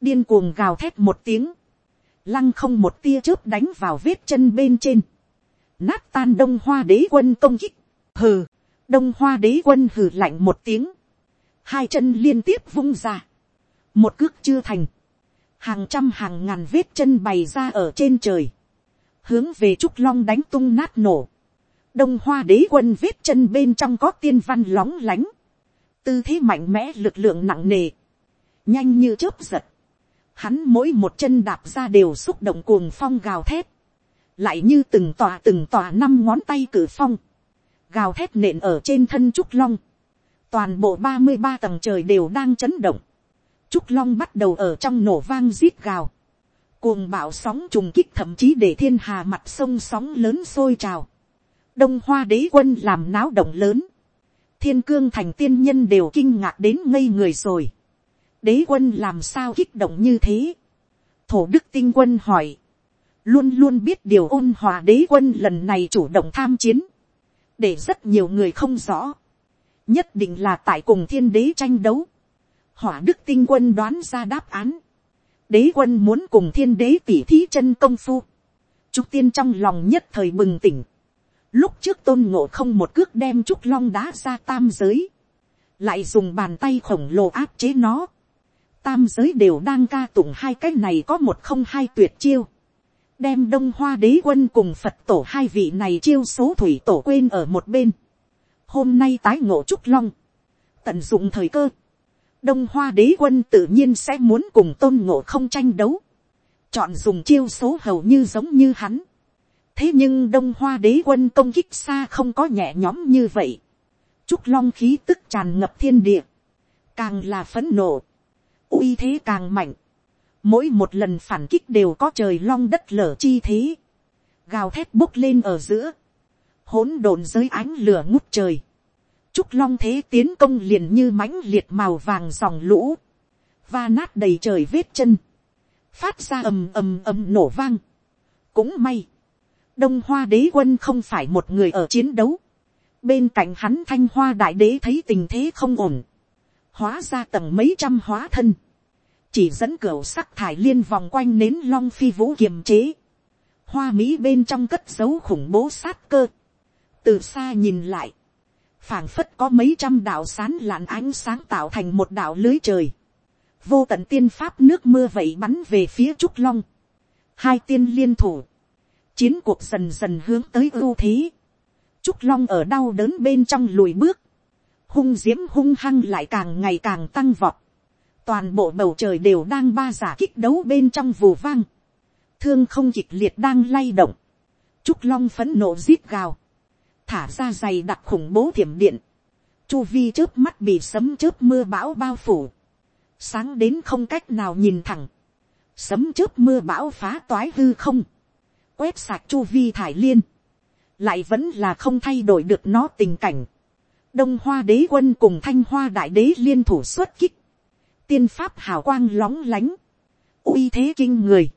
điên cuồng gào thét một tiếng, lăng không một tia chớp đánh vào vết chân bên trên, nát tan đông hoa đế quân công kích, hừ, đông hoa đế quân hừ lạnh một tiếng, hai chân liên tiếp vung ra, một cước chưa thành, hàng trăm hàng ngàn vết chân bày ra ở trên trời, hướng về trúc long đánh tung nát nổ. đông hoa đế quân vết chân bên trong có tiên văn lóng lánh, tư thế mạnh mẽ lực lượng nặng nề, nhanh như chớp giật. Hắn mỗi một chân đạp ra đều xúc động cuồng phong gào thét, lại như từng tòa từng tòa năm ngón tay cử phong, gào thét nện ở trên thân trúc long. toàn bộ ba mươi ba tầng trời đều đang chấn động. Trúc long bắt đầu ở trong nổ vang rít gào cuồng bạo sóng trùng kích thậm chí để thiên hà mặt sông sóng lớn sôi trào. đông hoa đế quân làm náo động lớn. thiên cương thành tiên nhân đều kinh ngạc đến ngây người rồi. đế quân làm sao kích động như thế. thổ đức tinh quân hỏi. luôn luôn biết điều ôn hòa đế quân lần này chủ động tham chiến. để rất nhiều người không rõ. nhất định là tại cùng thiên đế tranh đấu. hỏa đức tinh quân đoán ra đáp án đế quân muốn cùng thiên đế tỉ thí chân công phu. Trúc tiên trong lòng nhất thời bừng tỉnh. Lúc trước tôn ngộ không một cước đem trúc long đá ra tam giới. Lại dùng bàn tay khổng lồ áp chế nó. Tam giới đều đang ca tụng hai cái này có một không hai tuyệt chiêu. Đem đông hoa đế quân cùng Phật tổ hai vị này chiêu số thủy tổ quên ở một bên. Hôm nay tái ngộ trúc long. Tận dụng thời cơ đông hoa đế quân tự nhiên sẽ muốn cùng tôn ngộ không tranh đấu, chọn dùng chiêu số hầu như giống như hắn. thế nhưng đông hoa đế quân công kích xa không có nhẹ nhõm như vậy. trúc long khí tức tràn ngập thiên địa, càng là phấn nộ, uy thế càng mạnh, mỗi một lần phản kích đều có trời long đất lở chi thế, gào thét bốc lên ở giữa, hỗn độn dưới ánh lửa ngút trời, trúc long thế tiến công liền như mãnh liệt màu vàng dòng lũ, va nát đầy trời vết chân, phát ra ầm ầm ầm nổ vang. cũng may, đông hoa đế quân không phải một người ở chiến đấu, bên cạnh hắn thanh hoa đại đế thấy tình thế không ổn, hóa ra tầng mấy trăm hóa thân, chỉ dẫn cửa sắc thải liên vòng quanh nến long phi vũ kiềm chế, hoa mỹ bên trong cất dấu khủng bố sát cơ, từ xa nhìn lại, phảng phất có mấy trăm đạo sán lạn ánh sáng tạo thành một đạo lưới trời, vô tận tiên pháp nước mưa vậy bắn về phía trúc long, hai tiên liên thủ, chiến cuộc dần dần hướng tới ưu thế, trúc long ở đau đớn bên trong lùi bước, hung diễm hung hăng lại càng ngày càng tăng vọt, toàn bộ bầu trời đều đang ba giả kích đấu bên trong vù vang, thương không kịch liệt đang lay động, trúc long phấn nộ rít gào, thả ra giày đặc khủng bố thiểm điện, chu vi trước mắt bị sấm trước mưa bão bao phủ, sáng đến không cách nào nhìn thẳng, sấm trước mưa bão phá toái hư không, quét sạc chu vi thải liên, lại vẫn là không thay đổi được nó tình cảnh. đông hoa đế quân cùng thanh hoa đại đế liên thủ xuất kích, tiên pháp hào quang lóng lánh, uy thế kinh người,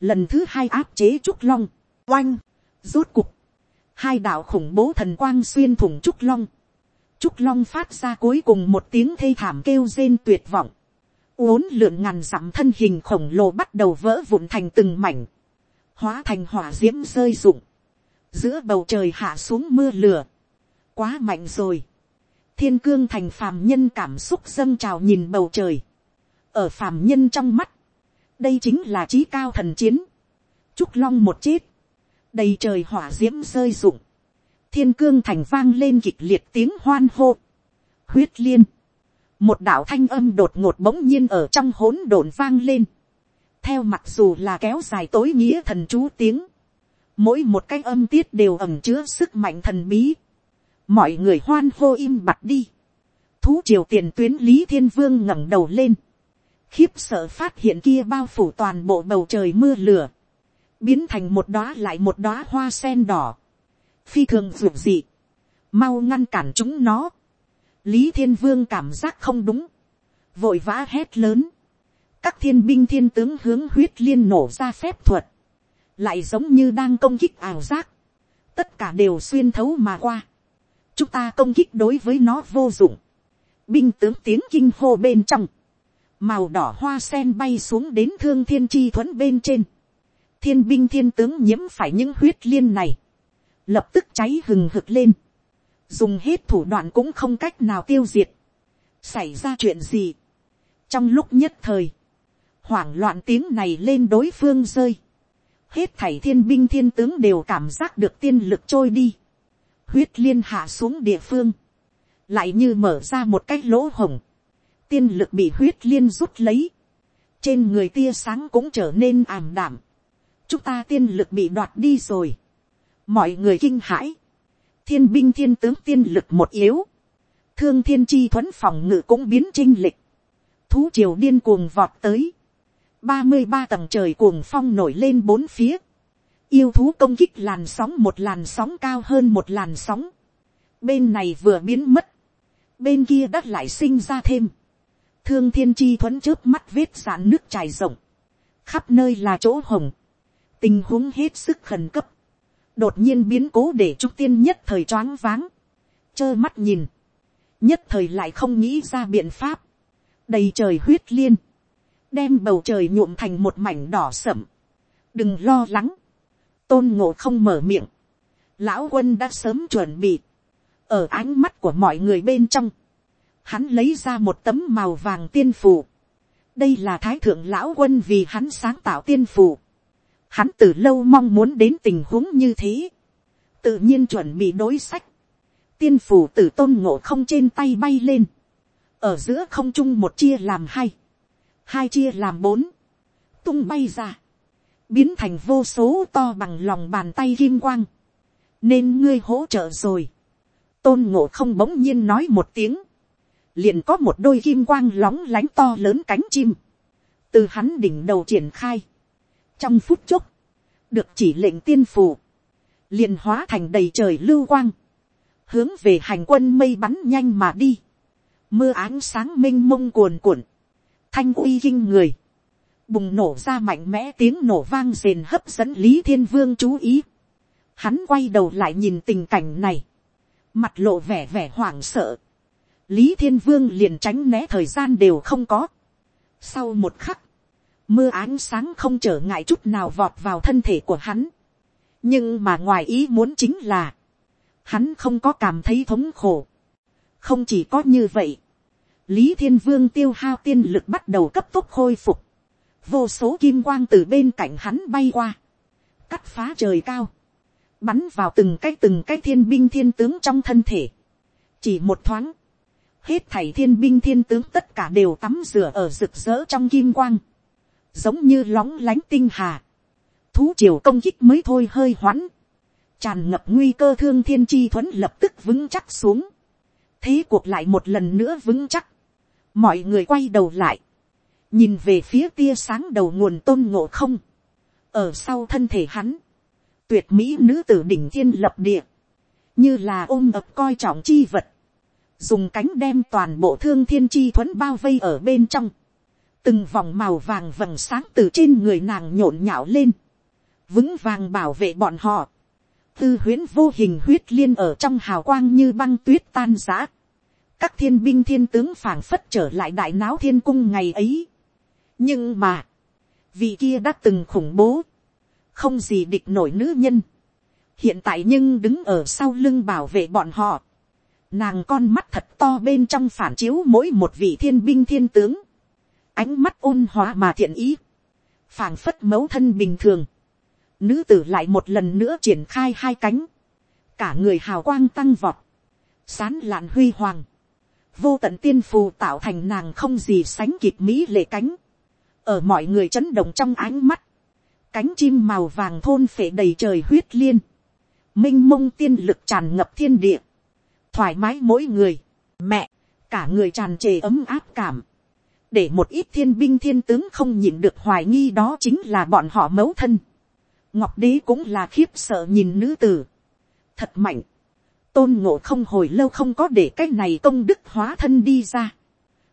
lần thứ hai áp chế trúc long, oanh, rút cục, hai đạo khủng bố thần quang xuyên thủng trúc long, trúc long phát ra cuối cùng một tiếng thê thảm kêu rên tuyệt vọng, uốn lượn ngàn dặm thân hình khổng lồ bắt đầu vỡ vụn thành từng mảnh, hóa thành hỏa d i ễ m rơi rụng, giữa bầu trời hạ xuống mưa lửa, quá mạnh rồi, thiên cương thành phàm nhân cảm xúc dâng trào nhìn bầu trời, ở phàm nhân trong mắt, đây chính là trí cao thần chiến, trúc long một chết, đầy trời hỏa d i ễ m rơi rụng, thiên cương thành vang lên kịch liệt tiếng hoan hô, huyết liên, một đạo thanh âm đột ngột bỗng nhiên ở trong hỗn độn vang lên, theo mặc dù là kéo dài tối nghĩa thần chú tiếng, mỗi một cái âm tiết đều ẩm chứa sức mạnh thần bí, mọi người hoan hô im bặt đi, thú triều tiền tuyến lý thiên vương ngẩng đầu lên, khiếp sợ phát hiện kia bao phủ toàn bộ bầu trời mưa lửa, biến thành một đóa lại một đóa hoa sen đỏ, phi thường ruột dị, mau ngăn cản chúng nó, lý thiên vương cảm giác không đúng, vội vã hét lớn, các thiên binh thiên tướng hướng huyết liên nổ ra phép thuật, lại giống như đang công kích ảo giác, tất cả đều xuyên thấu mà qua, chúng ta công kích đối với nó vô dụng, binh tướng tiếng kinh hô bên trong, màu đỏ hoa sen bay xuống đến thương thiên chi thuẫn bên trên, thiên binh thiên tướng nhiễm phải những huyết liên này, lập tức cháy hừng hực lên, dùng hết thủ đoạn cũng không cách nào tiêu diệt, xảy ra chuyện gì, trong lúc nhất thời, hoảng loạn tiếng này lên đối phương rơi, hết thảy thiên binh thiên tướng đều cảm giác được tiên lực trôi đi, huyết liên hạ xuống địa phương, lại như mở ra một cái lỗ hồng, tiên lực bị huyết liên rút lấy, trên người tia sáng cũng trở nên ảm đảm, chúng ta tiên lực bị đoạt đi rồi, mọi người kinh hãi, thiên binh thiên tướng tiên lực một yếu, thương thiên chi thuẫn phòng ngự cũng biến trinh lịch, thú triều điên cuồng vọt tới, ba mươi ba tầng trời cuồng phong nổi lên bốn phía. Yêu thú công kích làn sóng một làn sóng cao hơn một làn sóng. Bên này vừa biến mất. Bên kia đất lại sinh ra thêm. Thương thiên chi thuẫn trước mắt vết giãn nước trải rộng. Khắp nơi là chỗ hồng. Tình huống hết sức khẩn cấp. Đột nhiên biến cố để trúc tiên nhất thời choáng váng. Chơ mắt nhìn. Nhất thời lại không nghĩ ra biện pháp. Đầy trời huyết liên đem bầu trời nhuộm thành một mảnh đỏ sậm. đừng lo lắng, tôn ngộ không mở miệng, lão quân đã sớm chuẩn bị, ở ánh mắt của mọi người bên trong, hắn lấy ra một tấm màu vàng tiên phù, đây là thái thượng lão quân vì hắn sáng tạo tiên phù, hắn từ lâu mong muốn đến tình huống như thế, tự nhiên chuẩn bị đối sách, tiên phủ tử tôn ngộ không trên tay bay lên, ở giữa không trung một chia làm hai, hai chia làm bốn, tung bay ra, biến thành vô số to bằng lòng bàn tay kim quang, nên ngươi hỗ trợ rồi. tôn ngộ không bỗng nhiên nói một tiếng, liền có một đôi kim quang lóng lánh to lớn cánh chim, từ hắn đỉnh đầu triển khai, trong phút chốc, được chỉ lệnh tiên phù, liền hóa thành đầy trời lưu quang, hướng về hành quân mây bắn nhanh mà đi, mưa ánh sáng m i n h mông cuồn cuộn, thanh uy kinh người, bùng nổ ra mạnh mẽ tiếng nổ vang rền hấp dẫn lý thiên vương chú ý, hắn quay đầu lại nhìn tình cảnh này, mặt lộ vẻ vẻ hoảng sợ, lý thiên vương liền tránh né thời gian đều không có. sau một khắc, mưa ánh sáng không trở ngại chút nào vọt vào thân thể của hắn, nhưng mà ngoài ý muốn chính là, hắn không có cảm thấy thống khổ. không chỉ có như vậy, lý thiên vương tiêu hao tiên lực bắt đầu cấp tốc khôi phục, vô số kim quang từ bên cạnh hắn bay qua, cắt phá trời cao, bắn vào từng cái từng cái thiên binh thiên tướng trong thân thể. chỉ một thoáng, hết thảy thiên binh thiên tướng tất cả đều tắm rửa ở rực rỡ trong kim quang, giống như lóng lánh tinh hà. thú triều công kích mới thôi hơi hoãn, tràn ngập nguy cơ thương thiên chi thuẫn lập tức vững chắc xuống, thế cuộc lại một lần nữa vững chắc, mọi người quay đầu lại, nhìn về phía tia sáng đầu nguồn tôn ngộ không, ở sau thân thể hắn, tuyệt mỹ nữ tử đỉnh thiên lập địa, như là ôm ập coi trọng chi vật, dùng cánh đem toàn bộ thương thiên chi thuẫn bao vây ở bên trong, từng vòng màu vàng vầng sáng từ trên người nàng nhộn nhạo lên, vững vàng bảo vệ bọn họ, tư huyến vô hình huyết liên ở trong hào quang như băng tuyết tan giã. Các thiên binh thiên tướng phảng phất trở lại đại náo thiên cung ngày ấy. Nhưng mà, vị kia đã từng khủng bố, không gì địch nổi nữ nhân. Hiện tại nhưng đứng ở sau lưng bảo vệ bọn họ. Nàng con mắt thật to bên trong phản chiếu mỗi một vị thiên binh thiên tướng. Ánh mắt ôn hòa mà thiện ý. phảng phất mẫu thân bình thường Nữ tử lại một lần nữa triển khai hai cánh. Cả người hào quang tăng vọt. Sán lạn huy hoàng. Vô tận tiên phù tạo thành nàng không gì sánh kịp mỹ lệ cánh. Ở mọi người chấn động trong ánh mắt. Cánh chim màu vàng thôn phệ đầy trời huyết liên. Minh mông tiên lực tràn ngập thiên địa. Thoải mái mỗi người. Mẹ. Cả người tràn trề ấm áp cảm để một ít thiên binh thiên tướng không nhìn được hoài nghi đó chính là bọn họ mấu thân. Ngọc đế cũng là khiếp sợ nhìn nữ tử. Thật mạnh. Tôn ngộ không hồi lâu không có để cái này công đức hóa thân đi ra.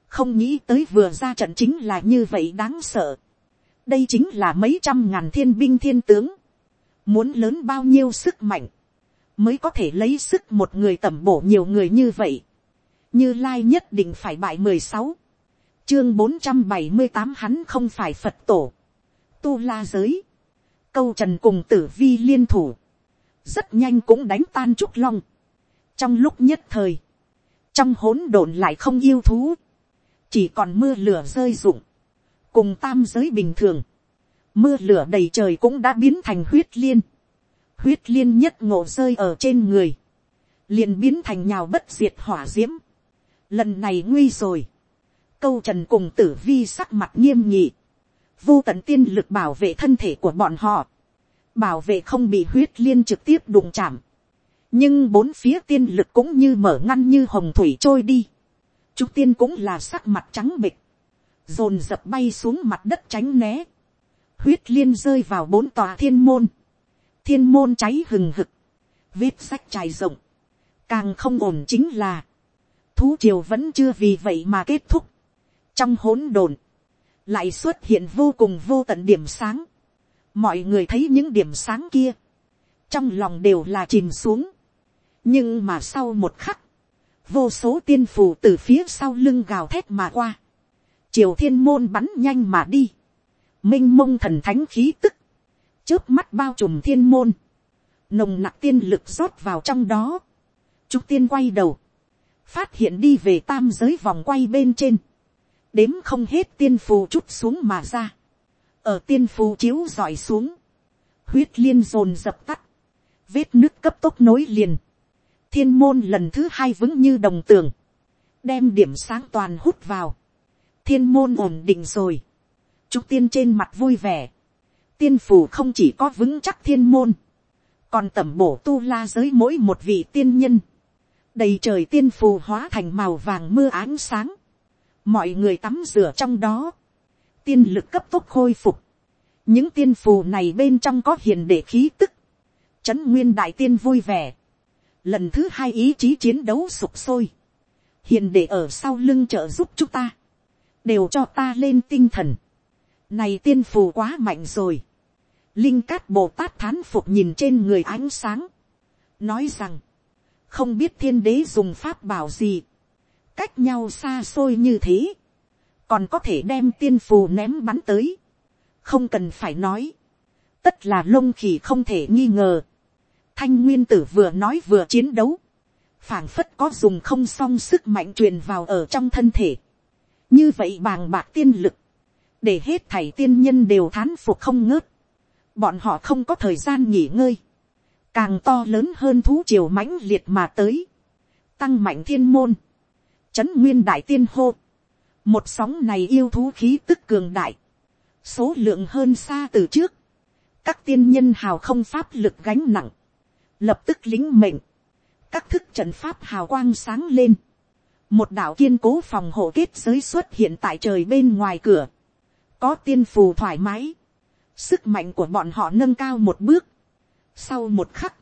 Không nghĩ tới vừa ra trận chính là như vậy đáng sợ. Đây chính là mấy trăm ngàn thiên binh thiên tướng. Muốn lớn bao nhiêu sức mạnh. Mới có thể lấy sức một người tẩm bổ nhiều người như vậy. Như Lai nhất định phải bại mười sáu chương bốn trăm bảy mươi tám hắn không phải Phật tổ. Tu la giới. Câu trần cùng tử vi liên thủ, rất nhanh cũng đánh tan trúc long. trong lúc nhất thời, trong hỗn độn lại không yêu thú, chỉ còn mưa lửa rơi rụng, cùng tam giới bình thường, mưa lửa đầy trời cũng đã biến thành huyết liên, huyết liên nhất ngộ rơi ở trên người, liền biến thành nhào bất diệt hỏa d i ễ m lần này nguy rồi, câu trần cùng tử vi sắc mặt nghiêm nhị, vô tận tiên lực bảo vệ thân thể của bọn họ, bảo vệ không bị huyết liên trực tiếp đụng chạm, nhưng bốn phía tiên lực cũng như mở ngăn như hồng thủy trôi đi, Trúc tiên cũng là sắc mặt trắng bịch, dồn dập bay xuống mặt đất tránh né, huyết liên rơi vào bốn tòa thiên môn, thiên môn cháy hừng hực, vết sách trải rộng, càng không ổn chính là, thú triều vẫn chưa vì vậy mà kết thúc, trong hỗn độn, lại xuất hiện vô cùng vô tận điểm sáng. mọi người thấy những điểm sáng kia, trong lòng đều là chìm xuống. nhưng mà sau một khắc, vô số tiên phù từ phía sau lưng gào thét mà qua, triều thiên môn bắn nhanh mà đi, m i n h mông thần thánh khí tức, trước mắt bao trùm thiên môn, nồng nặc tiên lực rót vào trong đó, chúc tiên quay đầu, phát hiện đi về tam giới vòng quay bên trên, đếm không hết tiên phù chút xuống mà ra, ở tiên phù chiếu dọi xuống, huyết liên dồn dập tắt, vết nước cấp tốc nối liền, thiên môn lần thứ hai vững như đồng tường, đem điểm sáng toàn hút vào, thiên môn ổn định rồi, chúc tiên trên mặt vui vẻ, tiên phù không chỉ có vững chắc thiên môn, còn tẩm bổ tu la giới mỗi một vị tiên nhân, đầy trời tiên phù hóa thành màu vàng mưa ánh sáng, mọi người tắm rửa trong đó, tiên lực cấp tốc khôi phục, những tiên phù này bên trong có hiền để khí tức, trấn nguyên đại tiên vui vẻ, lần thứ hai ý chí chiến đấu sụp sôi, hiền để ở sau lưng trợ giúp chúng ta, đều cho ta lên tinh thần, này tiên phù quá mạnh rồi, linh cát bồ tát thán phục nhìn trên người ánh sáng, nói rằng, không biết thiên đế dùng pháp bảo gì, cách nhau xa xôi như thế, còn có thể đem tiên phù ném bắn tới, không cần phải nói, tất là lông khỉ không thể nghi ngờ, thanh nguyên tử vừa nói vừa chiến đấu, phảng phất có dùng không song sức mạnh truyền vào ở trong thân thể, như vậy bàng bạc tiên lực, để hết thảy tiên nhân đều thán phục không ngớt, bọn họ không có thời gian nghỉ ngơi, càng to lớn hơn thú triều mãnh liệt mà tới, tăng mạnh thiên môn, trấn nguyên đại tiên hô, một sóng này yêu thú khí tức cường đại, số lượng hơn xa từ trước, các tiên nhân hào không pháp lực gánh nặng, lập tức lính mệnh, các thức trận pháp hào quang sáng lên, một đạo kiên cố phòng hộ kết giới xuất hiện tại trời bên ngoài cửa, có tiên phù thoải mái, sức mạnh của bọn họ nâng cao một bước, sau một khắc,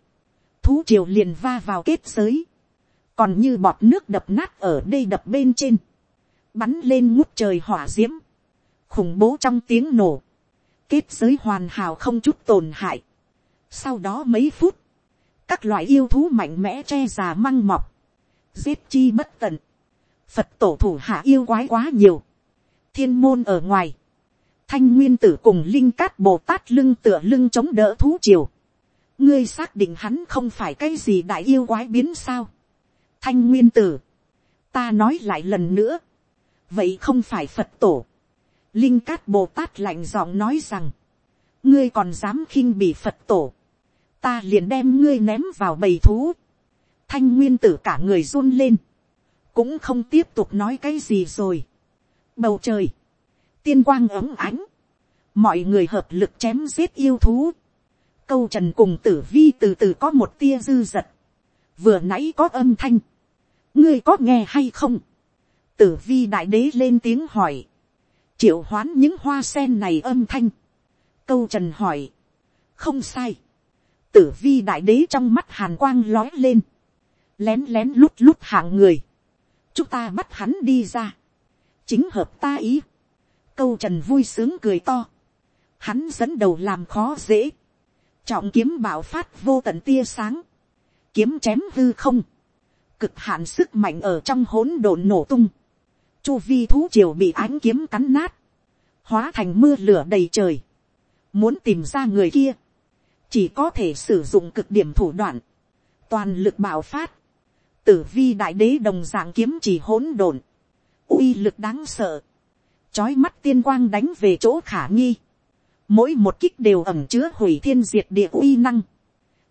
thú triều liền va vào kết giới, còn như bọt nước đập nát ở đây đập bên trên, bắn lên ngút trời hỏa d i ễ m khủng bố trong tiếng nổ, kết giới hoàn hảo không chút tổn hại. Sau đó mấy phút, các loại yêu thú mạnh mẽ che già măng mọc, giết chi bất tận, phật tổ thủ hạ yêu quái quá nhiều, thiên môn ở ngoài, thanh nguyên tử cùng linh cát bồ tát lưng tựa lưng chống đỡ thú triều, ngươi xác định hắn không phải cái gì đại yêu quái biến sao, thanh nguyên tử, ta nói lại lần nữa, vậy không phải phật tổ. linh cát bồ tát lạnh giọng nói rằng, ngươi còn dám khinh bị phật tổ, ta liền đem ngươi ném vào bầy thú. thanh nguyên tử cả người run lên, cũng không tiếp tục nói cái gì rồi. bầu trời, tiên quang ấm ánh, mọi người hợp lực chém giết yêu thú. câu trần cùng tử vi từ từ có một tia dư giật, vừa nãy có âm thanh, ngươi có nghe hay không, tử vi đại đế lên tiếng hỏi, triệu hoán những hoa sen này âm thanh, câu trần hỏi, không sai, tử vi đại đế trong mắt hàn quang lói lên, lén lén lút lút hạng người, chúng ta bắt hắn đi ra, chính hợp ta ý, câu trần vui sướng cười to, hắn dẫn đầu làm khó dễ, trọng kiếm bảo phát vô tận tia sáng, kiếm chém hư không, cực hạn sức mạnh ở trong hỗn độn nổ tung, chu vi thú triều bị ánh kiếm cắn nát, hóa thành mưa lửa đầy trời, muốn tìm ra người kia, chỉ có thể sử dụng cực điểm thủ đoạn, toàn lực bạo phát, tử vi đại đế đồng dạng kiếm chỉ hỗn độn, uy lực đáng sợ, trói mắt tiên quang đánh về chỗ khả nghi, mỗi một kích đều ẩm chứa hủy thiên diệt địa uy năng,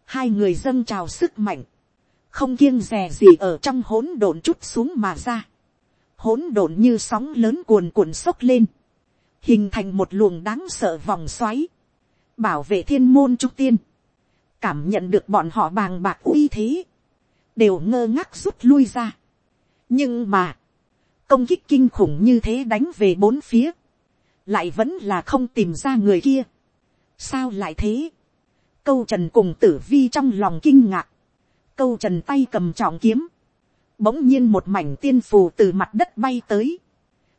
hai người dâng trào sức mạnh, không kiêng dè gì ở trong hỗn độn chút xuống mà ra, hỗn độn như sóng lớn cuồn cuộn sốc lên, hình thành một luồng đáng sợ vòng xoáy, bảo vệ thiên môn trung tiên, cảm nhận được bọn họ bàng bạc uy thế, đều ngơ ngác rút lui ra. nhưng mà, công kích kinh khủng như thế đánh về bốn phía, lại vẫn là không tìm ra người kia. sao lại thế, câu trần cùng tử vi trong lòng kinh ngạc, câu trần tay cầm trọng kiếm, bỗng nhiên một mảnh tiên phù từ mặt đất bay tới,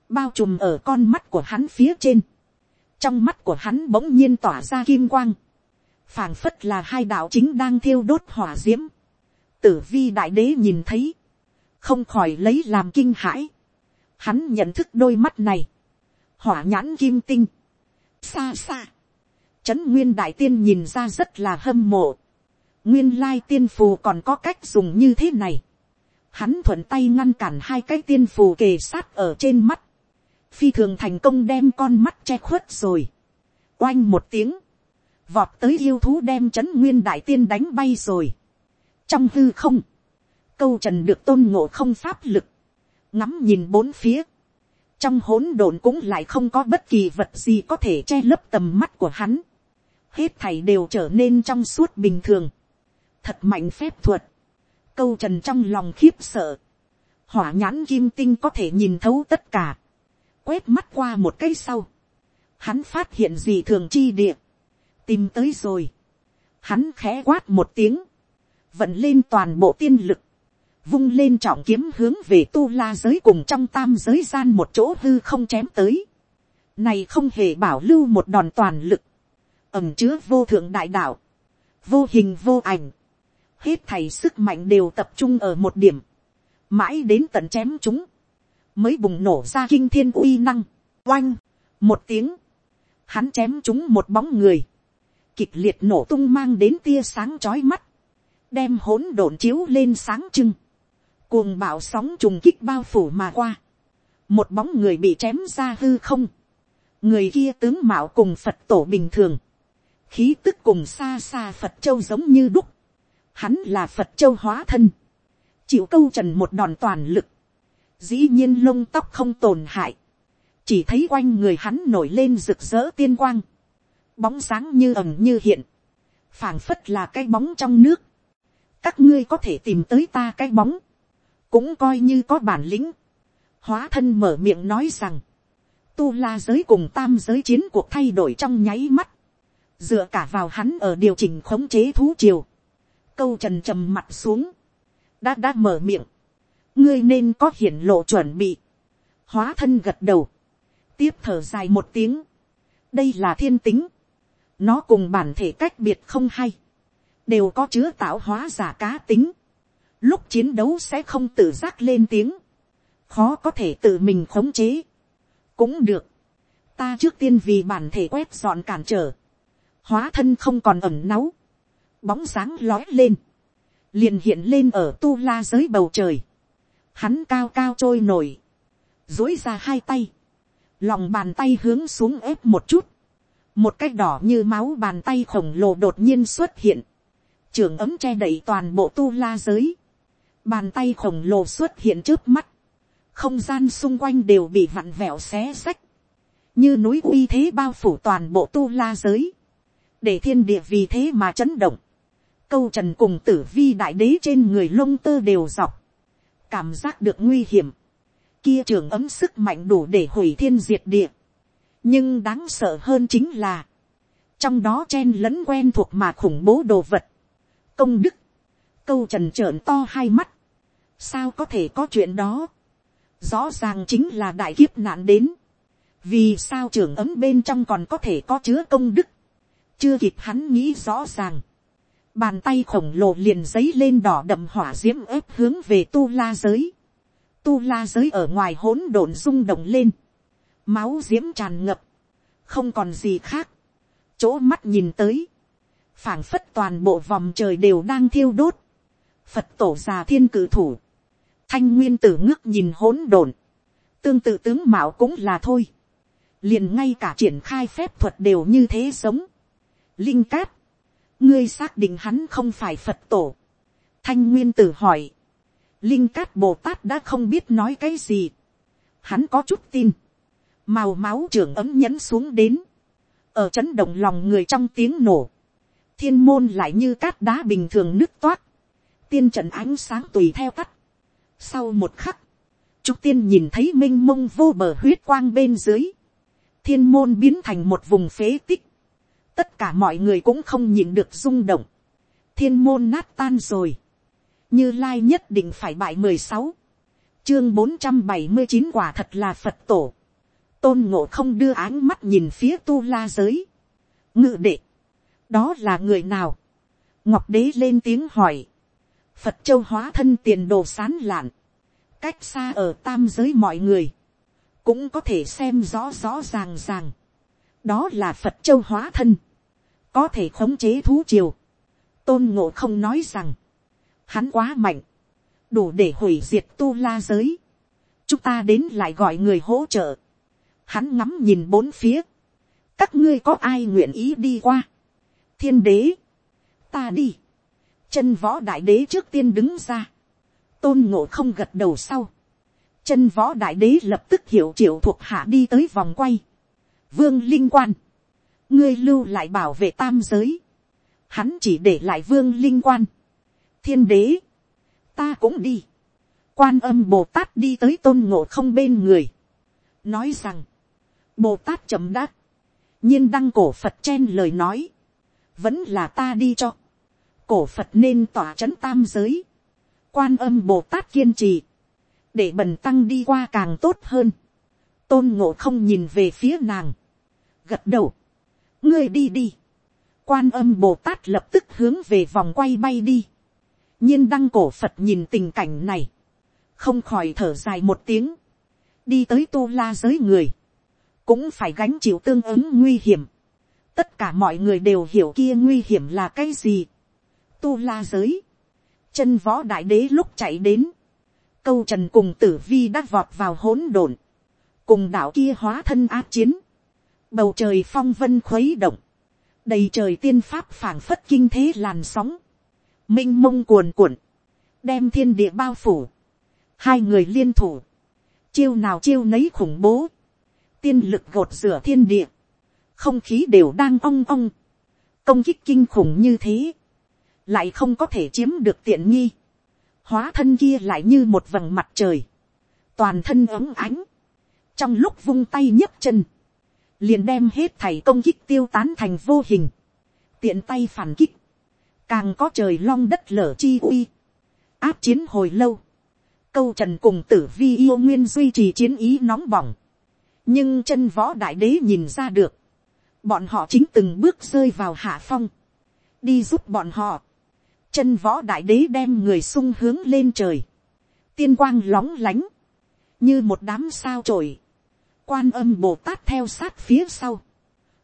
bao trùm ở con mắt của hắn phía trên, trong mắt của hắn bỗng nhiên tỏa ra kim quang, phảng phất là hai đạo chính đang thiêu đốt hỏa d i ễ m tử vi đại đế nhìn thấy, không khỏi lấy làm kinh hãi, hắn nhận thức đôi mắt này, hỏa nhãn kim tinh, xa xa, trấn nguyên đại tiên nhìn ra rất là hâm mộ, nguyên lai tiên phù còn có cách dùng như thế này, hắn thuận tay ngăn cản hai cái tiên phù kề sát ở trên mắt, phi thường thành công đem con mắt che khuất rồi, oanh một tiếng, vọt tới yêu thú đem chấn nguyên đại tiên đánh bay rồi. trong hư không, câu trần được tôn ngộ không pháp lực, ngắm nhìn bốn phía, trong hỗn độn cũng lại không có bất kỳ vật gì có thể che lấp tầm mắt của hắn, hết thảy đều trở nên trong suốt bình thường, thật mạnh phép thuật, câu trần trong lòng khiếp sợ, hỏa nhãn kim tinh có thể nhìn thấu tất cả, quét mắt qua một cây sau, hắn phát hiện gì thường chi địa, tìm tới rồi, hắn khẽ quát một tiếng, vận lên toàn bộ tiên lực, vung lên trọng kiếm hướng về tu la giới cùng trong tam giới gian một chỗ hư không chém tới. Này không hề bảo lưu một đòn toàn lực, ẩm chứa vô thượng đại đạo, vô hình vô ảnh, hết thầy sức mạnh đều tập trung ở một điểm, mãi đến tận chém chúng, mới bùng nổ ra kinh thiên uy năng, oanh, một tiếng, hắn chém chúng một bóng người, kịch liệt nổ tung mang đến tia sáng chói mắt, đem hỗn độn chiếu lên sáng trưng, cuồng bạo sóng trùng kích bao phủ mà qua, một bóng người bị chém ra hư không, người kia tướng mạo cùng phật tổ bình thường, khí tức cùng xa xa phật châu giống như đúc, hắn là phật châu hóa thân, chịu câu trần một đòn toàn lực, dĩ nhiên lông tóc không tổn hại, chỉ thấy quanh người hắn nổi lên rực rỡ tiên quang, bóng sáng như ẩm như hiện, phảng phất là cái bóng trong nước, các ngươi có thể tìm tới ta cái bóng, cũng coi như có bản lĩnh, hóa thân mở miệng nói rằng, tu la giới cùng tam giới chiến cuộc thay đổi trong nháy mắt, dựa cả vào hắn ở điều chỉnh khống chế thú triều, câu trần trầm mặt xuống, đã đã mở miệng, ngươi nên có hiển lộ chuẩn bị, hóa thân gật đầu, tiếp thở dài một tiếng, đây là thiên tính, nó cùng bản thể cách biệt không hay, đều có chứa tạo hóa giả cá tính, lúc chiến đấu sẽ không tự giác lên tiếng, khó có thể tự mình khống chế, cũng được, ta trước tiên vì bản thể quét dọn cản trở, hóa thân không còn ẩm náu, bóng dáng lói lên, liền hiện lên ở tu la giới bầu trời, hắn cao cao trôi nổi, dối ra hai tay, lòng bàn tay hướng xuống ép một chút, một cái đỏ như máu bàn tay khổng lồ đột nhiên xuất hiện, trường ấm che đậy toàn bộ tu la giới, bàn tay khổng lồ xuất hiện trước mắt, không gian xung quanh đều bị vặn vẹo xé xách, như núi uy thế bao phủ toàn bộ tu la giới, để thiên địa vì thế mà chấn động, câu trần cùng tử vi đại đế trên người lông tơ đều dọc, cảm giác được nguy hiểm, kia trường ấm sức mạnh đủ để hủy thiên diệt địa, nhưng đáng sợ hơn chính là, trong đó chen lẫn quen thuộc mà khủng bố đồ vật, công đức, câu trần trợn to hai mắt, sao có thể có chuyện đó, rõ ràng chính là đại kiếp nạn đến, vì sao trường ấm bên trong còn có thể có chứa công đức, chưa kịp hắn nghĩ rõ ràng, bàn tay khổng lồ liền giấy lên đỏ đậm hỏa d i ễ m ép hướng về tu la giới, tu la giới ở ngoài hỗn độn rung động lên, máu d i ễ m tràn ngập, không còn gì khác, chỗ mắt nhìn tới, phảng phất toàn bộ vòng trời đều đang thiêu đốt, phật tổ già thiên cử thủ, thanh nguyên tử ngước nhìn hỗn độn, tương tự tướng mạo cũng là thôi, liền ngay cả triển khai phép thuật đều như thế sống, linh cát, ngươi xác định hắn không phải phật tổ. thanh nguyên tử hỏi. linh cát bồ tát đã không biết nói cái gì. hắn có chút tin. màu máu trưởng ấm nhẫn xuống đến. ở chấn động lòng người trong tiếng nổ. thiên môn lại như cát đá bình thường nứt toát. tiên trận ánh sáng tùy theo tắt. sau một khắc, trúc tiên nhìn thấy m i n h mông vô bờ huyết quang bên dưới. thiên môn biến thành một vùng phế tích tất cả mọi người cũng không nhìn được rung động, thiên môn nát tan rồi, như lai nhất định phải bại mười sáu, chương bốn trăm bảy mươi chín quả thật là phật tổ, tôn ngộ không đưa áng mắt nhìn phía tu la giới, ngự đệ, đó là người nào, ngọc đế lên tiếng hỏi, phật châu hóa thân tiền đồ sán lạn, cách xa ở tam giới mọi người, cũng có thể xem rõ rõ ràng ràng, đó là phật châu hóa thân, có thể khống chế thú triều. tôn ngộ không nói rằng, hắn quá mạnh, đủ để hủy diệt tu la giới. chúng ta đến lại gọi người hỗ trợ. hắn ngắm nhìn bốn phía, các ngươi có ai nguyện ý đi qua. thiên đế, ta đi. chân võ đại đế trước tiên đứng ra. tôn ngộ không gật đầu sau. chân võ đại đế lập tức hiểu triệu thuộc hạ đi tới vòng quay vương linh quan. Ngươi lưu lại bảo vệ tam giới, hắn chỉ để lại vương linh quan, thiên đế, ta cũng đi, quan âm bồ tát đi tới tôn ngộ không bên người, nói rằng, bồ tát chậm đáp, nhiên đăng cổ phật chen lời nói, vẫn là ta đi cho, cổ phật nên tỏa c h ấ n tam giới, quan âm bồ tát kiên trì, để bần tăng đi qua càng tốt hơn, tôn ngộ không nhìn về phía nàng, gật đầu, ngươi đi đi, quan âm bồ tát lập tức hướng về vòng quay bay đi, nhiên đăng cổ phật nhìn tình cảnh này, không khỏi thở dài một tiếng, đi tới tu la giới người, cũng phải gánh chịu tương ứng nguy hiểm, tất cả mọi người đều hiểu kia nguy hiểm là cái gì, tu la giới, chân võ đại đế lúc chạy đến, câu trần cùng tử vi đã vọt vào hỗn độn, cùng đạo kia hóa thân áp chiến, bầu trời phong vân khuấy động, đầy trời tiên pháp phảng phất kinh thế làn sóng, m i n h mông cuồn cuộn, đem thiên địa bao phủ, hai người liên thủ, chiêu nào chiêu nấy khủng bố, tiên lực gột rửa thiên địa, không khí đều đang ong ong, công kích kinh khủng như thế, lại không có thể chiếm được tiện nghi, hóa thân kia lại như một vầng mặt trời, toàn thân ấm ánh, trong lúc vung tay nhấc chân, liền đem hết thảy công kích tiêu tán thành vô hình, tiện tay phản kích, càng có trời long đất lở chi uy, áp chiến hồi lâu, câu trần cùng tử vi yêu nguyên duy trì chiến ý nóng bỏng, nhưng chân võ đại đế nhìn ra được, bọn họ chính từng bước rơi vào hạ phong, đi giúp bọn họ, chân võ đại đế đem người sung hướng lên trời, tiên quang lóng lánh, như một đám sao trổi, quan âm bồ tát theo sát phía sau,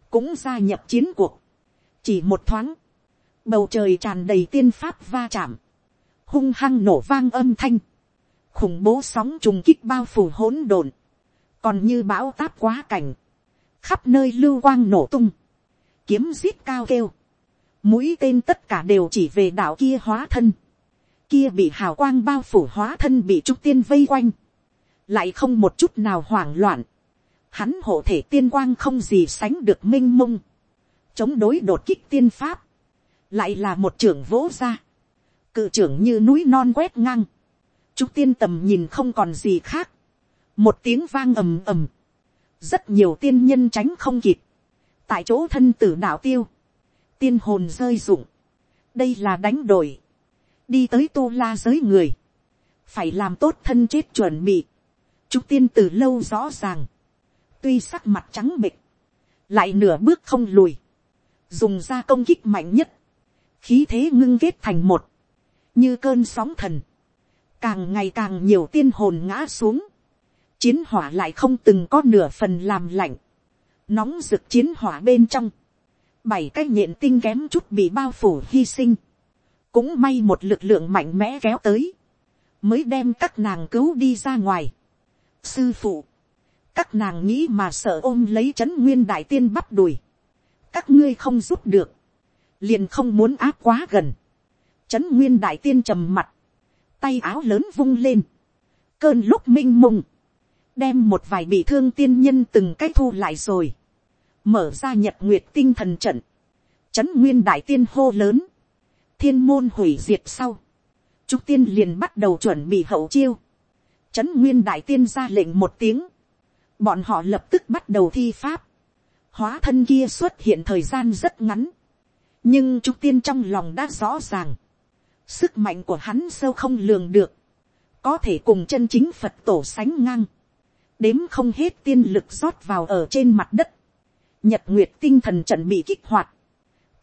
cũng gia nhập chiến cuộc, chỉ một thoáng, bầu trời tràn đầy tiên pháp va chạm, hung hăng nổ vang âm thanh, khủng bố sóng trùng kích bao phủ hỗn độn, còn như bão táp quá cảnh, khắp nơi lưu quang nổ tung, kiếm giết cao kêu, mũi tên tất cả đều chỉ về đạo kia hóa thân, kia bị hào quang bao phủ hóa thân bị trúc tiên vây quanh, lại không một chút nào hoảng loạn, hắn hộ thể tiên quang không gì sánh được m i n h mông, chống đối đột kích tiên pháp, lại là một trưởng vỗ ra, cự trưởng như núi non quét ngang, trúc tiên tầm nhìn không còn gì khác, một tiếng vang ầm ầm, rất nhiều tiên nhân tránh không kịp, tại chỗ thân tử đạo tiêu, tiên hồn rơi rụng, đây là đánh đổi, đi tới tu la giới người, phải làm tốt thân chết chuẩn bị, trúc tiên từ lâu rõ ràng, tuy sắc mặt trắng bịch, lại nửa bước không lùi, dùng ra công kích mạnh nhất, khí thế ngưng kết thành một, như cơn sóng thần, càng ngày càng nhiều tiên hồn ngã xuống, chiến hỏa lại không từng có nửa phần làm lạnh, nóng rực chiến hỏa bên trong, bảy cái nhện tinh kém chút bị bao phủ hy sinh. Cũng may một lực lượng mạnh mẽ kéo tới. Mới đem các nàng cứu đi ra ngoài. Sư phụ. Các nàng nghĩ mà sợ ôm lấy chấn nguyên đại tiên bắp đùi. Các ngươi không giúp được. Liền không muốn áp quá gần. Chấn nguyên đại tiên trầm mặt. Tay áo lớn vung lên. Cơn lúc minh mông. Đem một vài bị thương tiên nhân từng cái thu lại rồi mở ra nhật nguyệt tinh thần trận, trấn nguyên đại tiên hô lớn, thiên môn hủy diệt sau, trúc tiên liền bắt đầu chuẩn bị hậu chiêu, trấn nguyên đại tiên ra lệnh một tiếng, bọn họ lập tức bắt đầu thi pháp, hóa thân kia xuất hiện thời gian rất ngắn, nhưng trúc tiên trong lòng đã rõ ràng, sức mạnh của hắn sâu không lường được, có thể cùng chân chính phật tổ sánh ngang, đếm không hết tiên lực rót vào ở trên mặt đất, nhật nguyệt tinh thần trận bị kích hoạt,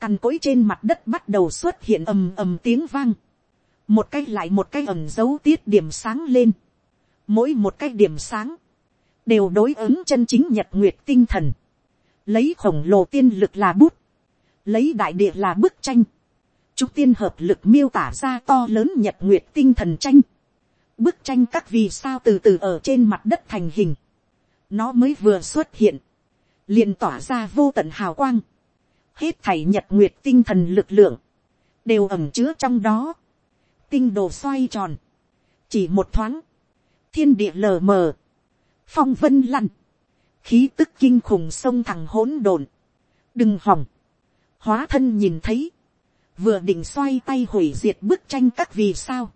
cằn cỗi trên mặt đất bắt đầu xuất hiện ầm ầm tiếng vang, một cái lại một cái ẩm dấu tiết điểm sáng lên, mỗi một cái điểm sáng, đều đối ứng chân chính nhật nguyệt tinh thần, lấy khổng lồ tiên lực là bút, lấy đại địa là bức tranh, chúng tiên hợp lực miêu tả ra to lớn nhật nguyệt tinh thần tranh, bức tranh các vì sao từ từ ở trên mặt đất thành hình, nó mới vừa xuất hiện, liền tỏa ra vô tận hào quang, hết thảy nhật nguyệt tinh thần lực lượng, đều ẩm chứa trong đó, tinh đồ xoay tròn, chỉ một thoáng, thiên địa lờ mờ, phong vân lăn, khí tức kinh khủng sông thẳng hỗn độn, đừng hỏng, hóa thân nhìn thấy, vừa định xoay tay hủy diệt bức tranh các vì sao,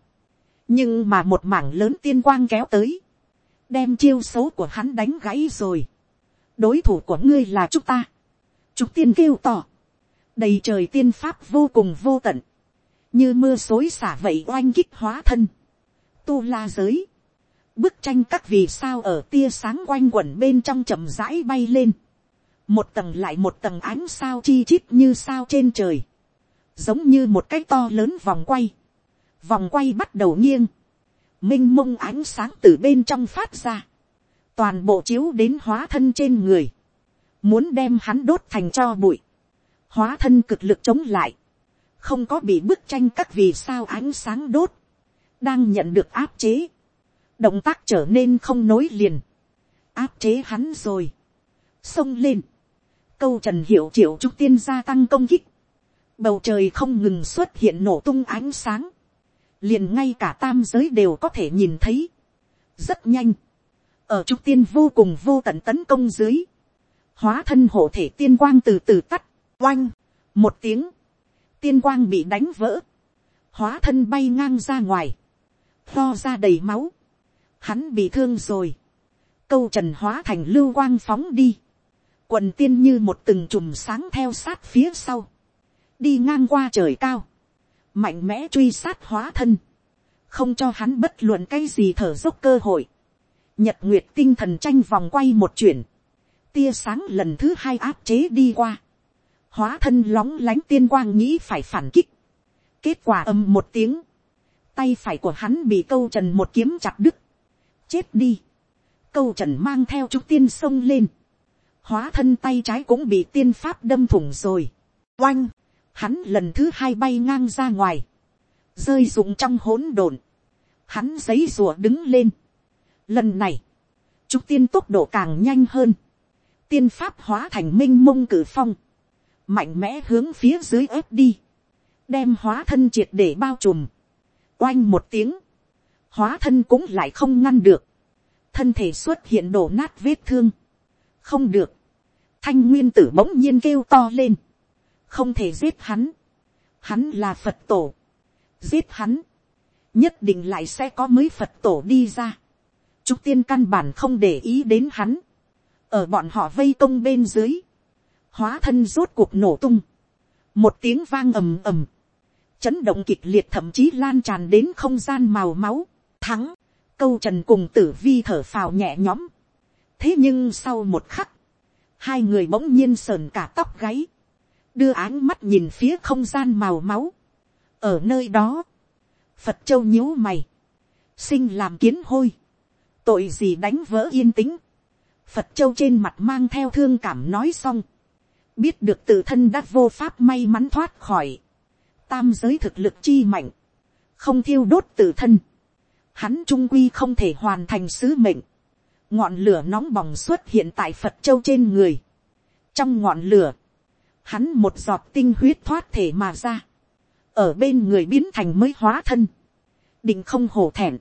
nhưng mà một mảng lớn tiên quang kéo tới, đem chiêu xấu của hắn đánh gãy rồi. đối thủ của ngươi là chúng ta. chúng tiên kêu tỏ, đầy trời tiên pháp vô cùng vô tận, như mưa xối xả vậy oanh kích hóa thân, tu la giới, bức tranh các vì sao ở tia sáng quanh quẩn bên trong chậm rãi bay lên, một tầng lại một tầng ánh sao chi chít như sao trên trời, giống như một cái to lớn vòng quay, vòng quay bắt đầu nghiêng, m i n h mông ánh sáng từ bên trong phát ra, toàn bộ chiếu đến hóa thân trên người, muốn đem hắn đốt thành cho bụi, hóa thân cực lực chống lại, không có bị bức tranh các vì sao ánh sáng đốt, đang nhận được áp chế, động tác trở nên không nối liền, áp chế hắn rồi, xông lên, câu trần hiệu triệu trúc tiên gia tăng công kích, bầu trời không ngừng xuất hiện nổ tung ánh sáng, liền ngay cả tam giới đều có thể nhìn thấy, rất nhanh, ở trúc tiên vô cùng vô tận tấn công dưới, hóa thân hộ thể tiên quang từ từ tắt, oanh, một tiếng, tiên quang bị đánh vỡ, hóa thân bay ngang ra ngoài, lo ra đầy máu, hắn bị thương rồi, câu trần hóa thành lưu quang phóng đi, quần tiên như một từng chùm sáng theo sát phía sau, đi ngang qua trời cao, mạnh mẽ truy sát hóa thân, không cho hắn bất luận cái gì thở dốc cơ hội. Nhật nguyệt tinh thần tranh vòng quay một chuyển, tia sáng lần thứ hai áp chế đi qua, hóa thân lóng lánh tiên quang nghĩ phải phản kích, kết quả âm một tiếng, tay phải của hắn bị câu trần một kiếm chặt đứt, chết đi, câu trần mang theo trúc tiên sông lên, hóa thân tay trái cũng bị tiên pháp đâm thủng rồi, oanh, hắn lần thứ hai bay ngang ra ngoài, rơi rụng trong hỗn độn, hắn giấy rùa đứng lên. Lần này, trúc tiên tốc độ càng nhanh hơn, tiên pháp hóa thành m i n h mông cử phong, mạnh mẽ hướng phía dưới ớt đi, đem hóa thân triệt để bao trùm, oanh một tiếng, hóa thân cũng lại không ngăn được, thân thể xuất hiện đổ nát vết thương, không được, thanh nguyên tử bỗng nhiên kêu to lên, không thể giết hắn, hắn là phật tổ, giết hắn, nhất định lại sẽ có mới phật tổ đi ra, trúc tiên căn bản không để ý đến hắn, ở bọn họ vây công bên dưới, hóa thân rốt cuộc nổ tung, một tiếng vang ầm ầm, chấn động kịch liệt thậm chí lan tràn đến không gian màu máu, thắng, câu trần cùng tử vi thở phào nhẹ nhõm, thế nhưng sau một khắc, hai người bỗng nhiên sờn cả tóc gáy, đưa áng mắt nhìn phía không gian màu máu. ở nơi đó, phật châu nhíu mày, sinh làm kiến hôi, tội gì đánh vỡ yên tĩnh, phật châu trên mặt mang theo thương cảm nói xong, biết được tự thân đã vô pháp may mắn thoát khỏi, tam giới thực lực chi mạnh, không thiêu đốt tự thân, hắn trung quy không thể hoàn thành sứ mệnh, ngọn lửa nóng bỏng xuất hiện tại phật châu trên người, trong ngọn lửa, hắn một giọt tinh huyết thoát thể mà ra, ở bên người biến thành mới hóa thân, định không hổ thẹn,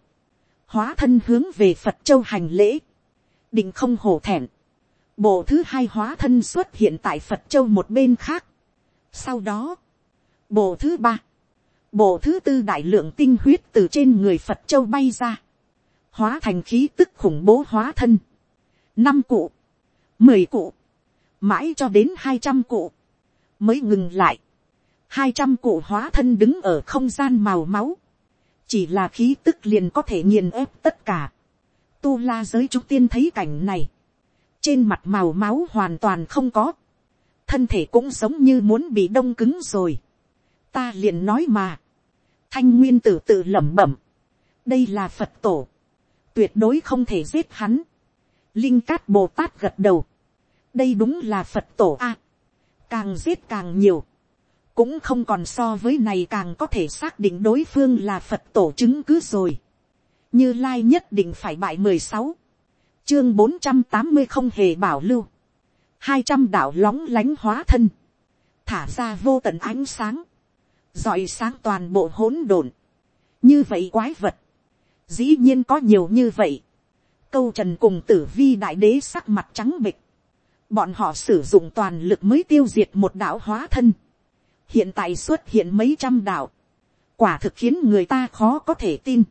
hóa thân hướng về phật châu hành lễ, định không hổ thẹn, bộ thứ hai hóa thân xuất hiện tại phật châu một bên khác, sau đó, bộ thứ ba, bộ thứ tư đại lượng tinh huyết từ trên người phật châu bay ra, hóa thành khí tức khủng bố hóa thân, năm cụ, mười cụ, mãi cho đến hai trăm cụ, mới ngừng lại. hai trăm cụ hóa thân đứng ở không gian màu máu. chỉ là khí tức liền có thể nghiền ép tất cả. tu la giới chúng tiên thấy cảnh này. trên mặt màu máu hoàn toàn không có. thân thể cũng giống như muốn bị đông cứng rồi. ta liền nói mà thanh nguyên tử tự lẩm bẩm. đây là phật tổ. tuyệt đối không thể giết hắn. linh cát bồ tát gật đầu. đây đúng là phật tổ a càng giết càng nhiều, cũng không còn so với này càng có thể xác định đối phương là phật tổ chứng cứ rồi. như lai nhất định phải bại mười sáu, chương bốn trăm tám mươi không hề bảo lưu, hai trăm đạo lóng lánh hóa thân, thả ra vô tận ánh sáng, dọi sáng toàn bộ hỗn độn, như vậy quái vật, dĩ nhiên có nhiều như vậy, câu trần cùng tử vi đại đế sắc mặt trắng bịch, bọn họ sử dụng toàn lực mới tiêu diệt một đạo hóa thân, hiện tại xuất hiện mấy trăm đạo, quả thực khiến người ta khó có thể tin,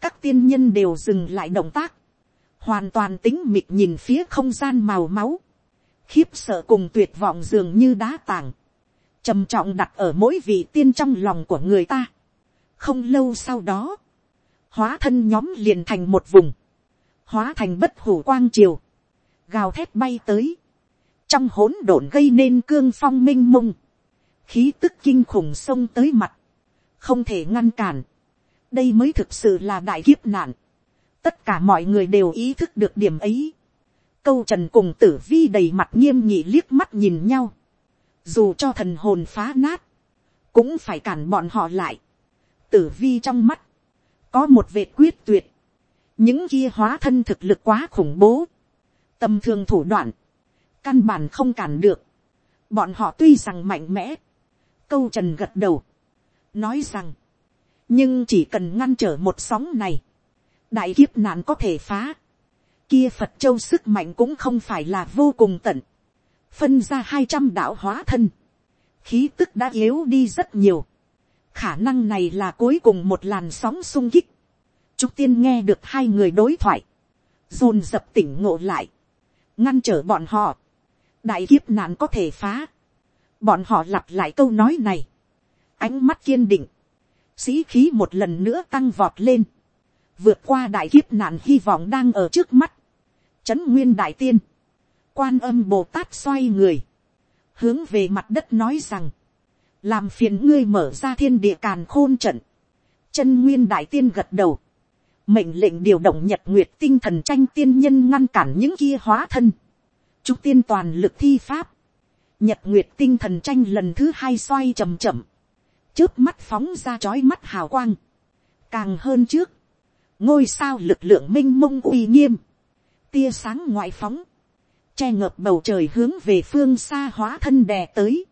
các tiên nhân đều dừng lại động tác, hoàn toàn tính mịt nhìn phía không gian màu máu, khiếp sợ cùng tuyệt vọng dường như đá tảng, trầm trọng đặt ở mỗi vị tiên trong lòng của người ta. không lâu sau đó, hóa thân nhóm liền thành một vùng, hóa thành bất hủ quang triều, gào thét bay tới, trong hỗn độn gây nên cương phong m i n h mông, khí tức kinh khủng xông tới mặt, không thể ngăn cản, đây mới thực sự là đại kiếp nạn, tất cả mọi người đều ý thức được điểm ấy, câu trần cùng tử vi đầy mặt nghiêm nhị liếc mắt nhìn nhau, dù cho thần hồn phá nát, cũng phải cản bọn họ lại, tử vi trong mắt, có một vệt quyết tuyệt, những kia hóa thân thực lực quá khủng bố, tầm thường thủ đoạn, căn bản không cản được. bọn họ tuy rằng mạnh mẽ, câu trần gật đầu, nói rằng, nhưng chỉ cần ngăn trở một sóng này, đại kiếp nạn có thể phá, kia phật châu sức mạnh cũng không phải là vô cùng tận, phân ra hai trăm đạo hóa thân, khí tức đã yếu đi rất nhiều, khả năng này là cuối cùng một làn sóng sung kích, Trúc Tiên nghe được hai người đối thoại. Dồn dập tỉnh ngộ lại. Ngăn trở bọn họ đại kiếp nạn có thể phá. bọn họ lặp lại câu nói này. ánh mắt kiên định. sĩ khí một lần nữa tăng vọt lên. vượt qua đại kiếp nạn hy vọng đang ở trước mắt. trấn nguyên đại tiên quan âm bồ tát xoay người. hướng về mặt đất nói rằng. làm phiền ngươi mở ra thiên địa càn khôn trận. chân nguyên đại tiên gật đầu, mệnh lệnh điều động nhật nguyệt tinh thần tranh tiên nhân ngăn cản những kia hóa thân. Trúc tiên toàn lực thi pháp. Nhật nguyệt tinh thần tranh lần thứ hai xoay chậm chậm. Trước mắt phóng ra chói mắt hào quang. Càng hơn trước. Ngôi sao lực lượng minh mông uy nghiêm. Tia sáng ngoại phóng. Che ngợp bầu trời hướng về phương xa hóa thân đè tới.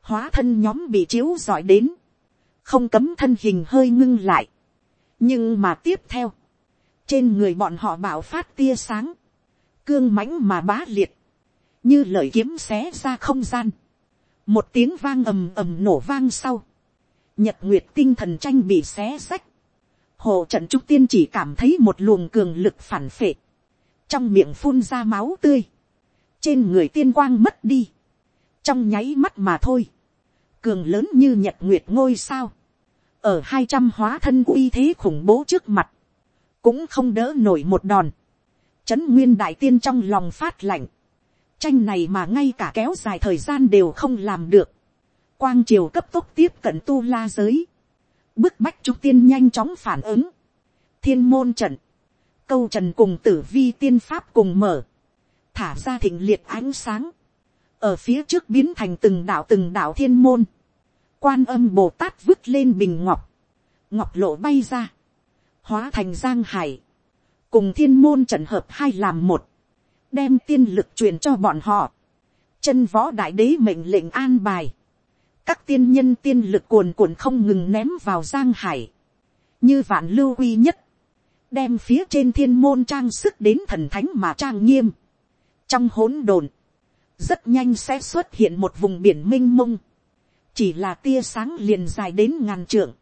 Hóa thân nhóm bị chiếu giỏi đến. Không cấm thân hình hơi ngưng lại. Nhưng mà tiếp theo. Trên người bọn họ bảo phát tia sáng cương mãnh mà bá liệt, như lời kiếm xé ra không gian, một tiếng vang ầm ầm nổ vang sau, nhật nguyệt tinh thần tranh bị xé sách, hồ trận trúc tiên chỉ cảm thấy một luồng cường lực phản phệ, trong miệng phun ra máu tươi, trên người tiên quang mất đi, trong nháy mắt mà thôi, cường lớn như nhật nguyệt ngôi sao, ở hai trăm hóa thân uy thế khủng bố trước mặt, cũng không đỡ nổi một đòn, trấn nguyên đại tiên trong lòng phát lạnh, tranh này mà ngay cả kéo dài thời gian đều không làm được. Quang triều cấp tốc tiếp cận tu la giới. Bức bách trúc tiên nhanh chóng phản ứng. Thiên môn trận. Câu trần cùng tử vi tiên pháp cùng mở. Thả ra thịnh liệt ánh sáng. Ở phía trước biến thành từng đạo từng đạo thiên môn. Quan âm Bồ Tát vứt lên bình ngọc. Ngọc lộ bay ra. Hóa thành giang hải. Cùng thiên môn trận hợp hai làm một đem tiên lực truyền cho bọn họ. Chân võ đại đế mệnh lệnh an bài. Các tiên nhân tiên lực cuồn cuộn không ngừng ném vào giang hải. Như vạn lưu uy nhất. Đem phía trên thiên môn trang sức đến thần thánh mà trang nghiêm. Trong hỗn độn Rất nhanh sẽ xuất hiện một vùng biển minh mông. Chỉ là tia sáng liền dài đến ngàn trượng.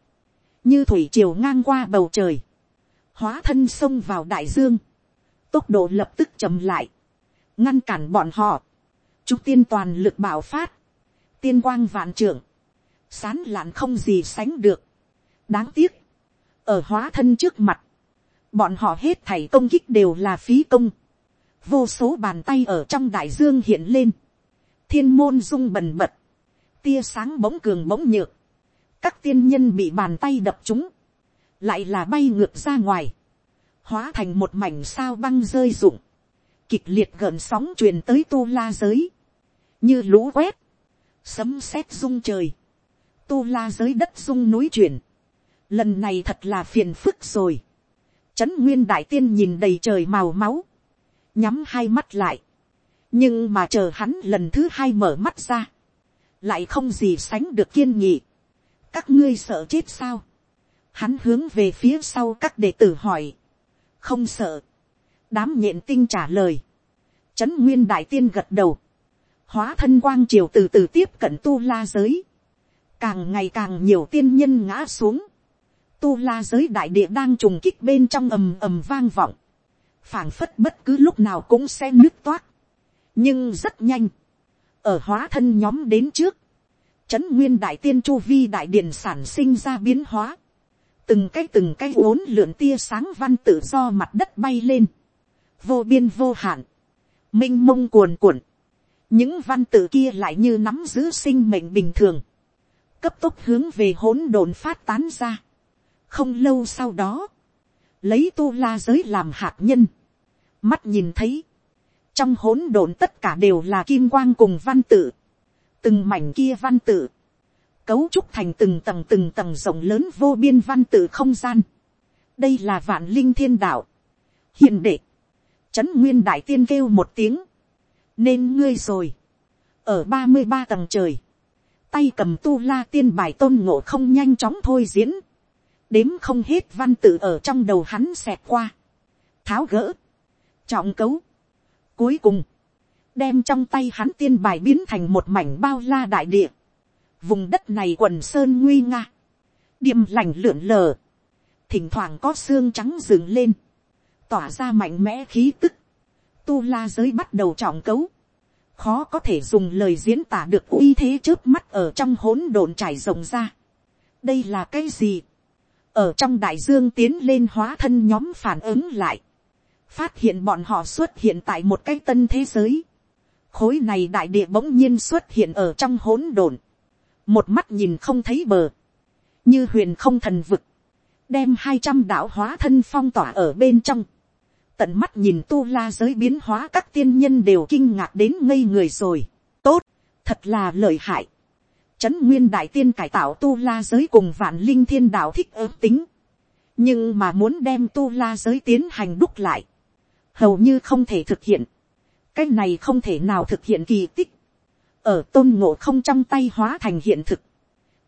Như thủy triều ngang qua bầu trời. Hóa thân sông vào đại dương tốc độ lập tức chậm lại ngăn cản bọn họ, chúng tiên toàn lực bảo phát, tiên quang vạn trưởng, sán lạn không gì sánh được. đáng tiếc, ở hóa thân trước mặt, bọn họ hết thảy công kích đều là phí công, vô số bàn tay ở trong đại dương hiện lên, thiên môn rung bần bật, tia sáng bỗng cường bỗng nhược, các tiên nhân bị bàn tay đập chúng, lại là bay ngược ra ngoài, hóa thành một mảnh sao băng rơi rụng, kịch liệt gợn sóng truyền tới tu la giới, như lũ quét, sấm sét rung trời, tu la giới đất rung núi chuyển, lần này thật là phiền phức rồi, trấn nguyên đại tiên nhìn đầy trời màu máu, nhắm hai mắt lại, nhưng mà chờ hắn lần thứ hai mở mắt ra, lại không gì sánh được kiên nhị, các ngươi sợ chết sao, hắn hướng về phía sau các đệ tử hỏi, không sợ, đám nhện tinh trả lời, trấn nguyên đại tiên gật đầu, hóa thân quang triều từ từ tiếp cận tu la giới, càng ngày càng nhiều tiên nhân ngã xuống, tu la giới đại địa đang trùng kích bên trong ầm ầm vang vọng, phảng phất bất cứ lúc nào cũng sẽ nứt toát, nhưng rất nhanh, ở hóa thân nhóm đến trước, trấn nguyên đại tiên chu vi đại điện sản sinh ra biến hóa, từng cái từng cái uốn lượn tia sáng văn tự do mặt đất bay lên, vô biên vô hạn, m i n h mông cuồn cuộn, những văn tự kia lại như nắm giữ sinh mệnh bình thường, cấp tốc hướng về hỗn độn phát tán ra. không lâu sau đó, lấy tu la giới làm hạt nhân, mắt nhìn thấy, trong hỗn độn tất cả đều là kim quang cùng văn tự, từng mảnh kia văn tự, cấu trúc thành từng tầng từng tầng rộng lớn vô biên văn tự không gian. đây là vạn linh thiên đạo. hiền đệ, trấn nguyên đại tiên kêu một tiếng, nên ngươi rồi, ở ba mươi ba tầng trời, tay cầm tu la tiên bài tôn ngộ không nhanh chóng thôi diễn, đếm không hết văn tự ở trong đầu hắn xẹt qua, tháo gỡ, trọng cấu, cuối cùng, đem trong tay hắn tiên bài biến thành một mảnh bao la đại địa, vùng đất này quần sơn nguy nga, điềm lành lượn lờ, thỉnh thoảng có xương trắng dựng lên, tỏa ra mạnh mẽ khí tức, tu la giới bắt đầu trọng cấu, khó có thể dùng lời diễn tả được uy thế trước mắt ở trong hỗn độn trải rộng ra. đây là cái gì, ở trong đại dương tiến lên hóa thân nhóm phản ứng lại, phát hiện bọn họ xuất hiện tại một cái tân thế giới, khối này đại địa bỗng nhiên xuất hiện ở trong hỗn độn, một mắt nhìn không thấy bờ, như huyền không thần vực, đem hai trăm đạo hóa thân phong tỏa ở bên trong, tận mắt nhìn tu la giới biến hóa các tiên nhân đều kinh ngạc đến ngây người rồi. tốt, thật là lợi hại. Trấn nguyên đại tiên cải tạo tu la giới cùng vạn linh thiên đạo thích ớt tính. nhưng mà muốn đem tu la giới tiến hành đúc lại. hầu như không thể thực hiện. cái này không thể nào thực hiện kỳ tích. ở tôn ngộ không trong tay hóa thành hiện thực.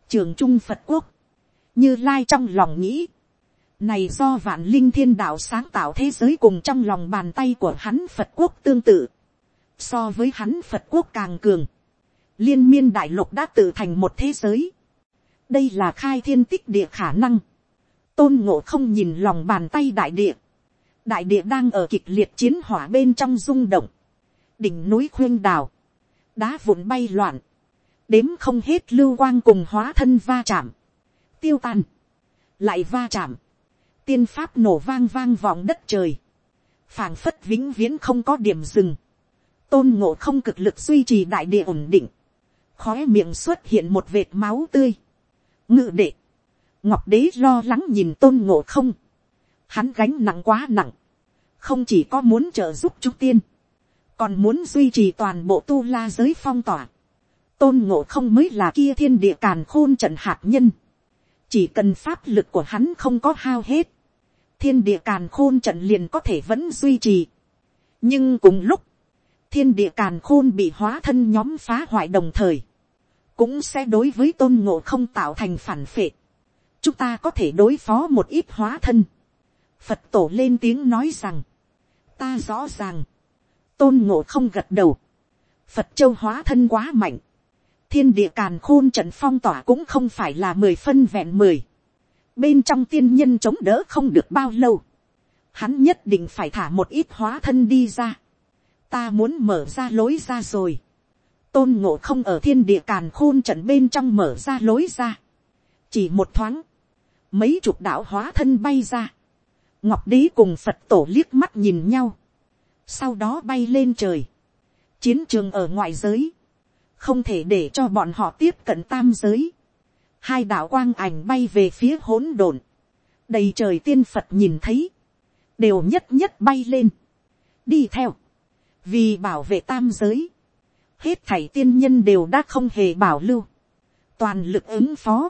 trường trung phật quốc. như lai trong lòng nghĩ này do vạn linh thiên đạo sáng tạo thế giới cùng trong lòng bàn tay của hắn Phật quốc tương tự. So với hắn Phật quốc càng cường. Liên miên đại lục đã tự thành một thế giới. Đây là khai thiên tích địa khả năng. Tôn ngộ không nhìn lòng bàn tay đại địa. Đại địa đang ở kịch liệt chiến hỏa bên trong rung động. Đỉnh núi khuyên đào. Đá vụn bay loạn. Đếm không hết lưu quang cùng hóa thân va chạm. Tiêu tan. Lại va chạm tiên pháp nổ vang vang vọng đất trời, phảng phất vĩnh viễn không có điểm dừng, tôn ngộ không cực lực duy trì đại địa ổn định, khói miệng xuất hiện một vệt máu tươi, ngự đệ, ngọc đế lo lắng nhìn tôn ngộ không, hắn gánh nặng quá nặng, không chỉ có muốn trợ giúp chú tiên, còn muốn duy trì toàn bộ tu la giới phong tỏa, tôn ngộ không mới là kia thiên địa càn khôn trận hạt nhân, chỉ cần pháp lực của hắn không có hao hết, thiên địa càn khôn trận liền có thể vẫn duy trì. nhưng cùng lúc, thiên địa càn khôn bị hóa thân nhóm phá hoại đồng thời, cũng sẽ đối với tôn ngộ không tạo thành phản phệ. chúng ta có thể đối phó một ít hóa thân. phật tổ lên tiếng nói rằng, ta rõ ràng, tôn ngộ không gật đầu, phật châu hóa thân quá mạnh, thiên địa càn khôn trận phong tỏa cũng không phải là mười phân vẹn mười. Bên trong tiên nhân chống đỡ không được bao lâu, hắn nhất định phải thả một ít hóa thân đi ra, ta muốn mở ra lối ra rồi, tôn ngộ không ở thiên địa càn khôn trận bên trong mở ra lối ra, chỉ một thoáng, mấy chục đạo hóa thân bay ra, ngọc đế cùng phật tổ liếc mắt nhìn nhau, sau đó bay lên trời, chiến trường ở ngoại giới, không thể để cho bọn họ tiếp cận tam giới, hai đạo quang ảnh bay về phía hỗn độn, đầy trời tiên phật nhìn thấy, đều nhất nhất bay lên, đi theo, vì bảo vệ tam giới, hết thảy tiên nhân đều đã không hề bảo lưu, toàn lực ứng phó,